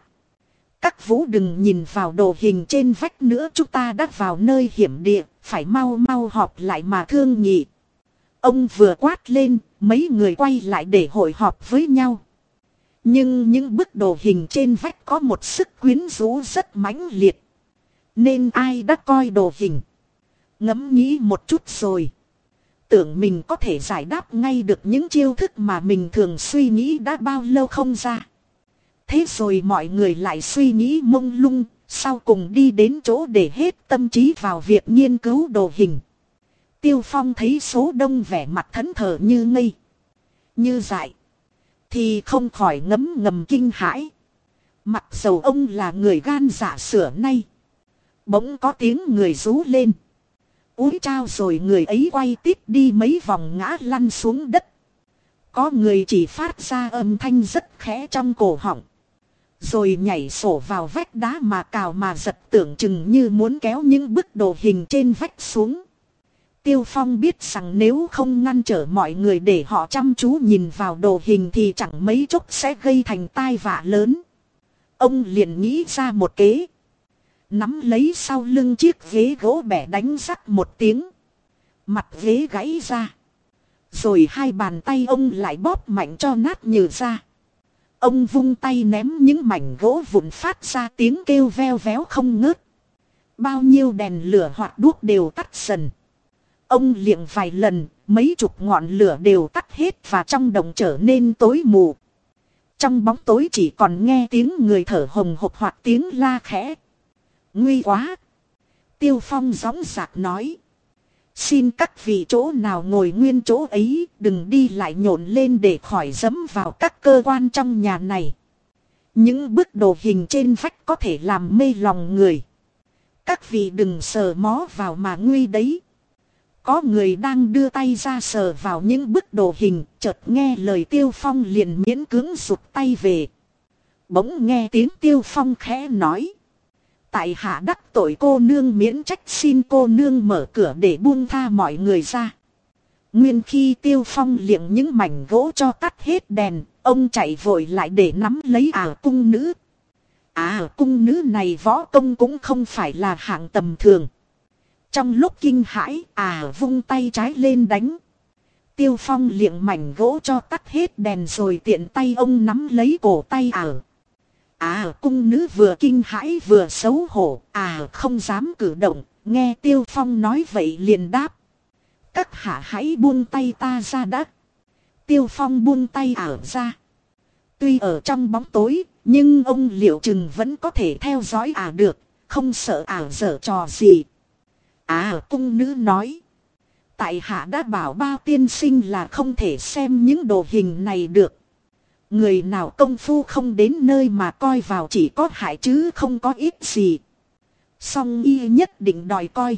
Các vũ đừng nhìn vào đồ hình trên vách nữa chúng ta đã vào nơi hiểm địa, phải mau mau họp lại mà thương nhị. Ông vừa quát lên, mấy người quay lại để hội họp với nhau. Nhưng những bức đồ hình trên vách có một sức quyến rũ rất mãnh liệt. Nên ai đã coi đồ hình. Ngẫm nghĩ một chút rồi. Tưởng mình có thể giải đáp ngay được những chiêu thức mà mình thường suy nghĩ đã bao lâu không ra. Thế rồi mọi người lại suy nghĩ mông lung, sau cùng đi đến chỗ để hết tâm trí vào việc nghiên cứu đồ hình. Tiêu Phong thấy số đông vẻ mặt thẫn thờ như ngây. Như dại. Thì không khỏi ngấm ngầm kinh hãi. Mặc dầu ông là người gan dạ sửa nay. Bỗng có tiếng người rú lên. Úi trao rồi người ấy quay tiếp đi mấy vòng ngã lăn xuống đất. Có người chỉ phát ra âm thanh rất khẽ trong cổ họng. Rồi nhảy sổ vào vách đá mà cào mà giật tưởng chừng như muốn kéo những bức đồ hình trên vách xuống. Tiêu Phong biết rằng nếu không ngăn trở mọi người để họ chăm chú nhìn vào đồ hình thì chẳng mấy chốc sẽ gây thành tai vạ lớn. Ông liền nghĩ ra một kế. Nắm lấy sau lưng chiếc ghế gỗ bẻ đánh rắc một tiếng. Mặt ghế gãy ra. Rồi hai bàn tay ông lại bóp mạnh cho nát nhừ ra. Ông vung tay ném những mảnh gỗ vụn phát ra tiếng kêu veo véo không ngớt. Bao nhiêu đèn lửa hoặc đuốc đều tắt dần. Ông liệng vài lần, mấy chục ngọn lửa đều tắt hết và trong đồng trở nên tối mù. Trong bóng tối chỉ còn nghe tiếng người thở hồng hộc hoặc tiếng la khẽ. Nguy quá! Tiêu Phong gióng giạc nói. Xin các vị chỗ nào ngồi nguyên chỗ ấy, đừng đi lại nhộn lên để khỏi dẫm vào các cơ quan trong nhà này. Những bức đồ hình trên vách có thể làm mê lòng người. Các vị đừng sờ mó vào mà nguy đấy. Có người đang đưa tay ra sờ vào những bức đồ hình, chợt nghe lời Tiêu Phong liền miễn cưỡng rụt tay về. Bỗng nghe tiếng Tiêu Phong khẽ nói. Tại hạ đắc tội cô nương miễn trách xin cô nương mở cửa để buông tha mọi người ra. Nguyên khi Tiêu Phong liệng những mảnh gỗ cho tắt hết đèn, ông chạy vội lại để nắm lấy ả cung nữ. À cung nữ này võ công cũng không phải là hạng tầm thường. Trong lúc kinh hãi, à vung tay trái lên đánh. Tiêu phong liệng mảnh gỗ cho tắt hết đèn rồi tiện tay ông nắm lấy cổ tay à. À cung nữ vừa kinh hãi vừa xấu hổ, à không dám cử động, nghe tiêu phong nói vậy liền đáp. Các hạ hãy buông tay ta ra đã. Tiêu phong buông tay ảo ra. Tuy ở trong bóng tối, nhưng ông liệu chừng vẫn có thể theo dõi ả được, không sợ ả dở trò gì. À cung nữ nói. Tại hạ đã bảo bao tiên sinh là không thể xem những đồ hình này được. Người nào công phu không đến nơi mà coi vào chỉ có hại chứ không có ít gì. Song y nhất định đòi coi.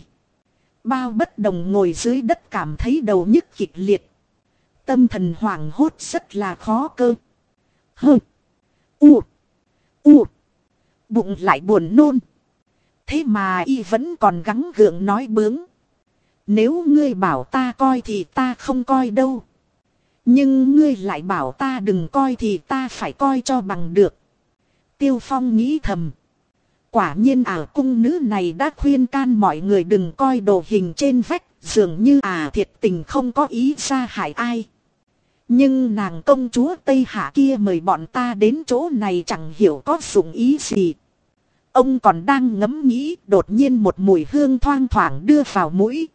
Bao bất đồng ngồi dưới đất cảm thấy đầu nhức kịch liệt. Tâm thần hoảng hốt rất là khó cơ. Hơ. U. U. Bụng lại buồn nôn. Thế mà y vẫn còn gắng gượng nói bướng. Nếu ngươi bảo ta coi thì ta không coi đâu. Nhưng ngươi lại bảo ta đừng coi thì ta phải coi cho bằng được. Tiêu Phong nghĩ thầm. Quả nhiên ả cung nữ này đã khuyên can mọi người đừng coi đồ hình trên vách. Dường như ả thiệt tình không có ý ra hại ai. Nhưng nàng công chúa Tây Hạ kia mời bọn ta đến chỗ này chẳng hiểu có dụng ý gì. Ông còn đang ngẫm nghĩ, đột nhiên một mùi hương thoang thoảng đưa vào mũi.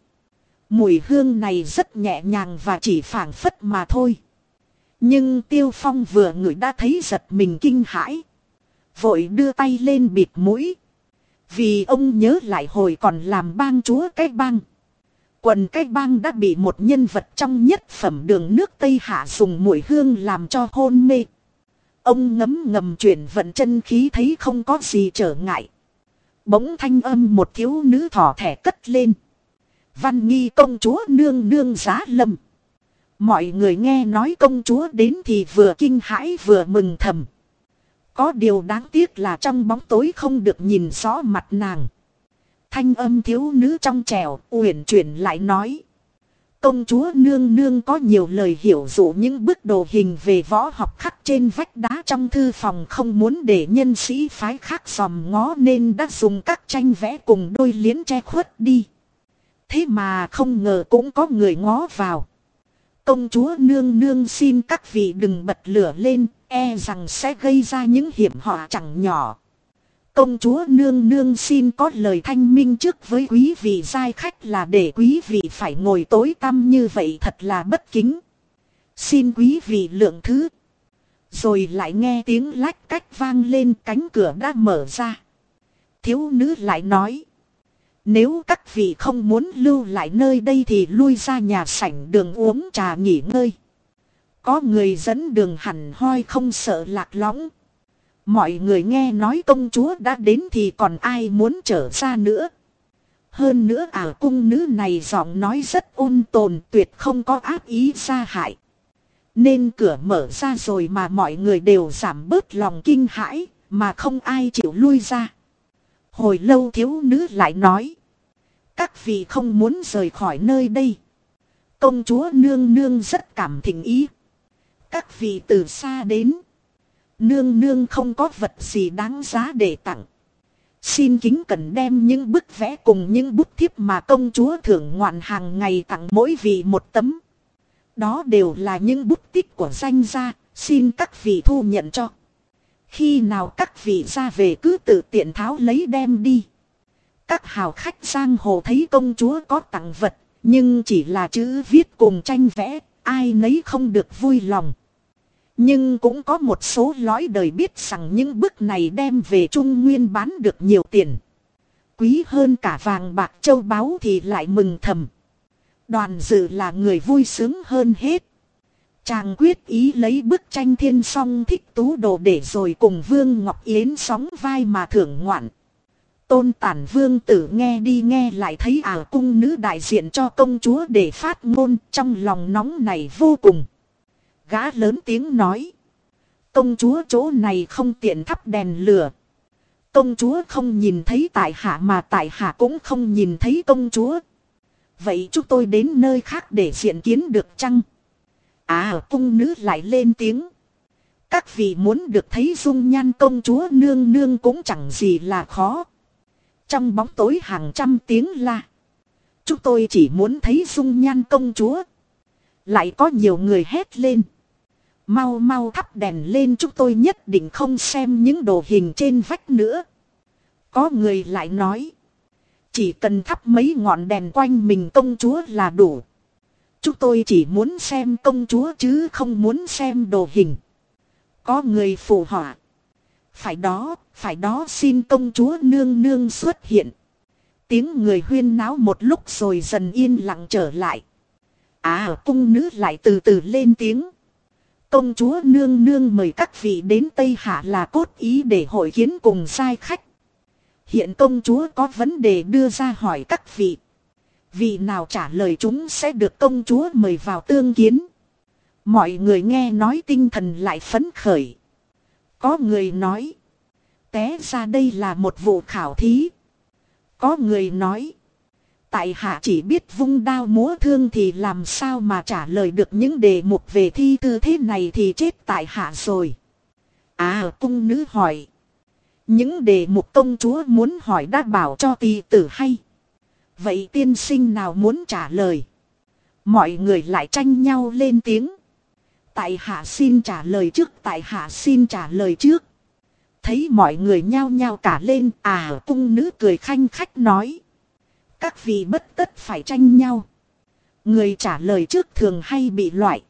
Mùi hương này rất nhẹ nhàng và chỉ phảng phất mà thôi. Nhưng Tiêu Phong vừa ngửi đã thấy giật mình kinh hãi. Vội đưa tay lên bịt mũi. Vì ông nhớ lại hồi còn làm bang chúa cái bang. Quần cái bang đã bị một nhân vật trong nhất phẩm đường nước Tây Hạ dùng mùi hương làm cho hôn mê. Ông ngấm ngầm chuyển vận chân khí thấy không có gì trở ngại. Bỗng thanh âm một thiếu nữ thỏ thẻ cất lên. Văn nghi công chúa nương nương giá lâm. Mọi người nghe nói công chúa đến thì vừa kinh hãi vừa mừng thầm. Có điều đáng tiếc là trong bóng tối không được nhìn rõ mặt nàng. Thanh âm thiếu nữ trong trèo, uyển chuyển lại nói. Công chúa nương nương có nhiều lời hiểu dụ những bức đồ hình về võ học khắc trên vách đá trong thư phòng không muốn để nhân sĩ phái khác dòm ngó nên đã dùng các tranh vẽ cùng đôi liến che khuất đi. Thế mà không ngờ cũng có người ngó vào. Công chúa nương nương xin các vị đừng bật lửa lên, e rằng sẽ gây ra những hiểm họa chẳng nhỏ. Công chúa nương nương xin có lời thanh minh trước với quý vị giai khách là để quý vị phải ngồi tối tăm như vậy thật là bất kính. Xin quý vị lượng thứ. Rồi lại nghe tiếng lách cách vang lên cánh cửa đã mở ra. Thiếu nữ lại nói. Nếu các vị không muốn lưu lại nơi đây thì lui ra nhà sảnh đường uống trà nghỉ ngơi. Có người dẫn đường hẳn hoi không sợ lạc lõng. Mọi người nghe nói công chúa đã đến thì còn ai muốn trở ra nữa. Hơn nữa ả cung nữ này giọng nói rất ôn tồn, tuyệt không có ác ý ra hại. Nên cửa mở ra rồi mà mọi người đều giảm bớt lòng kinh hãi, mà không ai chịu lui ra. Hồi lâu thiếu nữ lại nói. Các vị không muốn rời khỏi nơi đây. Công chúa nương nương rất cảm thỉnh ý. Các vị từ xa đến. Nương nương không có vật gì đáng giá để tặng. Xin kính cần đem những bức vẽ cùng những bút thiếp mà công chúa thưởng ngoạn hàng ngày tặng mỗi vị một tấm. Đó đều là những bút tích của danh gia, xin các vị thu nhận cho. Khi nào các vị ra về cứ tự tiện tháo lấy đem đi. Các hào khách giang hồ thấy công chúa có tặng vật, nhưng chỉ là chữ viết cùng tranh vẽ, ai nấy không được vui lòng. Nhưng cũng có một số lõi đời biết rằng những bức này đem về Trung Nguyên bán được nhiều tiền. Quý hơn cả vàng bạc châu báu thì lại mừng thầm. Đoàn dự là người vui sướng hơn hết. Chàng quyết ý lấy bức tranh thiên song thích tú đồ để rồi cùng Vương Ngọc Yến sóng vai mà thưởng ngoạn. Tôn tản vương tử nghe đi nghe lại thấy ả cung nữ đại diện cho công chúa để phát ngôn trong lòng nóng này vô cùng. Gã lớn tiếng nói. Công chúa chỗ này không tiện thắp đèn lửa. Công chúa không nhìn thấy tại hạ mà tại hạ cũng không nhìn thấy công chúa. Vậy chúng tôi đến nơi khác để diện kiến được chăng? À cung nữ lại lên tiếng. Các vị muốn được thấy dung nhan công chúa nương nương cũng chẳng gì là khó. Trong bóng tối hàng trăm tiếng la. Chúng tôi chỉ muốn thấy dung nhan công chúa. Lại có nhiều người hét lên. Mau mau thắp đèn lên chúng tôi nhất định không xem những đồ hình trên vách nữa. Có người lại nói. Chỉ cần thắp mấy ngọn đèn quanh mình công chúa là đủ. Chúng tôi chỉ muốn xem công chúa chứ không muốn xem đồ hình. Có người phù họa. Phải đó, phải đó xin công chúa nương nương xuất hiện. Tiếng người huyên náo một lúc rồi dần yên lặng trở lại. À cung nữ lại từ từ lên tiếng. Công chúa nương nương mời các vị đến Tây Hạ là cốt ý để hội kiến cùng sai khách. Hiện công chúa có vấn đề đưa ra hỏi các vị. Vị nào trả lời chúng sẽ được công chúa mời vào tương kiến. Mọi người nghe nói tinh thần lại phấn khởi. Có người nói. Té ra đây là một vụ khảo thí. Có người nói. Tại hạ chỉ biết vung đao múa thương thì làm sao mà trả lời được những đề mục về thi thư thế này thì chết tại hạ rồi. À cung nữ hỏi. Những đề mục công chúa muốn hỏi đã bảo cho tỳ tử hay. Vậy tiên sinh nào muốn trả lời? Mọi người lại tranh nhau lên tiếng. Tại hạ xin trả lời trước, tại hạ xin trả lời trước. Thấy mọi người nhao nhao cả lên, à cung nữ cười khanh khách nói. Các vị bất tất phải tranh nhau. Người trả lời trước thường hay bị loại.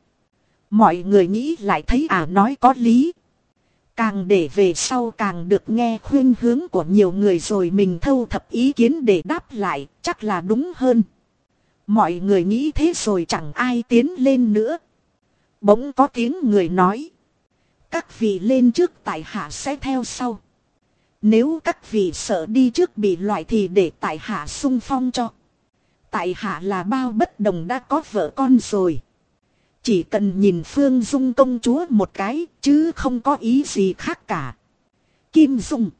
Mọi người nghĩ lại thấy à nói có lý. Càng để về sau càng được nghe khuyên hướng của nhiều người rồi mình thâu thập ý kiến để đáp lại, chắc là đúng hơn. Mọi người nghĩ thế rồi chẳng ai tiến lên nữa. Bỗng có tiếng người nói. Các vị lên trước tại hạ sẽ theo sau. Nếu các vị sợ đi trước bị loại thì để tại hạ sung phong cho. Tại hạ là bao bất đồng đã có vợ con rồi. Chỉ cần nhìn Phương Dung công chúa một cái, chứ không có ý gì khác cả. Kim Dung.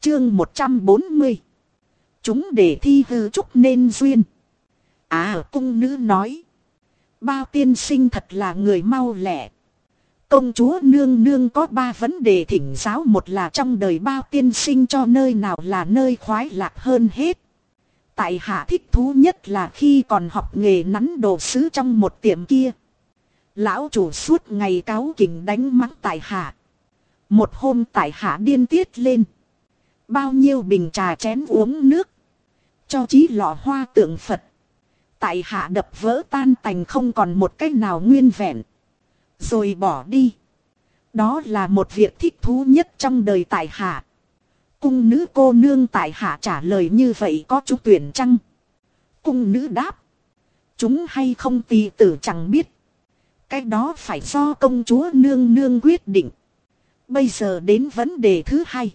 Chương 140. Chúng để thi hư trúc nên duyên. À cung nữ nói. Bao tiên sinh thật là người mau lẹ. Công chúa nương nương có ba vấn đề thỉnh giáo một là trong đời bao tiên sinh cho nơi nào là nơi khoái lạc hơn hết. Tại hạ thích thú nhất là khi còn học nghề nắn đồ sứ trong một tiệm kia. Lão chủ suốt ngày cáo kình đánh mắng tại hạ. Một hôm tại hạ điên tiết lên. Bao nhiêu bình trà chén uống nước. Cho chí lọ hoa tượng Phật. Tại hạ đập vỡ tan tành không còn một cách nào nguyên vẹn. Rồi bỏ đi. Đó là một việc thích thú nhất trong đời tại hạ. Cung nữ cô nương tại hạ trả lời như vậy có chú tuyển chăng? Cung nữ đáp. Chúng hay không tì tử chẳng biết. Cái đó phải do công chúa nương nương quyết định. Bây giờ đến vấn đề thứ hai.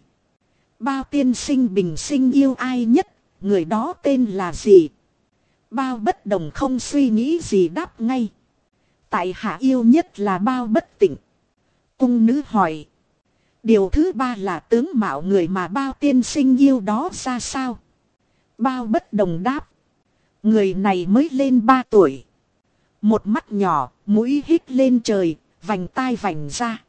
Bao tiên sinh bình sinh yêu ai nhất, người đó tên là gì? Bao bất đồng không suy nghĩ gì đáp ngay. Tại hạ yêu nhất là bao bất tỉnh. Cung nữ hỏi. Điều thứ ba là tướng mạo người mà bao tiên sinh yêu đó ra sao? Bao bất đồng đáp. Người này mới lên ba tuổi. Một mắt nhỏ, mũi hít lên trời, vành tai vành ra.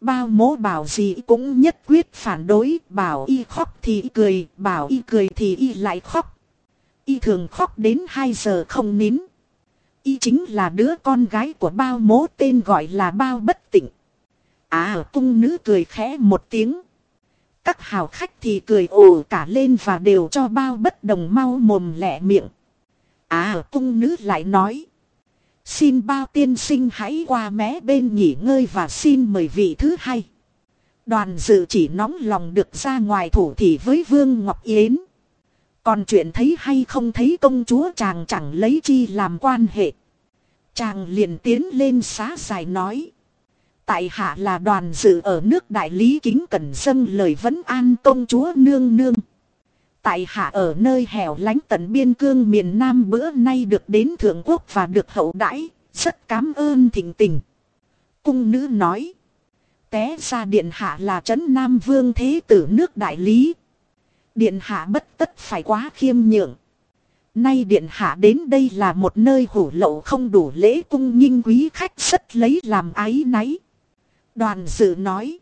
Bao mố bảo gì cũng nhất quyết phản đối, bảo y khóc thì y cười, bảo y cười thì y lại khóc. Y thường khóc đến 2 giờ không nín. Y chính là đứa con gái của bao mố tên gọi là bao bất tỉnh. À cung nữ cười khẽ một tiếng. Các hào khách thì cười ồ cả lên và đều cho bao bất đồng mau mồm lẹ miệng. À cung nữ lại nói. Xin bao tiên sinh hãy qua mé bên nghỉ ngơi và xin mời vị thứ hai. Đoàn dự chỉ nóng lòng được ra ngoài thủ thì với Vương Ngọc Yến. Còn chuyện thấy hay không thấy công chúa chàng chẳng lấy chi làm quan hệ. Chàng liền tiến lên xá dài nói. Tại hạ là đoàn dự ở nước đại lý kính cẩn dâng lời vấn an công chúa nương nương. Tại hạ ở nơi hẻo lánh tận biên cương miền Nam bữa nay được đến Thượng Quốc và được hậu đãi, rất cảm ơn thịnh tình. Cung nữ nói. Té ra điện hạ là trấn Nam Vương Thế tử nước đại lý. Điện hạ bất tất phải quá khiêm nhượng. Nay điện hạ đến đây là một nơi hủ lậu không đủ lễ cung nghinh quý khách rất lấy làm ái náy. Đoàn dự nói.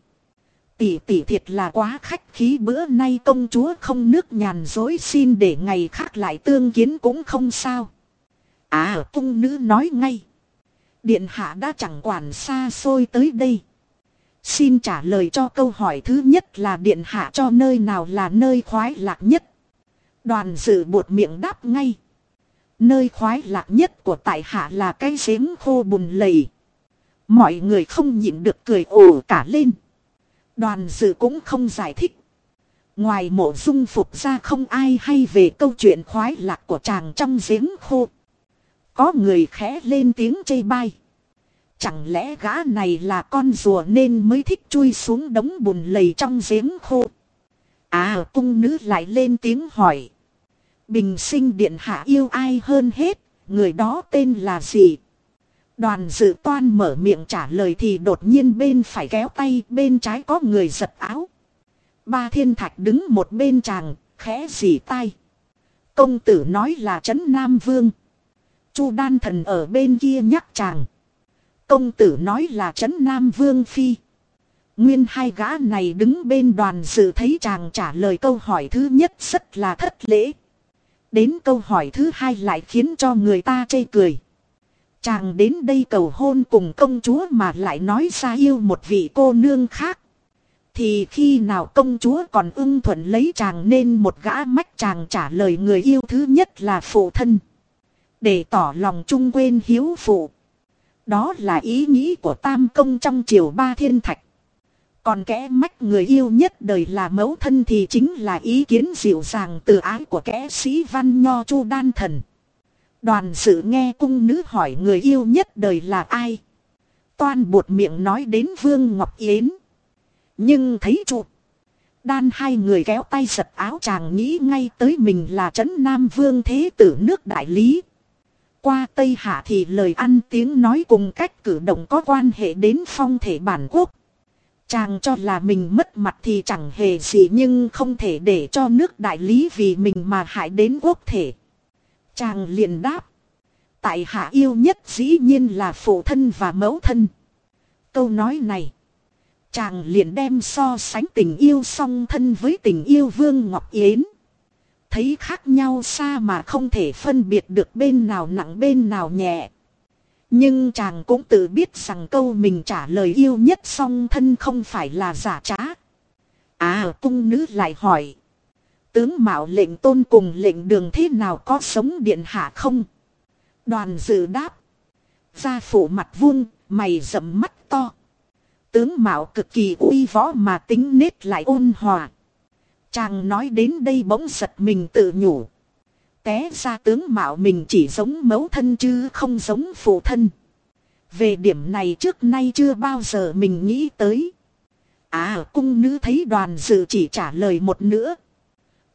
Tỷ tỷ thiệt là quá khách khí bữa nay công chúa không nước nhàn dối xin để ngày khác lại tương kiến cũng không sao. À cung nữ nói ngay. Điện hạ đã chẳng quản xa xôi tới đây. Xin trả lời cho câu hỏi thứ nhất là điện hạ cho nơi nào là nơi khoái lạc nhất. Đoàn dự buột miệng đáp ngay. Nơi khoái lạc nhất của tại hạ là cái giếng khô bùn lầy. Mọi người không nhịn được cười ồ cả lên. Đoàn dự cũng không giải thích. Ngoài mộ dung phục ra không ai hay về câu chuyện khoái lạc của chàng trong giếng khô. Có người khẽ lên tiếng chê bai. Chẳng lẽ gã này là con rùa nên mới thích chui xuống đống bùn lầy trong giếng khô. À cung nữ lại lên tiếng hỏi. Bình sinh điện hạ yêu ai hơn hết, người đó tên là gì? Đoàn dự toan mở miệng trả lời thì đột nhiên bên phải kéo tay bên trái có người giật áo. Ba thiên thạch đứng một bên chàng, khẽ dì tay, Công tử nói là trấn Nam Vương. Chu đan thần ở bên kia nhắc chàng. Công tử nói là trấn Nam Vương Phi. Nguyên hai gã này đứng bên đoàn dự thấy chàng trả lời câu hỏi thứ nhất rất là thất lễ. Đến câu hỏi thứ hai lại khiến cho người ta chê cười. Chàng đến đây cầu hôn cùng công chúa mà lại nói ra yêu một vị cô nương khác. Thì khi nào công chúa còn ưng thuận lấy chàng nên một gã mách chàng trả lời người yêu thứ nhất là phụ thân. Để tỏ lòng chung quên hiếu phụ. Đó là ý nghĩ của tam công trong triều ba thiên thạch. Còn kẻ mách người yêu nhất đời là mẫu thân thì chính là ý kiến dịu dàng từ ái của kẻ sĩ văn nho chu đan thần. Đoàn sự nghe cung nữ hỏi người yêu nhất đời là ai. Toan buột miệng nói đến Vương Ngọc Yến. Nhưng thấy chu. Đan hai người kéo tay giật áo chàng nghĩ ngay tới mình là trấn Nam Vương Thế tử nước Đại Lý. Qua Tây Hạ thì lời ăn tiếng nói cùng cách cử động có quan hệ đến phong thể bản quốc. Chàng cho là mình mất mặt thì chẳng hề gì nhưng không thể để cho nước đại lý vì mình mà hại đến quốc thể. Chàng liền đáp. Tại hạ yêu nhất dĩ nhiên là phụ thân và mẫu thân. Câu nói này. Chàng liền đem so sánh tình yêu song thân với tình yêu Vương Ngọc Yến. Thấy khác nhau xa mà không thể phân biệt được bên nào nặng bên nào nhẹ. Nhưng chàng cũng tự biết rằng câu mình trả lời yêu nhất song thân không phải là giả trá. À cung nữ lại hỏi. Tướng mạo lệnh tôn cùng lệnh đường thế nào có sống điện hạ không? Đoàn dự đáp. Gia phủ mặt vuông, mày rậm mắt to. Tướng mạo cực kỳ uy võ mà tính nết lại ôn hòa. Chàng nói đến đây bỗng giật mình tự nhủ té ra tướng mạo mình chỉ giống mẫu thân chứ không giống phụ thân. Về điểm này trước nay chưa bao giờ mình nghĩ tới. À cung nữ thấy đoàn dự chỉ trả lời một nữa.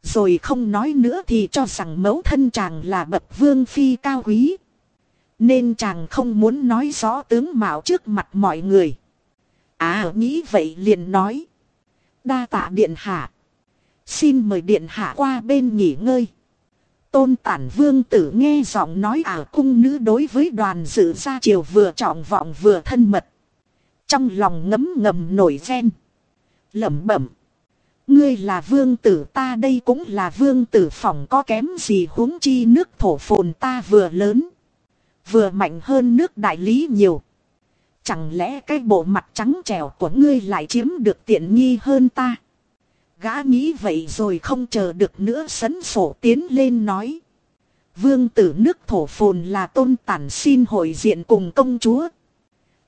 Rồi không nói nữa thì cho rằng mẫu thân chàng là bậc vương phi cao quý. Nên chàng không muốn nói rõ tướng mạo trước mặt mọi người. À nghĩ vậy liền nói. Đa tạ điện hạ. Xin mời điện hạ qua bên nghỉ ngơi. Tôn tản vương tử nghe giọng nói ả cung nữ đối với đoàn dự ra chiều vừa trọng vọng vừa thân mật. Trong lòng ngấm ngầm nổi ghen. lẩm bẩm. Ngươi là vương tử ta đây cũng là vương tử phòng có kém gì huống chi nước thổ phồn ta vừa lớn. Vừa mạnh hơn nước đại lý nhiều. Chẳng lẽ cái bộ mặt trắng trẻo của ngươi lại chiếm được tiện nghi hơn ta? Gã nghĩ vậy rồi không chờ được nữa sấn sổ tiến lên nói. Vương tử nước thổ phồn là tôn tản xin hội diện cùng công chúa.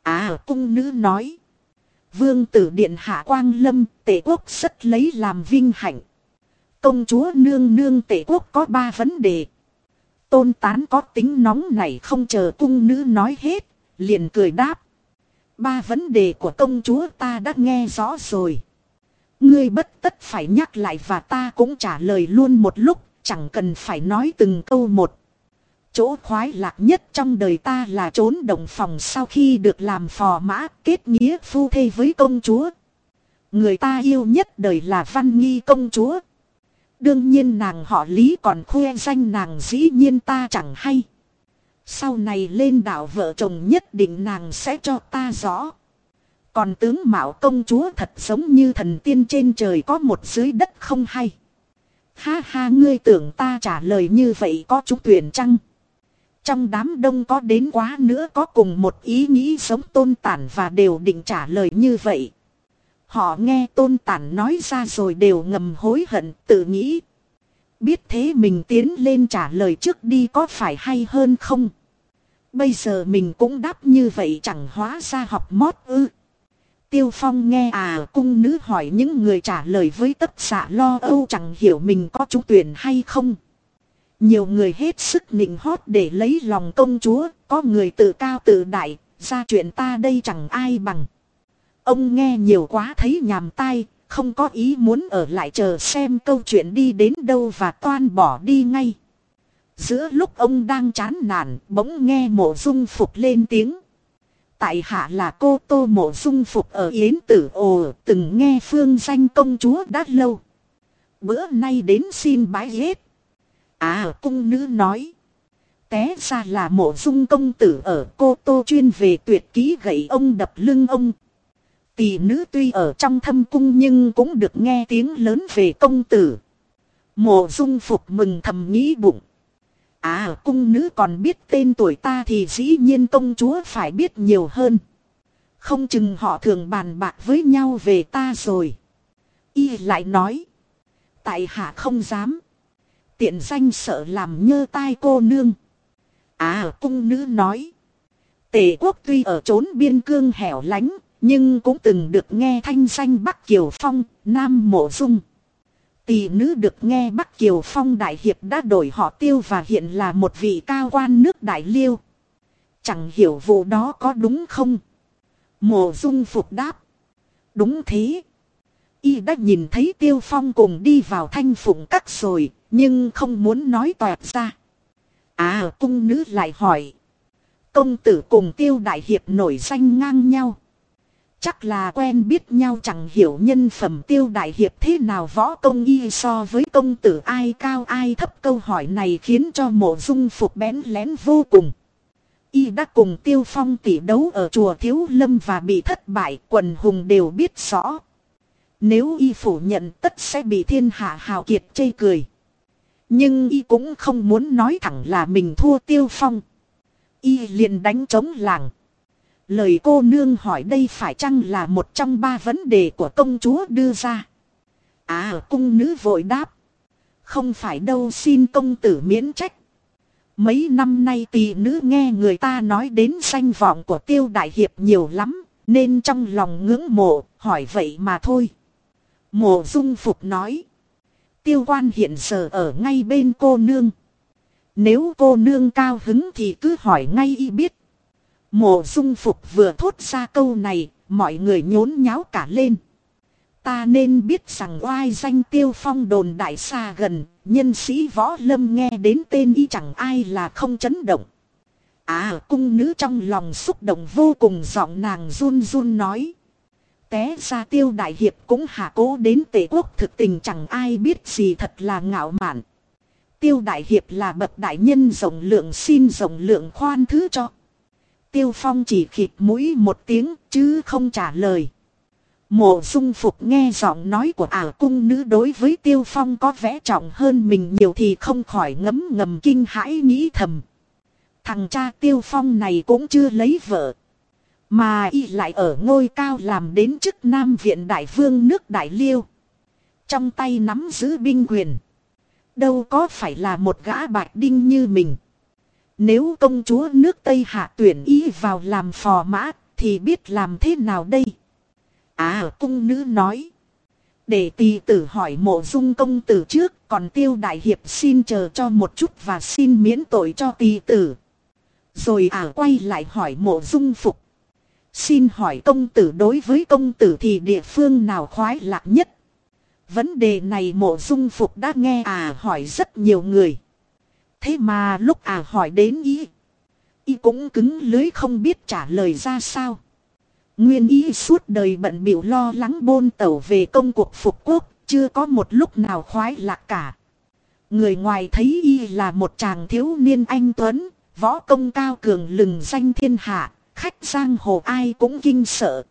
À cung nữ nói. Vương tử điện hạ quang lâm tể quốc rất lấy làm vinh hạnh. Công chúa nương nương tể quốc có ba vấn đề. Tôn tán có tính nóng này không chờ cung nữ nói hết, liền cười đáp. Ba vấn đề của công chúa ta đã nghe rõ rồi. Ngươi bất tất phải nhắc lại và ta cũng trả lời luôn một lúc, chẳng cần phải nói từng câu một. Chỗ khoái lạc nhất trong đời ta là trốn đồng phòng sau khi được làm phò mã kết nghĩa phu thê với công chúa. Người ta yêu nhất đời là văn nghi công chúa. Đương nhiên nàng họ lý còn khoe danh nàng dĩ nhiên ta chẳng hay. Sau này lên đảo vợ chồng nhất định nàng sẽ cho ta rõ. Còn tướng Mạo công chúa thật giống như thần tiên trên trời có một dưới đất không hay. Ha ha, ngươi tưởng ta trả lời như vậy có trúng tuyển chăng? Trong đám đông có đến quá nữa có cùng một ý nghĩ sống tôn tản và đều định trả lời như vậy. Họ nghe tôn tản nói ra rồi đều ngầm hối hận, tự nghĩ. Biết thế mình tiến lên trả lời trước đi có phải hay hơn không? Bây giờ mình cũng đáp như vậy chẳng hóa ra học mót ư. Tiêu Phong nghe à cung nữ hỏi những người trả lời với tất xạ lo âu chẳng hiểu mình có trúng tuyển hay không. Nhiều người hết sức nịnh hót để lấy lòng công chúa, có người tự cao tự đại, ra chuyện ta đây chẳng ai bằng. Ông nghe nhiều quá thấy nhàm tai, không có ý muốn ở lại chờ xem câu chuyện đi đến đâu và toan bỏ đi ngay. Giữa lúc ông đang chán nản, bỗng nghe mộ dung phục lên tiếng Tại hạ là cô Tô Mộ Dung Phục ở Yến Tử Ồ, từng nghe phương danh công chúa đã lâu. Bữa nay đến xin bái hết. À cung nữ nói. Té ra là mộ dung công tử ở cô Tô chuyên về tuyệt ký gậy ông đập lưng ông. Tỷ nữ tuy ở trong thâm cung nhưng cũng được nghe tiếng lớn về công tử. Mộ dung phục mừng thầm nghĩ bụng. À cung nữ còn biết tên tuổi ta thì dĩ nhiên công chúa phải biết nhiều hơn. Không chừng họ thường bàn bạc với nhau về ta rồi. Y lại nói. Tại hạ không dám. Tiện danh sợ làm nhơ tai cô nương. À cung nữ nói. Tề quốc tuy ở trốn biên cương hẻo lánh. Nhưng cũng từng được nghe thanh danh Bắc Kiều Phong, Nam Mộ Dung. Tỷ nữ được nghe Bắc Kiều Phong Đại Hiệp đã đổi họ tiêu và hiện là một vị cao quan nước Đại Liêu. Chẳng hiểu vụ đó có đúng không? Mộ dung phục đáp. Đúng thế. Y đã nhìn thấy Tiêu Phong cùng đi vào thanh phụng cắt rồi, nhưng không muốn nói toẹt ra. À cung nữ lại hỏi. Công tử cùng Tiêu Đại Hiệp nổi danh ngang nhau. Chắc là quen biết nhau chẳng hiểu nhân phẩm tiêu đại hiệp thế nào võ công y so với công tử ai cao ai thấp câu hỏi này khiến cho mộ dung phục bén lén vô cùng. Y đã cùng tiêu phong tỷ đấu ở chùa Thiếu Lâm và bị thất bại, quần hùng đều biết rõ. Nếu y phủ nhận tất sẽ bị thiên hạ hào kiệt chê cười. Nhưng y cũng không muốn nói thẳng là mình thua tiêu phong. Y liền đánh chống làng. Lời cô nương hỏi đây phải chăng là một trong ba vấn đề của công chúa đưa ra. À cung nữ vội đáp. Không phải đâu, xin công tử miễn trách. Mấy năm nay tỷ nữ nghe người ta nói đến danh vọng của tiêu đại hiệp nhiều lắm. Nên trong lòng ngưỡng mộ, hỏi vậy mà thôi. Mộ dung phục nói. Tiêu quan hiện giờ ở ngay bên cô nương. Nếu cô nương cao hứng thì cứ hỏi ngay y biết. Mộ dung phục vừa thốt ra câu này, mọi người nhốn nháo cả lên. Ta nên biết rằng oai danh tiêu phong đồn đại xa gần, nhân sĩ võ lâm nghe đến tên y chẳng ai là không chấn động. À cung nữ trong lòng xúc động vô cùng giọng nàng run run nói. Té ra tiêu đại hiệp cũng hạ cố đến tể quốc thực tình chẳng ai biết gì thật là ngạo mạn. Tiêu đại hiệp là bậc đại nhân rộng lượng xin rộng lượng khoan thứ cho. Tiêu Phong chỉ khịt mũi một tiếng chứ không trả lời. Mộ dung phục nghe giọng nói của ả cung nữ đối với Tiêu Phong có vẻ trọng hơn mình nhiều thì không khỏi ngấm ngầm kinh hãi nghĩ thầm. Thằng cha Tiêu Phong này cũng chưa lấy vợ. Mà y lại ở ngôi cao làm đến chức Nam Viện Đại Vương nước Đại Liêu. Trong tay nắm giữ binh quyền. Đâu có phải là một gã bạch đinh như mình. Nếu công chúa nước Tây hạ tuyển ý vào làm phò mã, thì biết làm thế nào đây? À cung nữ nói. Để tỳ tử hỏi mộ dung công tử trước, còn tiêu đại hiệp xin chờ cho một chút và xin miễn tội cho tỳ tử. Rồi à quay lại hỏi mộ dung phục. Xin hỏi công tử đối với công tử thì địa phương nào khoái lạc nhất? Vấn đề này mộ dung phục đã nghe à hỏi rất nhiều người. Thế mà lúc à hỏi đến ý. Y cũng cứng lưới không biết trả lời ra sao. Nguyên ý suốt đời bận biểu lo lắng bôn tẩu về công cuộc phục quốc. Chưa có một lúc nào khoái lạc cả. Người ngoài thấy y là một chàng thiếu niên anh Tuấn. Võ công cao cường lừng danh thiên hạ. Khách giang hồ ai cũng kinh sợ.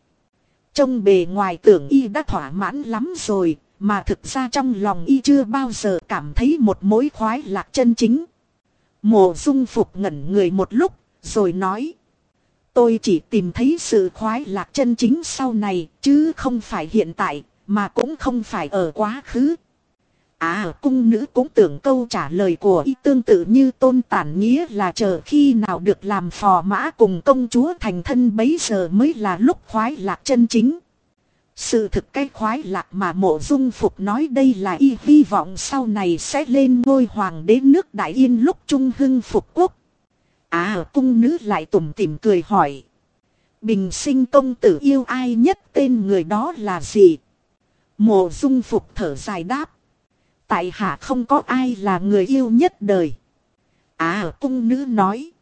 Trong bề ngoài tưởng y đã thỏa mãn lắm rồi. Mà thực ra trong lòng y chưa bao giờ cảm thấy một mối khoái lạc chân chính. Mộ dung phục ngẩn người một lúc, rồi nói. Tôi chỉ tìm thấy sự khoái lạc chân chính sau này, chứ không phải hiện tại, mà cũng không phải ở quá khứ. À, cung nữ cũng tưởng câu trả lời của y tương tự như tôn tản nghĩa là chờ khi nào được làm phò mã cùng công chúa thành thân bấy giờ mới là lúc khoái lạc chân chính. Sự thực cái khoái lạc mà mộ dung phục nói đây là y hy vọng sau này sẽ lên ngôi hoàng đế nước Đại Yên lúc trung hưng phục quốc. À cung nữ lại tủm tỉm cười hỏi. Bình sinh công tử yêu ai nhất tên người đó là gì? Mộ dung phục thở dài đáp. Tại hạ không có ai là người yêu nhất đời. À cung nữ nói.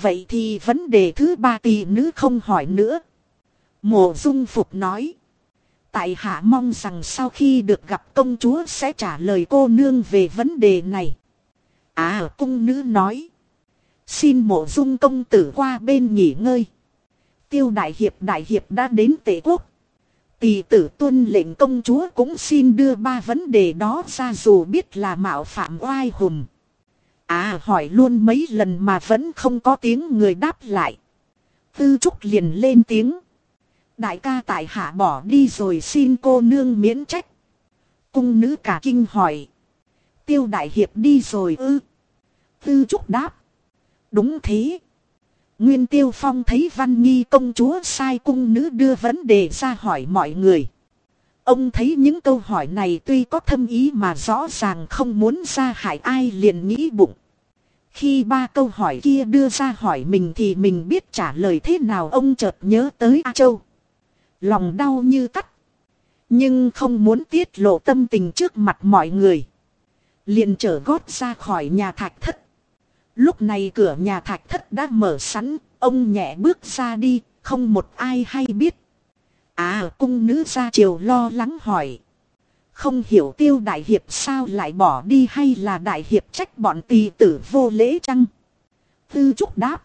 Vậy thì vấn đề thứ ba tỷ nữ không hỏi nữa. Mộ dung phục nói. Tại hạ mong rằng sau khi được gặp công chúa sẽ trả lời cô nương về vấn đề này. À cung nữ nói. Xin mộ dung công tử qua bên nghỉ ngơi. Tiêu đại hiệp đại hiệp đã đến tể quốc. Tỷ tử tuân lệnh công chúa cũng xin đưa ba vấn đề đó ra dù biết là mạo phạm oai hùng. À hỏi luôn mấy lần mà vẫn không có tiếng người đáp lại. Tư trúc liền lên tiếng. Đại ca tại hạ bỏ đi rồi xin cô nương miễn trách. Cung nữ cả kinh hỏi. Tiêu đại hiệp đi rồi ư. Tư trúc đáp. Đúng thế. Nguyên Tiêu Phong thấy Văn Nghi công chúa sai cung nữ đưa vấn đề ra hỏi mọi người. Ông thấy những câu hỏi này tuy có thâm ý mà rõ ràng không muốn ra hại ai liền nghĩ bụng. Khi ba câu hỏi kia đưa ra hỏi mình thì mình biết trả lời thế nào ông chợt nhớ tới A Châu. Lòng đau như cắt. Nhưng không muốn tiết lộ tâm tình trước mặt mọi người. Liền trở gót ra khỏi nhà thạch thất. Lúc này cửa nhà thạch thất đã mở sẵn, ông nhẹ bước ra đi, không một ai hay biết. À cung nữ ra chiều lo lắng hỏi. Không hiểu tiêu đại hiệp sao lại bỏ đi hay là đại hiệp trách bọn tỳ tử vô lễ chăng? Tư trúc đáp.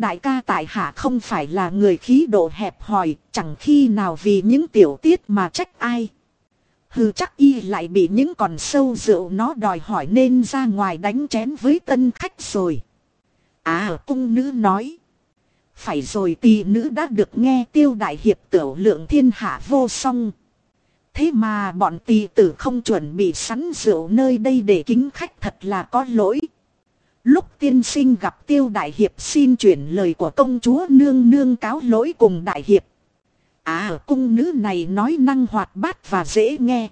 Đại ca tại hạ không phải là người khí độ hẹp hòi, chẳng khi nào vì những tiểu tiết mà trách ai. Hừ chắc y lại bị những con sâu rượu nó đòi hỏi nên ra ngoài đánh chén với tân khách rồi. À cung nữ nói. Phải rồi tì nữ đã được nghe tiêu đại hiệp tiểu lượng thiên hạ vô song. Thế mà bọn tì tử không chuẩn bị sẵn rượu nơi đây để kính khách thật là có lỗi. Lúc tiên sinh gặp tiêu đại hiệp xin chuyển lời của công chúa nương nương cáo lỗi cùng đại hiệp. À cung nữ này nói năng hoạt bát và dễ nghe.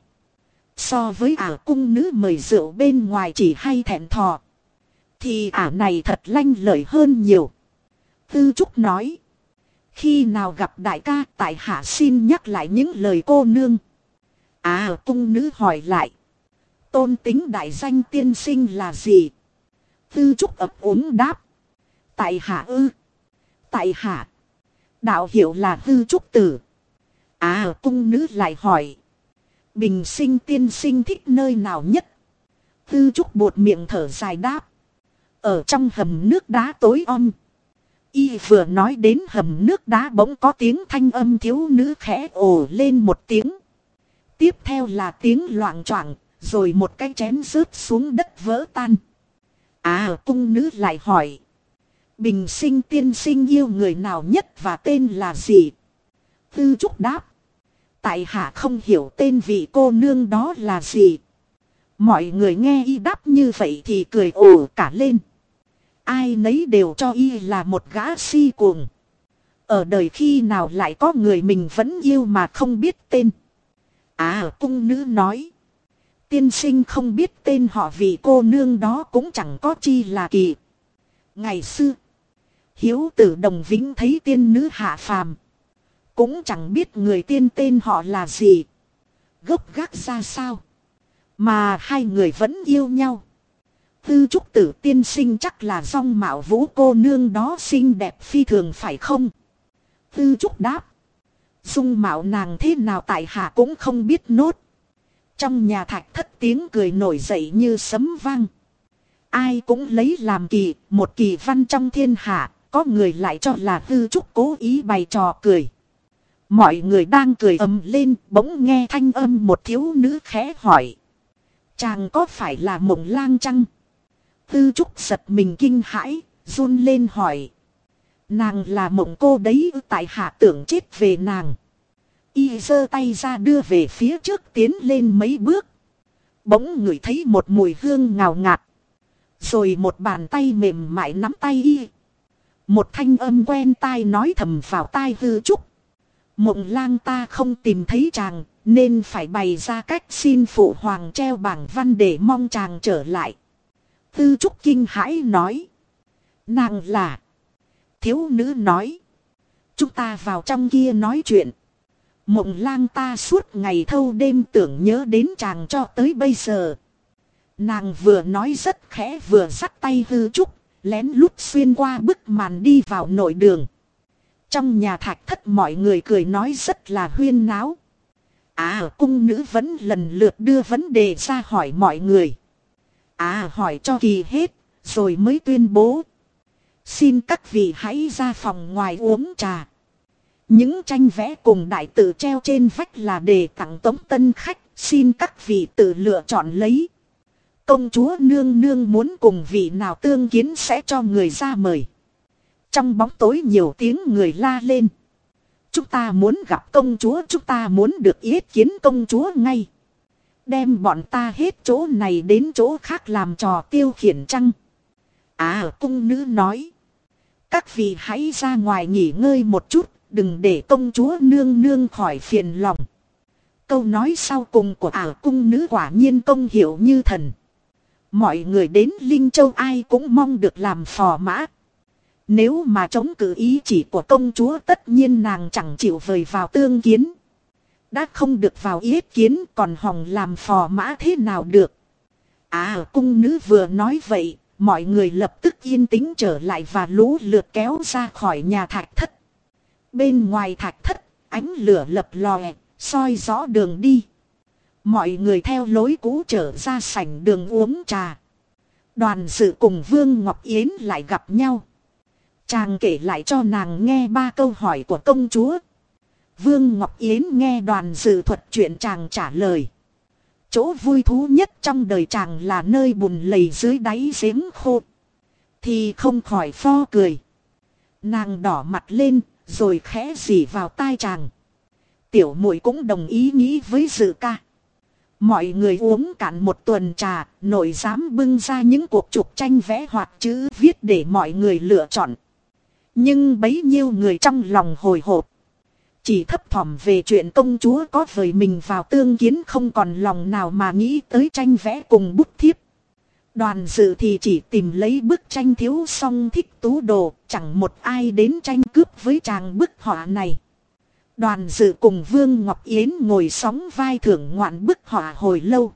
So với ả cung nữ mời rượu bên ngoài chỉ hay thẹn thò. Thì ả này thật lanh lợi hơn nhiều. Tư Trúc nói. Khi nào gặp đại ca, tại hạ xin nhắc lại những lời cô nương. À cung nữ hỏi lại. Tôn tính đại danh tiên sinh là gì? Tư Trúc ấp ốm đáp. Tại hạ ư. Tại hạ. Đạo hiệu là Tư Trúc tử. À cung nữ lại hỏi. Bình sinh tiên sinh thích nơi nào nhất? Tư Trúc buột miệng thở dài đáp. Ở trong hầm nước đá tối om. Y vừa nói đến hầm nước đá bỗng có tiếng thanh âm thiếu nữ khẽ ồ lên một tiếng. Tiếp theo là tiếng loạn choạng, rồi một cái chén rớt xuống đất vỡ tan. À cung nữ lại hỏi. Bình sinh tiên sinh yêu người nào nhất và tên là gì? Tư trúc đáp. Tại hạ không hiểu tên vị cô nương đó là gì. Mọi người nghe y đáp như vậy thì cười ồ cả lên. Ai nấy đều cho y là một gã si cuồng. Ở đời khi nào lại có người mình vẫn yêu mà không biết tên. À cung nữ nói. Tiên sinh không biết tên họ vì cô nương đó cũng chẳng có chi là kỳ. Ngày xưa. Hiếu tử đồng vĩnh thấy tiên nữ hạ phàm. Cũng chẳng biết người tiên tên họ là gì. Gốc gác ra sao. Mà hai người vẫn yêu nhau. Tư trúc tử tiên sinh chắc là dòng mạo vũ cô nương đó xinh đẹp phi thường phải không? Tư trúc đáp. Dung mạo nàng thế nào tại hạ cũng không biết nốt. Trong nhà thạch thất tiếng cười nổi dậy như sấm vang. Ai cũng lấy làm kỳ, một kỳ văn trong thiên hạ, có người lại cho là tư trúc cố ý bày trò cười. Mọi người đang cười ầm lên, bỗng nghe thanh âm một thiếu nữ khẽ hỏi. Chàng có phải là mộng lang chăng? Tư trúc giật mình kinh hãi, run lên hỏi. Nàng là mộng cô đấy tại hạ tưởng chết về nàng. Y giơ tay ra đưa về phía trước tiến lên mấy bước. Bỗng ngửi thấy một mùi hương ngào ngạt. Rồi một bàn tay mềm mại nắm tay y. Một thanh âm quen tai nói thầm vào tai hư trúc. Mộng lang ta không tìm thấy chàng, nên phải bày ra cách xin phụ hoàng treo bảng văn để mong chàng trở lại. Tư trúc kinh hãi nói. Nàng là. Thiếu nữ nói. Chúng ta vào trong kia nói chuyện. Mộng lang ta suốt ngày thâu đêm tưởng nhớ đến chàng cho tới bây giờ. Nàng vừa nói rất khẽ vừa sắt tay hư trúc, lén lút xuyên qua bức màn đi vào nội đường. Trong nhà thạch thất mọi người cười nói rất là huyên náo. À cung nữ vẫn lần lượt đưa vấn đề ra hỏi mọi người. À hỏi cho kỳ hết, rồi mới tuyên bố. Xin các vị hãy ra phòng ngoài uống trà. Những tranh vẽ cùng đại tự treo trên vách là để tặng tống tân khách, xin các vị tự lựa chọn lấy. Công chúa nương nương muốn cùng vị nào tương kiến sẽ cho người ra mời. Trong bóng tối nhiều tiếng người la lên. Chúng ta muốn gặp công chúa, chúng ta muốn được yết kiến công chúa ngay. Đem bọn ta hết chỗ này đến chỗ khác làm trò tiêu khiển trăng. À cung nữ nói. Các vị hãy ra ngoài nghỉ ngơi một chút, đừng để công chúa nương nương khỏi phiền lòng. Câu nói sau cùng của ả cung nữ quả nhiên công hiệu như thần. Mọi người đến Linh Châu ai cũng mong được làm phò mã. Nếu mà chống cử ý chỉ của công chúa tất nhiên nàng chẳng chịu vời vào tương kiến. Đã không được vào yết kiến còn hòng làm phò mã thế nào được. À cung nữ vừa nói vậy, mọi người lập tức yên tĩnh trở lại và lũ lượt kéo ra khỏi nhà thạch thất. Bên ngoài thạch thất, ánh lửa lập lòe, soi rõ đường đi. Mọi người theo lối cũ trở ra sảnh đường uống trà. Đoàn sự cùng Vương Ngọc Yến lại gặp nhau. Chàng kể lại cho nàng nghe ba câu hỏi của công chúa. Vương Ngọc Yến nghe đoàn dự thuật chuyện chàng trả lời. Chỗ vui thú nhất trong đời chàng là nơi bùn lầy dưới đáy giếng khô. Thì không khỏi pho cười. Nàng đỏ mặt lên, rồi khẽ dì vào tai chàng. Tiểu muội cũng đồng ý nghĩ với dự ca. Mọi người uống cạn một tuần trà, nội dám bưng ra những cuộc trục tranh vẽ hoặc chữ viết để mọi người lựa chọn. Nhưng bấy nhiêu người trong lòng hồi hộp. Chỉ thấp thỏm về chuyện công chúa có vời mình vào tương kiến không còn lòng nào mà nghĩ tới tranh vẽ cùng bút thiếp. Đoàn dự thì chỉ tìm lấy bức tranh thiếu song thích tú đồ, chẳng một ai đến tranh cướp với chàng bức họa này. Đoàn dự cùng Vương Ngọc Yến ngồi sóng vai thưởng ngoạn bức họa hồi lâu.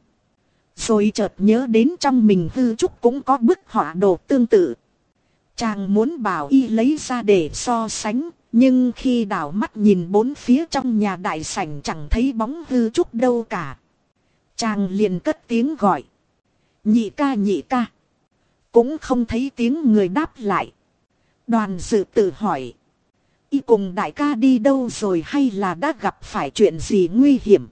Rồi chợt nhớ đến trong mình hư trúc cũng có bức họa đồ tương tự. Chàng muốn bảo y lấy ra để so sánh, nhưng khi đảo mắt nhìn bốn phía trong nhà đại sảnh chẳng thấy bóng hư trúc đâu cả. Chàng liền cất tiếng gọi. Nhị ca nhị ca. Cũng không thấy tiếng người đáp lại. Đoàn dự tự hỏi. Y cùng đại ca đi đâu rồi hay là đã gặp phải chuyện gì nguy hiểm.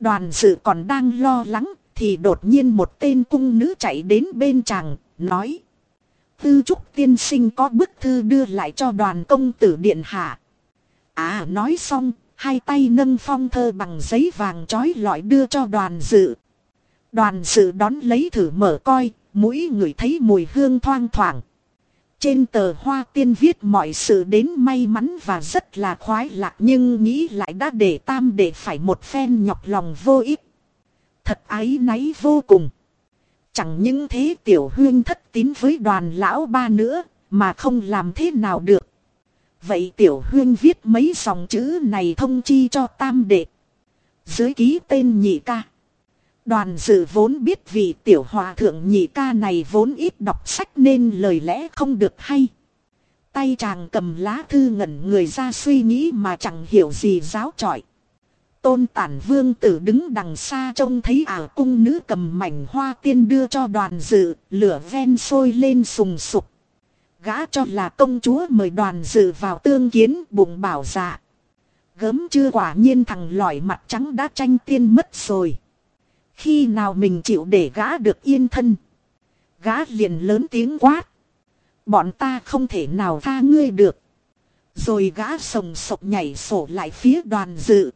Đoàn dự còn đang lo lắng thì đột nhiên một tên cung nữ chạy đến bên chàng, nói. Tư trúc tiên sinh có bức thư đưa lại cho đoàn công tử điện hạ. À nói xong, hai tay nâng phong thơ bằng giấy vàng trói lọi đưa cho đoàn dự. Đoàn sự đón lấy thử mở coi, mũi người thấy mùi hương thoang thoảng. Trên tờ hoa tiên viết mọi sự đến may mắn và rất là khoái lạc nhưng nghĩ lại đã để tam để phải một phen nhọc lòng vô ích. Thật ái náy vô cùng. Chẳng những thế tiểu huyên thất tín với đoàn lão ba nữa mà không làm thế nào được. Vậy tiểu huyên viết mấy dòng chữ này thông chi cho tam đệ. Dưới ký tên nhị ca. Đoàn dự vốn biết vì tiểu hòa thượng nhị ca này vốn ít đọc sách nên lời lẽ không được hay. Tay chàng cầm lá thư ngẩn người ra suy nghĩ mà chẳng hiểu gì giáo trọi. Tôn tản vương tử đứng đằng xa trông thấy ả cung nữ cầm mảnh hoa tiên đưa cho đoàn dự, lửa ven sôi lên sùng sục. Gã cho là công chúa mời đoàn dự vào tương kiến bụng bảo dạ. Gớm chưa quả nhiên thằng lỏi mặt trắng đã tranh tiên mất rồi. Khi nào mình chịu để gã được yên thân. Gã liền lớn tiếng quát. Bọn ta không thể nào tha ngươi được. Rồi gã sồng sộc nhảy sổ lại phía đoàn dự.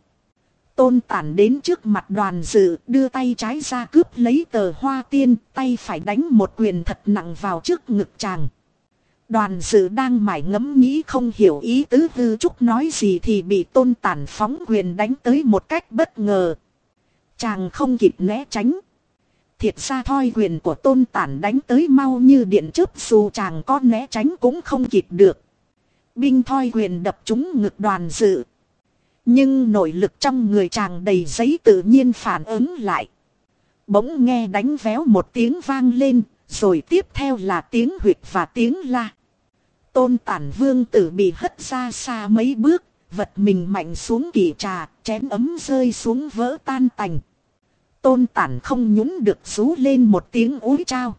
Tôn tản đến trước mặt đoàn dự, đưa tay trái ra cướp lấy tờ hoa tiên, tay phải đánh một quyền thật nặng vào trước ngực chàng. Đoàn dự đang mải ngẫm nghĩ không hiểu ý tứ hư trúc nói gì thì bị tôn tản phóng quyền đánh tới một cách bất ngờ. Chàng không kịp né tránh. Thiệt ra thoi quyền của tôn tản đánh tới mau như điện chớp dù chàng có né tránh cũng không kịp được. Binh thoi quyền đập trúng ngực đoàn dự. Nhưng nội lực trong người chàng đầy giấy tự nhiên phản ứng lại. Bỗng nghe đánh véo một tiếng vang lên, Rồi tiếp theo là tiếng huyệt và tiếng la. Tôn tản vương tử bị hất ra xa mấy bước, vật mình mạnh xuống kỳ trà, chén ấm rơi xuống vỡ tan tành. Tôn tản không nhún được rú lên một tiếng úi trao.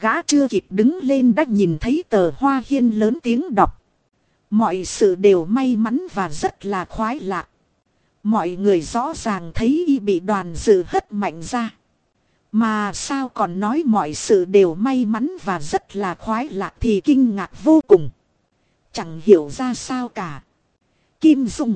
Gã chưa kịp đứng lên đã nhìn thấy tờ hoa hiên lớn tiếng đọc. Mọi sự đều may mắn và rất là khoái lạc. Mọi người rõ ràng thấy y bị đoàn dự hất mạnh ra. Mà sao còn nói mọi sự đều may mắn và rất là khoái lạc thì kinh ngạc vô cùng. Chẳng hiểu ra sao cả. Kim Dung.